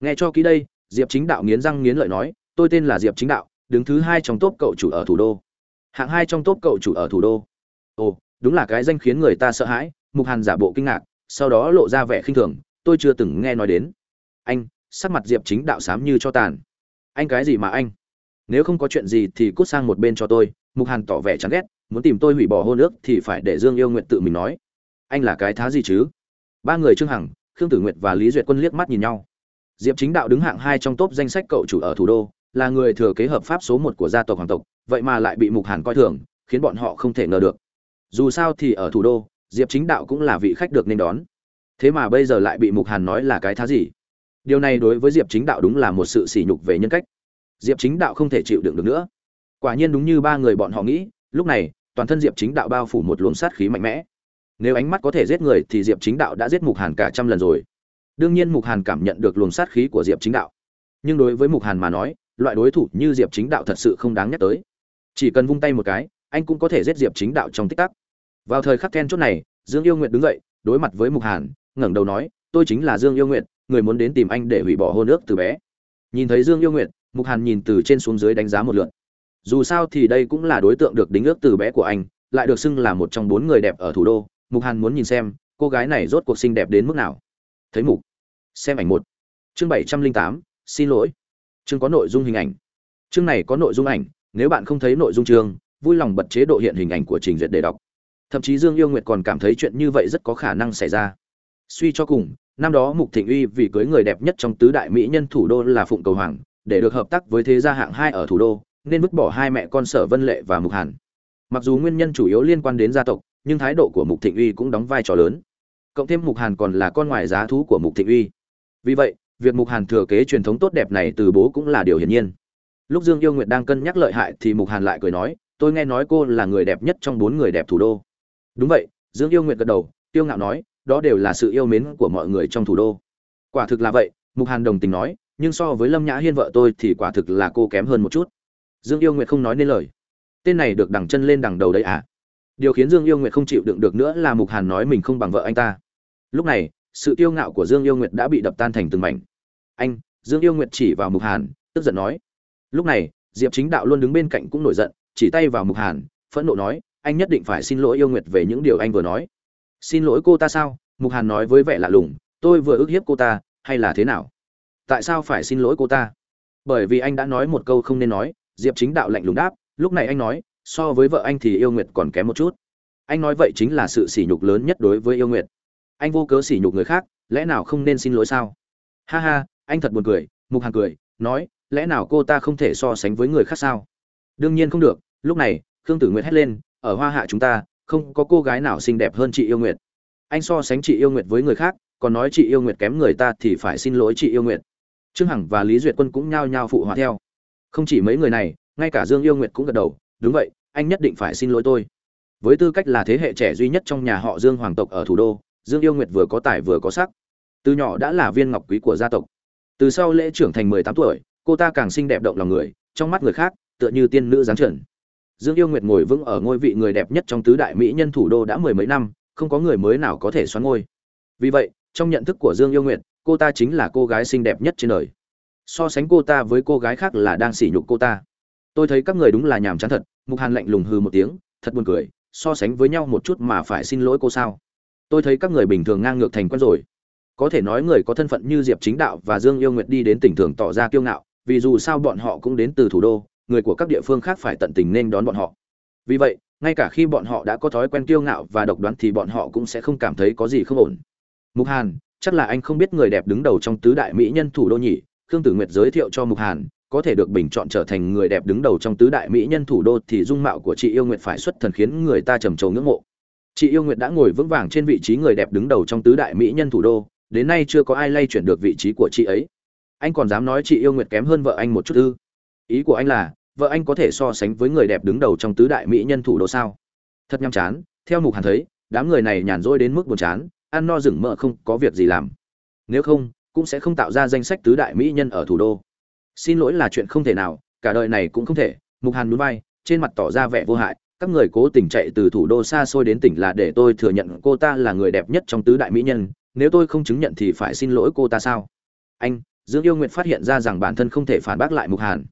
Nghe cho kỹ đây, diệp chính đạo nghiến răng nghiến lợi nói, tôi tên là diệp chính đạo, đứng thứ hai trong top cậu chủ ở thủ đô. Hạng hai trong top cậu chủ ở thủ đô. Ồ, đúng là cái danh khiến người ta sợ hãi, mục hàn giả bộ kinh ngạc, sau đó lộ ra vẻ khinh thường, tôi chưa từng nghe nói đến. Anh, sắc mặt diệp chính đạo sám như cho tàn. Anh cái gì mà anh? Nếu không có chuyện gì thì cút sang một bên cho tôi. Mục hàn tỏ vẻ chán ghét, muốn tìm tôi hủy bỏ hôn ước thì phải để dương yêu nguyện tự mình nói. Anh là cái thá gì chứ? Ba người trương hằng khương tử nguyệt và lý duyệt quân liếc mắt nhìn nhau. Diệp chính đạo đứng hạng hai trong top danh sách cậu chủ ở thủ đô, là người thừa kế hợp pháp số một của gia tộc hoàng tộc, vậy mà lại bị mục hàn coi thường, khiến bọn họ không thể ngờ được. Dù sao thì ở thủ đô, diệp chính đạo cũng là vị khách được nên đón. Thế mà bây giờ lại bị mục hàn nói là cái thá gì? Điều này đối với diệp chính đạo đúng là một sự sỉ nhục về nhân cách. Diệp chính đạo không thể chịu đựng được nữa. Quả nhiên đúng như ba người bọn họ nghĩ, lúc này, toàn thân diệp chính đạo bao phủ một luồng sát khí mạnh mẽ nếu ánh mắt có thể giết người thì diệp chính đạo đã giết mục hàn cả trăm lần rồi. Đương nhiên mục hàn cảm nhận được luồng sát khí của diệp chính đạo. Nhưng đối với mục hàn mà nói, loại đối thủ như diệp chính đạo thật sự không đáng nhắc tới. Chỉ cần vung tay một cái, anh cũng có thể giết diệp chính đạo trong tích tắc. Vào thời khắc then chốt này, dương yêu nguyệt đứng dậy, đối mặt với mục hàn, ngẩng đầu nói, tôi chính là dương yêu nguyệt, người muốn đến tìm anh để hủy bỏ hôn ước từ bé. Nhìn thấy dương yêu nguyệt, mục hàn nhìn từ trên xuống dưới đánh giá một lượt. Dù sao thì đây cũng là đối tượng được đính ước từ bé của anh, lại được xưng là một trong bốn người đẹp ở thủ đô mục hàn muốn nhìn xem, cô gái này rốt cuộc xinh đẹp đến mức nào. Thấy mục, xem ảnh một. Chương bảy trăm linh tám, xin lỗi. Chương có nội dung hình ảnh. Chương này có nội dung ảnh, nếu bạn không thấy nội dung chương, vui lòng bật chế độ hiện hình ảnh của trình duyệt để đọc. Thậm chí dương yêu nguyệt còn cảm thấy chuyện như vậy rất có khả năng xảy ra. Suy cho cùng, năm đó mục thịnh uy vì cưới người đẹp nhất trong tứ đại mỹ nhân thủ đô là phụng cầu hoàng, để được hợp tác với thế gia hạng hai ở thủ đô, nên vứt bỏ hai mẹ con sở vân lệ và mục hàn. Mặc dù nguyên nhân chủ yếu liên quan đến gia tộc nhưng thái độ của mục thịnh uy cũng đóng vai trò lớn. Cộng thêm mục hàn còn là con ngoài giá thú của mục thịnh uy. Vì vậy, việc mục hàn thừa kế truyền thống tốt đẹp này từ bố cũng là điều hiển nhiên. Lúc dương yêu nguyệt đang cân nhắc lợi hại thì mục hàn lại cười nói, tôi nghe nói cô là người đẹp nhất trong bốn người đẹp thủ đô. Đúng vậy, dương yêu nguyệt gật đầu tiêu ngạo nói, đó đều là sự yêu mến của mọi người trong thủ đô. Quả thực là vậy, mục hàn đồng tình nói, nhưng so với lâm nhã hiên vợ tôi thì quả thực là cô kém hơn một chút. Dương yêu nguyệt không nói nên lời. Tên này được đằng chân lên đằng đầu đấy à? Điều khiến dương yêu nguyệt không chịu đựng được nữa là mục hàn nói mình không bằng vợ anh ta. Lúc này, sự kiêu ngạo của dương yêu nguyệt đã bị đập tan thành từng mảnh. Anh, dương yêu nguyệt chỉ vào mục hàn, tức giận nói. Lúc này, diệp chính đạo luôn đứng bên cạnh cũng nổi giận, chỉ tay vào mục hàn, phẫn nộ nói, anh nhất định phải xin lỗi yêu nguyệt về những điều anh vừa nói. Xin lỗi cô ta sao? Mục hàn nói với vẻ lạ lùng, tôi vừa ức hiếp cô ta, hay là thế nào? Tại sao phải xin lỗi cô ta? Bởi vì anh đã nói một câu không nên nói, diệp chính đạo lạnh lùng đáp, lúc này anh nói so với vợ anh thì yêu nguyệt còn kém một chút. Anh nói vậy chính là sự sỉ nhục lớn nhất đối với yêu nguyệt. Anh vô cớ sỉ nhục người khác, lẽ nào không nên xin lỗi sao? Ha ha, anh thật buồn cười, mục hàng cười, nói, lẽ nào cô ta không thể so sánh với người khác sao? Đương nhiên không được, lúc này, khương tử nguyệt hét lên, ở hoa hạ chúng ta, không có cô gái nào xinh đẹp hơn chị yêu nguyệt. Anh so sánh chị yêu nguyệt với người khác, còn nói chị yêu nguyệt kém người ta thì phải xin lỗi chị yêu nguyệt. Trương hằng và lý duyệt quân cũng nhao nhao phụ họa theo. Không chỉ mấy người này, ngay cả dương yêu nguyệt cũng gật đầu đúng vậy, anh nhất định phải xin lỗi tôi. Với tư cách là thế hệ trẻ duy nhất trong nhà họ dương hoàng tộc ở thủ đô, dương yêu nguyệt vừa có tài vừa có sắc. Từ nhỏ đã là viên ngọc quý của gia tộc. Từ sau lễ trưởng thành mười tám tuổi, cô ta càng xinh đẹp động lòng người, trong mắt người khác, tựa như tiên nữ giáng trần. Dương yêu nguyệt ngồi vững ở ngôi vị người đẹp nhất trong tứ đại mỹ nhân thủ đô đã mười mấy năm, không có người mới nào có thể xoắn ngôi. Vì vậy, trong nhận thức của dương yêu nguyệt, cô ta chính là cô gái xinh đẹp nhất trên đời. So sánh cô ta với cô gái khác là đang sỉ nhục cô ta tôi thấy các người đúng là nhàm chán thật, mục hàn lạnh lùng hư một tiếng, thật buồn cười, so sánh với nhau một chút mà phải xin lỗi cô sao. Tôi thấy các người bình thường ngang ngược thành quen rồi. Có thể nói người có thân phận như diệp chính đạo và dương yêu nguyệt đi đến tỉnh thường tỏ ra kiêu ngạo, vì dù sao bọn họ cũng đến từ thủ đô, người của các địa phương khác phải tận tình nên đón bọn họ. Vì vậy, ngay cả khi bọn họ đã có thói quen kiêu ngạo và độc đoán thì bọn họ cũng sẽ không cảm thấy có gì không ổn. Mục hàn, chắc là anh không biết người đẹp đứng đầu trong tứ đại mỹ nhân thủ đô nhỉ? Khương tử nguyệt giới thiệu cho mục hàn có thể được bình chọn trở thành người đẹp đứng đầu trong tứ đại mỹ nhân thủ đô thì dung mạo của chị yêu nguyệt phải xuất thần khiến người ta trầm trồ ngưỡng mộ. Chị yêu nguyệt đã ngồi vững vàng trên vị trí người đẹp đứng đầu trong tứ đại mỹ nhân thủ đô, đến nay chưa có ai lay chuyển được vị trí của chị ấy. Anh còn dám nói chị yêu nguyệt kém hơn vợ anh một chút ư? Ý của anh là, vợ anh có thể so sánh với người đẹp đứng đầu trong tứ đại mỹ nhân thủ đô sao? Thật nhăm chán, theo mục hàn thấy, đám người này nhàn rỗi đến mức buồn chán, ăn no rừng mỡ không có việc gì làm. Nếu không, cũng sẽ không tạo ra danh sách tứ đại mỹ nhân ở thủ đô xin lỗi là chuyện không thể nào, cả đời này cũng không thể. Mục hàn núi vai, trên mặt tỏ ra vẻ vô hại. Các người cố tình chạy từ thủ đô xa xôi đến tỉnh là để tôi thừa nhận cô ta là người đẹp nhất trong tứ đại mỹ nhân. Nếu tôi không chứng nhận thì phải xin lỗi cô ta sao? Anh, dương yêu nguyện phát hiện ra rằng bản thân không thể phản bác lại mục hàn.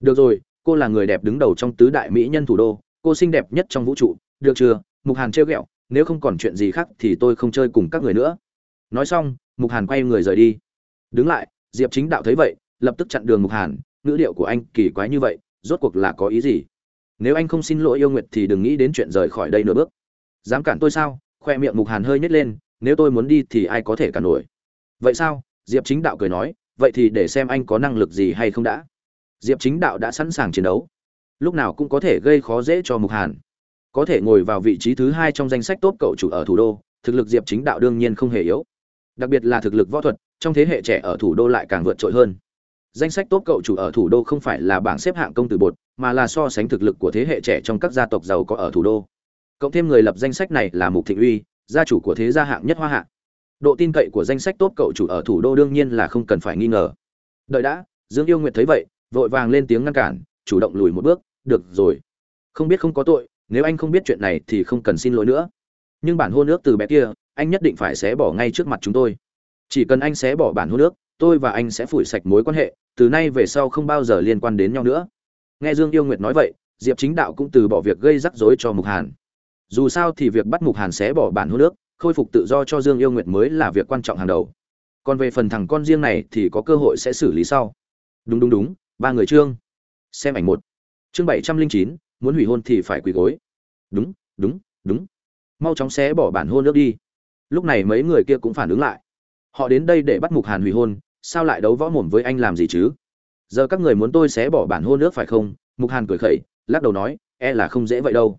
Được rồi, cô là người đẹp đứng đầu trong tứ đại mỹ nhân thủ đô. Cô xinh đẹp nhất trong vũ trụ. Được chưa? Mục hàn trêu ghẹo. Nếu không còn chuyện gì khác thì tôi không chơi cùng các người nữa. Nói xong, mục hàn quay người rời đi. Đứng lại, diệp chính đạo thấy vậy lập tức chặn đường mục hàn, ngữ điệu của anh kỳ quái như vậy, rốt cuộc là có ý gì? Nếu anh không xin lỗi yêu nguyệt thì đừng nghĩ đến chuyện rời khỏi đây nửa bước. Dám cản tôi sao? Khoe miệng mục hàn hơi nhét lên, nếu tôi muốn đi thì ai có thể cản nổi? Vậy sao? Diệp chính đạo cười nói, vậy thì để xem anh có năng lực gì hay không đã. Diệp chính đạo đã sẵn sàng chiến đấu. Lúc nào cũng có thể gây khó dễ cho mục hàn. Có thể ngồi vào vị trí thứ hai trong danh sách tốt cậu chủ ở thủ đô, thực lực diệp chính đạo đương nhiên không hề yếu. Đặc biệt là thực lực võ thuật, trong thế hệ trẻ ở thủ đô lại càng vượt trội hơn danh sách tốt cậu chủ ở thủ đô không phải là bảng xếp hạng công tử bột, mà là so sánh thực lực của thế hệ trẻ trong các gia tộc giàu có ở thủ đô. Cộng thêm người lập danh sách này là mục thịnh uy, gia chủ của thế gia hạng nhất hoa hạ. Độ tin cậy của danh sách tốt cậu chủ ở thủ đô đương nhiên là không cần phải nghi ngờ. Đợi đã, dương yêu nguyệt thấy vậy, vội vàng lên tiếng ngăn cản, chủ động lùi một bước, được rồi. Không biết không có tội, nếu anh không biết chuyện này thì không cần xin lỗi nữa. Nhưng bản hôn ước từ bé kia, anh nhất định phải xé bỏ ngay trước mặt chúng tôi. Chỉ cần anh xé bỏ bản hôn ước, tôi và anh sẽ phủi sạch mối quan hệ từ nay về sau không bao giờ liên quan đến nhau nữa. Nghe dương yêu nguyệt nói vậy, diệp chính đạo cũng từ bỏ việc gây rắc rối cho mục hàn. Dù sao thì việc bắt mục hàn xé bỏ bản hôn ước, khôi phục tự do cho dương yêu nguyệt mới là việc quan trọng hàng đầu. Còn về phần thằng con riêng này thì có cơ hội sẽ xử lý sau. Đúng đúng đúng, ba người trương. Xem ảnh một. Chương bảy trăm linh chín, muốn hủy hôn thì phải quỳ gối. Đúng đúng đúng. Mau chóng xé bỏ bản hôn nước đi. Lúc này mấy người kia cũng phản ứng lại. Họ đến đây để bắt mục hàn hủy hôn sao lại đấu võ mồm với anh làm gì chứ? Giờ các người muốn tôi xé bỏ bản hôn nước phải không? Mục hàn cười khẩy, lắc đầu nói e là không dễ vậy đâu.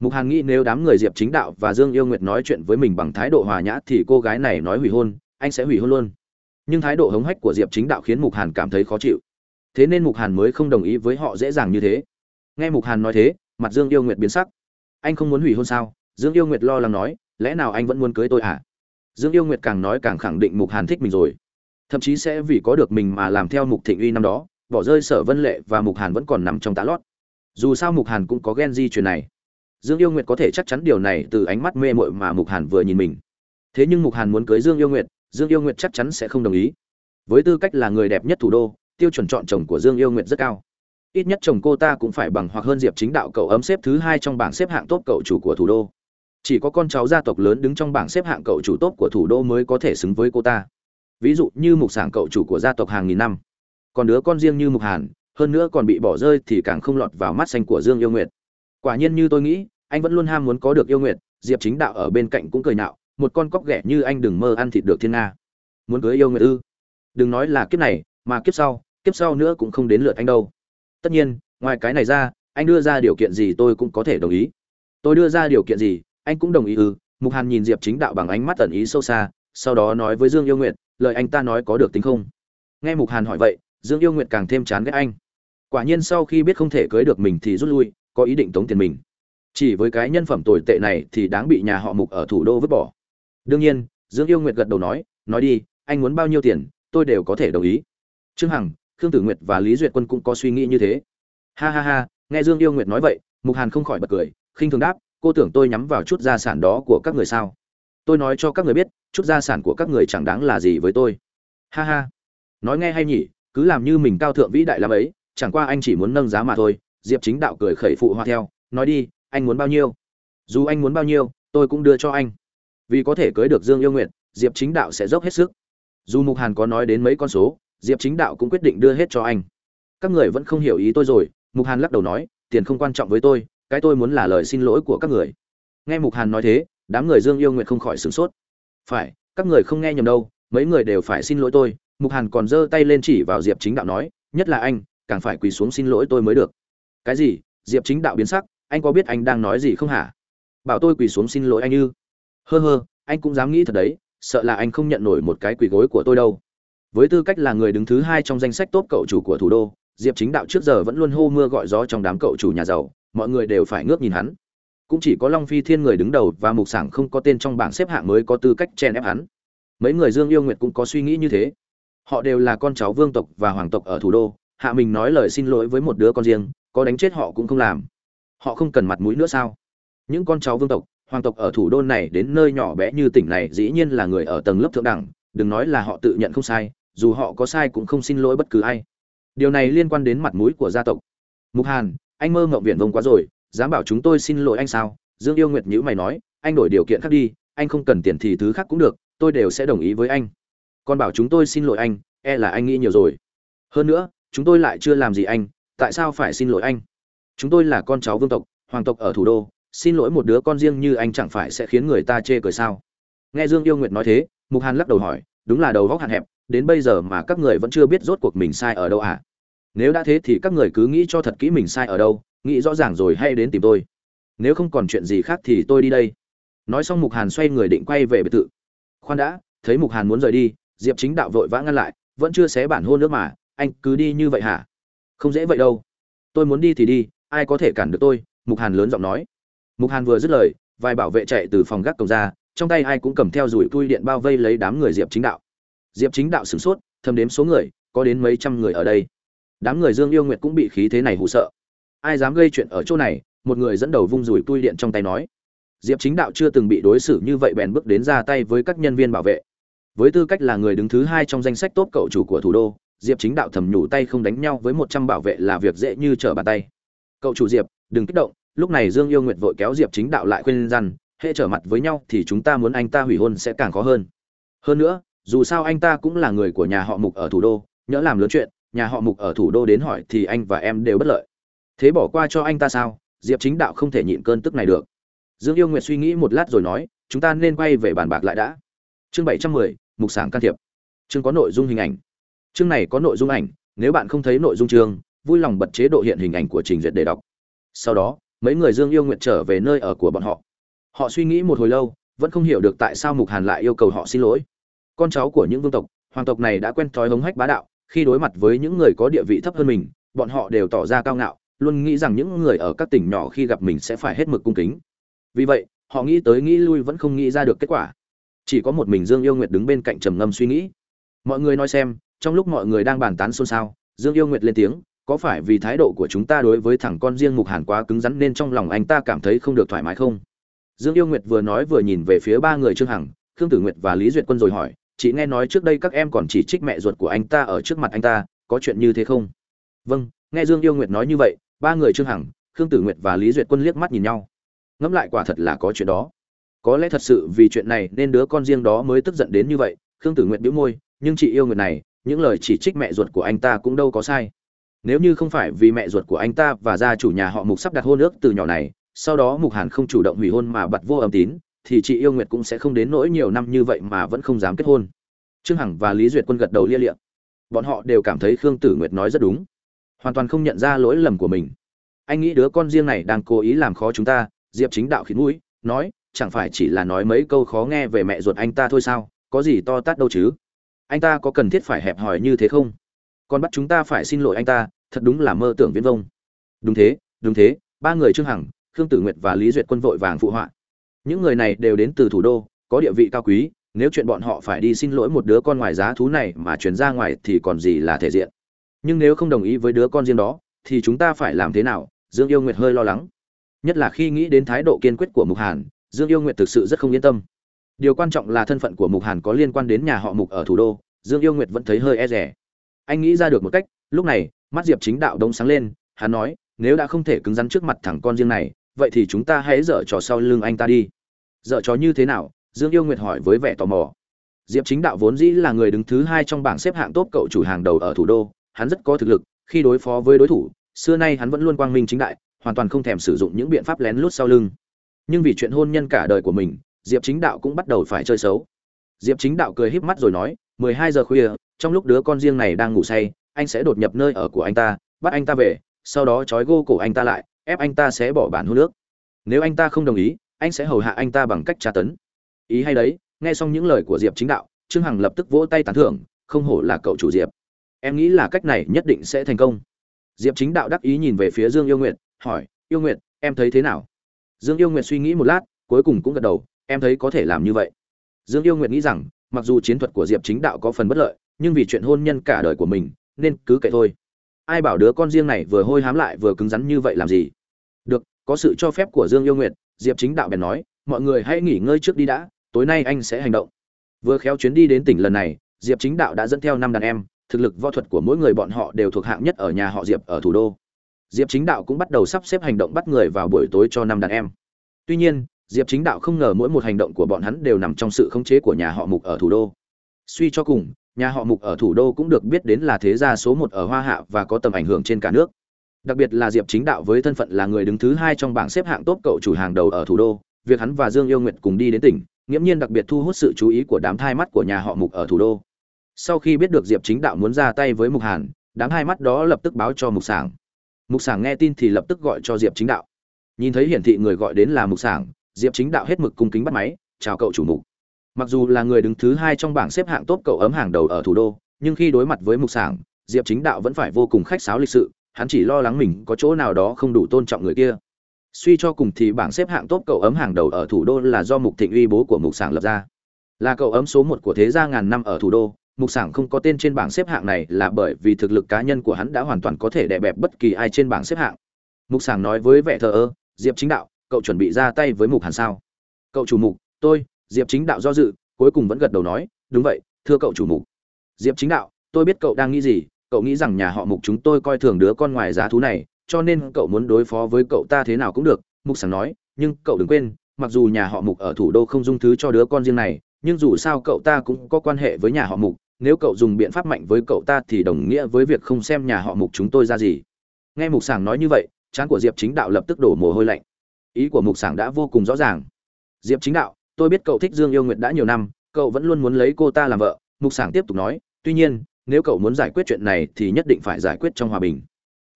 Mục hàn nghĩ nếu đám người diệp chính đạo và dương yêu nguyệt nói chuyện với mình bằng thái độ hòa nhã thì cô gái này nói hủy hôn, anh sẽ hủy hôn luôn. Nhưng thái độ hống hách của diệp chính đạo khiến mục hàn cảm thấy khó chịu. Thế nên mục hàn mới không đồng ý với họ dễ dàng như thế. Nghe mục hàn nói thế, mặt dương yêu nguyệt biến sắc. Anh không muốn hủy hôn sao? Dương yêu nguyệt lo lắng nói, lẽ nào anh vẫn muốn cưới tôi à dương yêu nguyệt càng nói càng khẳng định mục hàn thích mình rồi thậm chí sẽ vì có được mình mà làm theo mục thịnh uy năm đó, bỏ rơi sở vân lệ và mục hàn vẫn còn nằm trong tá lót. Dù sao mục hàn cũng có ghen di truyền này. Dương yêu nguyệt có thể chắc chắn điều này từ ánh mắt mê mội mà mục hàn vừa nhìn mình. Thế nhưng mục hàn muốn cưới dương yêu nguyệt, dương yêu nguyệt chắc chắn sẽ không đồng ý. Với tư cách là người đẹp nhất thủ đô, tiêu chuẩn chọn chồng của dương yêu nguyệt rất cao. Ít nhất chồng cô ta cũng phải bằng hoặc hơn diệp chính đạo cậu ấm xếp thứ hai trong bảng xếp hạng tốt cậu chủ của thủ đô. Chỉ có con cháu gia tộc lớn đứng trong bảng xếp hạng cậu chủ tốt của thủ đô mới có thể xứng với cô ta ví dụ như mục sảng cậu chủ của gia tộc hàng nghìn năm. Còn đứa con riêng như mục hàn, hơn nữa còn bị bỏ rơi thì càng không lọt vào mắt xanh của dương yêu nguyệt. Quả nhiên như tôi nghĩ, anh vẫn luôn ham muốn có được yêu nguyệt, diệp chính đạo ở bên cạnh cũng cười nạo một con cóc ghẻ như anh đừng mơ ăn thịt được thiên nga. Muốn cưới yêu nguyệt ư? Đừng nói là kiếp này, mà kiếp sau kiếp sau nữa cũng không đến lượt anh đâu. Tất nhiên, ngoài cái này ra, anh đưa ra điều kiện gì tôi cũng có thể đồng ý. Tôi đưa ra điều kiện gì, anh cũng đồng ý ư? Mục hàn nhìn diệp chính đạo bằng ánh mắt tẩn ý sâu xa, sau đó nói với dương yêu nguyệt lời anh ta nói có được tính không? Nghe mục hàn hỏi vậy, dương yêu nguyệt càng thêm chán ghét anh. Quả nhiên sau khi biết không thể cưới được mình thì rút lui, có ý định tống tiền mình. Chỉ với cái nhân phẩm tồi tệ này thì đáng bị nhà họ mục ở thủ đô vứt bỏ. Đương nhiên, dương yêu nguyệt gật đầu nói nói đi, anh muốn bao nhiêu tiền, tôi đều có thể đồng ý. Trương hằng, khương tử nguyệt và lý duyệt quân cũng có suy nghĩ như thế. Ha ha ha, nghe dương yêu nguyệt nói vậy, mục hàn không khỏi bật cười, khinh thường đáp, cô tưởng tôi nhắm vào chút gia sản đó của các người sao? Tôi nói cho các người biết, chút gia sản của các người chẳng đáng là gì với tôi. Ha ha. Nói nghe hay nhỉ, cứ làm như mình cao thượng vĩ đại lắm ấy chẳng qua anh chỉ muốn nâng giá mà thôi. Diệp chính đạo cười khẩy phụ hoa theo, nói đi, anh muốn bao nhiêu? Dù anh muốn bao nhiêu, tôi cũng đưa cho anh. Vì có thể cưới được dương yêu nguyện diệp chính đạo sẽ dốc hết sức. Dù mục hàn có nói đến mấy con số, diệp chính đạo cũng quyết định đưa hết cho anh. Các người vẫn không hiểu ý tôi rồi, mục hàn lắc đầu nói, tiền không quan trọng với tôi, cái tôi muốn là lời xin lỗi của các người. Nghe mục hàn nói thế đám người dương yêu nguyện không khỏi sửng sốt. Phải, các người không nghe nhầm đâu, mấy người đều phải xin lỗi tôi, mục hàn còn giơ tay lên chỉ vào diệp chính đạo nói, nhất là anh, càng phải quỳ xuống xin lỗi tôi mới được. Cái gì? Diệp chính đạo biến sắc, anh có biết anh đang nói gì không hả? Bảo tôi quỳ xuống xin lỗi anh ư? Hơ hơ, anh cũng dám nghĩ thật đấy, sợ là anh không nhận nổi một cái quỳ gối của tôi đâu. Với tư cách là người đứng thứ hai trong danh sách tốt cậu chủ của thủ đô, diệp chính đạo trước giờ vẫn luôn hô mưa gọi gió trong đám cậu chủ nhà giàu, mọi người đều phải ngước nhìn hắn cũng chỉ có long phi thiên người đứng đầu và mục sảng không có tên trong bảng xếp hạng mới có tư cách chen ép hắn. Mấy người dương yêu nguyệt cũng có suy nghĩ như thế. Họ đều là con cháu vương tộc và hoàng tộc ở thủ đô, hạ mình nói lời xin lỗi với một đứa con riêng, có đánh chết họ cũng không làm. Họ không cần mặt mũi nữa sao? Những con cháu vương tộc, hoàng tộc ở thủ đô này đến nơi nhỏ bé như tỉnh này dĩ nhiên là người ở tầng lớp thượng đẳng, đừng nói là họ tự nhận không sai, dù họ có sai cũng không xin lỗi bất cứ ai. Điều này liên quan đến mặt mũi của gia tộc. Mục hàn, anh mơ mộng viện vông quá rồi dám bảo chúng tôi xin lỗi anh sao? Dương yêu nguyệt nhữ mày nói, anh đổi điều kiện khác đi, anh không cần tiền thì thứ khác cũng được, tôi đều sẽ đồng ý với anh. Còn bảo chúng tôi xin lỗi anh e là anh nghĩ nhiều rồi. Hơn nữa, chúng tôi lại chưa làm gì anh, tại sao phải xin lỗi anh? Chúng tôi là con cháu vương tộc, hoàng tộc ở thủ đô, xin lỗi một đứa con riêng như anh chẳng phải sẽ khiến người ta chê cười sao? Nghe dương yêu nguyệt nói thế, mục hàn lắc đầu hỏi, đúng là đầu góc hạn hẹp, đến bây giờ mà các người vẫn chưa biết rốt cuộc mình sai ở đâu à? Nếu đã thế thì các người cứ nghĩ cho thật kỹ mình sai ở đâu nghĩ rõ ràng rồi hay đến tìm tôi. Nếu không còn chuyện gì khác thì tôi đi đây. Nói xong mục hàn xoay người định quay về biệt thự. Khoan đã, thấy mục hàn muốn rời đi, diệp chính đạo vội vã ngăn lại, vẫn chưa xé bản hôn nước mà, anh cứ đi như vậy hả? Không dễ vậy đâu. Tôi muốn đi thì đi, ai có thể cản được tôi? Mục hàn lớn giọng nói. Mục hàn vừa dứt lời, vài bảo vệ chạy từ phòng gác cổng ra, trong tay ai cũng cầm theo rủi tui điện bao vây lấy đám người diệp chính đạo. Diệp chính đạo sửng sốt, thầm đếm số người, có đến mấy trăm người ở đây. Đám người dương yêu nguyệt cũng bị khí thế này hụ sợ ai dám gây chuyện ở chỗ này, một người dẫn đầu vung rủi tui điện trong tay nói. Diệp chính đạo chưa từng bị đối xử như vậy bèn bước đến ra tay với các nhân viên bảo vệ. Với tư cách là người đứng thứ hai trong danh sách tốt cậu chủ của thủ đô, diệp chính đạo thầm nhủ tay không đánh nhau với một trăm bảo vệ là việc dễ như trở bàn tay. Cậu chủ diệp, đừng kích động, lúc này dương yêu nguyệt vội kéo diệp chính đạo lại khuyên răn hễ trở mặt với nhau thì chúng ta muốn anh ta hủy hôn sẽ càng khó hơn. Hơn nữa, dù sao anh ta cũng là người của nhà họ mục ở thủ đô, nhỡ làm lớn chuyện, nhà họ mục ở thủ đô đến hỏi thì anh và em đều bất lợi thế bỏ qua cho anh ta sao? Diệp chính đạo không thể nhịn cơn tức này được. Dương yêu nguyệt suy nghĩ một lát rồi nói, chúng ta nên quay về bàn bạc lại đã. Chương bảy trăm mười, mục sảng can thiệp. Chương có nội dung hình ảnh. Chương này có nội dung ảnh, nếu bạn không thấy nội dung chương, vui lòng bật chế độ hiện hình ảnh của trình duyệt để đọc. Sau đó, mấy người dương yêu nguyện trở về nơi ở của bọn họ. Họ suy nghĩ một hồi lâu, vẫn không hiểu được tại sao mục hàn lại yêu cầu họ xin lỗi. Con cháu của những vương tộc, hoàng tộc này đã quen thói hống hách bá đạo, khi đối mặt với những người có địa vị thấp hơn mình, bọn họ đều tỏ ra cao ngạo luôn nghĩ rằng những người ở các tỉnh nhỏ khi gặp mình sẽ phải hết mực cung kính. Vì vậy, họ nghĩ tới nghĩ lui vẫn không nghĩ ra được kết quả. Chỉ có một mình dương yêu nguyệt đứng bên cạnh trầm ngâm suy nghĩ. Mọi người nói xem, trong lúc mọi người đang bàn tán xôn xao, dương yêu nguyệt lên tiếng, có phải vì thái độ của chúng ta đối với thằng con riêng mục hàn quá cứng rắn nên trong lòng anh ta cảm thấy không được thoải mái không? Dương yêu nguyệt vừa nói vừa nhìn về phía ba người trương hằng, khương tử nguyệt và lý duyệt quân rồi hỏi, chị nghe nói trước đây các em còn chỉ trích mẹ ruột của anh ta ở trước mặt anh ta, có chuyện như thế không? Vâng nghe dương yêu nguyệt nói như vậy ba người trương hằng, khương tử nguyệt và lý duyệt quân liếc mắt nhìn nhau. Ngẫm lại quả thật là có chuyện đó. Có lẽ thật sự vì chuyện này nên đứa con riêng đó mới tức giận đến như vậy, khương tử nguyệt bĩu môi, nhưng chị yêu người này, những lời chỉ trích mẹ ruột của anh ta cũng đâu có sai. Nếu như không phải vì mẹ ruột của anh ta và gia chủ nhà họ mục sắp đặt hôn ước từ nhỏ này, sau đó mục hàn không chủ động hủy hôn mà bật vô âm tín, thì chị yêu nguyệt cũng sẽ không đến nỗi nhiều năm như vậy mà vẫn không dám kết hôn. Trương hằng và lý duyệt quân gật đầu lia liệm bọn họ đều cảm thấy khương tử nguyệt nói rất đúng hoàn toàn không nhận ra lỗi lầm của mình. Anh nghĩ đứa con riêng này đang cố ý làm khó chúng ta, diệp chính đạo khiến mũi, nói, chẳng phải chỉ là nói mấy câu khó nghe về mẹ ruột anh ta thôi sao, có gì to tát đâu chứ. Anh ta có cần thiết phải hẹp hòi như thế không? Còn bắt chúng ta phải xin lỗi anh ta, thật đúng là mơ tưởng viễn vông. Đúng thế đúng thế, ba người trương hằng, khương tử nguyệt và lý duyệt quân vội vàng phụ họa. Những người này đều đến từ thủ đô, có địa vị cao quý, nếu chuyện bọn họ phải đi xin lỗi một đứa con ngoài giá thú này mà chuyển ra ngoài thì còn gì là thể diện nhưng nếu không đồng ý với đứa con riêng đó, thì chúng ta phải làm thế nào? Dương yêu nguyệt hơi lo lắng. Nhất là khi nghĩ đến thái độ kiên quyết của mục hàn, dương yêu nguyệt thực sự rất không yên tâm. Điều quan trọng là thân phận của mục hàn có liên quan đến nhà họ mục ở thủ đô, dương yêu nguyệt vẫn thấy hơi e rẻ anh nghĩ ra được một cách, lúc này, mắt diệp chính đạo đông sáng lên, hắn nói, nếu đã không thể cứng rắn trước mặt thằng con riêng này, vậy thì chúng ta hãy dở trò sau lưng anh ta đi. Dở trò như thế nào? Dương yêu nguyệt hỏi với vẻ tò mò. Diệp chính đạo vốn dĩ là người đứng thứ hai trong bảng xếp hạng tốt cậu chủ hàng đầu ở thủ đô hắn rất có thực lực, khi đối phó với đối thủ, xưa nay hắn vẫn luôn quang minh chính đại, hoàn toàn không thèm sử dụng những biện pháp lén lút sau lưng. Nhưng vì chuyện hôn nhân cả đời của mình, diệp chính đạo cũng bắt đầu phải chơi xấu. Diệp chính đạo cười híp mắt rồi nói, mười hai giờ khuya, trong lúc đứa con riêng này đang ngủ say, anh sẽ đột nhập nơi ở của anh ta, bắt anh ta về, sau đó trói gô cổ anh ta lại, ép anh ta sẽ bỏ bản hôn nước nếu anh ta không đồng ý, anh sẽ hầu hạ anh ta bằng cách tra tấn. Ý hay đấy, nghe xong những lời của diệp chính đạo, trương hằng lập tức vỗ tay tán thưởng, không hổ là cậu chủ diệp em nghĩ là cách này nhất định sẽ thành công. Diệp chính đạo đắc ý nhìn về phía dương yêu nguyệt, hỏi, yêu nguyệt, em thấy thế nào? Dương yêu nguyệt suy nghĩ một lát, cuối cùng cũng gật đầu, em thấy có thể làm như vậy. Dương yêu nguyệt nghĩ rằng, mặc dù chiến thuật của diệp chính đạo có phần bất lợi, nhưng vì chuyện hôn nhân cả đời của mình, nên cứ kệ thôi. Ai bảo đứa con riêng này vừa hôi hám lại vừa cứng rắn như vậy làm gì? Được, có sự cho phép của dương yêu nguyệt, diệp chính đạo bèn nói, mọi người hãy nghỉ ngơi trước đi đã, tối nay anh sẽ hành động. Vừa khéo chuyến đi đến tỉnh lần này, diệp chính đạo đã dẫn theo năm đàn em thực lực võ thuật của mỗi người bọn họ đều thuộc hạng nhất ở nhà họ diệp ở thủ đô. Diệp chính đạo cũng bắt đầu sắp xếp hành động bắt người vào buổi tối cho năm đàn em. Tuy nhiên, diệp chính đạo không ngờ mỗi một hành động của bọn hắn đều nằm trong sự khống chế của nhà họ mục ở thủ đô. Suy cho cùng, nhà họ mục ở thủ đô cũng được biết đến là thế gia số một ở hoa hạ và có tầm ảnh hưởng trên cả nước. Đặc biệt là diệp chính đạo với thân phận là người đứng thứ hai trong bảng xếp hạng tốt cậu chủ hàng đầu ở thủ đô, việc hắn và dương yêu nguyệt cùng đi đến tỉnh, nghiễm nhiên đặc biệt thu hút sự chú ý của đám thai mắt của nhà họ mục ở thủ đô sau khi biết được diệp chính đạo muốn ra tay với mục hàn, đám hai mắt đó lập tức báo cho mục sảng. Mục sảng nghe tin thì lập tức gọi cho diệp chính đạo. Nhìn thấy hiển thị người gọi đến là mục sảng, diệp chính đạo hết mực cung kính bắt máy, chào cậu chủ mục. Mặc dù là người đứng thứ hai trong bảng xếp hạng tốt cậu ấm hàng đầu ở thủ đô, nhưng khi đối mặt với mục sảng, diệp chính đạo vẫn phải vô cùng khách sáo lịch sự, hắn chỉ lo lắng mình có chỗ nào đó không đủ tôn trọng người kia. Suy cho cùng thì bảng xếp hạng tốt cậu ấm hàng đầu ở thủ đô là do mục thịnh uy bố của mục sảng lập ra. Là cậu ấm số một của thế gia ngàn năm ở thủ đô mục sảng không có tên trên bảng xếp hạng này là bởi vì thực lực cá nhân của hắn đã hoàn toàn có thể đè bẹp bất kỳ ai trên bảng xếp hạng. Mục sảng nói với vẻ thờ ơ, diệp chính đạo, cậu chuẩn bị ra tay với mục hàn sao? Cậu chủ mục, tôi, diệp chính đạo do dự, cuối cùng vẫn gật đầu nói, đúng vậy, thưa cậu chủ mục. Diệp chính đạo, tôi biết cậu đang nghĩ gì, cậu nghĩ rằng nhà họ mục chúng tôi coi thường đứa con ngoài giá thú này, cho nên cậu muốn đối phó với cậu ta thế nào cũng được. Mục sảng nói, nhưng cậu đừng quên, mặc dù nhà họ mục ở thủ đô không dung thứ cho đứa con riêng này, nhưng dù sao cậu ta cũng có quan hệ với nhà họ mục nếu cậu dùng biện pháp mạnh với cậu ta thì đồng nghĩa với việc không xem nhà họ mục chúng tôi ra gì. Nghe mục sảng nói như vậy, trán của diệp chính đạo lập tức đổ mồ hôi lạnh. Ý của mục sảng đã vô cùng rõ ràng. Diệp chính đạo, tôi biết cậu thích dương yêu nguyệt đã nhiều năm, cậu vẫn luôn muốn lấy cô ta làm vợ. Mục sảng tiếp tục nói, tuy nhiên, nếu cậu muốn giải quyết chuyện này thì nhất định phải giải quyết trong hòa bình.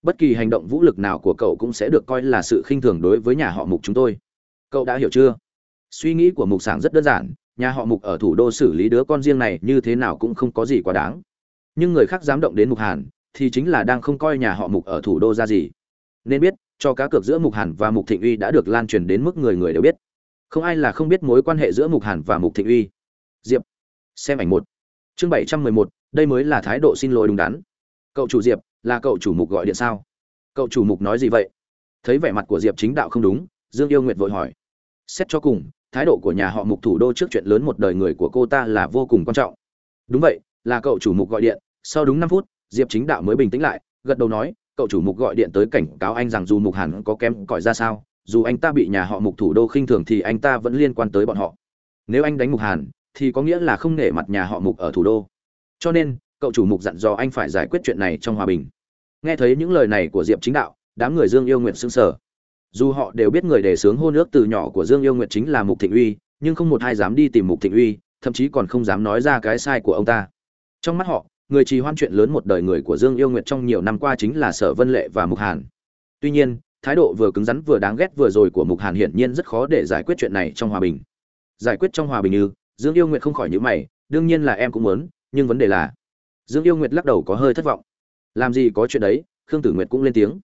Bất kỳ hành động vũ lực nào của cậu cũng sẽ được coi là sự khinh thường đối với nhà họ mục chúng tôi. Cậu đã hiểu chưa? Suy nghĩ của mục sảng rất đơn giản nhà họ mục ở thủ đô xử lý đứa con riêng này như thế nào cũng không có gì quá đáng. Nhưng người khác dám động đến mục hàn, thì chính là đang không coi nhà họ mục ở thủ đô ra gì. Nên biết, cho cá cược giữa mục hàn và mục thịnh uy đã được lan truyền đến mức người người đều biết. Không ai là không biết mối quan hệ giữa mục hàn và mục thịnh uy. Diệp, xem ảnh một. Chương bảy trăm mười một, đây mới là thái độ xin lỗi đúng đắn. Cậu chủ diệp, là cậu chủ mục gọi điện sao? Cậu chủ mục nói gì vậy? Thấy vẻ mặt của diệp chính đạo không đúng, dương yêu nguyệt vội hỏi. Xét cho cùng thái độ của nhà họ mục thủ đô trước chuyện lớn một đời người của cô ta là vô cùng quan trọng. Đúng vậy, là cậu chủ mục gọi điện. Sau đúng năm phút, diệp chính đạo mới bình tĩnh lại, gật đầu nói, cậu chủ mục gọi điện tới cảnh cáo anh rằng dù mục hẳn có kém cỏi ra sao, dù anh ta bị nhà họ mục thủ đô khinh thường thì anh ta vẫn liên quan tới bọn họ. Nếu anh đánh mục hàn, thì có nghĩa là không nể mặt nhà họ mục ở thủ đô. Cho nên, cậu chủ mục dặn dò anh phải giải quyết chuyện này trong hòa bình. Nghe thấy những lời này của diệp chính đạo, đám người dương yêu nguyện xứng sở dù họ đều biết người đề xướng hôn ước từ nhỏ của dương yêu Nguyệt chính là mục thịnh uy, nhưng không một ai dám đi tìm mục thịnh uy, thậm chí còn không dám nói ra cái sai của ông ta. Trong mắt họ, người trì hoan chuyện lớn một đời người của dương yêu nguyệt trong nhiều năm qua chính là sở vân lệ và mục hàn. Tuy nhiên, thái độ vừa cứng rắn vừa đáng ghét vừa rồi của mục hàn hiển nhiên rất khó để giải quyết chuyện này trong hòa bình. Giải quyết trong hòa bình như dương yêu nguyệt không khỏi nhữ mày, đương nhiên là em cũng muốn, nhưng vấn đề là, dương yêu nguyệt lắc đầu có hơi thất vọng. Làm gì có chuyện đấy? Khương tử nguyệt cũng lên tiếng.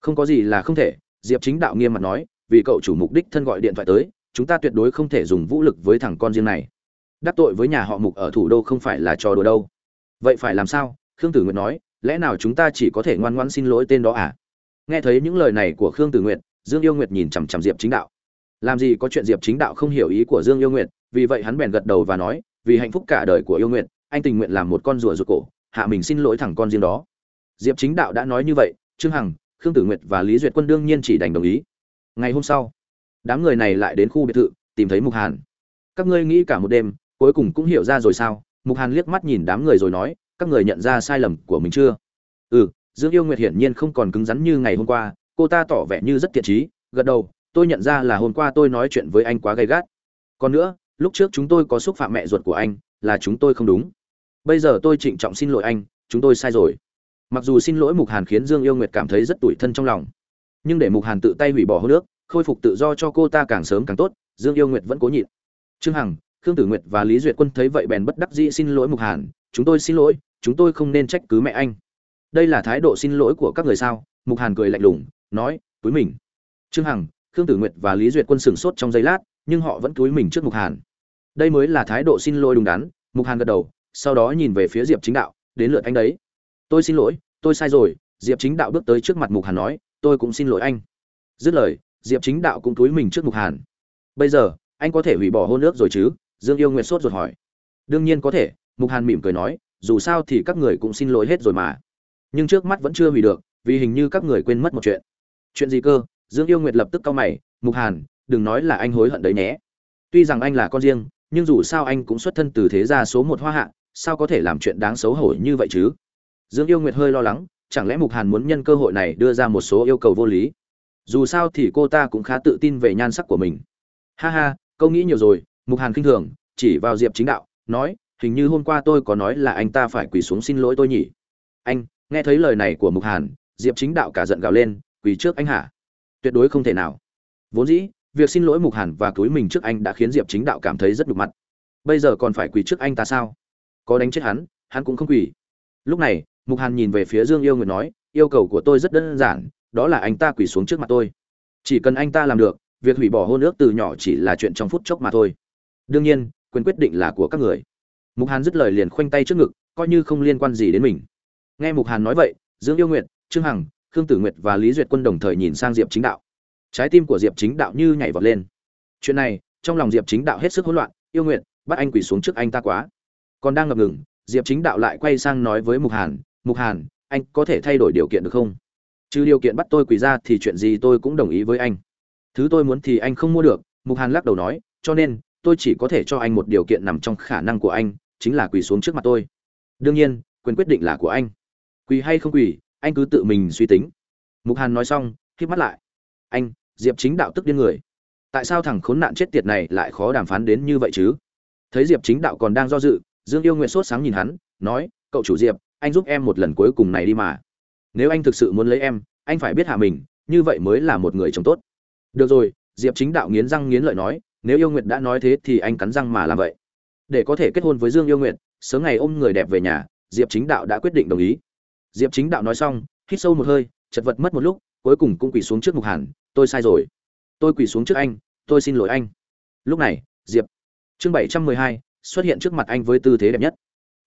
Không có gì là không thể diệp chính đạo nghiêm mặt nói, vì cậu chủ mục đích thân gọi điện thoại tới, chúng ta tuyệt đối không thể dùng vũ lực với thằng con riêng này. Đắc tội với nhà họ mục ở thủ đô không phải là trò đùa đâu. Vậy phải làm sao? Khương tử nguyệt nói, lẽ nào chúng ta chỉ có thể ngoan ngoãn xin lỗi tên đó à? Nghe thấy những lời này của khương tử nguyệt, dương yêu nguyệt nhìn chằm chằm diệp chính đạo. Làm gì có chuyện diệp chính đạo không hiểu ý của dương yêu nguyệt, vì vậy hắn bèn gật đầu và nói, vì hạnh phúc cả đời của yêu nguyệt, anh tình nguyện làm một con rùa rụt cổ, hạ mình xin lỗi thằng con riêng đó. Diệp chính đạo đã nói như vậy, trương hằng khương tử nguyệt và lý duyệt quân đương nhiên chỉ đành đồng ý. Ngày hôm sau, đám người này lại đến khu biệt thự, tìm thấy mục hàn. Các ngươi nghĩ cả một đêm, cuối cùng cũng hiểu ra rồi sao? Mục hàn liếc mắt nhìn đám người rồi nói, các người nhận ra sai lầm của mình chưa? Ừ dương yêu nguyệt hiển nhiên không còn cứng rắn như ngày hôm qua, cô ta tỏ vẻ như rất thiện trí, gật đầu, tôi nhận ra là hôm qua tôi nói chuyện với anh quá gay gắt. Còn nữa, lúc trước chúng tôi có xúc phạm mẹ ruột của anh, là chúng tôi không đúng. Bây giờ tôi trịnh trọng xin lỗi anh, chúng tôi sai rồi mặc dù xin lỗi mục hàn khiến dương yêu nguyệt cảm thấy rất tủi thân trong lòng, nhưng để mục hàn tự tay hủy bỏ hô nước khôi phục tự do cho cô ta càng sớm càng tốt, dương yêu nguyệt vẫn cố nhịn. Trương hằng, khương tử nguyệt và lý duyệt quân thấy vậy bèn bất đắc dĩ xin lỗi mục hàn, chúng tôi xin lỗi, chúng tôi không nên trách cứ mẹ anh. Đây là thái độ xin lỗi của các người sao? Mục hàn cười lạnh lùng, nói, túi mình. Trương hằng, khương tử nguyệt và lý duyệt quân sửng sốt trong giây lát, nhưng họ vẫn túi mình trước mục hàn. Đây mới là thái độ xin lỗi đúng đắn, mục hàn gật đầu, sau đó nhìn về phía diệp chính đạo, đến lượt anh đấy tôi xin lỗi, tôi sai rồi, diệp chính đạo bước tới trước mặt mục hàn nói, tôi cũng xin lỗi anh. Dứt lời, diệp chính đạo cũng túi mình trước mục hàn. Bây giờ, anh có thể hủy bỏ hôn ước rồi chứ? Dương yêu nguyệt sốt ruột hỏi. Đương nhiên có thể, mục hàn mỉm cười nói, dù sao thì các người cũng xin lỗi hết rồi mà. Nhưng trước mắt vẫn chưa hủy được, vì hình như các người quên mất một chuyện. Chuyện gì cơ? Dương yêu nguyệt lập tức cau mày, mục hàn, đừng nói là anh hối hận đấy nhé. Tuy rằng anh là con riêng, nhưng dù sao anh cũng xuất thân từ thế gia số một hoa hạ, sao có thể làm chuyện đáng xấu hổ như vậy chứ? Dương yêu nguyệt hơi lo lắng, chẳng lẽ mục hàn muốn nhân cơ hội này đưa ra một số yêu cầu vô lý? Dù sao thì cô ta cũng khá tự tin về nhan sắc của mình. Ha ha, câu nghĩ nhiều rồi, mục hàn khinh thường, chỉ vào diệp chính đạo, nói, hình như hôm qua tôi có nói là anh ta phải quỳ xuống xin lỗi tôi nhỉ. Anh, nghe thấy lời này của mục hàn, diệp chính đạo cả giận gào lên, quỳ trước anh hả? Tuyệt đối không thể nào. Vốn dĩ, việc xin lỗi mục hàn và túi mình trước anh đã khiến diệp chính đạo cảm thấy rất nhục mặt. Bây giờ còn phải quỳ trước anh ta sao? Có đánh chết hắn hắn cũng không quỳ. Lúc này mục hàn nhìn về phía dương yêu nguyệt nói, yêu cầu của tôi rất đơn giản, đó là anh ta quỳ xuống trước mặt tôi. Chỉ cần anh ta làm được, việc hủy bỏ hôn ước từ nhỏ chỉ là chuyện trong phút chốc mà thôi. Đương nhiên, quyền quyết định là của các người. Mục hàn dứt lời liền khoanh tay trước ngực, coi như không liên quan gì đến mình. Nghe mục hàn nói vậy, dương yêu nguyệt, trương hằng, khương tử nguyệt và lý duyệt quân đồng thời nhìn sang diệp chính đạo. Trái tim của diệp chính đạo như nhảy vọt lên. Chuyện này, trong lòng diệp chính đạo hết sức hỗn loạn, yêu nguyện bắt anh quỳ xuống trước anh ta quá. Còn đang ngập ngừng, diệp chính đạo lại quay sang nói với mục hàn mục hàn, anh có thể thay đổi điều kiện được không? Trừ điều kiện bắt tôi quỳ ra thì chuyện gì tôi cũng đồng ý với anh. Thứ tôi muốn thì anh không mua được, mục hàn lắc đầu nói, cho nên, tôi chỉ có thể cho anh một điều kiện nằm trong khả năng của anh, chính là quỳ xuống trước mặt tôi. Đương nhiên, quyền quyết định là của anh. Quỳ hay không quỳ, anh cứ tự mình suy tính. Mục hàn nói xong k mắt lại. Anh, diệp chính đạo tức điên người. Tại sao thằng khốn nạn chết tiệt này lại khó đàm phán đến như vậy chứ? Thấy diệp chính đạo còn đang do dự, dương yêu nguyện sốt sáng nhìn hắn, nói, cậu chủ diệp anh giúp em một lần cuối cùng này đi mà. Nếu anh thực sự muốn lấy em, anh phải biết hạ mình, như vậy mới là một người chồng tốt. Được rồi, diệp chính đạo nghiến răng nghiến lợi nói, nếu yêu nguyệt đã nói thế thì anh cắn răng mà làm vậy. Để có thể kết hôn với dương yêu nguyệt, sớm ngày ôm người đẹp về nhà, diệp chính đạo đã quyết định đồng ý. Diệp chính đạo nói xong, hít sâu một hơi, chật vật mất một lúc, cuối cùng cũng quỳ xuống trước mục hàn, tôi sai rồi. Tôi quỳ xuống trước anh, tôi xin lỗi anh. Lúc này, diệp, chương bảy trăm mười hai, xuất hiện trước mặt anh với tư thế đẹp nhất.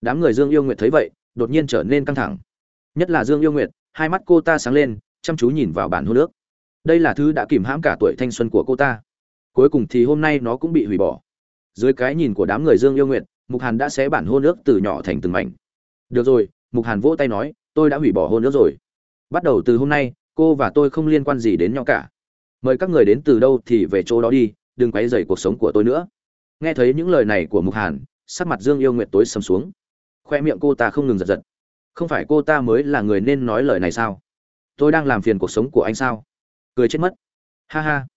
Đám người dương yêu nguyệt thấy vậy đột nhiên trở nên căng thẳng. Nhất là dương yêu nguyệt, hai mắt cô ta sáng lên, chăm chú nhìn vào bản hôn nước đây là thứ đã kìm hãm cả tuổi thanh xuân của cô ta. Cuối cùng thì hôm nay nó cũng bị hủy bỏ. Dưới cái nhìn của đám người dương yêu nguyệt, mục hàn đã xé bản hôn nước từ nhỏ thành từng mảnh. Được rồi, mục hàn vỗ tay nói, tôi đã hủy bỏ hôn nước rồi. Bắt đầu từ hôm nay, cô và tôi không liên quan gì đến nhau cả. Mời các người đến từ đâu thì về chỗ đó đi, đừng quấy rầy cuộc sống của tôi nữa. Nghe thấy những lời này của mục hàn, sắc mặt dương yêu nguyệt tối sầm xuống khoe miệng cô ta không ngừng giật giật. Không phải cô ta mới là người nên nói lời này sao? Tôi đang làm phiền cuộc sống của anh sao? Cười chết mất. Ha ha.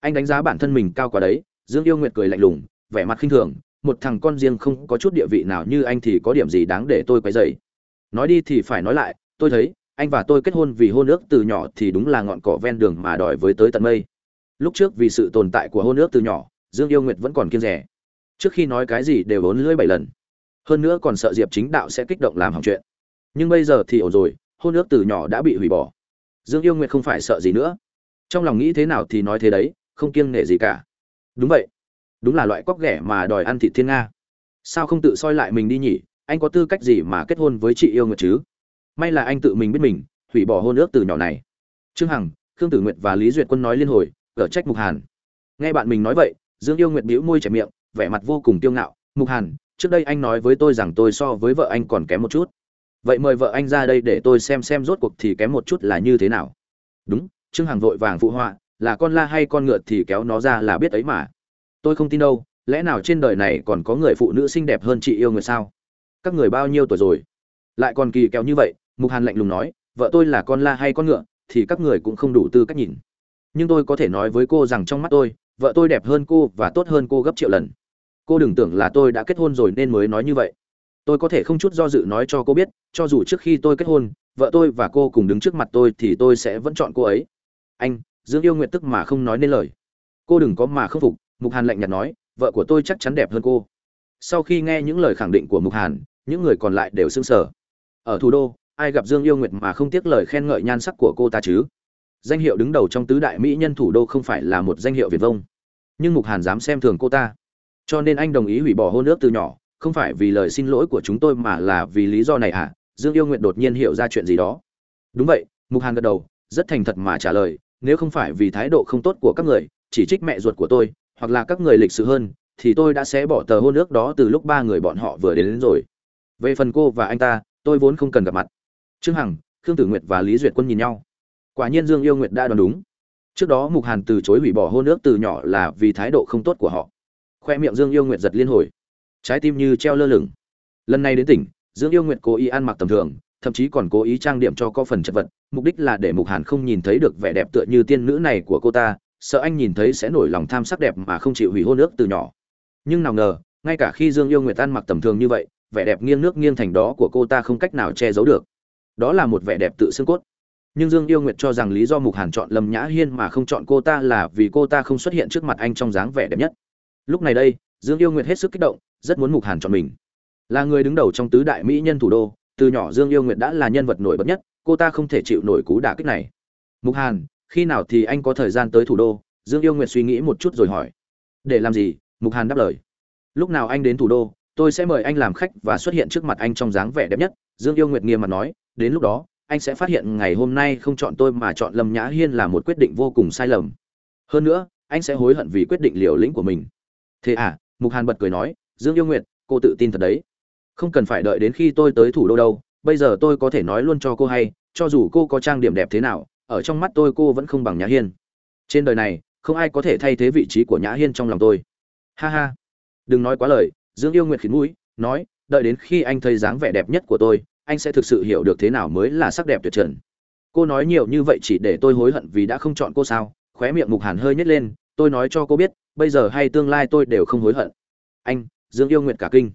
Anh đánh giá bản thân mình cao quá đấy, dương yêu nguyệt cười lạnh lùng, vẻ mặt khinh thường, một thằng con riêng không có chút địa vị nào như anh thì có điểm gì đáng để tôi quấy dày nói đi thì phải nói lại, tôi thấy, anh và tôi kết hôn vì hôn ước từ nhỏ thì đúng là ngọn cỏ ven đường mà đòi với tới tận mây. Lúc trước vì sự tồn tại của hôn ước từ nhỏ, dương yêu nguyệt vẫn còn kiên rẻ. Trước khi nói cái gì đều bốn lưỡi bảy lần hơn nữa còn sợ diệp chính đạo sẽ kích động làm hỏng chuyện. Nhưng bây giờ thì ổn rồi, hôn ước từ nhỏ đã bị hủy bỏ. Dương yêu nguyệt không phải sợ gì nữa. Trong lòng nghĩ thế nào thì nói thế đấy, không kiêng nể gì cả. Đúng vậy. Đúng là loại cóc ghẻ mà đòi ăn thịt thiên nga. Sao không tự soi lại mình đi nhỉ? Anh có tư cách gì mà kết hôn với chị yêu nguyệt chứ? May là anh tự mình biết mình, hủy bỏ hôn ước từ nhỏ này. Trương hằng, khương tử nguyệt và lý duyệt quân nói liên hồi, ở trách mục hàn. Nghe bạn mình nói vậy, dương yêu nguyệt bĩu môi chảy miệng, vẻ mặt vô cùng tiêu ngạo. Mục hàn trước đây anh nói với tôi rằng tôi so với vợ anh còn kém một chút. Vậy mời vợ anh ra đây để tôi xem xem rốt cuộc thì kém một chút là như thế nào. Đúng, trương hằng vội vàng phụ họa, là con la hay con ngựa thì kéo nó ra là biết ấy mà. Tôi không tin đâu, lẽ nào trên đời này còn có người phụ nữ xinh đẹp hơn chị yêu người sao? Các người bao nhiêu tuổi rồi? Lại còn kỳ kéo như vậy, mục hàn lạnh lùng nói, vợ tôi là con la hay con ngựa, thì các người cũng không đủ tư cách nhìn. Nhưng tôi có thể nói với cô rằng trong mắt tôi, vợ tôi đẹp hơn cô và tốt hơn cô gấp triệu lần cô đừng tưởng là tôi đã kết hôn rồi nên mới nói như vậy. Tôi có thể không chút do dự nói cho cô biết, cho dù trước khi tôi kết hôn, vợ tôi và cô cùng đứng trước mặt tôi thì tôi sẽ vẫn chọn cô ấy. Anh, dương yêu nguyện tức mà không nói nên lời. Cô đừng có mà không phục, mục hàn lạnh nhạt nói, vợ của tôi chắc chắn đẹp hơn cô. Sau khi nghe những lời khẳng định của mục hàn, những người còn lại đều sững sờ. Ở thủ đô, ai gặp dương yêu nguyệt mà không tiếc lời khen ngợi nhan sắc của cô ta chứ? Danh hiệu đứng đầu trong tứ đại mỹ nhân thủ đô không phải là một danh hiệu việt vông. Nhưng mục hàn dám xem thường cô ta cho nên anh đồng ý hủy bỏ hôn ước từ nhỏ không phải vì lời xin lỗi của chúng tôi mà là vì lý do này à dương yêu nguyệt đột nhiên hiểu ra chuyện gì đó. Đúng vậy mục hàn gật đầu rất thành thật mà trả lời nếu không phải vì thái độ không tốt của các người chỉ trích mẹ ruột của tôi hoặc là các người lịch sự hơn thì tôi đã sẽ bỏ tờ hôn ước đó từ lúc ba người bọn họ vừa đến, đến rồi. Về phần cô và anh ta tôi vốn không cần gặp mặt. Trương hằng khương tử nguyệt và lý duyệt quân nhìn nhau. Quả nhiên dương yêu nguyệt đã đoán đúng. Trước đó mục hàn từ chối hủy bỏ hôn ước từ nhỏ là vì thái độ không tốt của họ khoe miệng dương yêu nguyệt giật liên hồi. Trái tim như treo lơ lửng. Lần này đến tỉnh, dương yêu nguyệt cố ý ăn mặc tầm thường, thậm chí còn cố ý trang điểm cho có phần chật vật, mục đích là để mục hàn không nhìn thấy được vẻ đẹp tựa như tiên nữ này của cô ta, sợ anh nhìn thấy sẽ nổi lòng tham sắc đẹp mà không chịu hủy hôn ước từ nhỏ. Nhưng nào ngờ, ngay cả khi dương yêu nguyệt ăn mặc tầm thường như vậy, vẻ đẹp nghiêng nước nghiêng thành đó của cô ta không cách nào che giấu được. Đó là một vẻ đẹp tự xương cốt. Nhưng dương yêu nguyệt cho rằng lý do mục hàn chọn lâm nhã hiên mà không chọn cô ta là vì cô ta không xuất hiện trước mặt anh trong dáng vẻ đẹp nhất lúc này đây, dương yêu nguyệt hết sức kích động, rất muốn mục hàn chọn mình. Là người đứng đầu trong tứ đại mỹ nhân thủ đô, từ nhỏ dương yêu nguyệt đã là nhân vật nổi bật nhất, cô ta không thể chịu nổi cú đả kích này. Mục hàn, khi nào thì anh có thời gian tới thủ đô? Dương yêu nguyệt suy nghĩ một chút rồi hỏi. Để làm gì? Mục hàn đáp lời. Lúc nào anh đến thủ đô, tôi sẽ mời anh làm khách và xuất hiện trước mặt anh trong dáng vẻ đẹp nhất, dương yêu nguyệt nghiêm mặt nói. Đến lúc đó, anh sẽ phát hiện ngày hôm nay không chọn tôi mà chọn lâm nhã hiên là một quyết định vô cùng sai lầm. Hơn nữa, anh sẽ hối hận vì quyết định liều lĩnh của mình thế à mục hàn bật cười nói, dương yêu nguyệt, cô tự tin thật đấy. Không cần phải đợi đến khi tôi tới thủ đô đâu, bây giờ tôi có thể nói luôn cho cô hay, cho dù cô có trang điểm đẹp thế nào, ở trong mắt tôi cô vẫn không bằng nhã hiên. Trên đời này, không ai có thể thay thế vị trí của nhã hiên trong lòng tôi. Ha ha. Đừng nói quá lời, dương yêu nguyệt khiến mũi, nói, đợi đến khi anh thấy dáng vẻ đẹp nhất của tôi, anh sẽ thực sự hiểu được thế nào mới là sắc đẹp tuyệt trần. Cô nói nhiều như vậy chỉ để tôi hối hận vì đã không chọn cô sao? Khóe miệng mục hàn hơi nhếch lên tôi nói cho cô biết, bây giờ hay tương lai tôi đều không hối hận. Anh, dương yêu nguyệt cả kinh.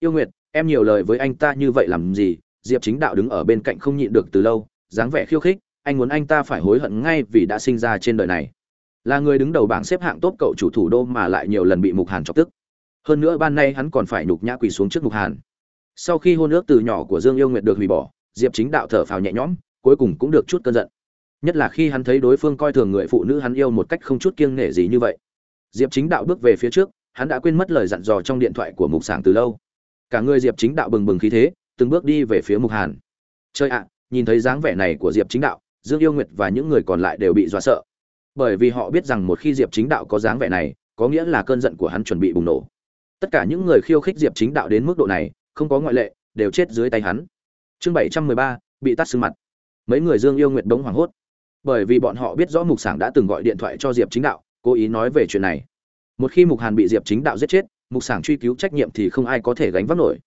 Yêu nguyệt, em nhiều lời với anh ta như vậy làm gì? Diệp chính đạo đứng ở bên cạnh không nhịn được từ lâu, dáng vẻ khiêu khích, anh muốn anh ta phải hối hận ngay vì đã sinh ra trên đời này. Là người đứng đầu bảng xếp hạng tốt cậu chủ thủ đô mà lại nhiều lần bị mục hàn chọc tức. Hơn nữa ban nay hắn còn phải nhục nhã quỳ xuống trước mục hàn. Sau khi hôn ước từ nhỏ của dương yêu nguyệt được hủy bỏ, diệp chính đạo thở phào nhẹ nhõm, cuối cùng cũng được chút cơn giận nhất là khi hắn thấy đối phương coi thường người phụ nữ hắn yêu một cách không chút kiêng nể gì như vậy. Diệp chính đạo bước về phía trước, hắn đã quên mất lời dặn dò trong điện thoại của mục sảng từ lâu. Cả người diệp chính đạo bừng bừng khí thế, từng bước đi về phía mục hàn. Chơi ạ, nhìn thấy dáng vẻ này của diệp chính đạo, dương yêu nguyệt và những người còn lại đều bị dọa sợ. Bởi vì họ biết rằng một khi diệp chính đạo có dáng vẻ này, có nghĩa là cơn giận của hắn chuẩn bị bùng nổ. Tất cả những người khiêu khích diệp chính đạo đến mức độ này, không có ngoại lệ, đều chết dưới tay hắn. Chương bảy trăm mười ba, bị tắt sưng mặt. Mấy người dương yêu nguyệt bỗng hoảng hốt bởi vì bọn họ biết rõ mục sảng đã từng gọi điện thoại cho diệp chính đạo, cố ý nói về chuyện này. Một khi mục hàn bị diệp chính đạo giết chết, mục sảng truy cứu trách nhiệm thì không ai có thể gánh vác nổi.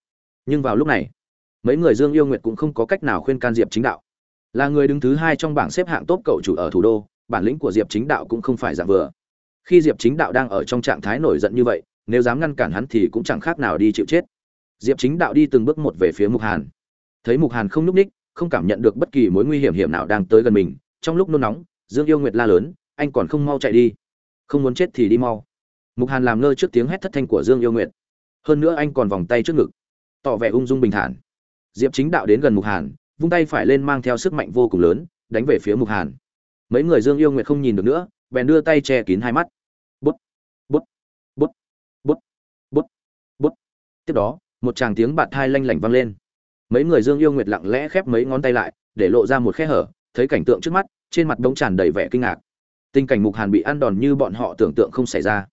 Nhưng vào lúc này, mấy người dương yêu nguyệt cũng không có cách nào khuyên can diệp chính đạo. Là người đứng thứ hai trong bảng xếp hạng tốt cậu chủ ở thủ đô, bản lĩnh của diệp chính đạo cũng không phải dạng vừa. Khi diệp chính đạo đang ở trong trạng thái nổi giận như vậy, nếu dám ngăn cản hắn thì cũng chẳng khác nào đi chịu chết. Diệp chính đạo đi từng bước một về phía mục hàn. Thấy mục hàn không n ú c ních không cảm nhận được bất kỳ mối nguy hiểm hiểm nào đang tới gần mình trong lúc nôn nóng, dương yêu nguyệt la lớn, anh còn không mau chạy đi. Không muốn chết thì đi mau. Mục hàn làm ngơ trước tiếng hét thất thanh của dương yêu nguyệt. Hơn nữa anh còn vòng tay trước ngực, tỏ vẻ ung dung bình thản. Diệp chính đạo đến gần mục hàn, vung tay phải lên mang theo sức mạnh vô cùng lớn, đánh về phía mục hàn. Mấy người dương yêu nguyệt không nhìn được nữa, bèn đưa tay che kín hai mắt. Bút bút bút bút bút bút. Tiếp đó, một tràng tiếng bạt thai lanh lảnh vang lên. Mấy người dương yêu nguyệt lặng lẽ khép mấy ngón tay lại, để lộ ra một khe hở thấy cảnh tượng trước mắt, trên mặt bỗng tràn đầy vẻ kinh ngạc. Tình cảnh mục hàn bị ăn đòn như bọn họ tưởng tượng không xảy ra.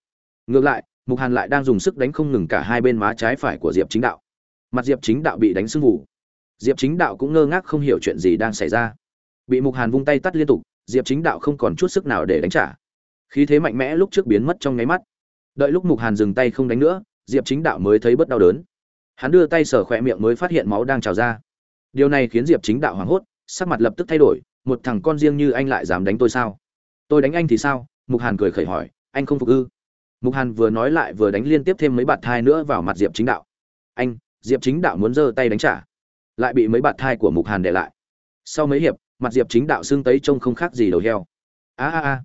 Ngược lại, mục hàn lại đang dùng sức đánh không ngừng cả hai bên má trái phải của diệp chính đạo. Mặt diệp chính đạo bị đánh sưng vụ diệp chính đạo cũng ngơ ngác không hiểu chuyện gì đang xảy ra. Bị mục hàn vung tay tắt liên tục, diệp chính đạo không còn chút sức nào để đánh trả. Khí thế mạnh mẽ lúc trước biến mất trong nháy mắt. Đợi lúc mục hàn dừng tay không đánh nữa, diệp chính đạo mới thấy bớt đau đớn. Hắn đưa tay sờ khỏe miệng mới phát hiện máu đang trào ra. Điều này khiến diệp chính đạo hoảng hốt sắc mặt lập tức thay đổi, một thằng con riêng như anh lại dám đánh tôi sao? Tôi đánh anh thì sao? Mục hàn cười khẩy hỏi, anh không phục ư? Mục hàn vừa nói lại vừa đánh liên tiếp thêm mấy bạt thai nữa vào mặt diệp chính đạo. Anh, diệp chính đạo muốn giơ tay đánh trả. Lại bị mấy bạt thai của mục hàn để lại. Sau mấy hiệp, mặt diệp chính đạo xương tấy trông không khác gì đầu heo. A a a,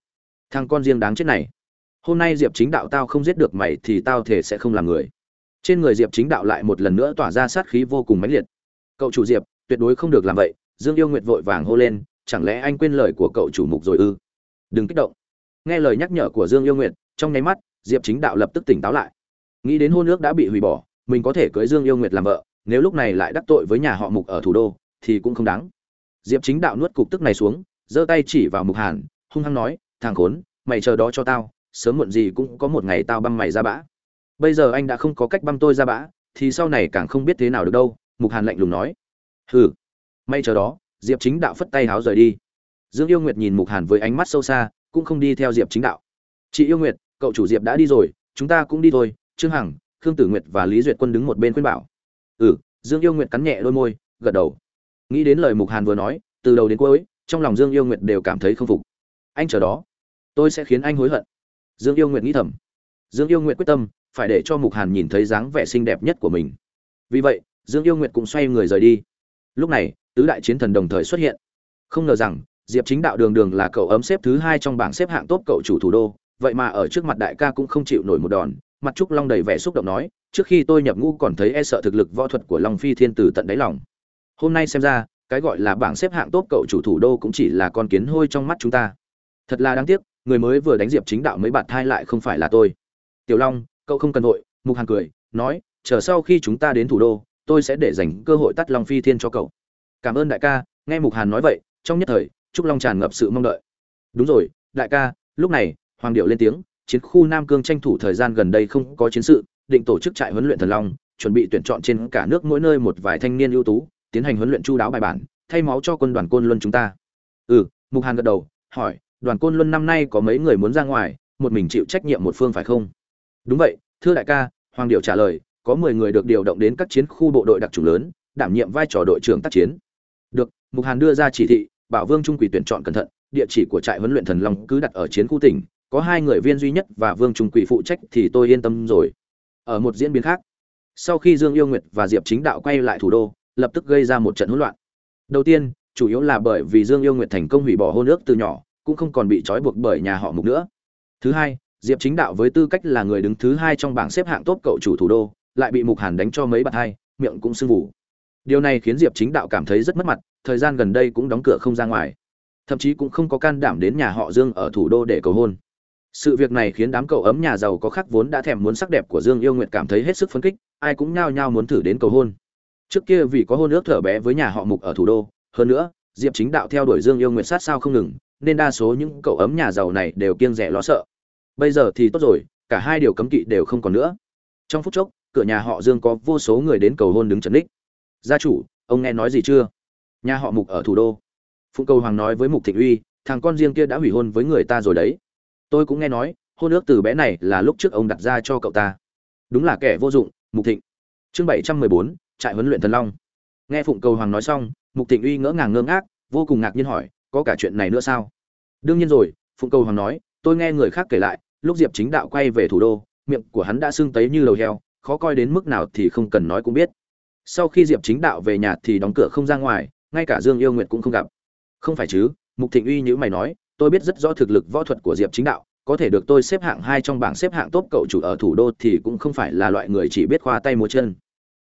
thằng con riêng đáng chết này. Hôm nay diệp chính đạo tao không giết được mày thì tao thể sẽ không làm người. Trên người diệp chính đạo lại một lần nữa tỏa ra sát khí vô cùng mãnh liệt. Cậu chủ diệp, tuyệt đối không được làm vậy dương yêu nguyệt vội vàng hô lên, chẳng lẽ anh quên lời của cậu chủ mục rồi ư? Đừng kích động. Nghe lời nhắc nhở của dương yêu nguyệt, trong nháy mắt, diệp chính đạo lập tức tỉnh táo lại. Nghĩ đến hôn ước đã bị hủy bỏ, mình có thể cưới dương yêu nguyệt làm vợ, nếu lúc này lại đắc tội với nhà họ mục ở thủ đô, thì cũng không đáng. Diệp chính đạo nuốt cục tức này xuống, giơ tay chỉ vào mục hàn, hung hăng nói, thằng khốn, mày chờ đó cho tao, sớm muộn gì cũng có một ngày tao băm mày ra bã. Bây giờ anh đã không có cách băm tôi ra bã, thì sau này càng không biết thế nào được đâu, mục hàn lạnh lùng nói. Hừ may chờ đó, diệp chính đạo phất tay háo rời đi. Dương yêu nguyệt nhìn mục hàn với ánh mắt sâu xa, cũng không đi theo diệp chính đạo. Chị yêu nguyệt, cậu chủ diệp đã đi rồi, chúng ta cũng đi thôi. Trương hằng, khương tử nguyệt và lý duyệt quân đứng một bên khuyên bảo. Ừ. Dương yêu nguyệt cắn nhẹ đôi môi, gật đầu. Nghĩ đến lời mục hàn vừa nói, từ đầu đến cuối, trong lòng dương yêu nguyệt đều cảm thấy không phục. Anh chờ đó, tôi sẽ khiến anh hối hận. Dương yêu nguyệt nghĩ thầm. Dương yêu nguyệt quyết tâm, phải để cho mục hàn nhìn thấy dáng vẻ xinh đẹp nhất của mình. Vì vậy, dương yêu nguyệt cũng xoay người rời đi. Lúc này tứ đại chiến thần đồng thời xuất hiện. Không ngờ rằng, diệp chính đạo đường đường là cậu ấm xếp thứ hai trong bảng xếp hạng tốt cậu chủ thủ đô, vậy mà ở trước mặt đại ca cũng không chịu nổi một đòn, mặt trúc long đầy vẻ xúc động nói, trước khi tôi nhập ngũ còn thấy e sợ thực lực võ thuật của long phi thiên từ tận đáy lòng. Hôm nay xem ra, cái gọi là bảng xếp hạng tốt cậu chủ thủ đô cũng chỉ là con kiến hôi trong mắt chúng ta. Thật là đáng tiếc, người mới vừa đánh diệp chính đạo mấy bạt thai lại không phải là tôi. Tiểu long, cậu không cần vội, mục hàng cười, nói, chờ sau khi chúng ta đến thủ đô, tôi sẽ để dành cơ hội tắt long phi thiên cho cậu cảm ơn đại ca, nghe mục hàn nói vậy, trong nhất thời, trúc long tràn ngập sự mong đợi. Đúng rồi, đại ca, lúc này, hoàng điệu lên tiếng, chiến khu nam cương tranh thủ thời gian gần đây không có chiến sự, định tổ chức trại huấn luyện thần long, chuẩn bị tuyển chọn trên cả nước mỗi nơi một vài thanh niên ưu tú, tiến hành huấn luyện chu đáo bài bản, thay máu cho quân đoàn côn luân chúng ta. Ừ mục hàn gật đầu, hỏi, đoàn côn luân năm nay có mấy người muốn ra ngoài, một mình chịu trách nhiệm một phương phải không? Đúng vậy, thưa đại ca, hoàng điệu trả lời, có mười người được điều động đến các chiến khu bộ đội đặc trùng lớn, đảm nhiệm vai trò đội trưởng tác chiến được, mục hàn đưa ra chỉ thị, bảo vương trung quỷ tuyển chọn cẩn thận, địa chỉ của trại huấn luyện thần long cứ đặt ở chiến khu tỉnh, có hai người viên duy nhất và vương trung quỷ phụ trách thì tôi yên tâm rồi. Ở một diễn biến khác, sau khi dương yêu nguyệt và diệp chính đạo quay lại thủ đô, lập tức gây ra một trận hỗn loạn. Đầu tiên, chủ yếu là bởi vì dương yêu nguyệt thành công hủy bỏ hôn ước từ nhỏ, cũng không còn bị trói buộc bởi nhà họ mục nữa. Thứ hai, diệp chính đạo với tư cách là người đứng thứ hai trong bảng xếp hạng tốt cậu chủ thủ đô, lại bị mục hàn đánh cho mấy bạt hai, miệng cũng sưng vụ điều này khiến diệp chính đạo cảm thấy rất mất mặt, thời gian gần đây cũng đóng cửa không ra ngoài. Thậm chí cũng không có can đảm đến nhà họ dương ở thủ đô để cầu hôn. Sự việc này khiến đám cậu ấm nhà giàu có khác vốn đã thèm muốn sắc đẹp của dương yêu nguyệt cảm thấy hết sức phấn kích ai cũng nhao nhao muốn thử đến cầu hôn. Trước kia vì có hôn ước thở bé với nhà họ mục ở thủ đô, hơn nữa, diệp chính đạo theo đuổi dương yêu nguyệt sát sao không ngừng, nên đa số những cậu ấm nhà giàu này đều kiêng rẻ lo sợ. Bây giờ thì tốt rồi, cả hai điều cấm kỵ đều không còn nữa. Trong phút chốc, cửa nhà họ dương có vô số người đến cầu hôn đứng chấn đích gia chủ, ông nghe nói gì chưa? Nhà họ mục ở thủ đô. Phụng cầu hoàng nói với mục thịnh uy, thằng con riêng kia đã hủy hôn với người ta rồi đấy. Tôi cũng nghe nói, hôn ước từ bé này là lúc trước ông đặt ra cho cậu ta. Đúng là kẻ vô dụng, mục thịnh. Chương bảy trăm mười bốn, trại huấn luyện thần long. Nghe phụng cầu hoàng nói xong, mục thịnh uy ngỡ ngàng ngơ ngác, vô cùng ngạc nhiên hỏi, có cả chuyện này nữa sao? Đương nhiên rồi, phụng cầu hoàng nói, tôi nghe người khác kể lại, lúc diệp chính đạo quay về thủ đô, miệng của hắn đã sưng tấy như lầu heo, khó coi đến mức nào thì không cần nói cũng biết sau khi diệp chính đạo về nhà thì đóng cửa không ra ngoài, ngay cả dương yêu nguyệt cũng không gặp. Không phải chứ? Mục thịnh uy như mày nói, tôi biết rất rõ thực lực võ thuật của diệp chính đạo, có thể được tôi xếp hạng hai trong bảng xếp hạng tốt cậu chủ ở thủ đô thì cũng không phải là loại người chỉ biết khoa tay múa chân.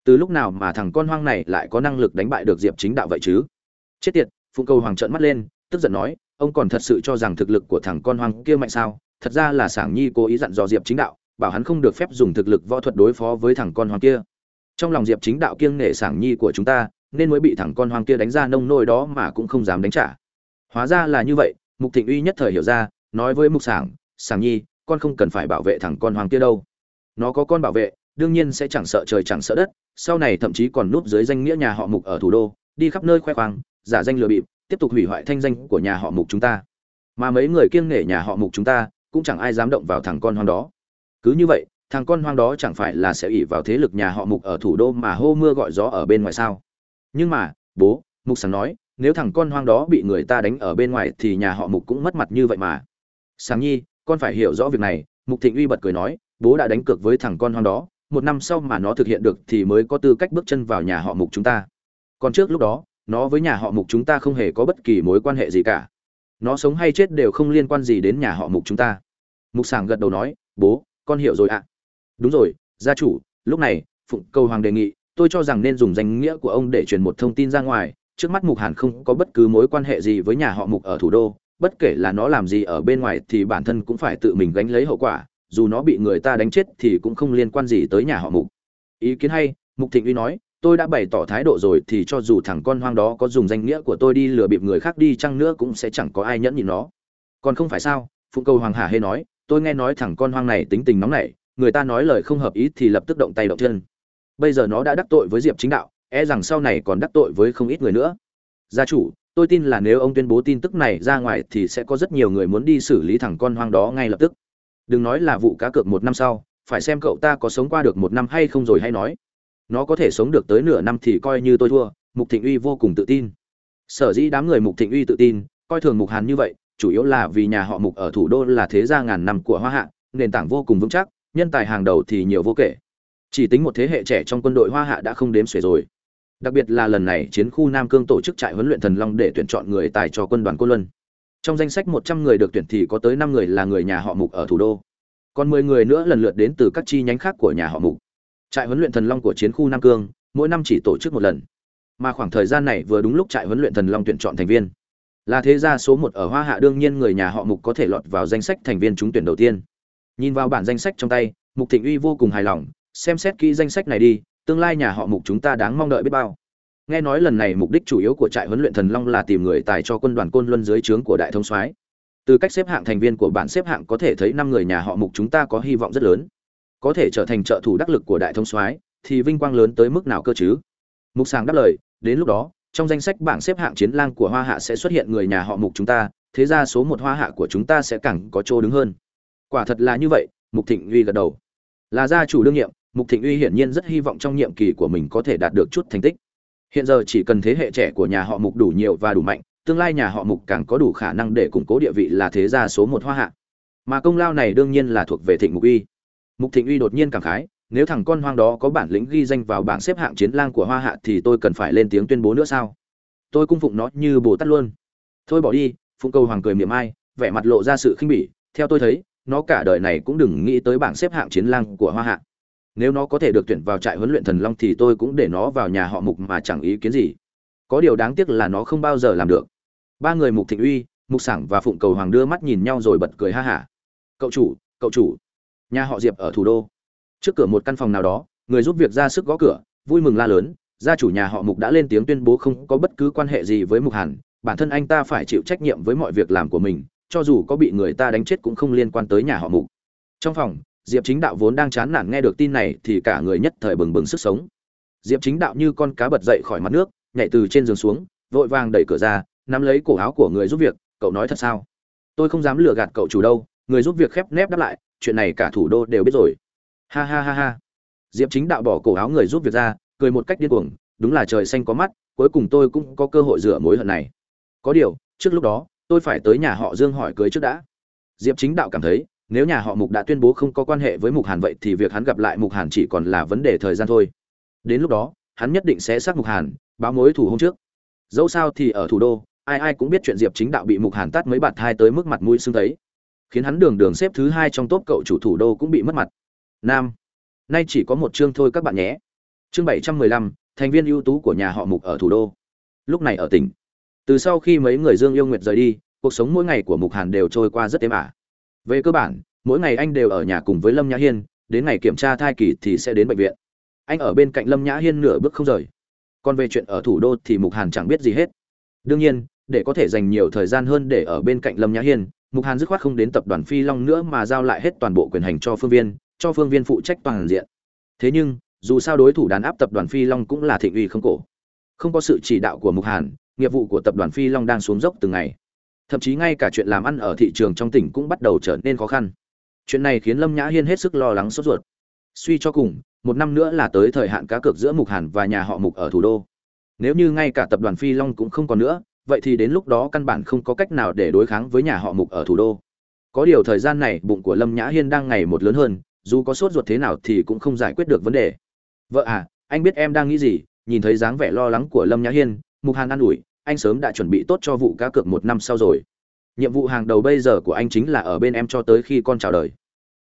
Từ lúc nào mà thằng con hoang này lại có năng lực đánh bại được diệp chính đạo vậy chứ? Chết tiệt, phụng cầu hoàng trợn mắt lên, tức giận nói, ông còn thật sự cho rằng thực lực của thằng con hoang kia mạnh sao? Thật ra là sảng nhi cố ý dặn dò diệp chính đạo, bảo hắn không được phép dùng thực lực võ thuật đối phó với thằng con hoang kia trong lòng diệp chính đạo kiêng nể sảng nhi của chúng ta, nên mới bị thằng con hoang kia đánh ra nông nôi đó mà cũng không dám đánh trả. Hóa ra là như vậy, mục thịnh uy nhất thời hiểu ra, nói với mục sảng sảng nhi, con không cần phải bảo vệ thằng con hoang kia đâu. Nó có con bảo vệ, đương nhiên sẽ chẳng sợ trời chẳng sợ đất, sau này thậm chí còn núp dưới danh nghĩa nhà họ mục ở thủ đô, đi khắp nơi khoe khoang, giả danh lừa bịp, tiếp tục hủy hoại thanh danh của nhà họ mục chúng ta. Mà mấy người kiêng nể nhà họ mục chúng ta, cũng chẳng ai dám động vào thằng con hoang đó. Cứ như vậy thằng con hoang đó chẳng phải là sẽ ỉ vào thế lực nhà họ mục ở thủ đô mà hô mưa gọi gió ở bên ngoài sao? Nhưng mà, bố, mục sáng nói, nếu thằng con hoang đó bị người ta đánh ở bên ngoài thì nhà họ mục cũng mất mặt như vậy mà. Sáng nhi, con phải hiểu rõ việc này, mục thịnh uy bật cười nói, bố đã đánh cược với thằng con hoang đó, một năm sau mà nó thực hiện được thì mới có tư cách bước chân vào nhà họ mục chúng ta. Còn trước lúc đó, nó với nhà họ mục chúng ta không hề có bất kỳ mối quan hệ gì cả. Nó sống hay chết đều không liên quan gì đến nhà họ mục chúng ta. Mục sảng gật đầu nói, bố, con hiểu rồi ạ đúng rồi, gia chủ, lúc này, phụng cầu hoàng đề nghị, tôi cho rằng nên dùng danh nghĩa của ông để truyền một thông tin ra ngoài, trước mắt mục hàn không có bất cứ mối quan hệ gì với nhà họ mục ở thủ đô, bất kể là nó làm gì ở bên ngoài thì bản thân cũng phải tự mình gánh lấy hậu quả, dù nó bị người ta đánh chết thì cũng không liên quan gì tới nhà họ mục. Ý kiến hay, mục thịnh uy nói, tôi đã bày tỏ thái độ rồi thì cho dù thằng con hoang đó có dùng danh nghĩa của tôi đi lừa bịp người khác đi chăng nữa cũng sẽ chẳng có ai nhẫn nhịn nó. Còn không phải sao, phụng cầu hoàng hà hê nói, tôi nghe nói thằng con hoang này tính tình nóng nảy người ta nói lời không hợp ý thì lập tức động tay động chân. Bây giờ nó đã đắc tội với diệp chính đạo e rằng sau này còn đắc tội với không ít người nữa. Gia chủ, tôi tin là nếu ông tuyên bố tin tức này ra ngoài thì sẽ có rất nhiều người muốn đi xử lý thằng con hoang đó ngay lập tức. Đừng nói là vụ cá cược một năm sau, phải xem cậu ta có sống qua được một năm hay không rồi hay nói. Nó có thể sống được tới nửa năm thì coi như tôi thua, mục thịnh uy vô cùng tự tin. Sở dĩ đám người mục thịnh uy tự tin, coi thường mục hàn như vậy, chủ yếu là vì nhà họ mục ở thủ đô là thế gia ngàn năm của hoa hạ, nền tảng vô cùng vững chắc nhân tài hàng đầu thì nhiều vô kể. Chỉ tính một thế hệ trẻ trong quân đội hoa hạ đã không đếm xuể rồi. Đặc biệt là lần này chiến khu nam cương tổ chức trại huấn luyện thần long để tuyển chọn người tài cho quân đoàn côn luân. Trong danh sách một trăm người được tuyển thì có tới năm người là người nhà họ mục ở thủ đô. Còn mười người nữa lần lượt đến từ các chi nhánh khác của nhà họ mục. Trại huấn luyện thần long của chiến khu nam cương, mỗi năm chỉ tổ chức một lần. Mà khoảng thời gian này vừa đúng lúc trại huấn luyện thần long tuyển chọn thành viên. Là thế gia số một ở hoa hạ đương nhiên người nhà họ mục có thể lọt vào danh sách thành viên trúng tuyển đầu tiên nhìn vào bản danh sách trong tay, mục thịnh uy vô cùng hài lòng, xem xét kỹ danh sách này đi, tương lai nhà họ mục chúng ta đáng mong đợi biết bao. Nghe nói lần này mục đích chủ yếu của trại huấn luyện thần long là tìm người tài cho quân đoàn côn luân dưới trướng của đại thống soái. Từ cách xếp hạng thành viên của bản xếp hạng có thể thấy năm người nhà họ mục chúng ta có hy vọng rất lớn. Có thể trở thành trợ thủ đắc lực của đại thống soái, thì vinh quang lớn tới mức nào cơ chứ? Mục sàng đáp lời, đến lúc đó, trong danh sách bảng xếp hạng chiến lang của hoa hạ sẽ xuất hiện người nhà họ mục chúng ta, thế ra số một hoa hạ của chúng ta sẽ càng có chỗ đứng hơn quả thật là như vậy, mục thịnh uy gật đầu. Là gia chủ đương nhiệm, mục thịnh uy hiển nhiên rất hy vọng trong nhiệm kỳ của mình có thể đạt được chút thành tích. Hiện giờ chỉ cần thế hệ trẻ của nhà họ mục đủ nhiều và đủ mạnh, tương lai nhà họ mục càng có đủ khả năng để củng cố địa vị là thế gia số một hoa hạ. Mà công lao này đương nhiên là thuộc về thịnh mục uy. Mục thịnh uy đột nhiên cảm khái, nếu thằng con hoang đó có bản lĩnh ghi danh vào bảng xếp hạng chiến lang của hoa hạ thì tôi cần phải lên tiếng tuyên bố nữa sao? Tôi cung phụng nó như bồ tát luôn. Thôi bỏ đi, phụng cầu hoàng cười miệng ai, vẻ mặt lộ ra sự khinh bỉ, theo tôi thấy nó cả đời này cũng đừng nghĩ tới bảng xếp hạng chiến lang của hoa hạ. Nếu nó có thể được tuyển vào trại huấn luyện thần long thì tôi cũng để nó vào nhà họ mục mà chẳng ý kiến gì. Có điều đáng tiếc là nó không bao giờ làm được. Ba người mục thịnh uy, mục sảng và phụng cầu hoàng đưa mắt nhìn nhau rồi bật cười ha hả. Cậu chủ cậu chủ. Nhà họ diệp ở thủ đô. Trước cửa một căn phòng nào đó, người giúp việc ra sức gõ cửa, vui mừng la lớn, gia chủ nhà họ mục đã lên tiếng tuyên bố không có bất cứ quan hệ gì với mục hàn, bản thân anh ta phải chịu trách nhiệm với mọi việc làm của mình cho dù có bị người ta đánh chết cũng không liên quan tới nhà họ mục. Trong phòng, diệp chính đạo vốn đang chán nản nghe được tin này thì cả người nhất thời bừng bừng sức sống. Diệp chính đạo như con cá bật dậy khỏi mặt nước, nhảy từ trên giường xuống, vội vàng đẩy cửa ra, nắm lấy cổ áo của người giúp việc, cậu nói thật sao? Tôi không dám lừa gạt cậu chủ đâu, người giúp việc khép nép đáp lại, chuyện này cả thủ đô đều biết rồi. Ha ha ha ha. Diệp chính đạo bỏ cổ áo người giúp việc ra, cười một cách điên cuồng, đúng là trời xanh có mắt, cuối cùng tôi cũng có cơ hội rửa mối hận này. Có điều, trước lúc đó tôi phải tới nhà họ dương hỏi cưới trước đã. Diệp chính đạo cảm thấy, nếu nhà họ mục đã tuyên bố không có quan hệ với mục hàn vậy thì việc hắn gặp lại mục hàn chỉ còn là vấn đề thời gian thôi. Đến lúc đó, hắn nhất định sẽ xác mục hàn, báo mối thủ hôm trước. Dẫu sao thì ở thủ đô, ai ai cũng biết chuyện diệp chính đạo bị mục hàn tát mấy bạt thai tới mức mặt mũi xương thấy khiến hắn đường đường xếp thứ hai trong top cậu chủ thủ đô cũng bị mất mặt. Nam, nay chỉ có một chương thôi các bạn nhé. Chương bảy trăm mười lăm, thành viên ưu tú của nhà họ mục ở thủ đô. Lúc này ở tỉnh từ sau khi mấy người dương yêu nguyệt rời đi, cuộc sống mỗi ngày của mục hàn đều trôi qua rất êm ả. Về cơ bản, mỗi ngày anh đều ở nhà cùng với lâm nhã hiên, đến ngày kiểm tra thai kỳ thì sẽ đến bệnh viện. Anh ở bên cạnh lâm nhã hiên nửa bước không rời. Còn về chuyện ở thủ đô thì mục hàn chẳng biết gì hết. Đương nhiên, để có thể dành nhiều thời gian hơn để ở bên cạnh lâm nhã hiên, mục hàn dứt khoát không đến tập đoàn phi long nữa mà giao lại hết toàn bộ quyền hành cho phương viên, cho phương viên phụ trách toàn diện. Thế nhưng, dù sao đối thủ đàn áp tập đoàn phi long cũng là thịnh uy không cổ. Không có sự chỉ đạo của mục hàn nghiệp vụ của tập đoàn phi long đang xuống dốc từng ngày. Thậm chí ngay cả chuyện làm ăn ở thị trường trong tỉnh cũng bắt đầu trở nên khó khăn. Chuyện này khiến lâm nhã hiên hết sức lo lắng sốt ruột. Suy cho cùng, một năm nữa là tới thời hạn cá cược giữa mục hàn và nhà họ mục ở thủ đô. Nếu như ngay cả tập đoàn phi long cũng không còn nữa, vậy thì đến lúc đó căn bản không có cách nào để đối kháng với nhà họ mục ở thủ đô. Có điều thời gian này, bụng của lâm nhã hiên đang ngày một lớn hơn, dù có sốt ruột thế nào thì cũng không giải quyết được vấn đề. Vợ à anh biết em đang nghĩ gì? nhìn thấy dáng vẻ lo lắng của lâm nhã hiên mục hàn an ủi, anh sớm đã chuẩn bị tốt cho vụ cá cược một năm sau rồi. Nhiệm vụ hàng đầu bây giờ của anh chính là ở bên em cho tới khi con chào đời.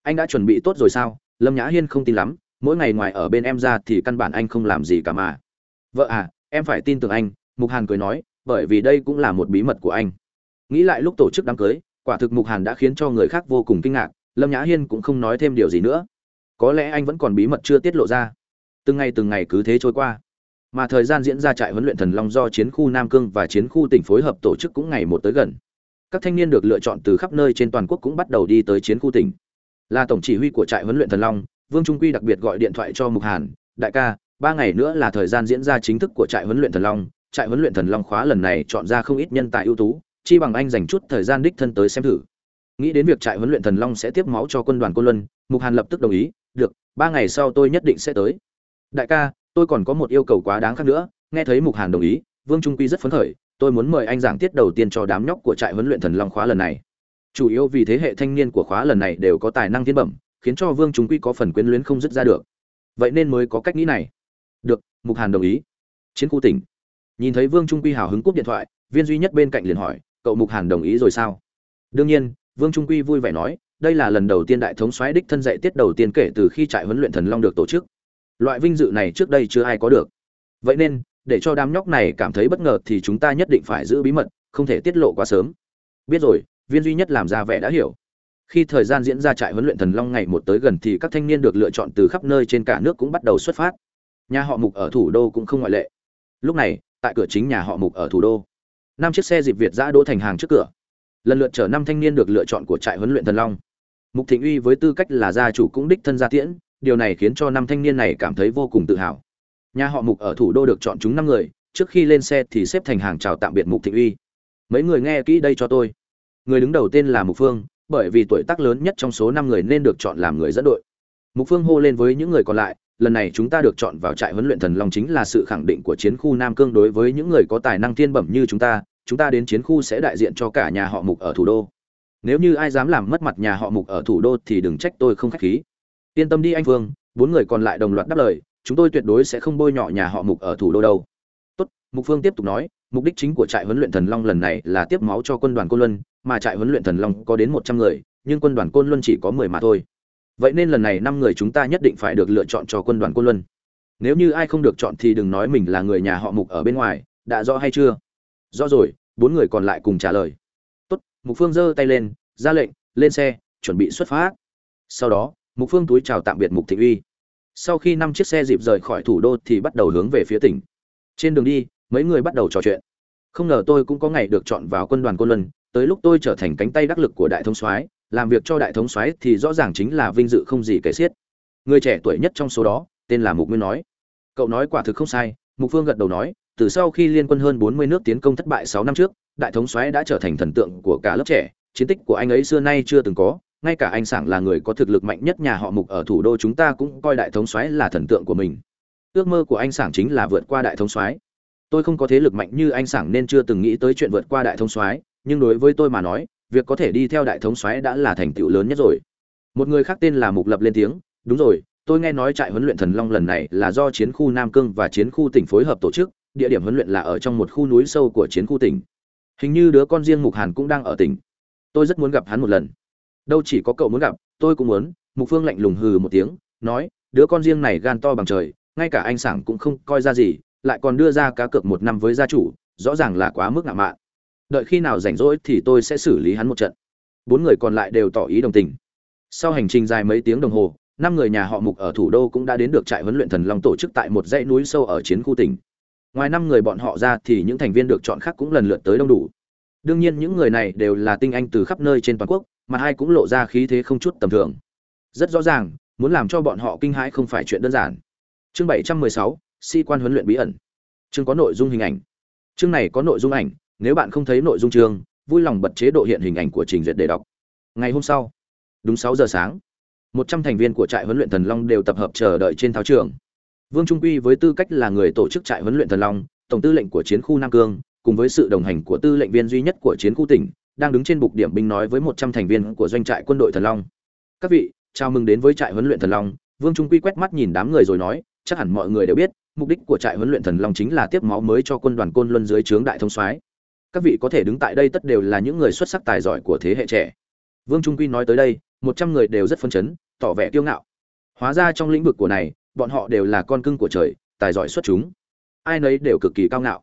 Anh đã chuẩn bị tốt rồi sao? Lâm nhã hiên không tin lắm, mỗi ngày ngoài ở bên em ra thì căn bản anh không làm gì cả mà. Vợ à em phải tin tưởng anh, mục hàn cười nói, bởi vì đây cũng là một bí mật của anh. Nghĩ lại lúc tổ chức đám cưới, quả thực mục hàn đã khiến cho người khác vô cùng kinh ngạc, lâm nhã hiên cũng không nói thêm điều gì nữa. Có lẽ anh vẫn còn bí mật chưa tiết lộ ra. Từng ngày từng ngày cứ thế trôi qua mà thời gian diễn ra trại huấn luyện thần long do chiến khu nam cương và chiến khu tỉnh phối hợp tổ chức cũng ngày một tới gần. Các thanh niên được lựa chọn từ khắp nơi trên toàn quốc cũng bắt đầu đi tới chiến khu tỉnh. Là tổng chỉ huy của trại huấn luyện thần long, vương trung quy đặc biệt gọi điện thoại cho mục hàn, đại ca, ba ngày nữa là thời gian diễn ra chính thức của trại huấn luyện thần long. Trại huấn luyện thần long khóa lần này chọn ra không ít nhân tài ưu tú, chi bằng anh dành chút thời gian đích thân tới xem thử. Nghĩ đến việc trại huấn luyện thần long sẽ tiếp máu cho quân đoàn côn luân, mục hàn lập tức đồng ý, được, ba ngày sau tôi nhất định sẽ tới. Đại ca tôi còn có một yêu cầu quá đáng khác nữa, nghe thấy mục hàn đồng ý, vương trung quy rất phấn khởi, tôi muốn mời anh giảng tiết đầu tiên cho đám nhóc của trại huấn luyện thần long khóa lần này. Chủ yếu vì thế hệ thanh niên của khóa lần này đều có tài năng thiên bẩm, khiến cho vương trung quy có phần quyến luyến không dứt ra được. Vậy nên mới có cách nghĩ này. Được, mục hàn đồng ý. Chiến khu tỉnh. Nhìn thấy vương trung quy hào hứng cúp điện thoại, viên duy nhất bên cạnh liền hỏi, cậu mục hàn đồng ý rồi sao? Đương nhiên, vương trung quy vui vẻ nói, đây là lần đầu tiên đại thống soái đích thân dạy tiết đầu tiên kể từ khi trại huấn luyện thần long được tổ chức loại vinh dự này trước đây chưa ai có được. Vậy nên, để cho đám nhóc này cảm thấy bất ngờ thì chúng ta nhất định phải giữ bí mật, không thể tiết lộ quá sớm. Biết rồi, viên duy nhất làm ra vẻ đã hiểu. Khi thời gian diễn ra trại huấn luyện thần long ngày một tới gần thì các thanh niên được lựa chọn từ khắp nơi trên cả nước cũng bắt đầu xuất phát. Nhà họ mục ở thủ đô cũng không ngoại lệ. Lúc này, tại cửa chính nhà họ mục ở thủ đô, năm chiếc xe dịp việt giã đỗ thành hàng trước cửa. Lần lượt chở năm thanh niên được lựa chọn của trại huấn luyện thần long. Mục thịnh uy với tư cách là gia chủ cũng đích thân gia tiễn điều này khiến cho năm thanh niên này cảm thấy vô cùng tự hào. Nhà họ mục ở thủ đô được chọn chúng năm người, trước khi lên xe thì xếp thành hàng chào tạm biệt mục thịnh uy. Mấy người nghe kỹ đây cho tôi. Người đứng đầu tên là mục phương, bởi vì tuổi tác lớn nhất trong số năm người nên được chọn làm người dẫn đội. Mục phương hô lên với những người còn lại, lần này chúng ta được chọn vào trại huấn luyện thần long chính là sự khẳng định của chiến khu nam cương đối với những người có tài năng thiên bẩm như chúng ta chúng ta đến chiến khu sẽ đại diện cho cả nhà họ mục ở thủ đô. Nếu như ai dám làm mất mặt nhà họ mục ở thủ đô thì đừng trách tôi không khách khí yên tâm đi anh phương, bốn người còn lại đồng loạt đáp lời, chúng tôi tuyệt đối sẽ không bôi nhọ nhà họ mục ở thủ đô đâu. Tốt, mục phương tiếp tục nói, mục đích chính của trại huấn luyện thần long lần này là tiếp máu cho quân đoàn côn luân, mà trại huấn luyện thần long có đến một trăm người, nhưng quân đoàn côn luân chỉ có mười mà thôi. Vậy nên lần này năm người chúng ta nhất định phải được lựa chọn cho quân đoàn côn luân. Nếu như ai không được chọn thì đừng nói mình là người nhà họ mục ở bên ngoài, đã rõ hay chưa? Rõ rồi, bốn người còn lại cùng trả lời. Tốt, mục phương giơ tay lên, ra lệnh, lên xe, chuẩn bị xuất phát. Sau đó mục phương túi chào tạm biệt mục thị uy. Sau khi năm chiếc xe dịp rời khỏi thủ đô thì bắt đầu hướng về phía tỉnh. Trên đường đi, mấy người bắt đầu trò chuyện. Không ngờ tôi cũng có ngày được chọn vào quân đoàn côn luân, tới lúc tôi trở thành cánh tay đắc lực của đại Thống soái, làm việc cho đại thống soái thì rõ ràng chính là vinh dự không gì kể xiết. Người trẻ tuổi nhất trong số đó, tên là mục nguyên nói. Cậu nói quả thực không sai, mục phương gật đầu nói, từ sau khi liên quân hơn bốn mươi nước tiến công thất bại sáu năm trước, đại thống soái đã trở thành thần tượng của cả lớp trẻ, chiến tích của anh ấy xưa nay chưa từng có ngay cả anh sảng là người có thực lực mạnh nhất nhà họ mục ở thủ đô chúng ta cũng coi đại thống soái là thần tượng của mình. Ước mơ của anh sảng chính là vượt qua đại thống soái. Tôi không có thế lực mạnh như anh sảng nên chưa từng nghĩ tới chuyện vượt qua đại thống soái, nhưng đối với tôi mà nói, việc có thể đi theo đại thống soái đã là thành tựu lớn nhất rồi. Một người khác tên là mục lập lên tiếng, đúng rồi, tôi nghe nói trại huấn luyện thần long lần này là do chiến khu nam cương và chiến khu tỉnh phối hợp tổ chức, địa điểm huấn luyện là ở trong một khu núi sâu của chiến khu tỉnh. Hình như đứa con riêng mục hàn cũng đang ở tỉnh. Tôi rất muốn gặp hắn một lần đâu chỉ có cậu muốn gặp, tôi cũng muốn, mục phương lạnh lùng hừ một tiếng, nói, đứa con riêng này gan to bằng trời, ngay cả anh sảng cũng không coi ra gì, lại còn đưa ra cá cược một năm với gia chủ, rõ ràng là quá mức ngạo mạn. Đợi khi nào rảnh rỗi thì tôi sẽ xử lý hắn một trận. Bốn người còn lại đều tỏ ý đồng tình. Sau hành trình dài mấy tiếng đồng hồ, năm người nhà họ mục ở thủ đô cũng đã đến được trại huấn luyện thần long tổ chức tại một dãy núi sâu ở chiến khu tỉnh. Ngoài năm người bọn họ ra thì những thành viên được chọn khác cũng lần lượt tới đông đủ. Đương nhiên những người này đều là tinh anh từ khắp nơi trên toàn quốc mà hai cũng lộ ra khí thế không chút tầm thường. Rất rõ ràng, muốn làm cho bọn họ kinh hãi không phải chuyện đơn giản. Chương bảy trăm mười sáu, sĩ quan huấn luyện bí ẩn. Chương có nội dung hình ảnh. Chương này có nội dung ảnh, nếu bạn không thấy nội dung chương, vui lòng bật chế độ hiện hình ảnh của trình duyệt để đọc. Ngày hôm sau, đúng sáu giờ sáng, một trăm thành viên của trại huấn luyện thần long đều tập hợp chờ đợi trên thao trường. Vương trung quy với tư cách là người tổ chức trại huấn luyện thần long, tổng tư lệnh của chiến khu nam cương, cùng với sự đồng hành của tư lệnh viên duy nhất của chiến khu tỉnh đang đứng trên bục điểm binh nói với một trăm thành viên của doanh trại quân đội thần long. Các vị, chào mừng đến với trại huấn luyện thần long. Vương trung quy quét mắt nhìn đám người rồi nói, chắc hẳn mọi người đều biết, mục đích của trại huấn luyện thần long chính là tiếp máu mới cho quân đoàn côn luân dưới trướng đại thống soái. Các vị có thể đứng tại đây tất đều là những người xuất sắc tài giỏi của thế hệ trẻ. Vương trung quy nói tới đây, một trăm người đều rất phấn chấn, tỏ vẻ kiêu ngạo. Hóa ra trong lĩnh vực của này, bọn họ đều là con cưng của trời, tài giỏi xuất chúng. Ai nấy đều cực kỳ cao ngạo.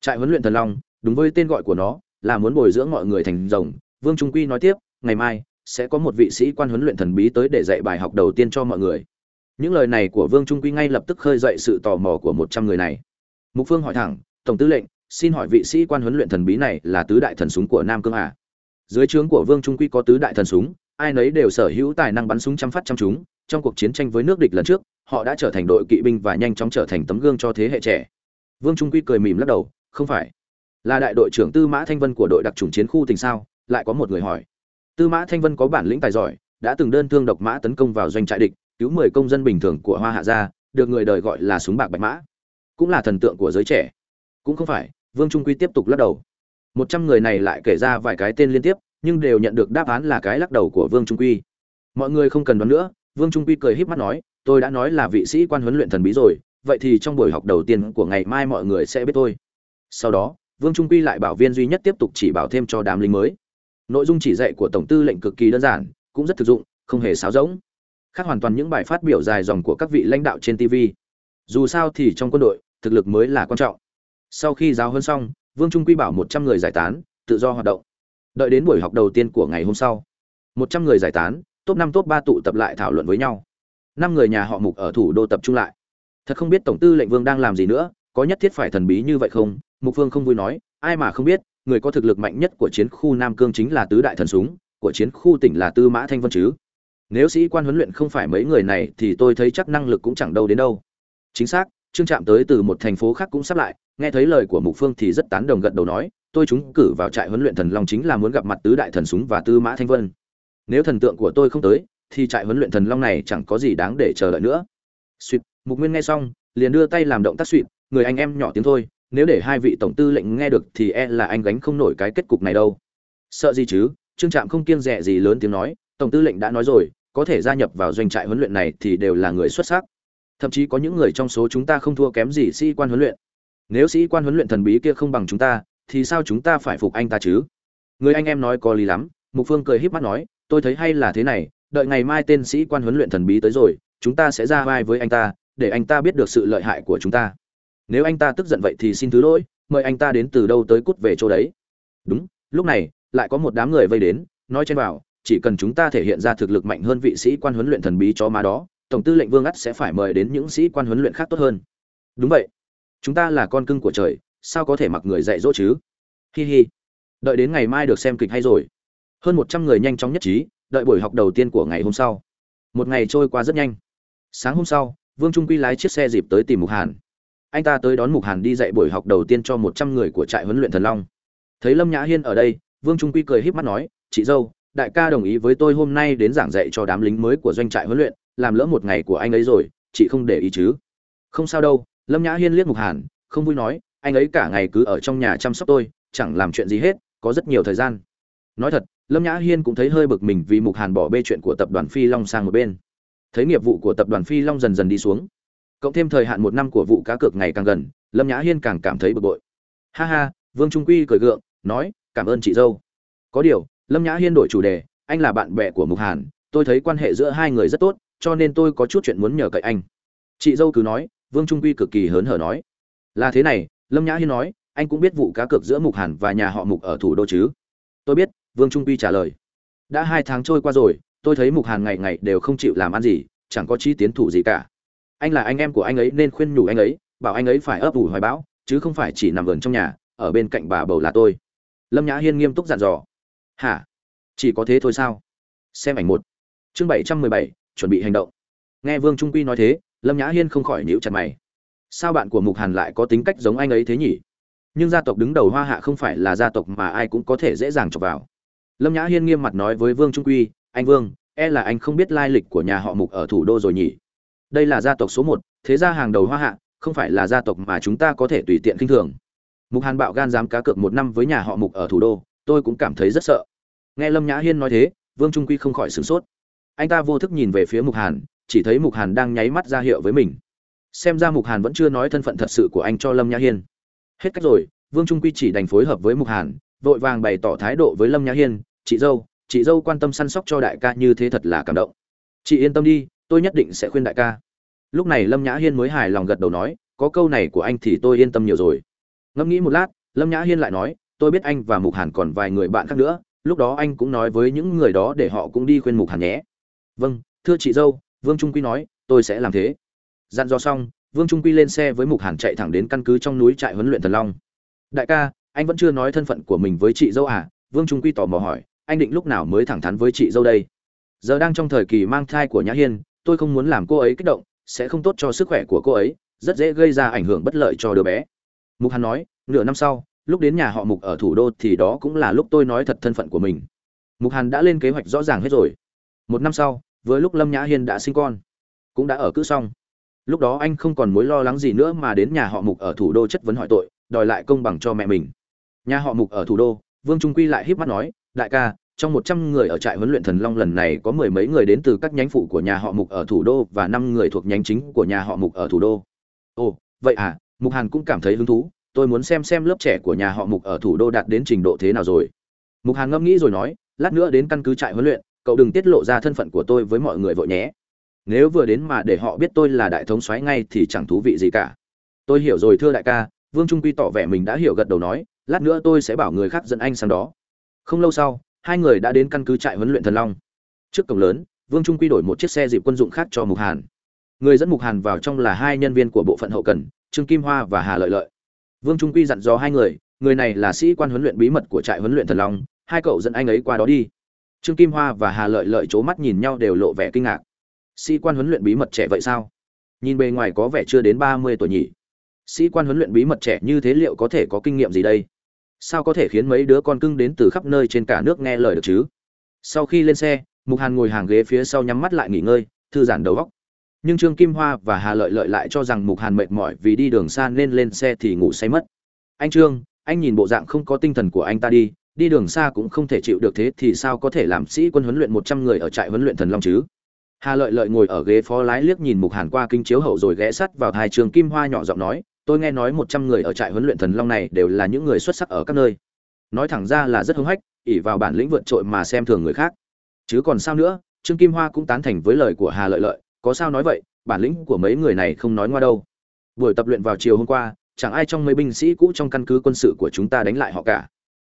Trại huấn luyện thần long, đúng với tên gọi của nó là muốn bồi dưỡng mọi người thành rồng. Vương trung quy nói tiếp, ngày mai sẽ có một vị sĩ quan huấn luyện thần bí tới để dạy bài học đầu tiên cho mọi người. Những lời này của vương trung quy ngay lập tức khơi dậy sự tò mò của một trăm người này. Mục phương hỏi thẳng, tổng tư lệnh, xin hỏi vị sĩ quan huấn luyện thần bí này là tứ đại thần súng của nam cương à? dưới trướng của vương trung quy có tứ đại thần súng, ai nấy đều sở hữu tài năng bắn súng trăm phát trăm chúng trong cuộc chiến tranh với nước địch lần trước, họ đã trở thành đội kỵ binh và nhanh chóng trở thành tấm gương cho thế hệ trẻ. Vương trung quy cười mỉm lắc đầu, không phải là đại đội trưởng tư mã thanh vân của đội đặc trùng chiến khu tỉnh sao? Lại có một người hỏi. Tư mã thanh vân có bản lĩnh tài giỏi, đã từng đơn thương độc mã tấn công vào doanh trại địch, cứu mười công dân bình thường của hoa hạ gia được người đời gọi là súng bạc bạch mã. Cũng là thần tượng của giới trẻ. Cũng không phải, vương trung quy tiếp tục lắc đầu. Một trăm người này lại kể ra vài cái tên liên tiếp, nhưng đều nhận được đáp án là cái lắc đầu của vương trung quy. Mọi người không cần đoán nữa, vương trung quy cười híp mắt nói, tôi đã nói là vị sĩ quan huấn luyện thần bí rồi, vậy thì trong buổi học đầu tiên của ngày mai mọi người sẽ biết tôi. Sau đó vương trung quy lại bảo viên duy nhất tiếp tục chỉ bảo thêm cho đám lính mới. Nội dung chỉ dạy của tổng tư lệnh cực kỳ đơn giản, cũng rất thực dụng, không hề sáo rỗng. Khác hoàn toàn những bài phát biểu dài dòng của các vị lãnh đạo trên tv dù sao thì trong quân đội, thực lực mới là quan trọng. Sau khi giáo hơn xong, vương trung quy bảo một trăm người giải tán, tự do hoạt động. Đợi đến buổi học đầu tiên của ngày hôm sau, một trăm người giải tán, top năm, top ba tụ tập lại thảo luận với nhau. Năm người nhà họ mục ở thủ đô tập trung lại. Thật không biết tổng tư lệnh vương đang làm gì nữa, có nhất thiết phải thần bí như vậy không? Mục Phương không vui nói, ai mà không biết, người có thực lực mạnh nhất của chiến khu nam cương chính là tứ đại thần súng, của chiến khu tỉnh là tư mã thanh vân chứ? Nếu sĩ quan huấn luyện không phải mấy người này thì tôi thấy chắc năng lực cũng chẳng đâu đến đâu. Chính xác, trương trạm tới từ một thành phố khác cũng sắp lại, nghe thấy lời của mục phương thì rất tán đồng gật đầu nói, tôi chúng cử vào trại huấn luyện thần long chính là muốn gặp mặt tứ đại thần súng và tư mã thanh vân. Nếu thần tượng của tôi không tới, thì trại huấn luyện thần long này chẳng có gì đáng để chờ đợi nữa. Suýt mục nguyên nghe xong, liền đưa tay làm động tác suỵt người anh em nhỏ tiếng thôi nếu để hai vị tổng tư lệnh nghe được thì e là anh gánh không nổi cái kết cục này đâu. Sợ gì chứ? Trương trạm không kiêng rẻ gì lớn tiếng nói, tổng tư lệnh đã nói rồi, có thể gia nhập vào doanh trại huấn luyện này thì đều là người xuất sắc. Thậm chí có những người trong số chúng ta không thua kém gì sĩ quan huấn luyện. Nếu sĩ quan huấn luyện thần bí kia không bằng chúng ta, thì sao chúng ta phải phục anh ta chứ? Người anh em nói có lý lắm, mục phương cười híp mắt nói, tôi thấy hay là thế này, đợi ngày mai tên sĩ quan huấn luyện thần bí tới rồi, chúng ta sẽ ra vai với anh ta, để anh ta biết được sự lợi hại của chúng ta nếu anh ta tức giận vậy thì xin thứ lỗi, mời anh ta đến từ đâu tới cút về chỗ đấy. Đúng, lúc này, lại có một đám người vây đến, nói trên vào, chỉ cần chúng ta thể hiện ra thực lực mạnh hơn vị sĩ quan huấn luyện thần bí cho má đó, tổng tư lệnh vương ắt sẽ phải mời đến những sĩ quan huấn luyện khác tốt hơn. Đúng vậy. Chúng ta là con cưng của trời, sao có thể mặc người dạy dỗ chứ? Hi hi. Đợi đến ngày mai được xem kịch hay rồi. Hơn một trăm người nhanh chóng nhất trí, đợi buổi học đầu tiên của ngày hôm sau. Một ngày trôi qua rất nhanh. Sáng hôm sau, vương trung quy lái chiếc xe dịp tới tìm mục hàn anh ta tới đón mục hàn đi dạy buổi học đầu tiên cho một trăm người của trại huấn luyện thần long. Thấy lâm nhã hiên ở đây, vương trung quy cười híp mắt nói, chị dâu, đại ca đồng ý với tôi hôm nay đến giảng dạy cho đám lính mới của doanh trại huấn luyện, làm lỡ một ngày của anh ấy rồi, chị không để ý chứ? Không sao đâu, lâm nhã hiên liếc mục hàn, không vui nói, anh ấy cả ngày cứ ở trong nhà chăm sóc tôi, chẳng làm chuyện gì hết, có rất nhiều thời gian. Nói thật, lâm nhã hiên cũng thấy hơi bực mình vì mục hàn bỏ bê chuyện của tập đoàn phi long sang một bên. Thấy nghiệp vụ của tập đoàn phi long dần dần đi xuống cộng thêm thời hạn một năm của vụ cá cược ngày càng gần, lâm nhã hiên càng cảm thấy bực bội. Ha ha, vương trung quy cười gượng, nói, cảm ơn chị dâu. Có điều, lâm nhã hiên đổi chủ đề, anh là bạn bè của mục hàn, tôi thấy quan hệ giữa hai người rất tốt, cho nên tôi có chút chuyện muốn nhờ cậy anh. Chị dâu cứ nói, vương trung quy cực kỳ hớn hở nói, là thế này, lâm nhã hiên nói, anh cũng biết vụ cá cược giữa mục hàn và nhà họ mục ở thủ đô chứ? Tôi biết, vương trung quy trả lời. Đã hai tháng trôi qua rồi, tôi thấy mục hàn ngày ngày đều không chịu làm ăn gì, chẳng có chi tiến thủ gì cả anh là anh em của anh ấy nên khuyên nhủ anh ấy, bảo anh ấy phải ấp ủ hoài bão, chứ không phải chỉ nằm vườn trong nhà, ở bên cạnh bà bầu là tôi. Lâm nhã hiên nghiêm túc dặn dò. Hả? Chỉ có thế thôi sao? Xem ảnh một. Chương bảy trăm mười bảy, chuẩn bị hành động. Nghe vương trung quy nói thế, lâm nhã hiên không khỏi nhíu chặt mày. Sao bạn của mục hàn lại có tính cách giống anh ấy thế nhỉ? Nhưng gia tộc đứng đầu hoa hạ không phải là gia tộc mà ai cũng có thể dễ dàng chọc vào. Lâm nhã hiên nghiêm mặt nói với vương trung quy, anh vương e là anh không biết lai lịch của nhà họ mục ở thủ đô rồi nhỉ? Đây là gia tộc số một, thế gia hàng đầu hoa hạ, không phải là gia tộc mà chúng ta có thể tùy tiện kinh thường. Mục hàn bạo gan dám cá cược một năm với nhà họ mục ở thủ đô, tôi cũng cảm thấy rất sợ. Nghe lâm nhã hiên nói thế, vương trung quy không khỏi sửng sốt. Anh ta vô thức nhìn về phía mục hàn, chỉ thấy mục hàn đang nháy mắt ra hiệu với mình. Xem ra mục hàn vẫn chưa nói thân phận thật sự của anh cho lâm nhã hiên. Hết cách rồi, vương trung quy chỉ đành phối hợp với mục hàn, vội vàng bày tỏ thái độ với lâm nhã hiên, chị dâu chị dâu quan tâm săn sóc cho đại ca như thế thật là cảm động. Chị yên tâm đi tôi nhất định sẽ khuyên đại ca. Lúc này lâm nhã hiên mới hài lòng gật đầu nói, có câu này của anh thì tôi yên tâm nhiều rồi. Ngẫm nghĩ một lát, lâm nhã hiên lại nói, tôi biết anh và mục hàn còn vài người bạn khác nữa, lúc đó anh cũng nói với những người đó để họ cũng đi khuyên mục hàn nhé. Vâng thưa chị dâu, vương trung quy nói, tôi sẽ làm thế. Dặn dò xong, vương trung quy lên xe với mục hàn chạy thẳng đến căn cứ trong núi trại huấn luyện thần long. Đại ca, anh vẫn chưa nói thân phận của mình với chị dâu à? Vương trung quy tò mò hỏi, anh định lúc nào mới thẳng thắn với chị dâu đây? Giờ đang trong thời kỳ mang thai của nhã hiên tôi không muốn làm cô ấy kích động, sẽ không tốt cho sức khỏe của cô ấy, rất dễ gây ra ảnh hưởng bất lợi cho đứa bé. Mục hàn nói, nửa năm sau, lúc đến nhà họ mục ở thủ đô thì đó cũng là lúc tôi nói thật thân phận của mình. Mục hàn đã lên kế hoạch rõ ràng hết rồi. Một năm sau với lúc lâm nhã hiên đã sinh con, cũng đã ở cữ xong. Lúc đó anh không còn mối lo lắng gì nữa mà đến nhà họ mục ở thủ đô chất vấn hỏi tội, đòi lại công bằng cho mẹ mình. Nhà họ mục ở thủ đô, vương trung quy lại híp mắt nói, đại ca trong một trăm người ở trại huấn luyện thần long lần này có mười mấy người đến từ các nhánh phụ của nhà họ mục ở thủ đô và năm người thuộc nhánh chính của nhà họ mục ở thủ đô. Ồ, vậy à mục hàn cũng cảm thấy hứng thú. Tôi muốn xem xem lớp trẻ của nhà họ mục ở thủ đô đạt đến trình độ thế nào rồi. Mục hàn ngẫm nghĩ rồi nói, lát nữa đến căn cứ trại huấn luyện, cậu đừng tiết lộ ra thân phận của tôi với mọi người vội nhé. Nếu vừa đến mà để họ biết tôi là đại thống soái ngay thì chẳng thú vị gì cả. Tôi hiểu rồi thưa đại ca, vương trung quy tỏ vẻ mình đã hiểu gật đầu nói, lát nữa tôi sẽ bảo người khác dẫn anh sang đó. Không lâu sau hai người đã đến căn cứ trại huấn luyện thần long. Trước cổng lớn, vương trung quy đổi một chiếc xe dịp quân dụng khác cho mục hàn. Người dẫn mục hàn vào trong là hai nhân viên của bộ phận hậu cần, trương kim hoa và hà lợi lợi. Vương trung quy dặn dò hai người người này là sĩ quan huấn luyện bí mật của trại huấn luyện thần long, hai cậu dẫn anh ấy qua đó đi. Trương kim hoa và hà lợi lợi c h ố mắt nhìn nhau đều lộ vẻ kinh ngạc. Sĩ quan huấn luyện bí mật trẻ vậy sao? Nhìn bề ngoài có vẻ chưa đến ba mươi tuổi nhỉ. Sĩ quan huấn luyện bí mật trẻ như thế liệu có thể có kinh nghiệm gì đây? Sao có thể khiến mấy đứa con cưng đến từ khắp nơi trên cả nước nghe lời được chứ? Sau khi lên xe, mục hàn ngồi hàng ghế phía sau nhắm mắt lại nghỉ ngơi, thư giãn đầu óc. Nhưng trương kim hoa và hà lợi lợi lại cho rằng mục hàn mệt mỏi vì đi đường xa nên lên xe thì ngủ say mất. Anh trương, anh nhìn bộ dạng không có tinh thần của anh ta đi đi đường xa cũng không thể chịu được thế thì sao có thể làm sĩ quân huấn luyện một trăm người ở trại huấn luyện thần long chứ? Hà lợi lợi ngồi ở ghế phó lái liếc nhìn mục hàn qua kinh chiếu hậu rồi ghé sắt vào hai trường kim hoa nhỏ giọng nói tôi nghe nói một trăm người ở trại huấn luyện thần long này đều là những người xuất sắc ở các nơi. Nói thẳng ra là rất hưng hách, ỉ vào bản lĩnh vượt trội mà xem thường người khác. Chứ còn sao nữa, trương kim hoa cũng tán thành với lời của hà lợi lợi, có sao nói vậy, bản lĩnh của mấy người này không nói ngoa đâu. Buổi tập luyện vào chiều hôm qua, chẳng ai trong mấy binh sĩ cũ trong căn cứ quân sự của chúng ta đánh lại họ cả.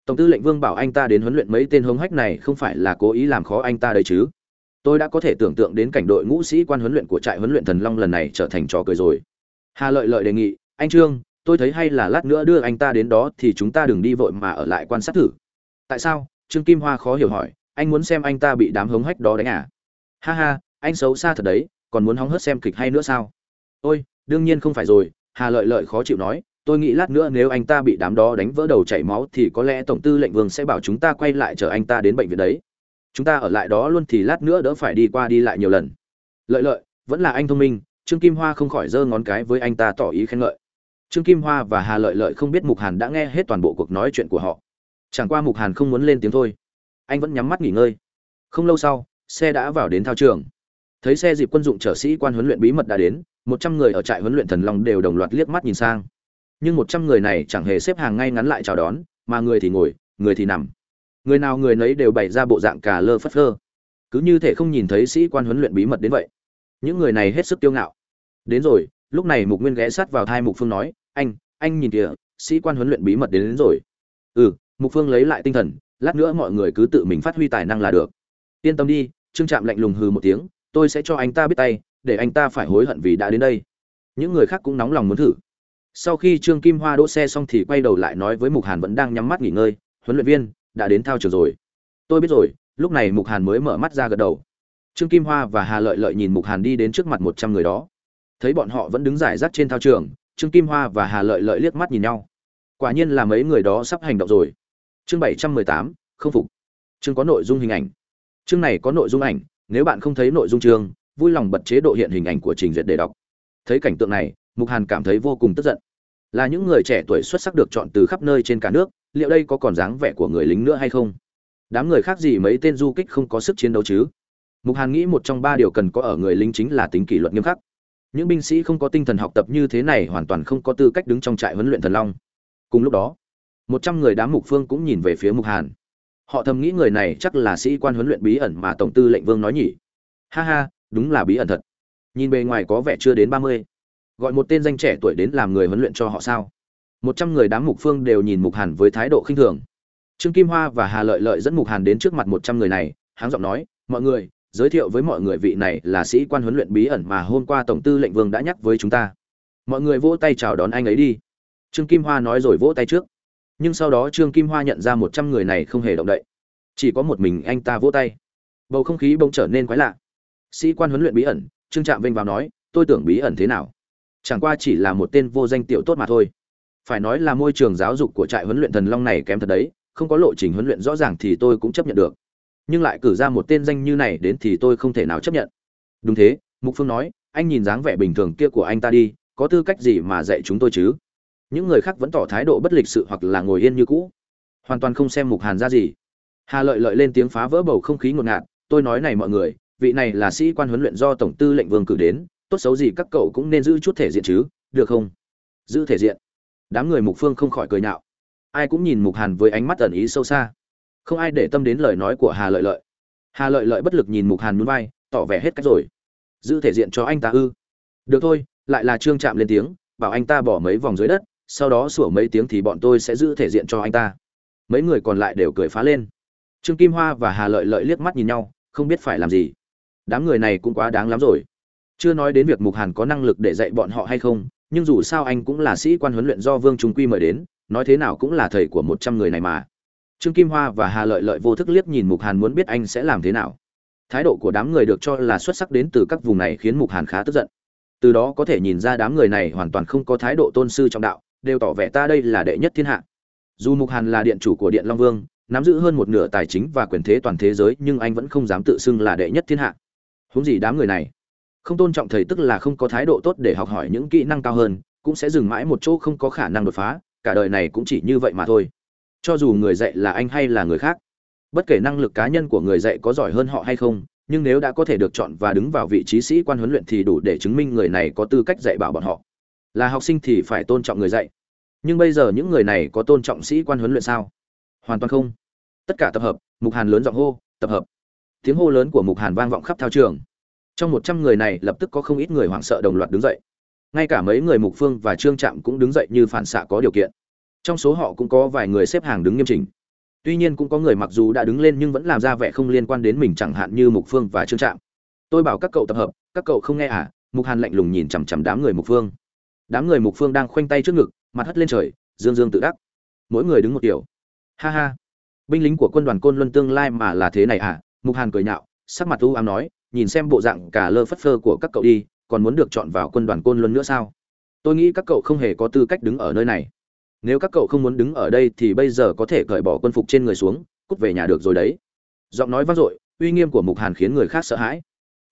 Tổng tư lệnh vương bảo anh ta đến huấn luyện mấy tên hống hách này không phải là cố ý làm khó anh ta đấy chứ. Tôi đã có thể tưởng tượng đến cảnh đội ngũ sĩ quan huấn luyện của trại huấn luyện thần long lần này trở thành trò cười rồi. Hà lợi lợi đề nghị anh trương, tôi thấy hay là lát nữa đưa anh ta đến đó thì chúng ta đừng đi vội mà ở lại quan sát thử. Tại sao? Trương kim hoa khó hiểu hỏi. Anh muốn xem anh ta bị đám hống hách đó đánh à? Ha ha, anh xấu xa thật đấy, còn muốn hóng hớt xem kịch hay nữa sao? Ôi, đương nhiên không phải rồi, hà lợi lợi khó chịu nói. Tôi nghĩ lát nữa nếu anh ta bị đám đó đánh vỡ đầu chảy máu thì có lẽ tổng tư lệnh vương sẽ bảo chúng ta quay lại chở anh ta đến bệnh viện đấy. Chúng ta ở lại đó luôn thì lát nữa đỡ phải đi qua đi lại nhiều lần. Lợi lợi, vẫn là anh thông minh. Trương kim hoa không khỏi giơ ngón cái với anh ta tỏ ý khen ngợi trương kim hoa và hà lợi lợi không biết mục hàn đã nghe hết toàn bộ cuộc nói chuyện của họ. Chẳng qua mục hàn không muốn lên tiếng thôi. Anh vẫn nhắm mắt nghỉ ngơi. Không lâu sau, xe đã vào đến thao trường. Thấy xe dịp quân dụng chở sĩ quan huấn luyện bí mật đã đến, một trăm người ở trại huấn luyện thần long đều đồng loạt liếc mắt nhìn sang. Nhưng một trăm người này chẳng hề xếp hàng ngay ngắn lại chào đón, mà người thì ngồi, người thì nằm. Người nào người nấy đều bày ra bộ dạng cà lơ phất phơ. Cứ như thể không nhìn thấy sĩ quan huấn luyện bí mật đến vậy. Những người này hết sức kiêu ngạo. Đến rồi lúc này mục nguyên ghé sát vào thai mục phương nói anh anh nhìn kìa sĩ quan huấn luyện bí mật đến, đến rồi. Ừ mục phương lấy lại tinh thần lát nữa mọi người cứ tự mình phát huy tài năng là được. Yên tâm đi trương trạm lạnh lùng hừ một tiếng tôi sẽ cho anh ta biết tay để anh ta phải hối hận vì đã đến đây. Những người khác cũng nóng lòng muốn thử. Sau khi trương kim hoa đỗ xe xong thì quay đầu lại nói với mục hàn vẫn đang nhắm mắt nghỉ ngơi huấn luyện viên đã đến thao trường rồi. Tôi biết rồi. Lúc này mục hàn mới mở mắt ra gật đầu. Trương kim hoa và hà lợi lợi nhìn mục hàn đi đến trước mặt một trăm người đó thấy bọn họ vẫn đứng giải rác trên thao trường, trương kim hoa và hà lợi lợi liếc mắt nhìn nhau. Quả nhiên là mấy người đó sắp hành động rồi. Chương bảy trăm mười tám, không phục. Chương có nội dung hình ảnh. Chương này có nội dung ảnh, nếu bạn không thấy nội dung chương, vui lòng bật chế độ hiện hình ảnh của trình duyệt để đọc. Thấy cảnh tượng này, mục hàn cảm thấy vô cùng tức giận. Là những người trẻ tuổi xuất sắc được chọn từ khắp nơi trên cả nước, liệu đây có còn dáng vẻ của người lính nữa hay không? Đám người khác gì mấy tên du kích không có sức chiến đấu chứ? Mục hàn nghĩ một trong ba điều cần có ở người lính chính là tính kỷ luật nghiêm khắc những binh sĩ không có tinh thần học tập như thế này hoàn toàn không có tư cách đứng trong trại huấn luyện thần long. Cùng lúc đó, một trăm người đám mục phương cũng nhìn về phía mục hàn. Họ thầm nghĩ người này chắc là sĩ quan huấn luyện bí ẩn mà tổng tư lệnh vương nói nhỉ. Ha ha, đúng là bí ẩn thật. Nhìn bề ngoài có vẻ chưa đến ba mươi. Gọi một tên danh trẻ tuổi đến làm người huấn luyện cho họ sao? Một trăm người đám mục phương đều nhìn mục hàn với thái độ khinh thường. Trương kim hoa và hà lợi lợi dẫn mục hàn đến trước mặt một trăm người này, háng giọng nói, mọi người giới thiệu với mọi người vị này là sĩ quan huấn luyện bí ẩn mà hôm qua tổng tư lệnh vương đã nhắc với chúng ta. Mọi người vỗ tay chào đón anh ấy đi. Trương kim hoa nói rồi vỗ tay trước. Nhưng sau đó trương kim hoa nhận ra một trăm người này không hề động đậy. Chỉ có một mình anh ta vỗ tay. Bầu không khí bỗng trở nên quái lạ. Sĩ quan huấn luyện bí ẩn, trương trạm Vinh vào nói, tôi tưởng bí ẩn thế nào? Chẳng qua chỉ là một tên vô danh tiểu tốt mà thôi. Phải nói là môi trường giáo dục của trại huấn luyện thần long này kém thật đấy, không có lộ trình huấn luyện rõ ràng thì tôi cũng chấp nhận được nhưng lại cử ra một tên danh như này đến thì tôi không thể nào chấp nhận. Đúng thế, mục phương nói, anh nhìn dáng vẻ bình thường kia của anh ta đi, có tư cách gì mà dạy chúng tôi chứ? Những người khác vẫn tỏ thái độ bất lịch sự hoặc là ngồi yên như cũ. Hoàn toàn không xem mục hàn ra gì. Hà lợi lợi lên tiếng phá vỡ bầu không khí ngột ngạt, tôi nói này mọi người, vị này là sĩ quan huấn luyện do tổng tư lệnh vương cử đến, tốt xấu gì các cậu cũng nên giữ chút thể diện chứ, được không? Giữ thể diện. Đám người mục phương không khỏi cười nhạo. Ai cũng nhìn mục hàn với ánh mắt ẩn ý sâu xa không ai để tâm đến lời nói của hà lợi lợi. Hà lợi lợi bất lực nhìn mục hàn núi vai, tỏ vẻ hết cách rồi. Giữ thể diện cho anh ta ư? Được thôi, lại là trương chạm lên tiếng, bảo anh ta bỏ mấy vòng dưới đất, sau đó sủa mấy tiếng thì bọn tôi sẽ giữ thể diện cho anh ta. Mấy người còn lại đều cười phá lên. Trương kim hoa và hà lợi lợi liếc mắt nhìn nhau, không biết phải làm gì. Đám người này cũng quá đáng lắm rồi. Chưa nói đến việc mục hàn có năng lực để dạy bọn họ hay không, nhưng dù sao anh cũng là sĩ quan huấn luyện do vương trung quy mời đến, nói thế nào cũng là thầy của một trăm người này mà trương kim hoa và hà lợi lợi vô thức liếc nhìn mục hàn muốn biết anh sẽ làm thế nào. Thái độ của đám người được cho là xuất sắc đến từ các vùng này khiến mục hàn khá tức giận. Từ đó có thể nhìn ra đám người này hoàn toàn không có thái độ tôn sư trong đạo, đều tỏ vẻ ta đây là đệ nhất thiên hạ. Dù mục hàn là điện chủ của điện long vương, nắm giữ hơn một nửa tài chính và quyền thế toàn thế giới, nhưng anh vẫn không dám tự xưng là đệ nhất thiên hạ. Huống gì đám người này, không tôn trọng thầy tức là không có thái độ tốt để học hỏi những kỹ năng cao hơn, cũng sẽ dừng mãi một chỗ không có khả năng đột phá, cả đời này cũng chỉ như vậy mà thôi cho dù người dạy là anh hay là người khác, bất kể năng lực cá nhân của người dạy có giỏi hơn họ hay không, nhưng nếu đã có thể được chọn và đứng vào vị trí sĩ quan huấn luyện thì đủ để chứng minh người này có tư cách dạy bảo bọn họ. Là học sinh thì phải tôn trọng người dạy. Nhưng bây giờ những người này có tôn trọng sĩ quan huấn luyện sao? Hoàn toàn không. Tất cả tập hợp, mục hàn lớn giọng hô, tập hợp. Tiếng hô lớn của mục hàn vang vọng khắp thao trường. Trong một trăm người này lập tức có không ít người hoảng sợ đồng loạt đứng dậy. Ngay cả mấy người mục phương và trương trạm cũng đứng dậy như phản xạ có điều kiện trong số họ cũng có vài người xếp hàng đứng nghiêm chỉnh. Tuy nhiên cũng có người mặc dù đã đứng lên nhưng vẫn làm ra vẻ không liên quan đến mình chẳng hạn như mục phương và trương trạm. Tôi bảo các cậu tập hợp, các cậu không nghe à? Mục hàn lạnh lùng nhìn chằm chằm đám người mục phương. Đám người mục phương đang khoanh tay trước ngực, mặt hất lên trời, dương dương tự đắc. Mỗi người đứng một kiểu. Ha ha. Binh lính của quân đoàn côn luân tương lai mà là thế này à? Mục hàn cười nhạo, sắc mặt u ám nói, nhìn xem bộ dạng cả lơ phất phơ của các cậu đi, còn muốn được chọn vào quân đoàn côn luân nữa sao? Tôi nghĩ các cậu không hề có tư cách đứng ở nơi này nếu các cậu không muốn đứng ở đây thì bây giờ có thể cởi bỏ quân phục trên người xuống, cút về nhà được rồi đấy. Giọng nói vang dội, uy nghiêm của mục hàn khiến người khác sợ hãi.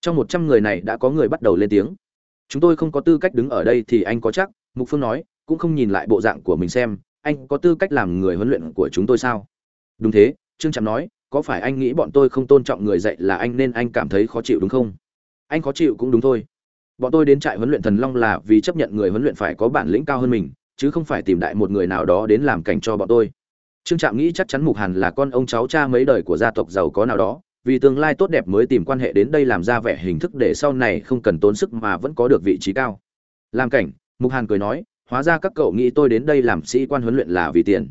Trong một trăm người này đã có người bắt đầu lên tiếng. Chúng tôi không có tư cách đứng ở đây thì anh có chắc, mục phương nói, cũng không nhìn lại bộ dạng của mình xem, anh có tư cách làm người huấn luyện của chúng tôi sao? Đúng thế, trương trạm nói, có phải anh nghĩ bọn tôi không tôn trọng người dạy là anh nên anh cảm thấy khó chịu đúng không? Anh khó chịu cũng đúng thôi. Bọn tôi đến trại huấn luyện thần long là vì chấp nhận người huấn luyện phải có bản lĩnh cao hơn mình chứ không phải tìm đại một người nào đó đến làm cảnh cho bọn tôi. Trương trạm nghĩ chắc chắn mục hàn là con ông cháu cha mấy đời của gia tộc giàu có nào đó, vì tương lai tốt đẹp mới tìm quan hệ đến đây làm ra vẻ hình thức để sau này không cần tốn sức mà vẫn có được vị trí cao. Làm cảnh, mục hàn cười nói, hóa ra các cậu nghĩ tôi đến đây làm sĩ quan huấn luyện là vì tiền.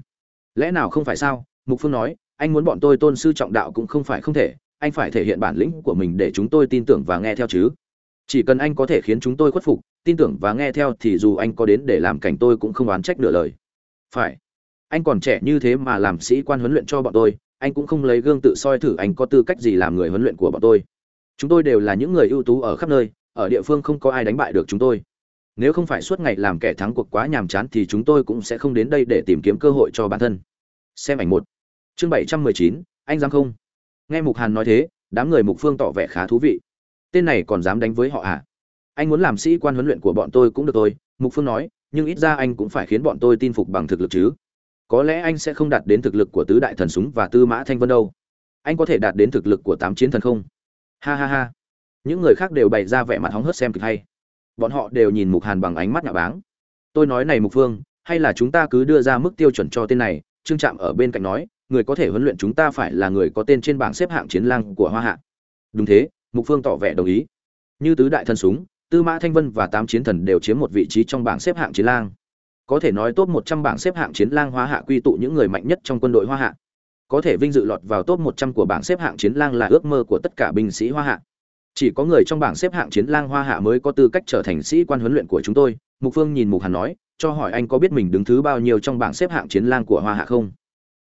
Lẽ nào không phải sao? Mục phương nói, anh muốn bọn tôi tôn sư trọng đạo cũng không phải không thể, anh phải thể hiện bản lĩnh của mình để chúng tôi tin tưởng và nghe theo chứ chỉ cần anh có thể khiến chúng tôi khuất phục, tin tưởng và nghe theo thì dù anh có đến để làm cảnh tôi cũng không oán trách nửa lời. Phải. Anh còn trẻ như thế mà làm sĩ quan huấn luyện cho bọn tôi, anh cũng không lấy gương tự soi thử anh có tư cách gì làm người huấn luyện của bọn tôi. Chúng tôi đều là những người ưu tú ở khắp nơi, ở địa phương không có ai đánh bại được chúng tôi. Nếu không phải suốt ngày làm kẻ thắng cuộc quá nhàm chán thì chúng tôi cũng sẽ không đến đây để tìm kiếm cơ hội cho bản thân. Xem ảnh một. Chương bảy trăm mười chín, anh dám không? Nghe mục hàn nói thế, đám người mục phương tỏ vẻ khá thú vị tên này còn dám đánh với họ à? Anh muốn làm sĩ quan huấn luyện của bọn tôi cũng được thôi, mục phương nói, nhưng ít ra anh cũng phải khiến bọn tôi tin phục bằng thực lực chứ. Có lẽ anh sẽ không đạt đến thực lực của tứ đại thần súng và tư mã thanh vân đâu. Anh có thể đạt đến thực lực của tám chiến thần không? Ha ha ha. Những người khác đều bày ra vẻ mặt hóng hớt xem kịch hay. Bọn họ đều nhìn mục hàn bằng ánh mắt nhạo báng. Tôi nói này mục phương, hay là chúng ta cứ đưa ra mức tiêu chuẩn cho tên này? Trương trạm ở bên cạnh nói, người có thể huấn luyện chúng ta phải là người có tên trên bảng xếp hạng chiến lang của hoa hạ. Đúng thế mục phương tỏ vẻ đồng ý. Như tứ đại thần súng, tư mã thanh vân và tám chiến thần đều chiếm một vị trí trong bảng xếp hạng chiến lang. Có thể nói top 100 bảng xếp hạng chiến lang hoa hạ quy tụ những người mạnh nhất trong quân đội hoa hạ. Có thể vinh dự lọt vào top 100 của bảng xếp hạng chiến lang là ước mơ của tất cả binh sĩ hoa hạ. Chỉ có người trong bảng xếp hạng chiến lang hoa hạ mới có tư cách trở thành sĩ quan huấn luyện của chúng tôi, mục phương nhìn mục hàn nói, cho hỏi anh có biết mình đứng thứ bao nhiêu trong bảng xếp hạng chiến lang của hoa hạ không?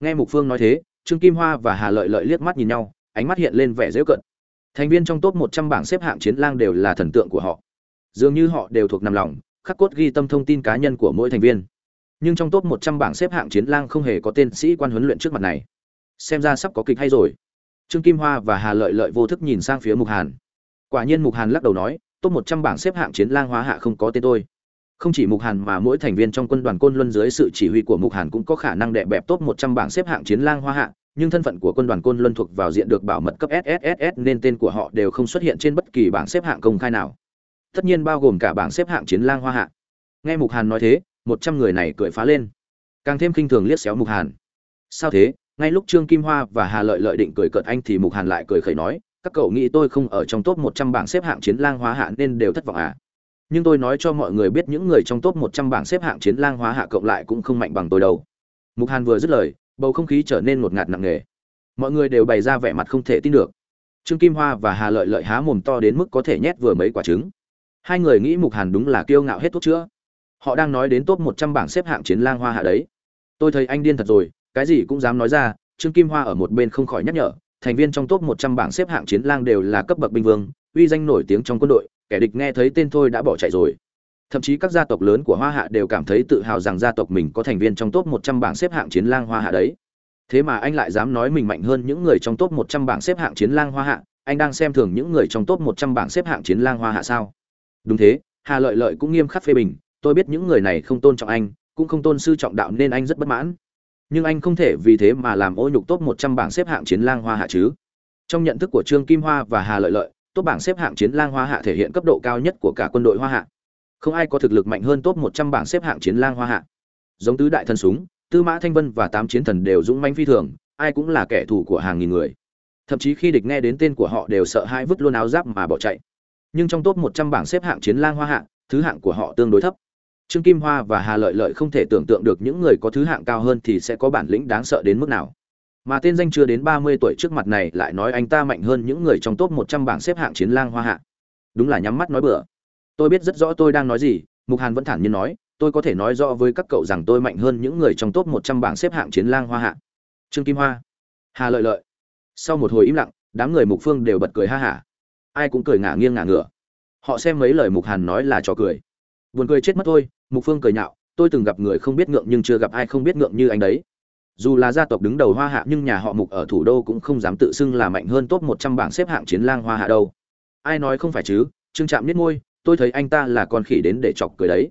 Nghe mục phương nói thế, trương kim hoa và hà lợi lợi liếc mắt nhìn nhau, ánh mắt hiện lên vẻ dễ cận thành viên trong top 100 bảng xếp hạng chiến lang đều là thần tượng của họ. Dường như họ đều thuộc nằm lòng, khắc cốt ghi tâm thông tin cá nhân của mỗi thành viên. Nhưng trong top 100 bảng xếp hạng chiến lang không hề có tên sĩ quan huấn luyện trước mặt này. Xem ra sắp có kịch hay rồi. Trương kim hoa và hà lợi lợi vô thức nhìn sang phía mục hàn. Quả nhiên mục hàn lắc đầu nói, top 100 bảng xếp hạng chiến lang hóa hạ không có tên tôi. Không chỉ mục hàn mà mỗi thành viên trong quân đoàn côn luân dưới sự chỉ huy của mục hàn cũng có khả năng đè bẹp top 100 bảng xếp hạng chiến lang hoa hạ nhưng thân phận của quân đoàn côn luân thuộc vào diện được bảo mật cấp SSSS nên tên của họ đều không xuất hiện trên bất kỳ bảng xếp hạng công khai nào. Tất nhiên bao gồm cả bảng xếp hạng chiến lang hoa hạ. Nghe mục hàn nói thế, một trăm người này cười phá lên. Càng thêm khinh thường liếc xéo mục hàn. Sao thế? Ngay lúc trương kim hoa và hà lợi lợi định cười cợt anh thì mục hàn lại cười khẩy nói, các cậu nghĩ tôi không ở trong top một trăm bảng xếp hạng chiến lang hóa hạ nên đều thất vọng à? Nhưng tôi nói cho mọi người biết những người trong top một trăm bảng xếp hạng chiến lang hóa hạ cộng lại cũng không mạnh bằng tôi đâu. Mục hàn vừa dứt lời bầu không khí trở nên ngột ngạt nặng nề. Mọi người đều bày ra vẻ mặt không thể tin được. Trương kim hoa và hà lợi lợi há mồm to đến mức có thể nhét vừa mấy quả trứng. Hai người nghĩ mục hàn đúng là kiêu ngạo hết thuốc chữa. Họ đang nói đến top một trăm bảng xếp hạng chiến lang hoa hạ đấy. Tôi thấy anh điên thật rồi, cái gì cũng dám nói ra, trương kim hoa ở một bên không khỏi nhắc nhở, thành viên trong top một trăm bảng xếp hạng chiến lang đều là cấp bậc binh vương, uy danh nổi tiếng trong quân đội, kẻ địch nghe thấy tên thôi đã bỏ chạy rồi thậm chí các gia tộc lớn của hoa hạ đều cảm thấy tự hào rằng gia tộc mình có thành viên trong top một trăm bảng xếp hạng chiến lang hoa hạ đấy. Thế mà anh lại dám nói mình mạnh hơn những người trong top một trăm bảng xếp hạng chiến lang hoa hạ, anh đang xem thường những người trong top một trăm bảng xếp hạng chiến lang hoa hạ sao? Đúng thế, hà lợi lợi cũng nghiêm khắc phê bình, tôi biết những người này không tôn trọng anh, cũng không tôn sư trọng đạo nên anh rất bất mãn. Nhưng anh không thể vì thế mà làm ô nhục top một trăm bảng xếp hạng chiến lang hoa hạ chứ. Trong nhận thức của trương kim hoa và hà lợi lợi, top bảng xếp hạng chiến lang hoa hạ thể hiện cấp độ cao nhất của cả quân đội hoa hạ không ai có thực lực mạnh hơn top một trăm bảng xếp hạng chiến lang hoa hạ giống tứ đại thần súng tư mã thanh vân và tám chiến thần đều dũng mãnh phi thường ai cũng là kẻ thù của hàng nghìn người thậm chí khi địch nghe đến tên của họ đều sợ hãi vứt luôn áo giáp mà bỏ chạy nhưng trong top 100 bảng xếp hạng chiến lang hoa hạng, thứ hạng của họ tương đối thấp. Trương Kim Hoa và Hà Lợi Lợi không thể tưởng tượng được những người có thứ hạng cao hơn thì sẽ có bản lĩnh đáng sợ đến mức nào. Mà tên danh chưa đến 30 tuổi trước mặt này lại nói anh ta mạnh hơn những người trong top 100 bảng xếp hạng chiến lang hoa hạng. Đúng là nhắm mắt nói bừa. Tôi biết rất rõ tôi đang nói gì, Mục Hàn vẫn thản nhiên nói, tôi có thể nói rõ với các cậu rằng tôi mạnh hơn những người trong top 100 bảng xếp hạng chiến lang hoa Hạ. Trương Kim Hoa, hà lợi lợi. Sau một hồi im lặng đám người mục phương đều bật cười ha hả. Ai cũng cười ngả nghiêng ngả ngửa. Họ xem mấy lời mục hàn nói là trò cười. Buồn cười chết mất thôi mục phương cười nhạo tôi từng gặp người không biết ngượng nhưng chưa gặp ai không biết ngượng như anh đấy. Dù là gia tộc đứng đầu hoa hạ nhưng nhà họ mục ở thủ đô cũng không dám tự xưng là mạnh hơn top một trăm bảng xếp hạng chiến lang hoa hạ đâu. Ai nói không phải chứ trương trạm niết môi tôi thấy anh ta là con khỉ đến để chọc cười đấy.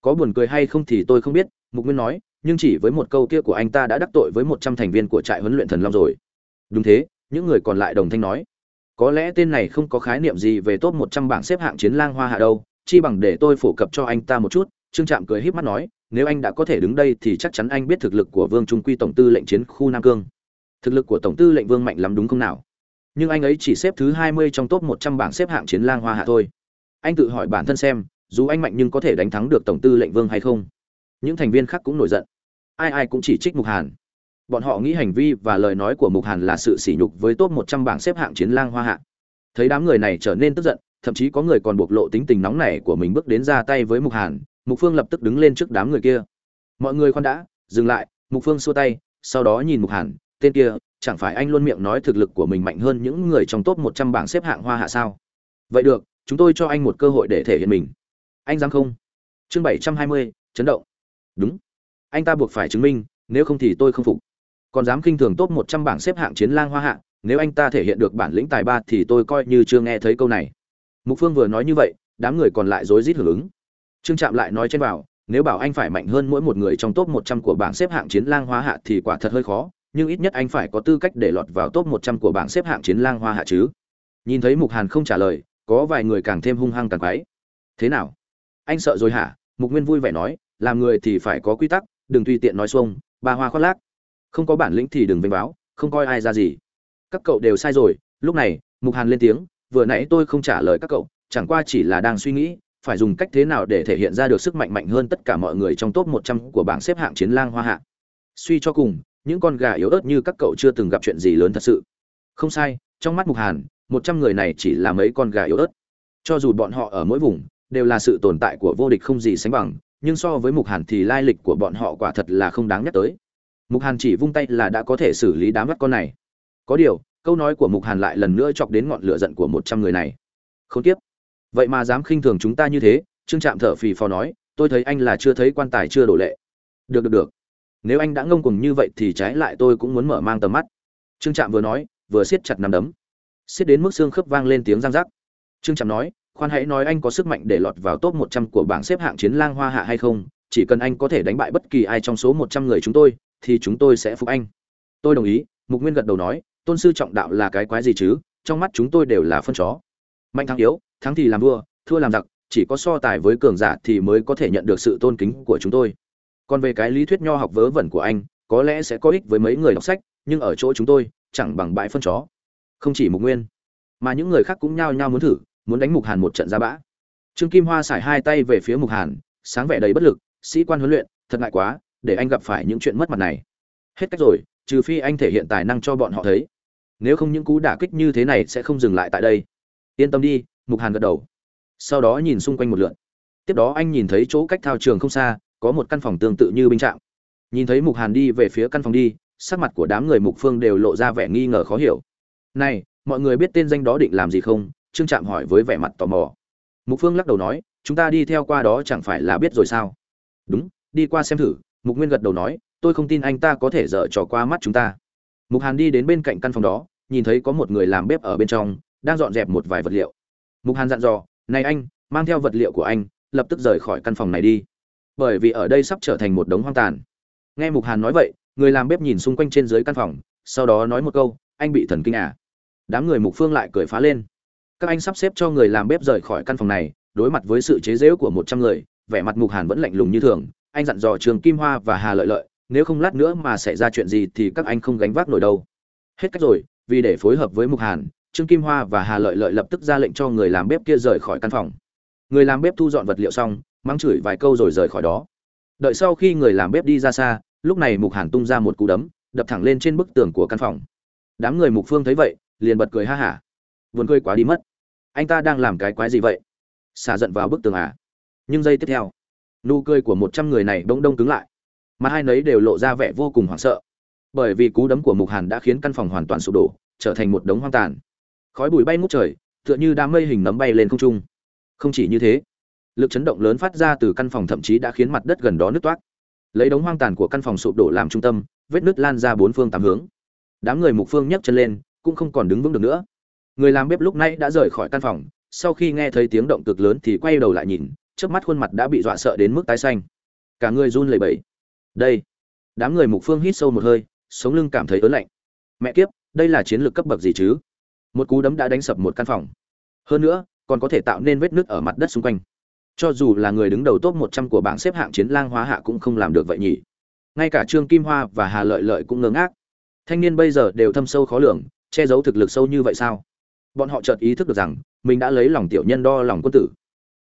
Có buồn cười hay không thì tôi không biết, mục nguyên nói, nhưng chỉ với một câu kia của anh ta đã đắc tội với một trăm thành viên của trại huấn luyện thần long rồi. Đúng thế, những người còn lại đồng thanh nói. Có lẽ tên này không có khái niệm gì về top một trăm bảng xếp hạng chiến lang hoa hạ đâu, chi bằng để tôi phổ cập cho anh ta một chút, trương trạm cười híp mắt nói, nếu anh đã có thể đứng đây thì chắc chắn anh biết thực lực của vương trung quy tổng tư lệnh chiến khu nam cương. Thực lực của tổng tư lệnh vương mạnh lắm đúng không nào? Nhưng anh ấy chỉ xếp thứ hai mươi trong top một trăm bảng xếp hạng chiến lang hoa hạ thôi anh tự hỏi bản thân xem, dù anh mạnh nhưng có thể đánh thắng được tổng tư lệnh vương hay không? Những thành viên khác cũng nổi giận. Ai ai cũng chỉ trích mục hàn. Bọn họ nghĩ hành vi và lời nói của mục hàn là sự sỉ nhục với top một trăm bảng xếp hạng chiến lang hoa hạ. Thấy đám người này trở nên tức giận, thậm chí có người còn bộc lộ tính tình nóng nảy của mình bước đến ra tay với mục hàn, mục phương lập tức đứng lên trước đám người kia. Mọi người khoan đã, dừng lại, mục phương xua tay, sau đó nhìn mục hàn, tên kia, chẳng phải anh luôn miệng nói thực lực của mình mạnh hơn những người trong top một trăm bảng xếp hạng hoa hạ sao? Vậy được chúng tôi cho anh một cơ hội để thể hiện mình. Anh dám không? Chương bảy trăm hai mươi chấn động. Đúng. Anh ta buộc phải chứng minh nếu không thì tôi không phục. Còn dám khinh thường top một trăm bảng xếp hạng chiến lang hoa hạng, nếu anh ta thể hiện được bản lĩnh tài ba thì tôi coi như chưa nghe thấy câu này. Mục phương vừa nói như vậy đám người còn lại rối rít hưởng ứng. Trương trạm lại nói trên bảo, nếu bảo anh phải mạnh hơn mỗi một người trong top một trăm của bảng xếp hạng chiến lang hoa hạ thì quả thật hơi khó nhưng ít nhất anh phải có tư cách để lọt vào top một trăm của bảng xếp hạng chiến lang hoa hạ chứ. Nhìn thấy mục hàn không trả lời có vài người càng thêm hung hăng càng quái. Thế nào? Anh sợ rồi hả? Mục nguyên vui vẻ nói làm người thì phải có quy tắc đừng tùy tiện nói xuông ba hoa khoác lác. Không có bản lĩnh thì đừng vênh báo không coi ai ra gì. Các cậu đều sai rồi lúc này mục hàn lên tiếng vừa nãy tôi không trả lời các cậu chẳng qua chỉ là đang suy nghĩ phải dùng cách thế nào để thể hiện ra được sức mạnh mạnh hơn tất cả mọi người trong top 100 của bảng xếp hạng chiến lang hoa hạ. Suy cho cùng, những con gà yếu ớt như các cậu chưa từng gặp chuyện gì lớn thật sự. Không sai, trong mắt Mục Hàn, 100 người này chỉ là mấy con gà yếu ớt. Cho dù bọn họ ở mỗi vùng đều là sự tồn tại của vô địch không gì sánh bằng, nhưng so với Mục Hàn thì lai lịch của bọn họ quả thật là không đáng nhắc tới. Mục Hàn chỉ vung tay là đã có thể xử lý đám mắt con này. Có điều, câu nói của Mục Hàn lại lần nữa chọc đến ngọn lửa giận của 100 người này. Không tiếp vậy mà dám khinh thường chúng ta như thế trương trạm thở phì phò nói tôi thấy anh là chưa thấy quan tài chưa đổ lệ được được được nếu anh đã ngông cùng như vậy thì trái lại tôi cũng muốn mở mang tầm mắt trương trạm vừa nói vừa siết chặt nắm đấm siết đến mức xương khớp vang lên tiếng răng rắc. Trương trạm nói, khoan hãy nói anh có sức mạnh để lọt vào top một trăm của bảng xếp hạng chiến lang hoa hạ hay không? Chỉ cần anh có thể đánh bại bất kỳ ai trong số một trăm người chúng tôi, thì chúng tôi sẽ phục anh. Tôi đồng ý, mục nguyên gật đầu nói, tôn sư trọng đạo là cái quái gì chứ? Trong mắt chúng tôi đều là phân chó. Mạnh thắng yếu, thắng thì làm vua, thua làm giặc, chỉ có so tài với cường giả thì mới có thể nhận được sự tôn kính của chúng tôi. Còn về cái lý thuyết nho học vớ vẩn của anh, có lẽ sẽ có ích với mấy người đọc sách, nhưng ở chỗ chúng tôi, chẳng bằng bãi phân chó không chỉ mục nguyên, mà những người khác cũng nhao nhao muốn thử, muốn đánh mục hàn một trận ra bã. Trương kim hoa xài hai tay về phía mục hàn, sáng vẻ đầy bất lực, sĩ quan huấn luyện, thật ngại quá, để anh gặp phải những chuyện mất mặt này. Hết cách rồi, trừ phi anh thể hiện tài năng cho bọn họ thấy. Nếu không những cú đả kích như thế này sẽ không dừng lại tại đây. Yên tâm đi, mục hàn gật đầu. Sau đó nhìn xung quanh một lượn. Tiếp đó anh nhìn thấy chỗ cách thao trường không xa, có một căn phòng tương tự như binh trạm. Nhìn thấy mục hàn đi về phía căn phòng đi, sắc mặt của đám người mục phương đều lộ ra vẻ nghi ngờ khó hiểu này, mọi người biết tên danh đó định làm gì không? Trương trạm hỏi với vẻ mặt tò mò. Mục phương lắc đầu nói, chúng ta đi theo qua đó chẳng phải là biết rồi sao? Đúng, đi qua xem thử. Mục nguyên gật đầu nói, tôi không tin anh ta có thể dở trò qua mắt chúng ta. Mục hàn đi đến bên cạnh căn phòng đó, nhìn thấy có một người làm bếp ở bên trong, đang dọn dẹp một vài vật liệu. Mục hàn dặn dò, này anh, mang theo vật liệu của anh, lập tức rời khỏi căn phòng này đi. Bởi vì ở đây sắp trở thành một đống hoang tàn. Nghe mục hàn nói vậy, người làm bếp nhìn xung quanh trên dưới căn phòng, sau đó nói một câu, anh bị thần kinh à? Đám người mục phương lại cười phá lên. Các anh sắp xếp cho người làm bếp rời khỏi căn phòng này, đối mặt với sự chế giễu của một trăm người, vẻ mặt mục hàn vẫn lạnh lùng như thường. Anh dặn dò trường kim hoa và hà lợi lợi, nếu không lát nữa mà xảy ra chuyện gì thì các anh không gánh vác nổi đâu. Hết cách rồi, vì để phối hợp với mục hàn, trương kim hoa và hà lợi lợi lập tức ra lệnh cho người làm bếp kia rời khỏi căn phòng. Người làm bếp thu dọn vật liệu xong, mắng chửi vài câu rồi rời khỏi đó. Đợi sau khi người làm bếp đi ra xa, lúc này mục hàn tung ra một cú đấm, đập thẳng lên trên bức tường của căn phòng. Đám người mục phương thấy vậy liền bật cười ha hả. Vườn cười quá đi mất. Anh ta đang làm cái quái gì vậy? Xả giận vào bức tường à? Nhưng giây tiếp theo, nụ cười của một trăm người này bỗng đông cứng lại. Mà hai nấy đều lộ ra vẻ vô cùng hoảng sợ. Bởi vì cú đấm của mục hàn đã khiến căn phòng hoàn toàn sụp đổ, trở thành một đống hoang tàn. Khói bụi bay ngút trời, tựa như đám mây hình nấm bay lên không trung. Không chỉ như thế, lực chấn động lớn phát ra từ căn phòng thậm chí đã khiến mặt đất gần đó nứt toát lấy đống hoang tàn của căn phòng sụp đổ làm trung tâm, vết nứt lan ra bốn phương tám hướng. Đám người mục phương nhấc chân lên cũng không còn đứng vững được nữa. Người làm bếp lúc nãy đã rời khỏi căn phòng, sau khi nghe thấy tiếng động cực lớn thì quay đầu lại nhìn trước mắt khuôn mặt đã bị dọa sợ đến mức tái xanh. Cả người run lẩy bẩy. Đây, đám người mục phương hít sâu một hơi, sống lưng cảm thấy ớn lạnh. Mẹ kiếp, đây là chiến lược cấp bậc gì chứ? Một cú đấm đã đánh sập một căn phòng. Hơn nữa, còn có thể tạo nên vết nứt ở mặt đất xung quanh. Cho dù là người đứng đầu top một trăm của bảng xếp hạng chiến lang hóa hạ cũng không làm được vậy nhỉ. Ngay cả trương kim hoa và hà lợi lợi cũng ngớ ngác. Thanh niên bây giờ đều thâm sâu khó lường che giấu thực lực sâu như vậy sao? Bọn họ chợt ý thức được rằng, mình đã lấy lòng tiểu nhân đo lòng quân tử.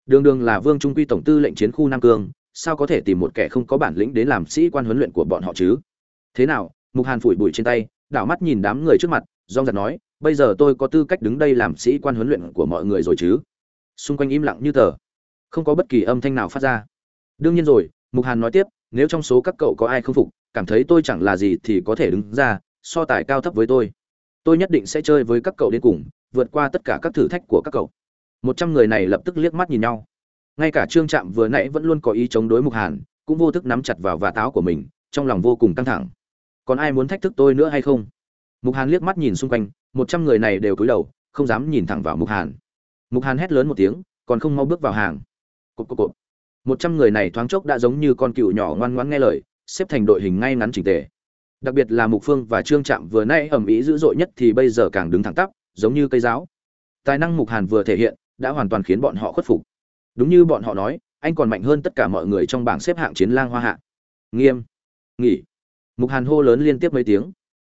Đường đường là vương trung quy tổng tư lệnh chiến khu nam cương, sao có thể tìm một kẻ không có bản lĩnh đến làm sĩ quan huấn luyện của bọn họ chứ? Thế nào, mục hàn phủi bụi trên tay, đảo mắt nhìn đám người trước mặt dong giật nói, bây giờ tôi có tư cách đứng đây làm sĩ quan huấn luyện của mọi người rồi chứ? Xung quanh im lặng như tờ. Không có bất kỳ âm thanh nào phát ra. Đương nhiên rồi, mục hàn nói tiếp, nếu trong số các cậu có ai không phục, cảm thấy tôi chẳng là gì thì có thể đứng ra, so tài cao thấp với tôi tôi nhất định sẽ chơi với các cậu đến cùng, vượt qua tất cả các thử thách của các cậu. Một trăm người này lập tức liếc mắt nhìn nhau. Ngay cả trương trạm vừa nãy vẫn luôn có ý chống đối mục hàn, cũng vô thức nắm chặt vào và táo của mình, trong lòng vô cùng căng thẳng. Còn ai muốn thách thức tôi nữa hay không? Mục hàn liếc mắt nhìn xung quanh, một trăm người này đều cúi đầu, không dám nhìn thẳng vào mục hàn. Mục hàn hét lớn một tiếng, còn không mau bước vào hàng. Cộp cộp cộp. Một trăm người này thoáng chốc đã giống như con cựu nhỏ ngoan ngoãn nghe lời, xếp thành đội hình ngay ngắn chỉnh tề đặc biệt là mục phương và trương trạm vừa nay ẩm ý dữ dội nhất thì bây giờ càng đứng thẳng tắp, giống như cây giáo. Tài năng mục hàn vừa thể hiện, đã hoàn toàn khiến bọn họ khuất phục. Đúng như bọn họ nói, anh còn mạnh hơn tất cả mọi người trong bảng xếp hạng chiến lang hoa hạ. Nghiêm. Nghỉ. Mục hàn hô lớn liên tiếp mấy tiếng.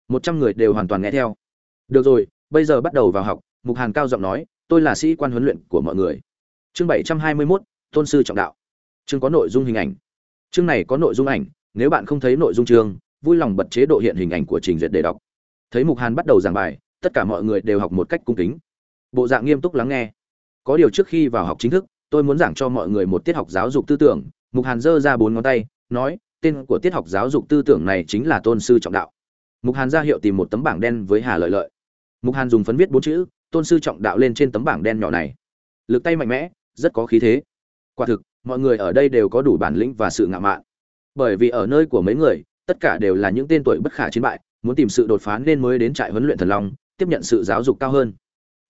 Một trăm người đều hoàn toàn nghe theo. Được rồi, bây giờ bắt đầu vào học, mục hàn cao giọng nói, tôi là sĩ quan huấn luyện của mọi người. Chương bảy trăm hai mươi mốt, tôn sư trọng đạo. Chương có nội dung hình ảnh. Chương này có nội dung ảnh, nếu bạn không thấy nội dung chương vui lòng bật chế độ hiện hình ảnh của trình duyệt để đọc. Thấy mục hàn bắt đầu giảng bài, tất cả mọi người đều học một cách cung kính. Bộ dạng nghiêm túc lắng nghe. Có điều trước khi vào học chính thức, tôi muốn giảng cho mọi người một tiết học giáo dục tư tưởng. Mục hàn giơ ra bốn ngón tay, nói, tên của tiết học giáo dục tư tưởng này chính là tôn sư trọng đạo. Mục hàn ra hiệu tìm một tấm bảng đen với hà lợi lợi. Mục hàn dùng phấn viết bốn chữ, tôn sư trọng đạo lên trên tấm bảng đen nhỏ này. Lực tay mạnh mẽ, rất có khí thế. Quả thực, mọi người ở đây đều có đủ bản lĩnh và sự ngạo mạn. Bởi vì ở nơi của mấy người tất cả đều là những tên tuổi bất khả chiến bại, muốn tìm sự đột phá nên mới đến trại huấn luyện thần long, tiếp nhận sự giáo dục cao hơn.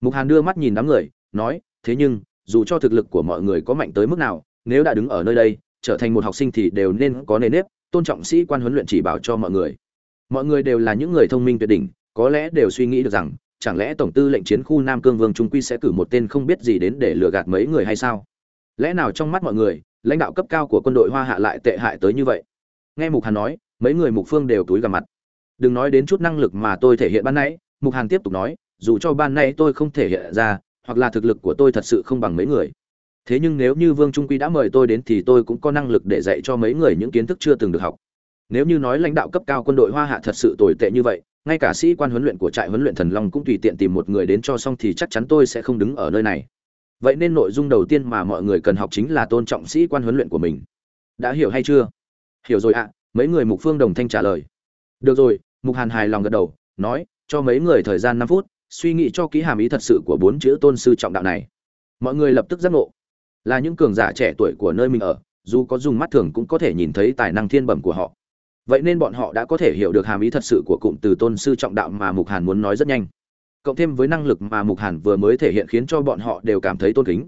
Mục hàn đưa mắt nhìn đám người, nói, thế nhưng, dù cho thực lực của mọi người có mạnh tới mức nào, nếu đã đứng ở nơi đây, trở thành một học sinh thì đều nên có nề nếp, tôn trọng sĩ quan huấn luyện chỉ bảo cho mọi người. Mọi người đều là những người thông minh tuyệt đỉnh, có lẽ đều suy nghĩ được rằng, chẳng lẽ tổng tư lệnh chiến khu nam cương vương trung quy sẽ cử một tên không biết gì đến để lừa gạt mấy người hay sao? Lẽ nào trong mắt mọi người, lãnh đạo cấp cao của quân đội hoa hạ lại tệ hại tới như vậy? Nghe mục hàn nói mấy người mục phương đều túi gằm mặt. Đừng nói đến chút năng lực mà tôi thể hiện ban nãy, mục hàn tiếp tục nói, dù cho ban nãy tôi không thể hiện ra, hoặc là thực lực của tôi thật sự không bằng mấy người. Thế nhưng nếu như vương trung quy đã mời tôi đến thì tôi cũng có năng lực để dạy cho mấy người những kiến thức chưa từng được học. Nếu như nói lãnh đạo cấp cao quân đội hoa hạ thật sự tồi tệ như vậy, ngay cả sĩ quan huấn luyện của trại huấn luyện thần long cũng tùy tiện tìm một người đến cho xong thì chắc chắn tôi sẽ không đứng ở nơi này. Vậy nên nội dung đầu tiên mà mọi người cần học chính là tôn trọng sĩ quan huấn luyện của mình. Đã hiểu hay chưa? Hiểu rồi ạ mấy người mục phương đồng thanh trả lời. Được rồi, mục hàn hài lòng gật đầu, nói, cho mấy người thời gian năm phút, suy nghĩ cho kỹ hàm ý thật sự của bốn chữ tôn sư trọng đạo này. Mọi người lập tức giác ngộ. Là những cường giả trẻ tuổi của nơi mình ở, dù có dùng mắt thường cũng có thể nhìn thấy tài năng thiên bẩm của họ. Vậy nên bọn họ đã có thể hiểu được hàm ý thật sự của cụm từ tôn sư trọng đạo mà mục hàn muốn nói rất nhanh. Cộng thêm với năng lực mà mục hàn vừa mới thể hiện khiến cho bọn họ đều cảm thấy tôn kính.